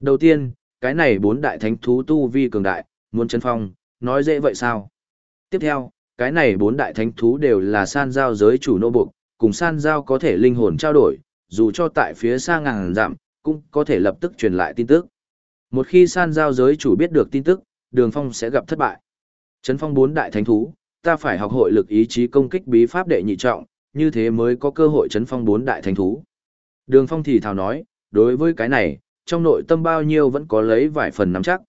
Đầu tiên, cái này bốn đại thánh thú tu vi cường đại, muốn chân phong, nói dễ vậy sao? Tiếp theo, cái này bốn đại thánh thú đều là san giao giới chủ nô buộc, cùng san giao có thể linh hồn trao đổi, dù cho tại phía xa ngàn giảm, cũng có thể lập tức truyền lại tin tức. Một khi san giao giới chủ biết được tin tức, đường phong sẽ gặp thất bại. Trấn phong bốn đại thánh thú, ta phải học hội lực ý chí công kích bí pháp đệ nhị trọng, như thế mới có cơ hội trấn phong bốn đại thánh thú. Đường phong thì thào nói, đối với cái này, trong nội tâm bao nhiêu vẫn có lấy vài phần nắm chắc.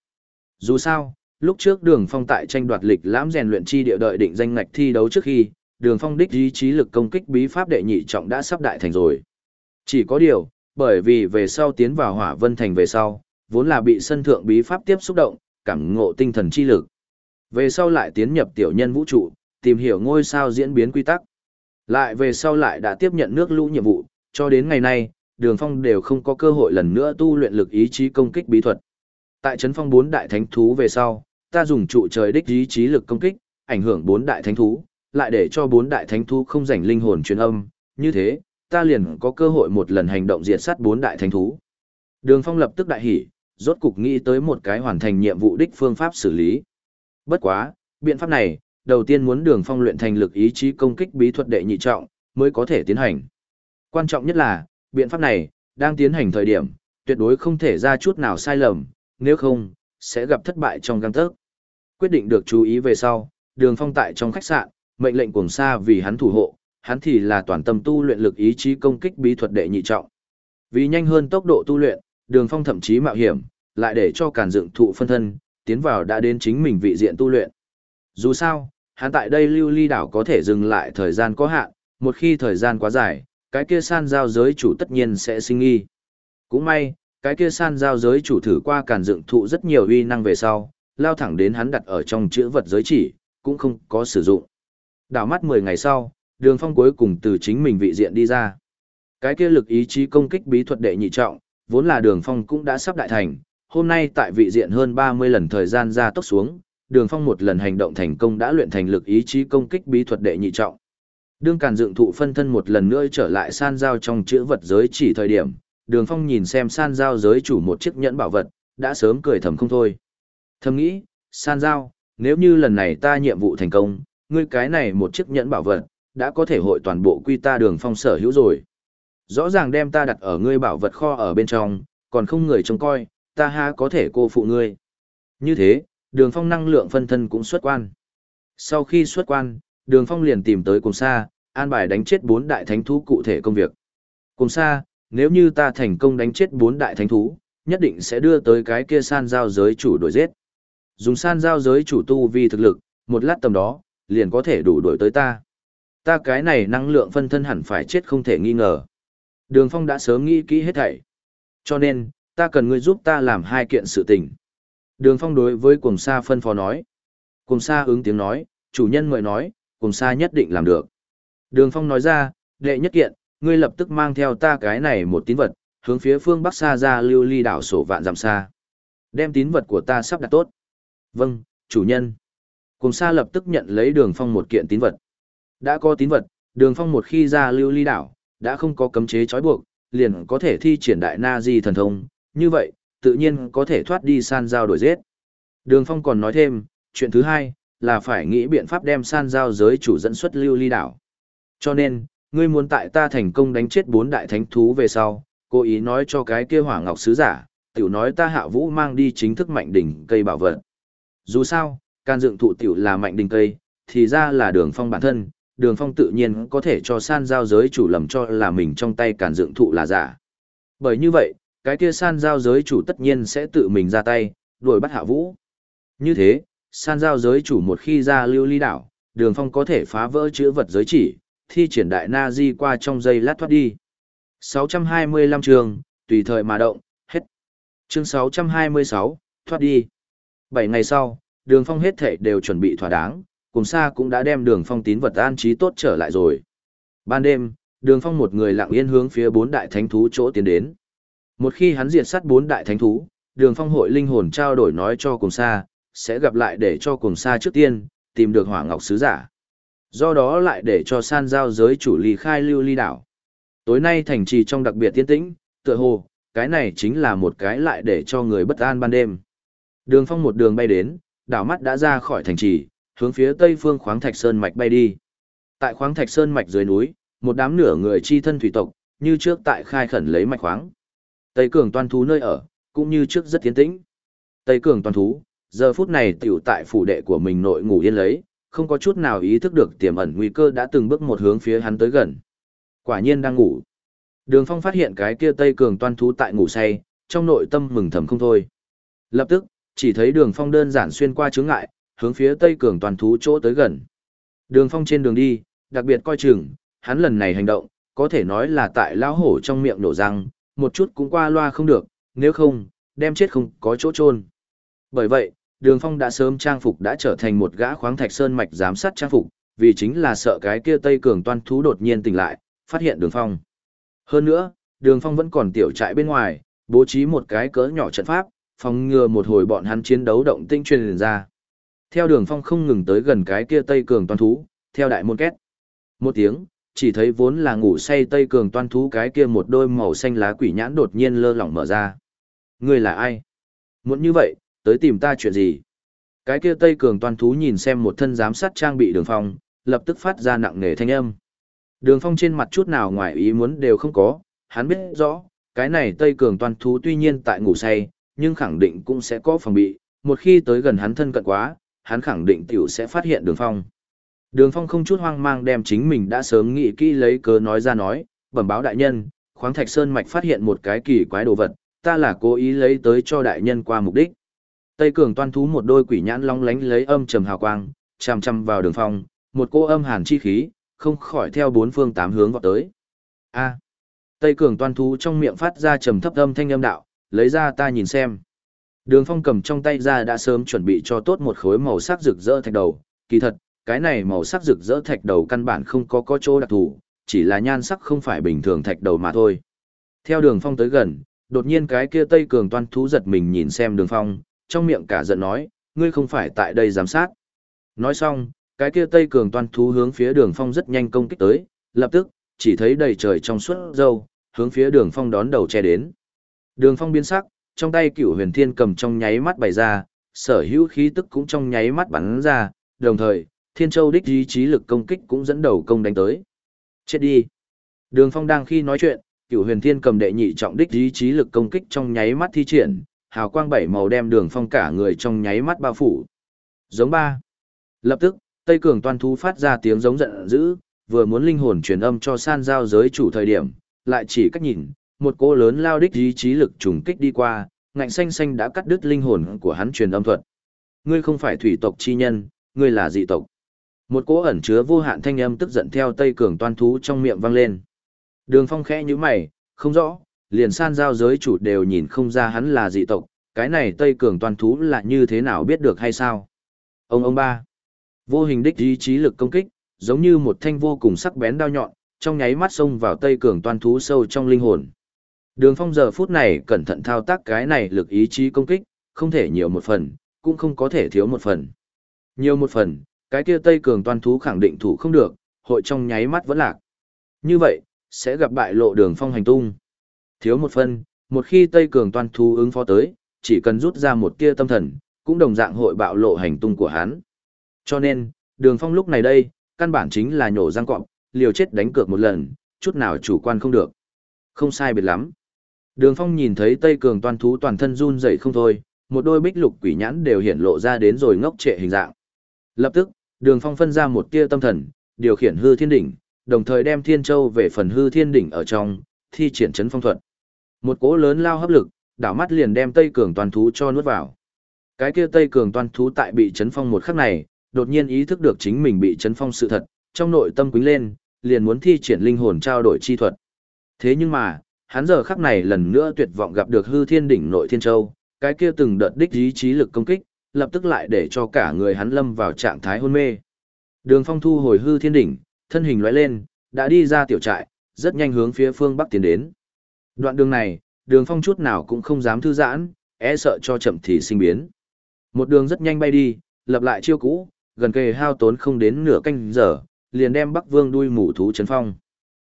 Dù sao, lúc trước đường phong tại tranh đoạt lịch lãm rèn luyện chi địa đợi định danh ngạch thi đấu trước khi, đường phong đích ý chí lực công kích bí pháp đệ nhị trọng đã sắp đại thành rồi. Chỉ có điều, bởi vì về sau tiến vào hỏa vân thành về sau, vốn là bị sân thượng bí pháp tiếp xúc động, cảm ngộ tinh thần chi lực. Về sau lại tiến nhập tiểu nhân vũ trụ, tìm hiểu ngôi sao diễn biến quy tắc. Lại về sau lại đã tiếp nhận nước lũ nhiệm vụ, cho đến ngày nay, đường phong đều không có cơ hội lần nữa tu luyện lực ý chí công kích bí thuật. Tại trấn phong bốn đại thánh thú về sau, ta dùng trụ trời đích ý chí lực công kích, ảnh hưởng bốn đại thánh thú, lại để cho bốn đại thánh thú không rảnh linh hồn truyền âm, như thế, ta liền có cơ hội một lần hành động diệt sát bốn đại thánh thú. Đường Phong lập tức đại hỉ, rốt cục nghĩ tới một cái hoàn thành nhiệm vụ đích phương pháp xử lý. Bất quá, biện pháp này, đầu tiên muốn Đường Phong luyện thành lực ý chí công kích bí thuật đệ nhị trọng, mới có thể tiến hành. Quan trọng nhất là, biện pháp này, đang tiến hành thời điểm, tuyệt đối không thể ra chút nào sai lầm, nếu không, sẽ gặp thất bại trong găng tớc. Quyết định được chú ý về sau, Đường Phong tại trong khách sạn, mệnh lệnh cuồng xa vì hắn thủ hộ, hắn thì là toàn tâm tu luyện lực ý chí công kích bí thuật đệ nhị trọng. Vì nhanh hơn tốc độ tu luyện, Đường Phong thậm chí mạo hiểm, lại để cho càn dựng thụ phân thân, tiến vào đã đến chính mình vị diện tu luyện. Dù sao, hắn tại đây lưu ly đảo có thể dừng lại thời gian có hạn, một khi thời gian quá dài, cái kia san giao giới chủ tất nhiên sẽ sinh nghi. Cũng may, cái kia san giao giới chủ thử qua càn dựng thụ rất nhiều uy năng về sau, lao thẳng đến hắn đặt ở trong chữ vật giới chỉ, cũng không có sử dụng. Đảo mắt 10 ngày sau, đường phong cuối cùng từ chính mình vị diện đi ra. Cái kia lực ý chí công kích bí thuật đệ nhị trọng, vốn là đường phong cũng đã sắp đại thành, hôm nay tại vị diện hơn 30 lần thời gian ra tốc xuống, đường phong một lần hành động thành công đã luyện thành lực ý chí công kích bí thuật đệ nhị trọng. Đương càn dựng thụ phân thân một lần nữa trở lại san giao trong chữ vật giới chỉ thời điểm, đường phong nhìn xem san giao giới chủ một chiếc nhẫn bảo vật, đã sớm cười thầm không thôi. Thầm nghĩ, san giao, nếu như lần này ta nhiệm vụ thành công, ngươi cái này một chiếc nhẫn bảo vật, đã có thể hội toàn bộ quy ta đường phong sở hữu rồi. Rõ ràng đem ta đặt ở ngươi bảo vật kho ở bên trong, còn không người trông coi, ta ha có thể cô phụ ngươi. Như thế, đường phong năng lượng phân thân cũng xuất quan. Sau khi xuất quan, đường phong liền tìm tới cùng xa, an bài đánh chết bốn đại thánh thú cụ thể công việc. Cùng xa, nếu như ta thành công đánh chết bốn đại thánh thú, nhất định sẽ đưa tới cái kia san giao giới chủ đuổi giết. Dùng san giao giới chủ tu vi thực lực, một lát tầm đó, liền có thể đủ đuổi tới ta. Ta cái này năng lượng phân thân hẳn phải chết không thể nghi ngờ. Đường Phong đã sớm nghĩ kỹ hết thảy. Cho nên, ta cần ngươi giúp ta làm hai kiện sự tình. Đường Phong đối với Cuồng Sa phân phó nói. Cuồng Sa ứng tiếng nói, chủ nhân mời nói, Cuồng Sa nhất định làm được. Đường Phong nói ra, đệ nhất kiện, ngươi lập tức mang theo ta cái này một tín vật, hướng phía phương bắc xa ra lưu ly đảo sổ vạn dặm xa. Đem tín vật của ta sắp đặt tốt. Vâng, chủ nhân. Cùng Sa lập tức nhận lấy đường phong một kiện tín vật. Đã có tín vật, đường phong một khi ra lưu ly đảo, đã không có cấm chế trói buộc, liền có thể thi triển đại na di thần thông, như vậy, tự nhiên có thể thoát đi san giao đổi giết. Đường phong còn nói thêm, chuyện thứ hai, là phải nghĩ biện pháp đem san giao giới chủ dẫn xuất lưu ly đảo. Cho nên, ngươi muốn tại ta thành công đánh chết bốn đại thánh thú về sau, cố ý nói cho cái kia hỏa ngọc sứ giả, tiểu nói ta hạ vũ mang đi chính thức mạnh đỉnh cây bảo vật. Dù sao, can dựng thụ tiểu là mạnh đỉnh cây, thì ra là đường phong bản thân, đường phong tự nhiên có thể cho san giao giới chủ lầm cho là mình trong tay càn dựng thụ là giả. Bởi như vậy, cái kia san giao giới chủ tất nhiên sẽ tự mình ra tay, đuổi bắt hạ vũ. Như thế, san giao giới chủ một khi ra lưu ly đảo, đường phong có thể phá vỡ chữ vật giới chỉ, thi triển đại na di qua trong giây lát thoát đi. 625 chương, tùy thời mà động, hết. Chương 626, thoát đi. Bảy ngày sau, đường phong hết thể đều chuẩn bị thỏa đáng, cùng xa cũng đã đem đường phong tín vật an trí tốt trở lại rồi. Ban đêm, đường phong một người lặng yên hướng phía bốn đại thánh thú chỗ tiến đến. Một khi hắn diệt sát bốn đại thánh thú, đường phong hội linh hồn trao đổi nói cho cùng xa, sẽ gặp lại để cho cùng xa trước tiên, tìm được hỏa ngọc sứ giả. Do đó lại để cho san giao giới chủ ly khai lưu ly đảo. Tối nay thành trì trong đặc biệt tiên tĩnh, tựa hồ, cái này chính là một cái lại để cho người bất an ban đêm. Đường phong một đường bay đến, đảo mắt đã ra khỏi thành trì, hướng phía tây phương khoáng thạch sơn mạch bay đi. Tại khoáng thạch sơn mạch dưới núi, một đám nửa người chi thân thủy tộc, như trước tại khai khẩn lấy mạch khoáng. Tây cường toàn thú nơi ở, cũng như trước rất tiến tĩnh. Tây cường toàn thú, giờ phút này tiểu tại phủ đệ của mình nội ngủ yên lấy, không có chút nào ý thức được tiềm ẩn nguy cơ đã từng bước một hướng phía hắn tới gần. Quả nhiên đang ngủ. Đường Phong phát hiện cái kia Tây Cường toan thú tại ngủ say, trong nội tâm mừng thầm không thôi. Lập tức, chỉ thấy Đường Phong đơn giản xuyên qua chướng ngại, hướng phía Tây Cường toàn thú chỗ tới gần. Đường Phong trên đường đi, đặc biệt coi chừng, hắn lần này hành động, có thể nói là tại lão hổ trong miệng nổ răng, một chút cũng qua loa không được, nếu không, đem chết không có chỗ chôn. Bởi vậy, Đường Phong đã sớm trang phục đã trở thành một gã khoáng thạch sơn mạch giám sát trang phục, vì chính là sợ cái kia Tây Cường toàn thú đột nhiên tỉnh lại, phát hiện Đường Phong. Hơn nữa, Đường Phong vẫn còn tiểu trại bên ngoài, bố trí một cái cỡ nhỏ trận pháp, phòng ngừa một hồi bọn hắn chiến đấu động tinh truyền ra. Theo Đường Phong không ngừng tới gần cái kia Tây Cường toan thú, theo đại môn két. Một tiếng, chỉ thấy vốn là ngủ say Tây Cường toan thú cái kia một đôi màu xanh lá quỷ nhãn đột nhiên lơ lỏng mở ra. Ngươi là ai? Muốn như vậy, tới tìm ta chuyện gì? Cái kia Tây Cường toàn thú nhìn xem một thân giám sát trang bị đường phong, lập tức phát ra nặng nề thanh âm. Đường phong trên mặt chút nào ngoài ý muốn đều không có, hắn biết rõ, cái này Tây Cường toàn thú tuy nhiên tại ngủ say, nhưng khẳng định cũng sẽ có phòng bị, một khi tới gần hắn thân cận quá, hắn khẳng định tiểu sẽ phát hiện đường phong. Đường phong không chút hoang mang đem chính mình đã sớm nghĩ kỹ lấy cớ nói ra nói, bẩm báo đại nhân, khoáng thạch sơn mạch phát hiện một cái kỳ quái đồ vật, ta là cố ý lấy tới cho đại nhân qua mục đích. Tây cường toan thú một đôi quỷ nhãn long lánh lấy âm trầm hào quang, chằm chằm vào đường phong, một cô âm hàn chi khí, không khỏi theo bốn phương tám hướng vọt tới. A. Tây cường toan thú trong miệng phát ra trầm thấp âm thanh âm đạo, lấy ra ta nhìn xem. Đường phong cầm trong tay ra đã sớm chuẩn bị cho tốt một khối màu sắc rực rỡ thạch đầu, kỳ thật, cái này màu sắc rực rỡ thạch đầu căn bản không có có chỗ đặc thù, chỉ là nhan sắc không phải bình thường thạch đầu mà thôi. Theo đường phong tới gần, đột nhiên cái kia Tây cường toan thú giật mình nhìn xem đường phong, trong miệng cả giận nói, ngươi không phải tại đây giám sát. Nói xong, cái kia Tây Cường toan thú hướng phía đường phong rất nhanh công kích tới, lập tức, chỉ thấy đầy trời trong suốt dâu, hướng phía đường phong đón đầu che đến. Đường phong biến sắc, trong tay cửu huyền thiên cầm trong nháy mắt bày ra, sở hữu khí tức cũng trong nháy mắt bắn ra, đồng thời, thiên châu đích ý chí lực công kích cũng dẫn đầu công đánh tới. Chết đi! Đường phong đang khi nói chuyện, Cửu Huyền Thiên cầm đệ nhị trọng đích ý chí lực công kích trong nháy mắt thi triển, hào quang bảy màu đem Đường Phong cả người trong nháy mắt bao phủ. Giống ba. Lập tức, Tây Cường toàn thú phát ra tiếng giống giận dữ, vừa muốn linh hồn truyền âm cho san giao giới chủ thời điểm, lại chỉ cách nhìn, một cô lớn lao đích ý chí lực trùng kích đi qua, ngạnh xanh xanh đã cắt đứt linh hồn của hắn truyền âm thuật. Ngươi không phải thủy tộc chi nhân, ngươi là dị tộc. Một cỗ ẩn chứa vô hạn thanh âm tức giận theo Tây Cường toan thú trong miệng vang lên. Đường Phong khẽ nhíu mày, không rõ, liền san giao giới chủ đều nhìn không ra hắn là dị tộc, cái này Tây Cường toan thú là như thế nào biết được hay sao? Ông ông ba. Vô hình đích ý chí lực công kích, giống như một thanh vô cùng sắc bén đao nhọn, trong nháy mắt xông vào Tây Cường toan thú sâu trong linh hồn. Đường Phong giờ phút này cẩn thận thao tác cái này lực ý chí công kích, không thể nhiều một phần, cũng không có thể thiếu một phần. Nhiều một phần, cái kia Tây Cường toàn thú khẳng định thủ không được, hội trong nháy mắt vẫn lạc. Như vậy, sẽ gặp bại lộ đường phong hành tung. Thiếu một phần, một khi Tây Cường toàn thú ứng phó tới, chỉ cần rút ra một kia tâm thần, cũng đồng dạng hội bạo lộ hành tung của hắn. Cho nên, đường phong lúc này đây, căn bản chính là nhổ răng cọp, liều chết đánh cược một lần, chút nào chủ quan không được. Không sai biệt lắm. Đường phong nhìn thấy Tây Cường toan thú toàn thân run rẩy không thôi, một đôi bích lục quỷ nhãn đều hiện lộ ra đến rồi ngốc trệ hình dạng. Lập tức, Đường Phong phân ra một tia tâm thần, điều khiển hư thiên đỉnh, đồng thời đem thiên châu về phần hư thiên đỉnh ở trong, thi triển chấn phong thuật. Một cỗ lớn lao hấp lực, đảo mắt liền đem Tây Cường toàn thú cho nuốt vào. Cái kia Tây Cường toàn thú tại bị chấn phong một khắc này, đột nhiên ý thức được chính mình bị chấn phong sự thật, trong nội tâm quính lên, liền muốn thi triển linh hồn trao đổi chi thuật. Thế nhưng mà, hắn giờ khắc này lần nữa tuyệt vọng gặp được hư thiên đỉnh nội thiên châu, cái kia từng đợt đích ý chí lực công kích, lập tức lại để cho cả người hắn lâm vào trạng thái hôn mê. Đường Phong thu hồi hư thiên đỉnh, thân hình lóe lên, đã đi ra tiểu trại, rất nhanh hướng phía phương bắc tiến đến. Đoạn đường này, Đường Phong chút nào cũng không dám thư giãn, e sợ cho chậm thì sinh biến. Một đường rất nhanh bay đi, lập lại chiêu cũ, gần kề hao tốn không đến nửa canh giờ, liền đem Bắc Vương đuôi mù thú chấn phong.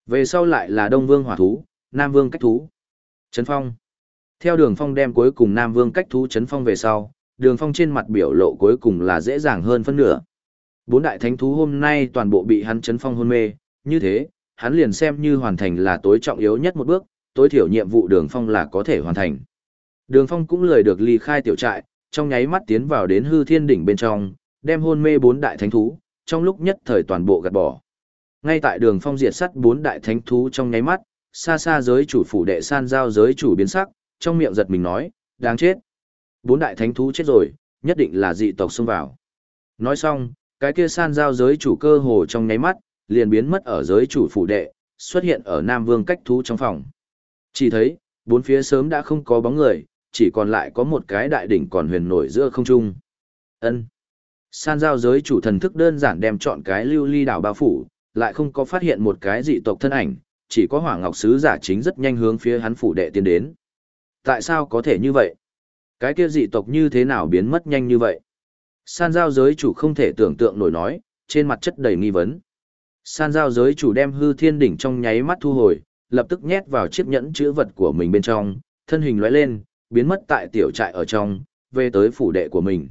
Về sau lại là Đông Vương hỏa thú, Nam Vương cách thú. Trấn phong. Theo Đường Phong đem cuối cùng Nam Vương cách thú Trấn phong về sau, đường phong trên mặt biểu lộ cuối cùng là dễ dàng hơn phân nửa. Bốn đại thánh thú hôm nay toàn bộ bị hắn Trấn phong hôn mê, như thế, hắn liền xem như hoàn thành là tối trọng yếu nhất một bước, tối thiểu nhiệm vụ đường phong là có thể hoàn thành. Đường phong cũng lời được ly khai tiểu trại, trong nháy mắt tiến vào đến hư thiên đỉnh bên trong, đem hôn mê bốn đại thánh thú, trong lúc nhất thời toàn bộ gạt bỏ. Ngay tại đường phong diệt sắt bốn đại thánh thú trong nháy mắt, xa xa giới chủ phủ đệ san giao giới chủ biến sắc, trong miệng giật mình nói, đáng chết. Bốn đại thánh thú chết rồi, nhất định là dị tộc xông vào. Nói xong, cái kia san giao giới chủ cơ hồ trong nháy mắt, liền biến mất ở giới chủ phủ đệ, xuất hiện ở Nam Vương cách thú trong phòng. Chỉ thấy, bốn phía sớm đã không có bóng người, chỉ còn lại có một cái đại đỉnh còn huyền nổi giữa không trung. Ân. San giao giới chủ thần thức đơn giản đem chọn cái lưu ly đảo bao phủ, lại không có phát hiện một cái dị tộc thân ảnh, chỉ có hỏa ngọc sứ giả chính rất nhanh hướng phía hắn phủ đệ tiến đến. Tại sao có thể như vậy? Cái kia dị tộc như thế nào biến mất nhanh như vậy? San giao giới chủ không thể tưởng tượng nổi nói, trên mặt chất đầy nghi vấn. San giao giới chủ đem hư thiên đỉnh trong nháy mắt thu hồi, lập tức nhét vào chiếc nhẫn chữ vật của mình bên trong, thân hình lóe lên, biến mất tại tiểu trại ở trong, về tới phủ đệ của mình.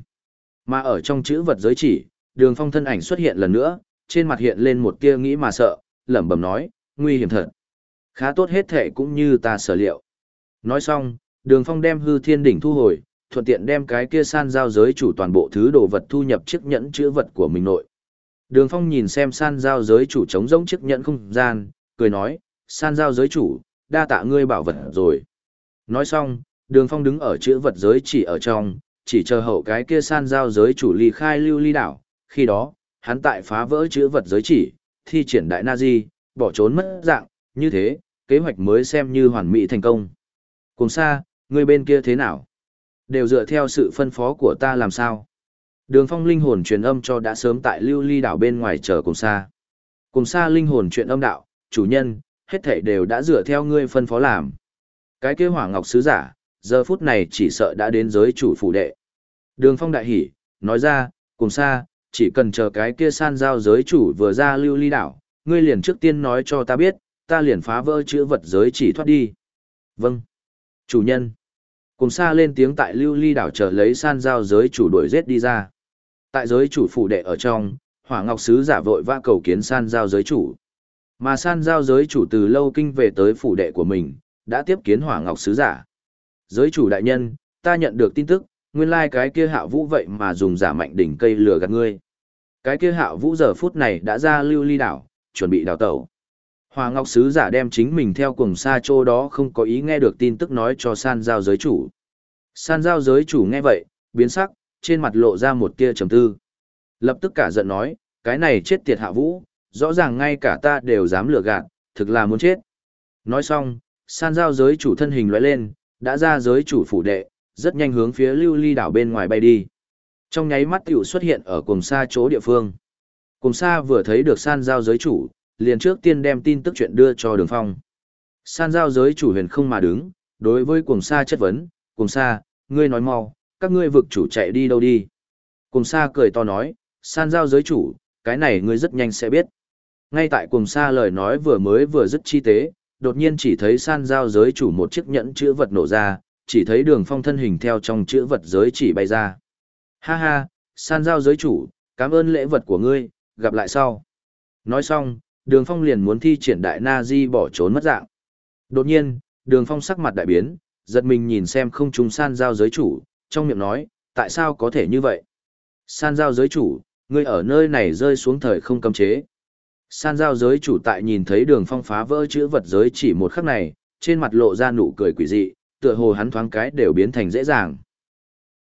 Mà ở trong chữ vật giới chỉ, đường phong thân ảnh xuất hiện lần nữa, trên mặt hiện lên một tia nghĩ mà sợ, lẩm bẩm nói, nguy hiểm thật. Khá tốt hết thệ cũng như ta sở liệu. Nói xong, Đường Phong đem hư thiên đỉnh thu hồi, thuận tiện đem cái kia san giao giới chủ toàn bộ thứ đồ vật thu nhập chiếc nhẫn chữ vật của mình nội. Đường Phong nhìn xem san giao giới chủ chống rỗng chiếc nhẫn không gian, cười nói, san giao giới chủ, đa tạ ngươi bảo vật rồi. Nói xong, Đường Phong đứng ở chữ vật giới chỉ ở trong, chỉ chờ hậu cái kia san giao giới chủ ly khai lưu ly đảo. Khi đó, hắn tại phá vỡ chữ vật giới chỉ, thi triển đại na di, bỏ trốn mất dạng, như thế, kế hoạch mới xem như hoàn mỹ thành công. Cùng xa, người bên kia thế nào? Đều dựa theo sự phân phó của ta làm sao? Đường phong linh hồn truyền âm cho đã sớm tại lưu ly đảo bên ngoài chờ cùng xa. Cùng xa linh hồn truyền âm đạo, chủ nhân, hết thảy đều đã dựa theo ngươi phân phó làm. Cái kế hỏa ngọc sứ giả, giờ phút này chỉ sợ đã đến giới chủ phủ đệ. Đường phong đại hỉ, nói ra, cùng xa, chỉ cần chờ cái kia san giao giới chủ vừa ra lưu ly đảo, ngươi liền trước tiên nói cho ta biết, ta liền phá vỡ chữ vật giới chỉ thoát đi. Vâng. Chủ nhân. Cùng xa lên tiếng tại lưu ly đảo chờ lấy san giao giới chủ đuổi giết đi ra. Tại giới chủ phủ đệ ở trong, hỏa ngọc sứ giả vội vã cầu kiến san giao giới chủ. Mà san giao giới chủ từ lâu kinh về tới phủ đệ của mình, đã tiếp kiến hỏa ngọc sứ giả. Giới chủ đại nhân, ta nhận được tin tức, nguyên lai cái kia hạ vũ vậy mà dùng giả mạnh đỉnh cây lừa gạt ngươi. Cái kia hạ vũ giờ phút này đã ra lưu ly đảo, chuẩn bị đào tẩu. Hòa Ngọc Sứ giả đem chính mình theo cùng xa chỗ đó không có ý nghe được tin tức nói cho san giao giới chủ. San giao giới chủ nghe vậy, biến sắc, trên mặt lộ ra một tia trầm tư. Lập tức cả giận nói, cái này chết tiệt hạ vũ, rõ ràng ngay cả ta đều dám lừa gạt, thực là muốn chết. Nói xong, san giao giới chủ thân hình lóe lên, đã ra giới chủ phủ đệ, rất nhanh hướng phía lưu ly đảo bên ngoài bay đi. Trong nháy mắt tiểu xuất hiện ở cùng xa chỗ địa phương. Cùng xa vừa thấy được san giao giới chủ, liền trước tiên đem tin tức chuyện đưa cho đường phong. San giao giới chủ huyền không mà đứng, đối với cùng xa chất vấn, cùng xa, ngươi nói mau, các ngươi vực chủ chạy đi đâu đi. Cùng xa cười to nói, san giao giới chủ, cái này ngươi rất nhanh sẽ biết. Ngay tại cùng xa lời nói vừa mới vừa dứt chi tế, đột nhiên chỉ thấy san giao giới chủ một chiếc nhẫn chữ vật nổ ra, chỉ thấy đường phong thân hình theo trong chữ vật giới chỉ bay ra. Ha ha, san giao giới chủ, cảm ơn lễ vật của ngươi, gặp lại sau. Nói xong, đường phong liền muốn thi triển đại na di bỏ trốn mất dạng. Đột nhiên, đường phong sắc mặt đại biến, giật mình nhìn xem không trùng san giao giới chủ, trong miệng nói, tại sao có thể như vậy? San giao giới chủ, ngươi ở nơi này rơi xuống thời không cấm chế. San giao giới chủ tại nhìn thấy đường phong phá vỡ chữ vật giới chỉ một khắc này, trên mặt lộ ra nụ cười quỷ dị, tựa hồ hắn thoáng cái đều biến thành dễ dàng.